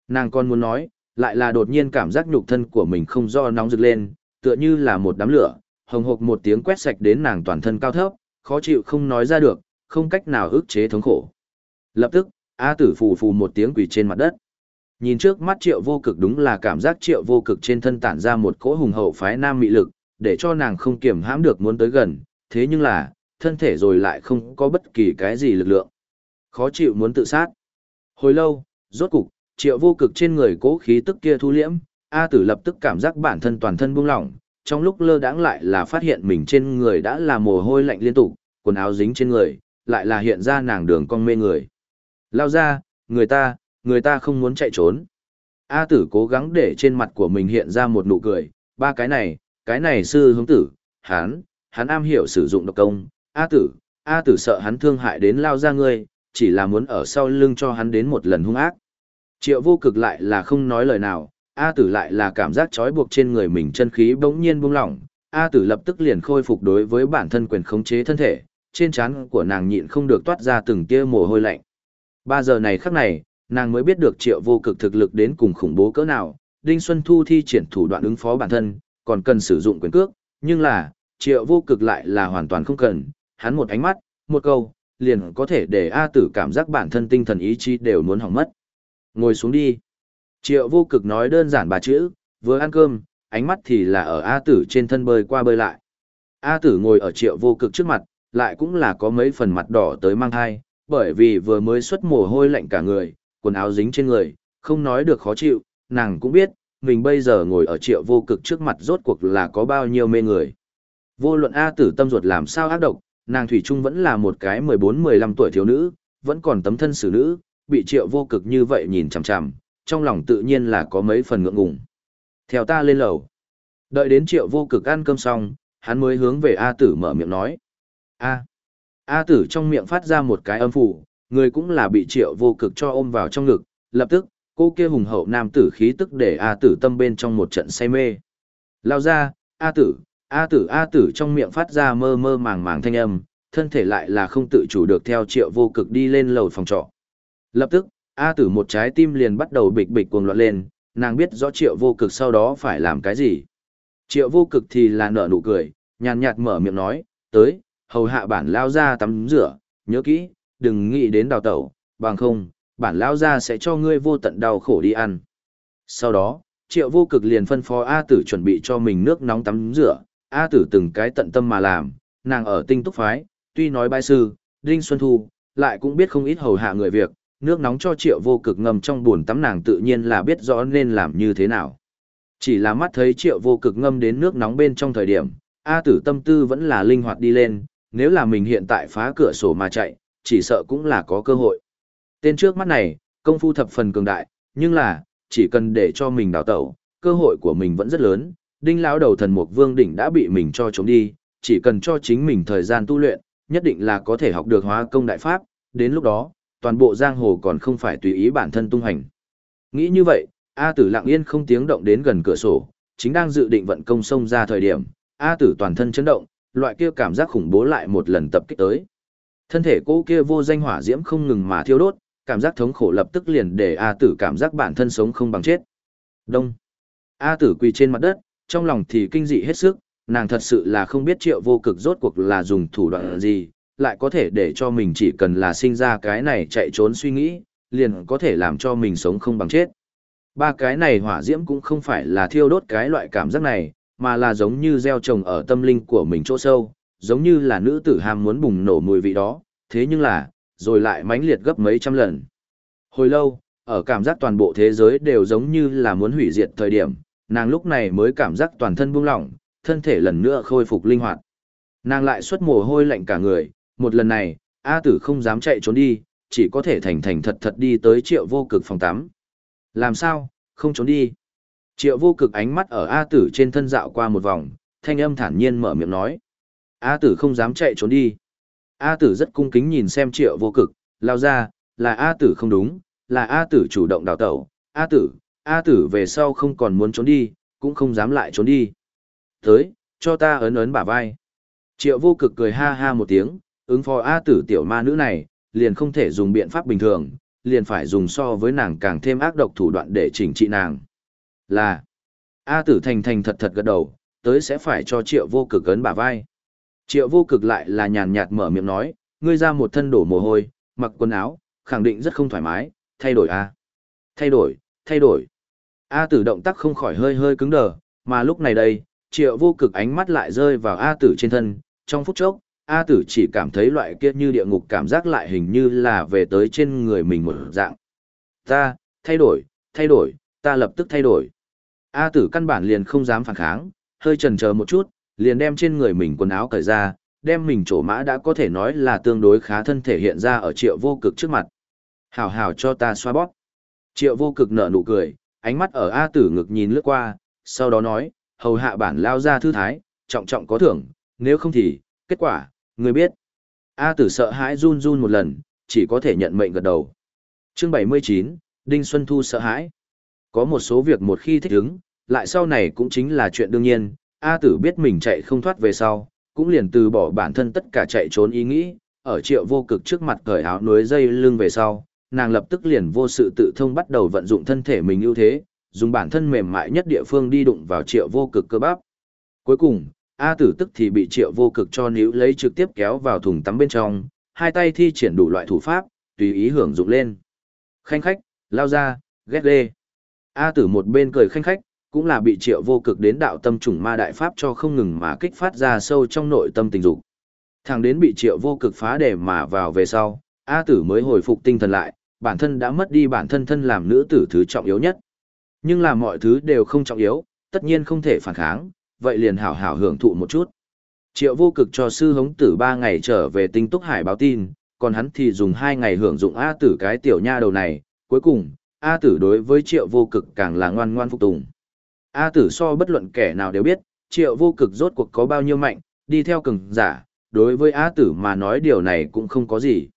Nàng còn muốn nói, lại là đột nhiên cảm giác nhục thân của mình không do nóng rực lên, tựa như là một đám lửa, hồng hộc một tiếng quét sạch đến nàng toàn thân cao thấp, khó chịu không nói ra được, không cách nào ức chế thống khổ. Lập tức, A tử phù phù một tiếng quỳ trên mặt đất. Nhìn trước mắt triệu vô cực đúng là cảm giác triệu vô cực trên thân tản ra một cỗ hùng hậu phái nam mị lực, để cho nàng không kiểm hãm được muốn tới gần, thế nhưng là, thân thể rồi lại không có bất kỳ cái gì lực lượng. Khó chịu muốn tự sát. Hồi lâu, rốt cục, triệu vô cực trên người cố khí tức kia thu liễm, A tử lập tức cảm giác bản thân toàn thân buông lỏng, trong lúc lơ đãng lại là phát hiện mình trên người đã là mồ hôi lạnh liên tục, quần áo dính trên người, lại là hiện ra nàng đường cong mê người. Lao ra, người ta, người ta không muốn chạy trốn. A tử cố gắng để trên mặt của mình hiện ra một nụ cười, ba cái này, cái này sư hướng tử, hắn, hắn am hiểu sử dụng độc công, A tử, A tử sợ hắn thương hại đến lao ra ngươi, chỉ là muốn ở sau lưng cho hắn đến một lần hung ác. Triệu vô cực lại là không nói lời nào, A tử lại là cảm giác trói buộc trên người mình chân khí bỗng nhiên buông lỏng, A tử lập tức liền khôi phục đối với bản thân quyền khống chế thân thể, trên trán của nàng nhịn không được toát ra từng tia mồ hôi lạnh. Ba giờ này khắc này, nàng mới biết được triệu vô cực thực lực đến cùng khủng bố cỡ nào, Đinh Xuân Thu thi triển thủ đoạn ứng phó bản thân, còn cần sử dụng quyền cước, nhưng là, triệu vô cực lại là hoàn toàn không cần, hắn một ánh mắt, một câu, liền có thể để A tử cảm giác bản thân tinh thần ý chí đều muốn hỏng mất. Ngồi xuống đi. Triệu vô cực nói đơn giản bà chữ, vừa ăn cơm, ánh mắt thì là ở A tử trên thân bơi qua bơi lại. A tử ngồi ở triệu vô cực trước mặt, lại cũng là có mấy phần mặt đỏ tới mang thai, bởi vì vừa mới xuất mồ hôi lạnh cả người, quần áo dính trên người, không nói được khó chịu, nàng cũng biết, mình bây giờ ngồi ở triệu vô cực trước mặt rốt cuộc là có bao nhiêu mê người. Vô luận A tử tâm ruột làm sao ác độc, nàng Thủy Trung vẫn là một cái 14-15 tuổi thiếu nữ, vẫn còn tấm thân xử nữ, bị triệu vô cực như vậy nhìn chằm chằm, trong lòng tự nhiên là có mấy phần ngượng ngùng. Theo ta lên lầu. Đợi đến triệu vô cực ăn cơm xong, hắn mới hướng về A tử mở miệng nói. A. A tử trong miệng phát ra một cái âm phủ, người cũng là bị triệu vô cực cho ôm vào trong ngực, lập tức, cô kia hùng hậu nam tử khí tức để A tử tâm bên trong một trận say mê. Lao ra, A tử, A tử A tử trong miệng phát ra mơ mơ màng màng thanh âm, thân thể lại là không tự chủ được theo triệu vô cực đi lên lầu phòng trọ. Lập tức, A tử một trái tim liền bắt đầu bịch bịch cuồng loạn lên, nàng biết rõ triệu vô cực sau đó phải làm cái gì. Triệu vô cực thì là nở nụ cười, nhàn nhạt mở miệng nói, tới, hầu hạ bản lao ra tắm rửa, nhớ kỹ, đừng nghĩ đến đào tẩu, bằng không, bản lão gia sẽ cho ngươi vô tận đau khổ đi ăn. Sau đó, triệu vô cực liền phân phó A tử chuẩn bị cho mình nước nóng tắm rửa, A tử từng cái tận tâm mà làm, nàng ở tinh túc phái, tuy nói bái sư, Đinh Xuân Thu, lại cũng biết không ít hầu hạ người việc, nước nóng cho triệu vô cực ngâm trong buồn tắm nàng tự nhiên là biết rõ nên làm như thế nào. Chỉ là mắt thấy triệu vô cực ngâm đến nước nóng bên trong thời điểm, A tử tâm tư vẫn là linh hoạt đi lên, nếu là mình hiện tại phá cửa sổ mà chạy, chỉ sợ cũng là có cơ hội. Tên trước mắt này, công phu thập phần cường đại, nhưng là, chỉ cần để cho mình đào tẩu, cơ hội của mình vẫn rất lớn. Đinh lão đầu thần mục vương đỉnh đã bị mình cho chống đi, chỉ cần cho chính mình thời gian tu luyện, nhất định là có thể học được hóa công đại pháp, đến lúc đó, toàn bộ giang hồ còn không phải tùy ý bản thân tung hành. Nghĩ như vậy, A tử lặng yên không tiếng động đến gần cửa sổ, chính đang dự định vận công xông ra thời điểm, A tử toàn thân chấn động, loại kia cảm giác khủng bố lại một lần tập kích tới. Thân thể cô kia vô danh hỏa diễm không ngừng mà thiêu đốt, cảm giác thống khổ lập tức liền để A tử cảm giác bản thân sống không bằng chết. Đông. A tử quỳ trên mặt đất, trong lòng thì kinh dị hết sức, nàng thật sự là không biết triệu vô cực rốt cuộc là dùng thủ đoạn gì, lại có thể để cho mình chỉ cần là sinh ra cái này chạy trốn suy nghĩ, liền có thể làm cho mình sống không bằng chết. Ba cái này hỏa diễm cũng không phải là thiêu đốt cái loại cảm giác này, mà là giống như gieo trồng ở tâm linh của mình chỗ sâu, giống như là nữ tử ham muốn bùng nổ mùi vị đó, thế nhưng là, rồi lại mãnh liệt gấp mấy trăm lần. Hồi lâu, ở cảm giác toàn bộ thế giới đều giống như là muốn hủy diệt thời điểm, nàng lúc này mới cảm giác toàn thân buông lỏng, thân thể lần nữa khôi phục linh hoạt. Nàng lại xuất mồ hôi lạnh cả người, một lần này, A tử không dám chạy trốn đi, chỉ có thể thành thành thật thật đi tới triệu vô cực phòng tắm. Làm sao, không trốn đi. Triệu vô cực ánh mắt ở A tử trên thân dạo qua một vòng, thanh âm thản nhiên mở miệng nói. A tử không dám chạy trốn đi. A tử rất cung kính nhìn xem triệu vô cực, lao ra, là A tử không đúng, là A tử chủ động đào tẩu. A tử, A tử về sau không còn muốn trốn đi, cũng không dám lại trốn đi. Tới, cho ta ấn ấn bả vai. Triệu vô cực cười ha ha một tiếng, ứng phó A tử tiểu ma nữ này, liền không thể dùng biện pháp bình thường, liền phải dùng so với nàng càng thêm ác độc thủ đoạn để chỉnh trị nàng. Là, A tử thành thành thật thật gật đầu, tới sẽ phải cho triệu vô cực ấn bả vai. Triệu vô cực lại là nhàn nhạt mở miệng nói, ngươi ra một thân đổ mồ hôi, mặc quần áo, khẳng định rất không thoải mái, thay đổi A. Thay đổi, thay đổi. A tử động tác không khỏi hơi hơi cứng đờ, mà lúc này đây, triệu vô cực ánh mắt lại rơi vào A tử trên thân, trong phút chốc, A tử chỉ cảm thấy loại kia như địa ngục cảm giác lại hình như là về tới trên người mình một dạng. Ta, thay đổi, thay đổi, ta lập tức thay đổi. A tử căn bản liền không dám phản kháng, hơi chần chờ một chút, liền đem trên người mình quần áo cởi ra, đem mình trổ mã đã có thể nói là tương đối khá thân thể hiện ra ở triệu vô cực trước mặt. Hảo hảo cho ta xoa bóp. Triệu vô cực nở nụ cười, ánh mắt ở A tử ngực nhìn lướt qua, sau đó nói, hầu hạ bản lao ra thư thái, trọng trọng có thưởng, nếu không thì, kết quả, người biết. A tử sợ hãi run run một lần, chỉ có thể nhận mệnh gật đầu. Chương 79, Đinh Xuân Thu sợ hãi. Có một số việc một khi thích ứng, lại sau này cũng chính là chuyện đương nhiên, A tử biết mình chạy không thoát về sau, cũng liền từ bỏ bản thân tất cả chạy trốn ý nghĩ, ở triệu vô cực trước mặt cởi áo núi dây lưng về sau, nàng lập tức liền vô sự tự thông bắt đầu vận dụng thân thể mình ưu thế, dùng bản thân mềm mại nhất địa phương đi đụng vào triệu vô cực cơ bắp. Cuối cùng, A tử tức thì bị triệu vô cực cho níu lấy trực tiếp kéo vào thùng tắm bên trong, hai tay thi triển đủ loại thủ pháp, tùy ý hưởng dụng lên. Khanh khách, lao ra, ghét ghê. A tử một bên cười khanh khách, cũng là bị triệu vô cực đến đạo tâm trùng ma đại pháp cho không ngừng mà kích phát ra sâu trong nội tâm tình dục. Thằng đến bị triệu vô cực phá để mà vào về sau, A tử mới hồi phục tinh thần lại, bản thân đã mất đi bản thân thân làm nữ tử thứ trọng yếu nhất. Nhưng là mọi thứ đều không trọng yếu, tất nhiên không thể phản kháng, vậy liền hảo hảo hưởng thụ một chút. Triệu vô cực cho sư hống tử ba ngày trở về tinh túc hải báo tin, còn hắn thì dùng hai ngày hưởng dụng A tử cái tiểu nha đầu này, cuối cùng, A tử đối với triệu vô cực càng là ngoan ngoan phục tùng. A tử so bất luận kẻ nào đều biết, triệu vô cực rốt cuộc có bao nhiêu mạnh, đi theo cường giả, đối với A tử mà nói điều này cũng không có gì.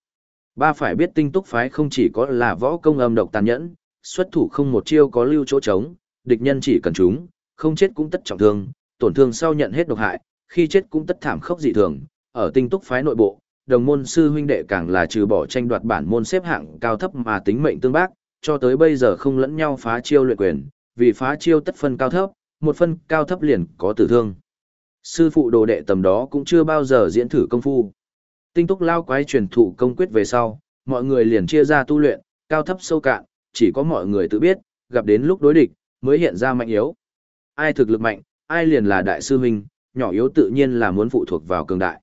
Ba phải biết tinh túc phái không chỉ có là võ công âm độc tàn nhẫn, xuất thủ không một chiêu có lưu chỗ trống, địch nhân chỉ cần chúng, không chết cũng tất trọng thương, tổn thương sau nhận hết độc hại, khi chết cũng tất thảm khốc dị thường. Ở tinh túc phái nội bộ, đồng môn sư huynh đệ càng là trừ bỏ tranh đoạt bản môn xếp hạng cao thấp mà tính mệnh tương bác, cho tới bây giờ không lẫn nhau phá chiêu luyện quyền, vì phá chiêu tất phân cao thấp, một phân cao thấp liền có tử thương. Sư phụ đồ đệ tầm đó cũng chưa bao giờ diễn thử công phu. Tinh túc lao quái truyền thụ công quyết về sau, mọi người liền chia ra tu luyện, cao thấp sâu cạn, chỉ có mọi người tự biết, gặp đến lúc đối địch, mới hiện ra mạnh yếu. Ai thực lực mạnh, ai liền là đại sư huynh, nhỏ yếu tự nhiên là muốn phụ thuộc vào cường đại.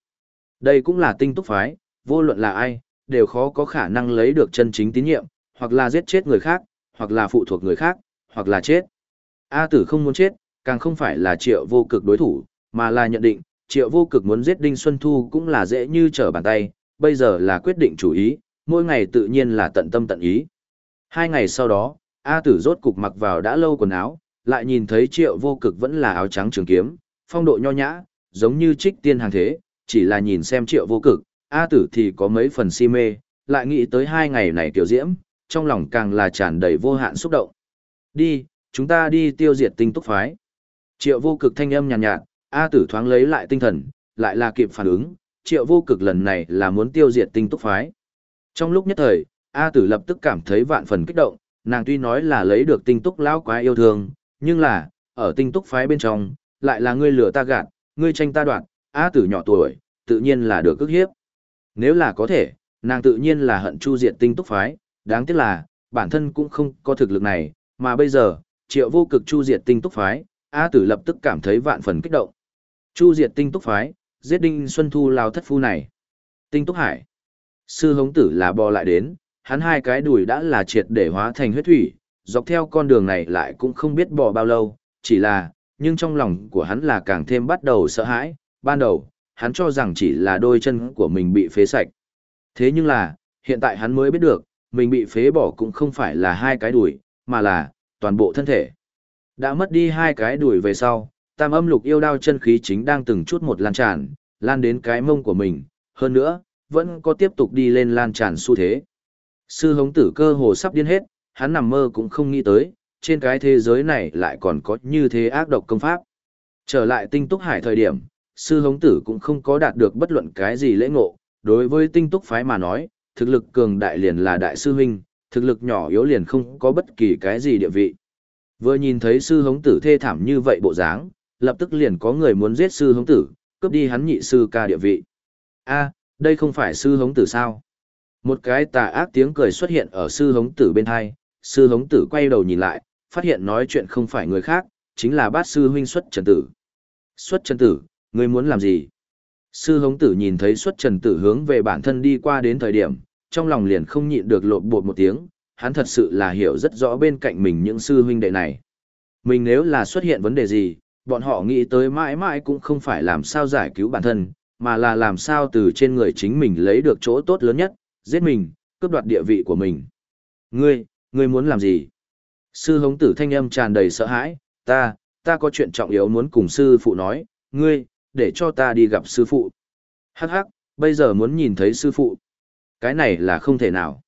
Đây cũng là tinh túc phái, vô luận là ai, đều khó có khả năng lấy được chân chính tín nhiệm, hoặc là giết chết người khác, hoặc là phụ thuộc người khác, hoặc là chết. A tử không muốn chết, càng không phải là triệu vô cực đối thủ, mà là nhận định, triệu vô cực muốn giết Đinh Xuân Thu cũng là dễ như trở bàn tay, bây giờ là quyết định chủ ý, mỗi ngày tự nhiên là tận tâm tận ý. Hai ngày sau đó, A tử rốt cục mặc vào đã lâu quần áo, lại nhìn thấy triệu vô cực vẫn là áo trắng trường kiếm, phong độ nho nhã, giống như trích tiên hàng thế, chỉ là nhìn xem triệu vô cực, A tử thì có mấy phần si mê, lại nghĩ tới hai ngày này tiểu diễm, trong lòng càng là tràn đầy vô hạn xúc động. Đi, chúng ta đi tiêu diệt tinh túc phái. Triệu vô cực thanh âm nhàn nhạt, nhạt, A tử thoáng lấy lại tinh thần, lại là kịp phản ứng, triệu vô cực lần này là muốn tiêu diệt tinh túc phái. Trong lúc nhất thời, A tử lập tức cảm thấy vạn phần kích động, nàng tuy nói là lấy được tinh túc lão quái yêu thương, nhưng là, ở tinh túc phái bên trong, lại là ngươi lừa ta gạt, ngươi tranh ta đoạt, A tử nhỏ tuổi, tự nhiên là được ức hiếp. Nếu là có thể, nàng tự nhiên là hận chu diệt tinh túc phái, đáng tiếc là, bản thân cũng không có thực lực này, mà bây giờ, triệu vô cực chu diệt tinh túc phái, A tử lập tức cảm thấy vạn phần kích động. Chu diệt tinh túc phái, giết đinh xuân thu lao thất phu này. Tinh túc hải. Sư hống tử là bò lại đến, hắn hai cái đùi đã là triệt để hóa thành huyết thủy, dọc theo con đường này lại cũng không biết bò bao lâu, chỉ là, nhưng trong lòng của hắn là càng thêm bắt đầu sợ hãi, ban đầu, hắn cho rằng chỉ là đôi chân của mình bị phế sạch. Thế nhưng là, hiện tại hắn mới biết được, mình bị phế bỏ cũng không phải là hai cái đùi, mà là toàn bộ thân thể. Đã mất đi hai cái đuổi về sau, tam âm lục yêu đao chân khí chính đang từng chút một lan tràn, lan đến cái mông của mình, hơn nữa, vẫn có tiếp tục đi lên lan tràn xu thế. Sư hống tử cơ hồ sắp điên hết, hắn nằm mơ cũng không nghĩ tới, trên cái thế giới này lại còn có như thế ác độc công pháp. Trở lại tinh túc hải thời điểm, sư hống tử cũng không có đạt được bất luận cái gì lễ ngộ, đối với tinh túc phái mà nói, thực lực cường đại liền là đại sư huynh, thực lực nhỏ yếu liền không có bất kỳ cái gì địa vị. Vừa nhìn thấy sư hống tử thê thảm như vậy bộ dáng, lập tức liền có người muốn giết sư hống tử, cướp đi hắn nhị sư ca địa vị. a đây không phải sư hống tử sao? Một cái tà ác tiếng cười xuất hiện ở sư hống tử bên hai, sư hống tử quay đầu nhìn lại, phát hiện nói chuyện không phải người khác, chính là bát sư huynh xuất trần tử. Xuất trần tử, ngươi muốn làm gì? Sư hống tử nhìn thấy xuất trần tử hướng về bản thân đi qua đến thời điểm, trong lòng liền không nhịn được lộn bột một tiếng, hắn thật sự là hiểu rất rõ bên cạnh mình những sư huynh đệ này. Mình nếu là xuất hiện vấn đề gì, bọn họ nghĩ tới mãi mãi cũng không phải làm sao giải cứu bản thân, mà là làm sao từ trên người chính mình lấy được chỗ tốt lớn nhất, giết mình, cướp đoạt địa vị của mình. Ngươi, ngươi muốn làm gì? Sư hống tử thanh âm tràn đầy sợ hãi, ta, ta có chuyện trọng yếu muốn cùng sư phụ nói, ngươi, để cho ta đi gặp sư phụ. Hắc hắc, bây giờ muốn nhìn thấy sư phụ. Cái này là không thể nào.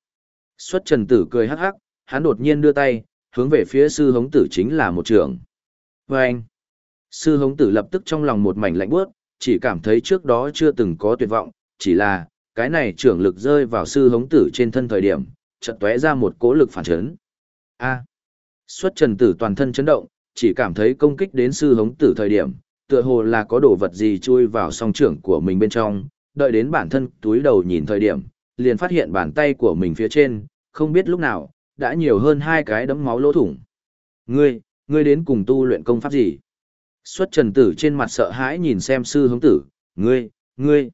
Xuất trần tử cười hắc hắc, hắn đột nhiên đưa tay, hướng về phía sư hống tử chính là một trường. Và anh, sư hống tử lập tức trong lòng một mảnh lạnh bước, chỉ cảm thấy trước đó chưa từng có tuyệt vọng, chỉ là, cái này trưởng lực rơi vào sư hống tử trên thân thời điểm, chợt tóe ra một cỗ lực phản chấn. A. Xuất trần tử toàn thân chấn động, chỉ cảm thấy công kích đến sư hống tử thời điểm, tựa hồ là có đồ vật gì chui vào song trưởng của mình bên trong, đợi đến bản thân túi đầu nhìn thời điểm, liền phát hiện bàn tay của mình phía trên, không biết lúc nào, đã nhiều hơn hai cái đấm máu lỗ thủng. Ngươi, ngươi đến cùng tu luyện công pháp gì? Xuất trần tử trên mặt sợ hãi nhìn xem sư hướng tử, ngươi, ngươi.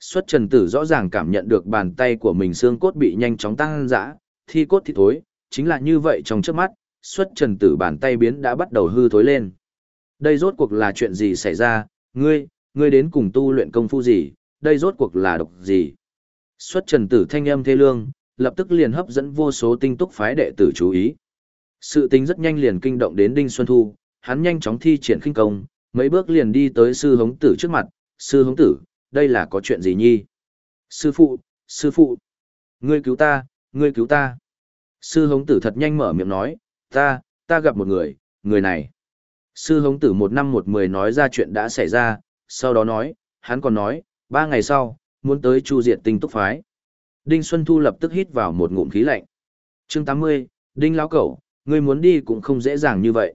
Xuất trần tử rõ ràng cảm nhận được bàn tay của mình xương cốt bị nhanh chóng tăng dã, thi cốt thì thối, chính là như vậy trong trước mắt, xuất trần tử bàn tay biến đã bắt đầu hư thối lên. Đây rốt cuộc là chuyện gì xảy ra, ngươi, ngươi đến cùng tu luyện công phu gì, đây rốt cuộc là độc gì. Xuất trần tử thanh âm thê lương, lập tức liền hấp dẫn vô số tinh túc phái đệ tử chú ý. Sự tính rất nhanh liền kinh động đến Đinh Xuân Thu, hắn nhanh chóng thi triển khinh công, mấy bước liền đi tới sư hống tử trước mặt, sư hống tử, đây là có chuyện gì nhi? Sư phụ, sư phụ, ngươi cứu ta, ngươi cứu ta. Sư hống tử thật nhanh mở miệng nói, ta, ta gặp một người, người này. Sư hống tử một năm một mười nói ra chuyện đã xảy ra, sau đó nói, hắn còn nói, ba ngày sau, muốn tới chu diệt tinh túc phái. Đinh Xuân Thu lập tức hít vào một ngụm khí lạnh. chương 80, Đinh Lão Cẩu, ngươi muốn đi cũng không dễ dàng như vậy.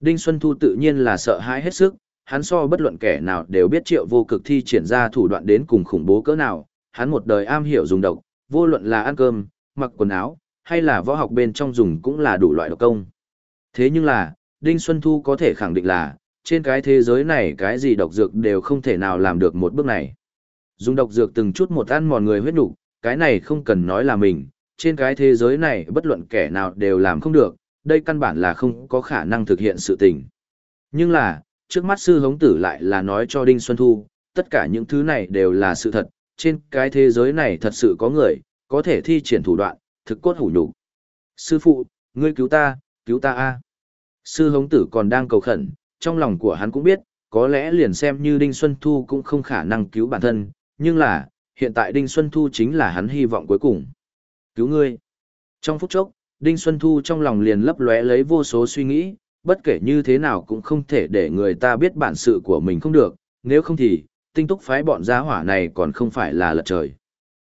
Đinh Xuân Thu tự nhiên là sợ hãi hết sức, hắn so bất luận kẻ nào đều biết triệu vô cực thi triển ra thủ đoạn đến cùng khủng bố cỡ nào, hắn một đời am hiểu dùng độc, vô luận là ăn cơm, mặc quần áo, hay là võ học bên trong dùng cũng là đủ loại độc công. Thế nhưng là, Đinh Xuân Thu có thể khẳng định là, trên cái thế giới này cái gì độc dược đều không thể nào làm được một bước này. Dùng độc dược từng chút một ăn mòn người huyết nục, cái này không cần nói là mình, trên cái thế giới này bất luận kẻ nào đều làm không được, đây căn bản là không có khả năng thực hiện sự tình. Nhưng là, trước mắt sư hống tử lại là nói cho Đinh Xuân Thu, tất cả những thứ này đều là sự thật, trên cái thế giới này thật sự có người, có thể thi triển thủ đoạn, thực cốt hủ nhục. Sư phụ, ngươi cứu ta, cứu ta a. Sư hống tử còn đang cầu khẩn, trong lòng của hắn cũng biết, có lẽ liền xem như Đinh Xuân Thu cũng không khả năng cứu bản thân, nhưng là, hiện tại Đinh Xuân Thu chính là hắn hy vọng cuối cùng. Cứu ngươi. Trong phút chốc, Đinh Xuân Thu trong lòng liền lấp lóe lấy vô số suy nghĩ, bất kể như thế nào cũng không thể để người ta biết bản sự của mình không được, nếu không thì, tinh túc phái bọn gia hỏa này còn không phải là lật trời.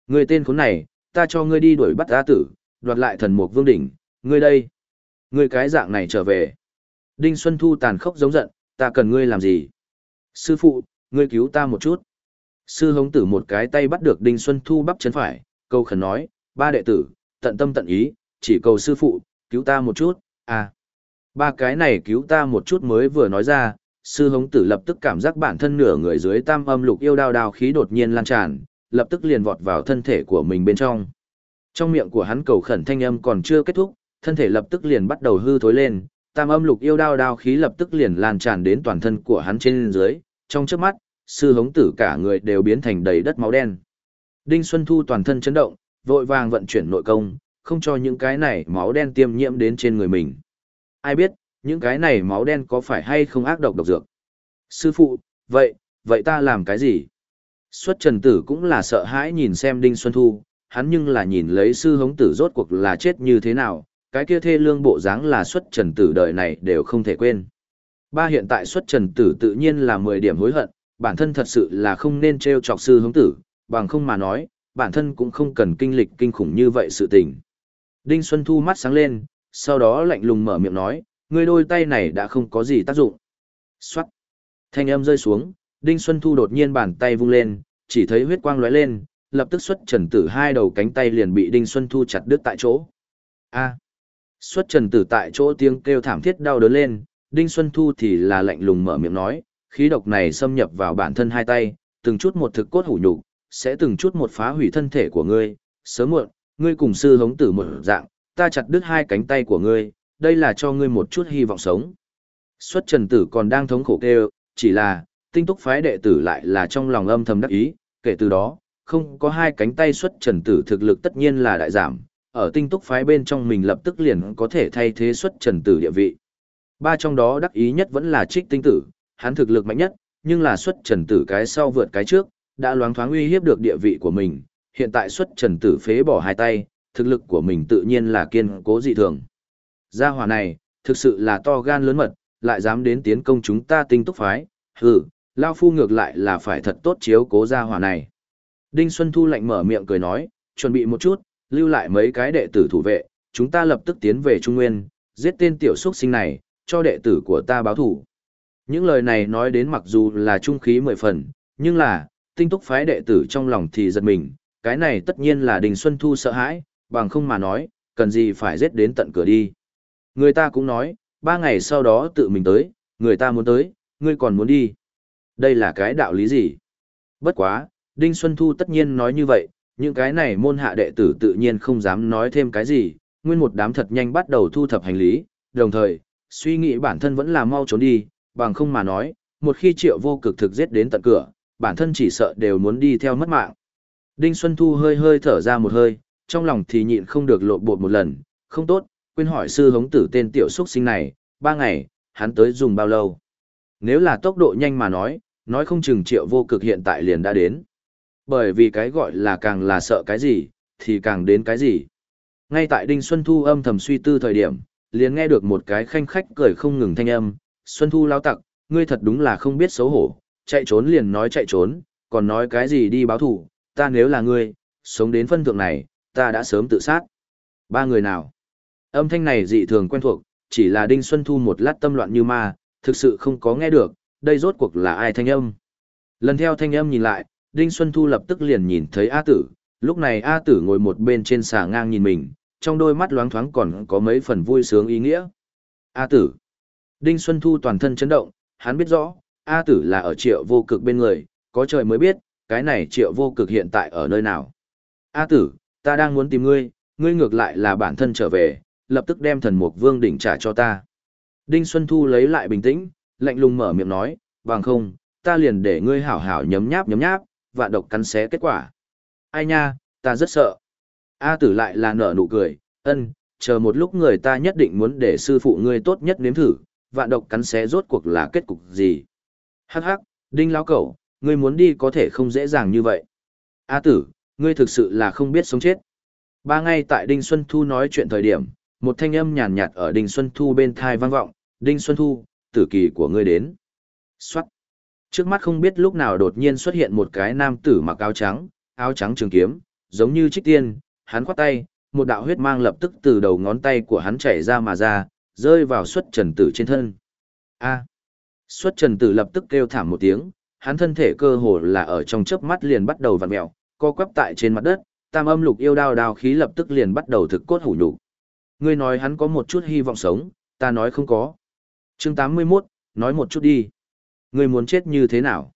Người tên khốn này, ta cho ngươi đi đuổi bắt gia tử, đoạt lại thần mục vương đỉnh, ngươi đây. Ngươi cái dạng này trở về. Đinh Xuân Thu tàn khốc giống giận, ta cần ngươi làm gì? Sư phụ, ngươi cứu ta một chút. Sư hống tử một cái tay bắt được Đinh Xuân Thu bắp chân phải, câu khẩn nói, ba đệ tử, tận tâm tận ý, chỉ cầu sư phụ, cứu ta một chút, À, ba cái này cứu ta một chút mới vừa nói ra, sư hống tử lập tức cảm giác bản thân nửa người dưới tam âm lục yêu đao đao khí đột nhiên lan tràn, lập tức liền vọt vào thân thể của mình bên trong. Trong miệng của hắn cầu khẩn thanh âm còn chưa kết thúc, thân thể lập tức liền bắt đầu hư thối lên, tam âm lục yêu đao đao khí lập tức liền lan tràn đến toàn thân của hắn trên dưới, trong chớp mắt, sư hống tử cả người đều biến thành đầy đất máu đen. Đinh Xuân Thu toàn thân chấn động, vội vàng vận chuyển nội công, không cho những cái này máu đen tiêm nhiễm đến trên người mình. Ai biết, những cái này máu đen có phải hay không ác độc độc dược? Sư phụ, vậy, vậy ta làm cái gì? Xuất trần tử cũng là sợ hãi nhìn xem Đinh Xuân Thu, hắn nhưng là nhìn lấy sư hống tử rốt cuộc là chết như thế nào, cái kia thê lương bộ dáng là xuất trần tử đời này đều không thể quên. Ba hiện tại xuất trần tử tự nhiên là 10 điểm hối hận, bản thân thật sự là không nên treo chọc sư hướng tử, bằng không mà nói, bản thân cũng không cần kinh lịch kinh khủng như vậy sự tình. Đinh Xuân Thu mắt sáng lên, sau đó lạnh lùng mở miệng nói, ngươi đôi tay này đã không có gì tác dụng. Xoát. Thanh âm rơi xuống, Đinh Xuân Thu đột nhiên bàn tay vung lên, chỉ thấy huyết quang lóe lên, lập tức xuất trần tử hai đầu cánh tay liền bị Đinh Xuân Thu chặt đứt tại chỗ. A. Xuất trần tử tại chỗ tiếng kêu thảm thiết đau đớn lên, Đinh Xuân Thu thì là lạnh lùng mở miệng nói, khí độc này xâm nhập vào bản thân hai tay, từng chút một thực cốt hủ nhục, sẽ từng chút một phá hủy thân thể của ngươi, sớm muộn, ngươi cùng sư hống tử một dạng, ta chặt đứt hai cánh tay của ngươi, đây là cho ngươi một chút hy vọng sống. Xuất trần tử còn đang thống khổ kêu, chỉ là, tinh túc phái đệ tử lại là trong lòng âm thầm đắc ý, kể từ đó, không có hai cánh tay xuất trần tử thực lực tất nhiên là đại giảm, ở tinh túc phái bên trong mình lập tức liền có thể thay thế xuất trần tử địa vị. Ba trong đó đắc ý nhất vẫn là trích tinh tử, hắn thực lực mạnh nhất, nhưng là xuất trần tử cái sau vượt cái trước, đã loáng thoáng uy hiếp được địa vị của mình, hiện tại xuất trần tử phế bỏ hai tay, thực lực của mình tự nhiên là kiên cố dị thường. Gia hỏa này, thực sự là to gan lớn mật, lại dám đến tiến công chúng ta tinh túc phái, hừ, Lao Phu ngược lại là phải thật tốt chiếu cố gia hỏa này. Đinh Xuân Thu lạnh mở miệng cười nói, chuẩn bị một chút, lưu lại mấy cái đệ tử thủ vệ, chúng ta lập tức tiến về Trung Nguyên, giết tên tiểu xuất sinh này, cho đệ tử của ta báo thủ. Những lời này nói đến mặc dù là trung khí mười phần, nhưng là, tinh túc phái đệ tử trong lòng thì giật mình, cái này tất nhiên là Đình Xuân Thu sợ hãi, bằng không mà nói, cần gì phải giết đến tận cửa đi. Người ta cũng nói, ba ngày sau đó tự mình tới, người ta muốn tới, ngươi còn muốn đi. Đây là cái đạo lý gì? Bất quá, Đinh Xuân Thu tất nhiên nói như vậy, những cái này môn hạ đệ tử tự nhiên không dám nói thêm cái gì, nguyên một đám thật nhanh bắt đầu thu thập hành lý, đồng thời, suy nghĩ bản thân vẫn là mau trốn đi, bằng không mà nói, một khi triệu vô cực thực giết đến tận cửa, bản thân chỉ sợ đều muốn đi theo mất mạng. Đinh Xuân Thu hơi hơi thở ra một hơi, trong lòng thì nhịn không được lộ bột một lần, không tốt, quên hỏi sư hống tử tên tiểu xuất sinh này, ba ngày, hắn tới dùng bao lâu. Nếu là tốc độ nhanh mà nói, nói không chừng triệu vô cực hiện tại liền đã đến. Bởi vì cái gọi là càng là sợ cái gì, thì càng đến cái gì. Ngay tại Đinh Xuân Thu âm thầm suy tư thời điểm, liền nghe được một cái khanh khách cười không ngừng thanh âm, Xuân Thu lao tặc, ngươi thật đúng là không biết xấu hổ, chạy trốn liền nói chạy trốn, còn nói cái gì đi báo thủ, ta nếu là ngươi, sống đến phân thượng này, ta đã sớm tự sát. Ba người nào? Âm thanh này dị thường quen thuộc, chỉ là Đinh Xuân Thu một lát tâm loạn như ma, thực sự không có nghe được, đây rốt cuộc là ai thanh âm. Lần theo thanh âm nhìn lại, Đinh Xuân Thu lập tức liền nhìn thấy A Tử, lúc này A Tử ngồi một bên trên xà ngang nhìn mình, trong đôi mắt loáng thoáng còn có mấy phần vui sướng ý nghĩa. A Tử. Đinh Xuân Thu toàn thân chấn động, hắn biết rõ, A Tử là ở triệu vô cực bên người, có trời mới biết, cái này triệu vô cực hiện tại ở nơi nào. A Tử, ta đang muốn tìm ngươi, ngươi ngược lại là bản thân trở về, lập tức đem thần mục vương đỉnh trả cho ta. Đinh Xuân Thu lấy lại bình tĩnh, lạnh lùng mở miệng nói, bằng không, ta liền để ngươi hảo hảo nhấm nháp nhấm nháp, vạn độc cắn xé kết quả. Ai nha, ta rất sợ. A tử lại là nở nụ cười, ân, chờ một lúc người ta nhất định muốn để sư phụ ngươi tốt nhất nếm thử, vạn độc cắn xé rốt cuộc là kết cục gì. Hắc hắc, đinh lão cẩu, ngươi muốn đi có thể không dễ dàng như vậy. A tử, ngươi thực sự là không biết sống chết. Ba ngày tại Đinh Xuân Thu nói chuyện thời điểm, một thanh âm nhàn nhạt ở Đinh Xuân Thu bên thai vang vọng, Đinh Xuân Thu, tử kỳ của ngươi đến. Xoát. Trước mắt không biết lúc nào đột nhiên xuất hiện một cái nam tử mặc áo trắng, áo trắng trường kiếm, giống như trích tiên, hắn khoát tay, một đạo huyết mang lập tức từ đầu ngón tay của hắn chảy ra mà ra, rơi vào xuất trần tử trên thân. A. Xuất trần tử lập tức kêu thảm một tiếng, hắn thân thể cơ hồ là ở trong chớp mắt liền bắt đầu vặn mèo, co quắp tại trên mặt đất, tam âm lục yêu đao đao khí lập tức liền bắt đầu thực cốt hủ nhục. Ngươi nói hắn có một chút hy vọng sống, ta nói không có. Chương 81, nói một chút đi. Ngươi muốn chết như thế nào?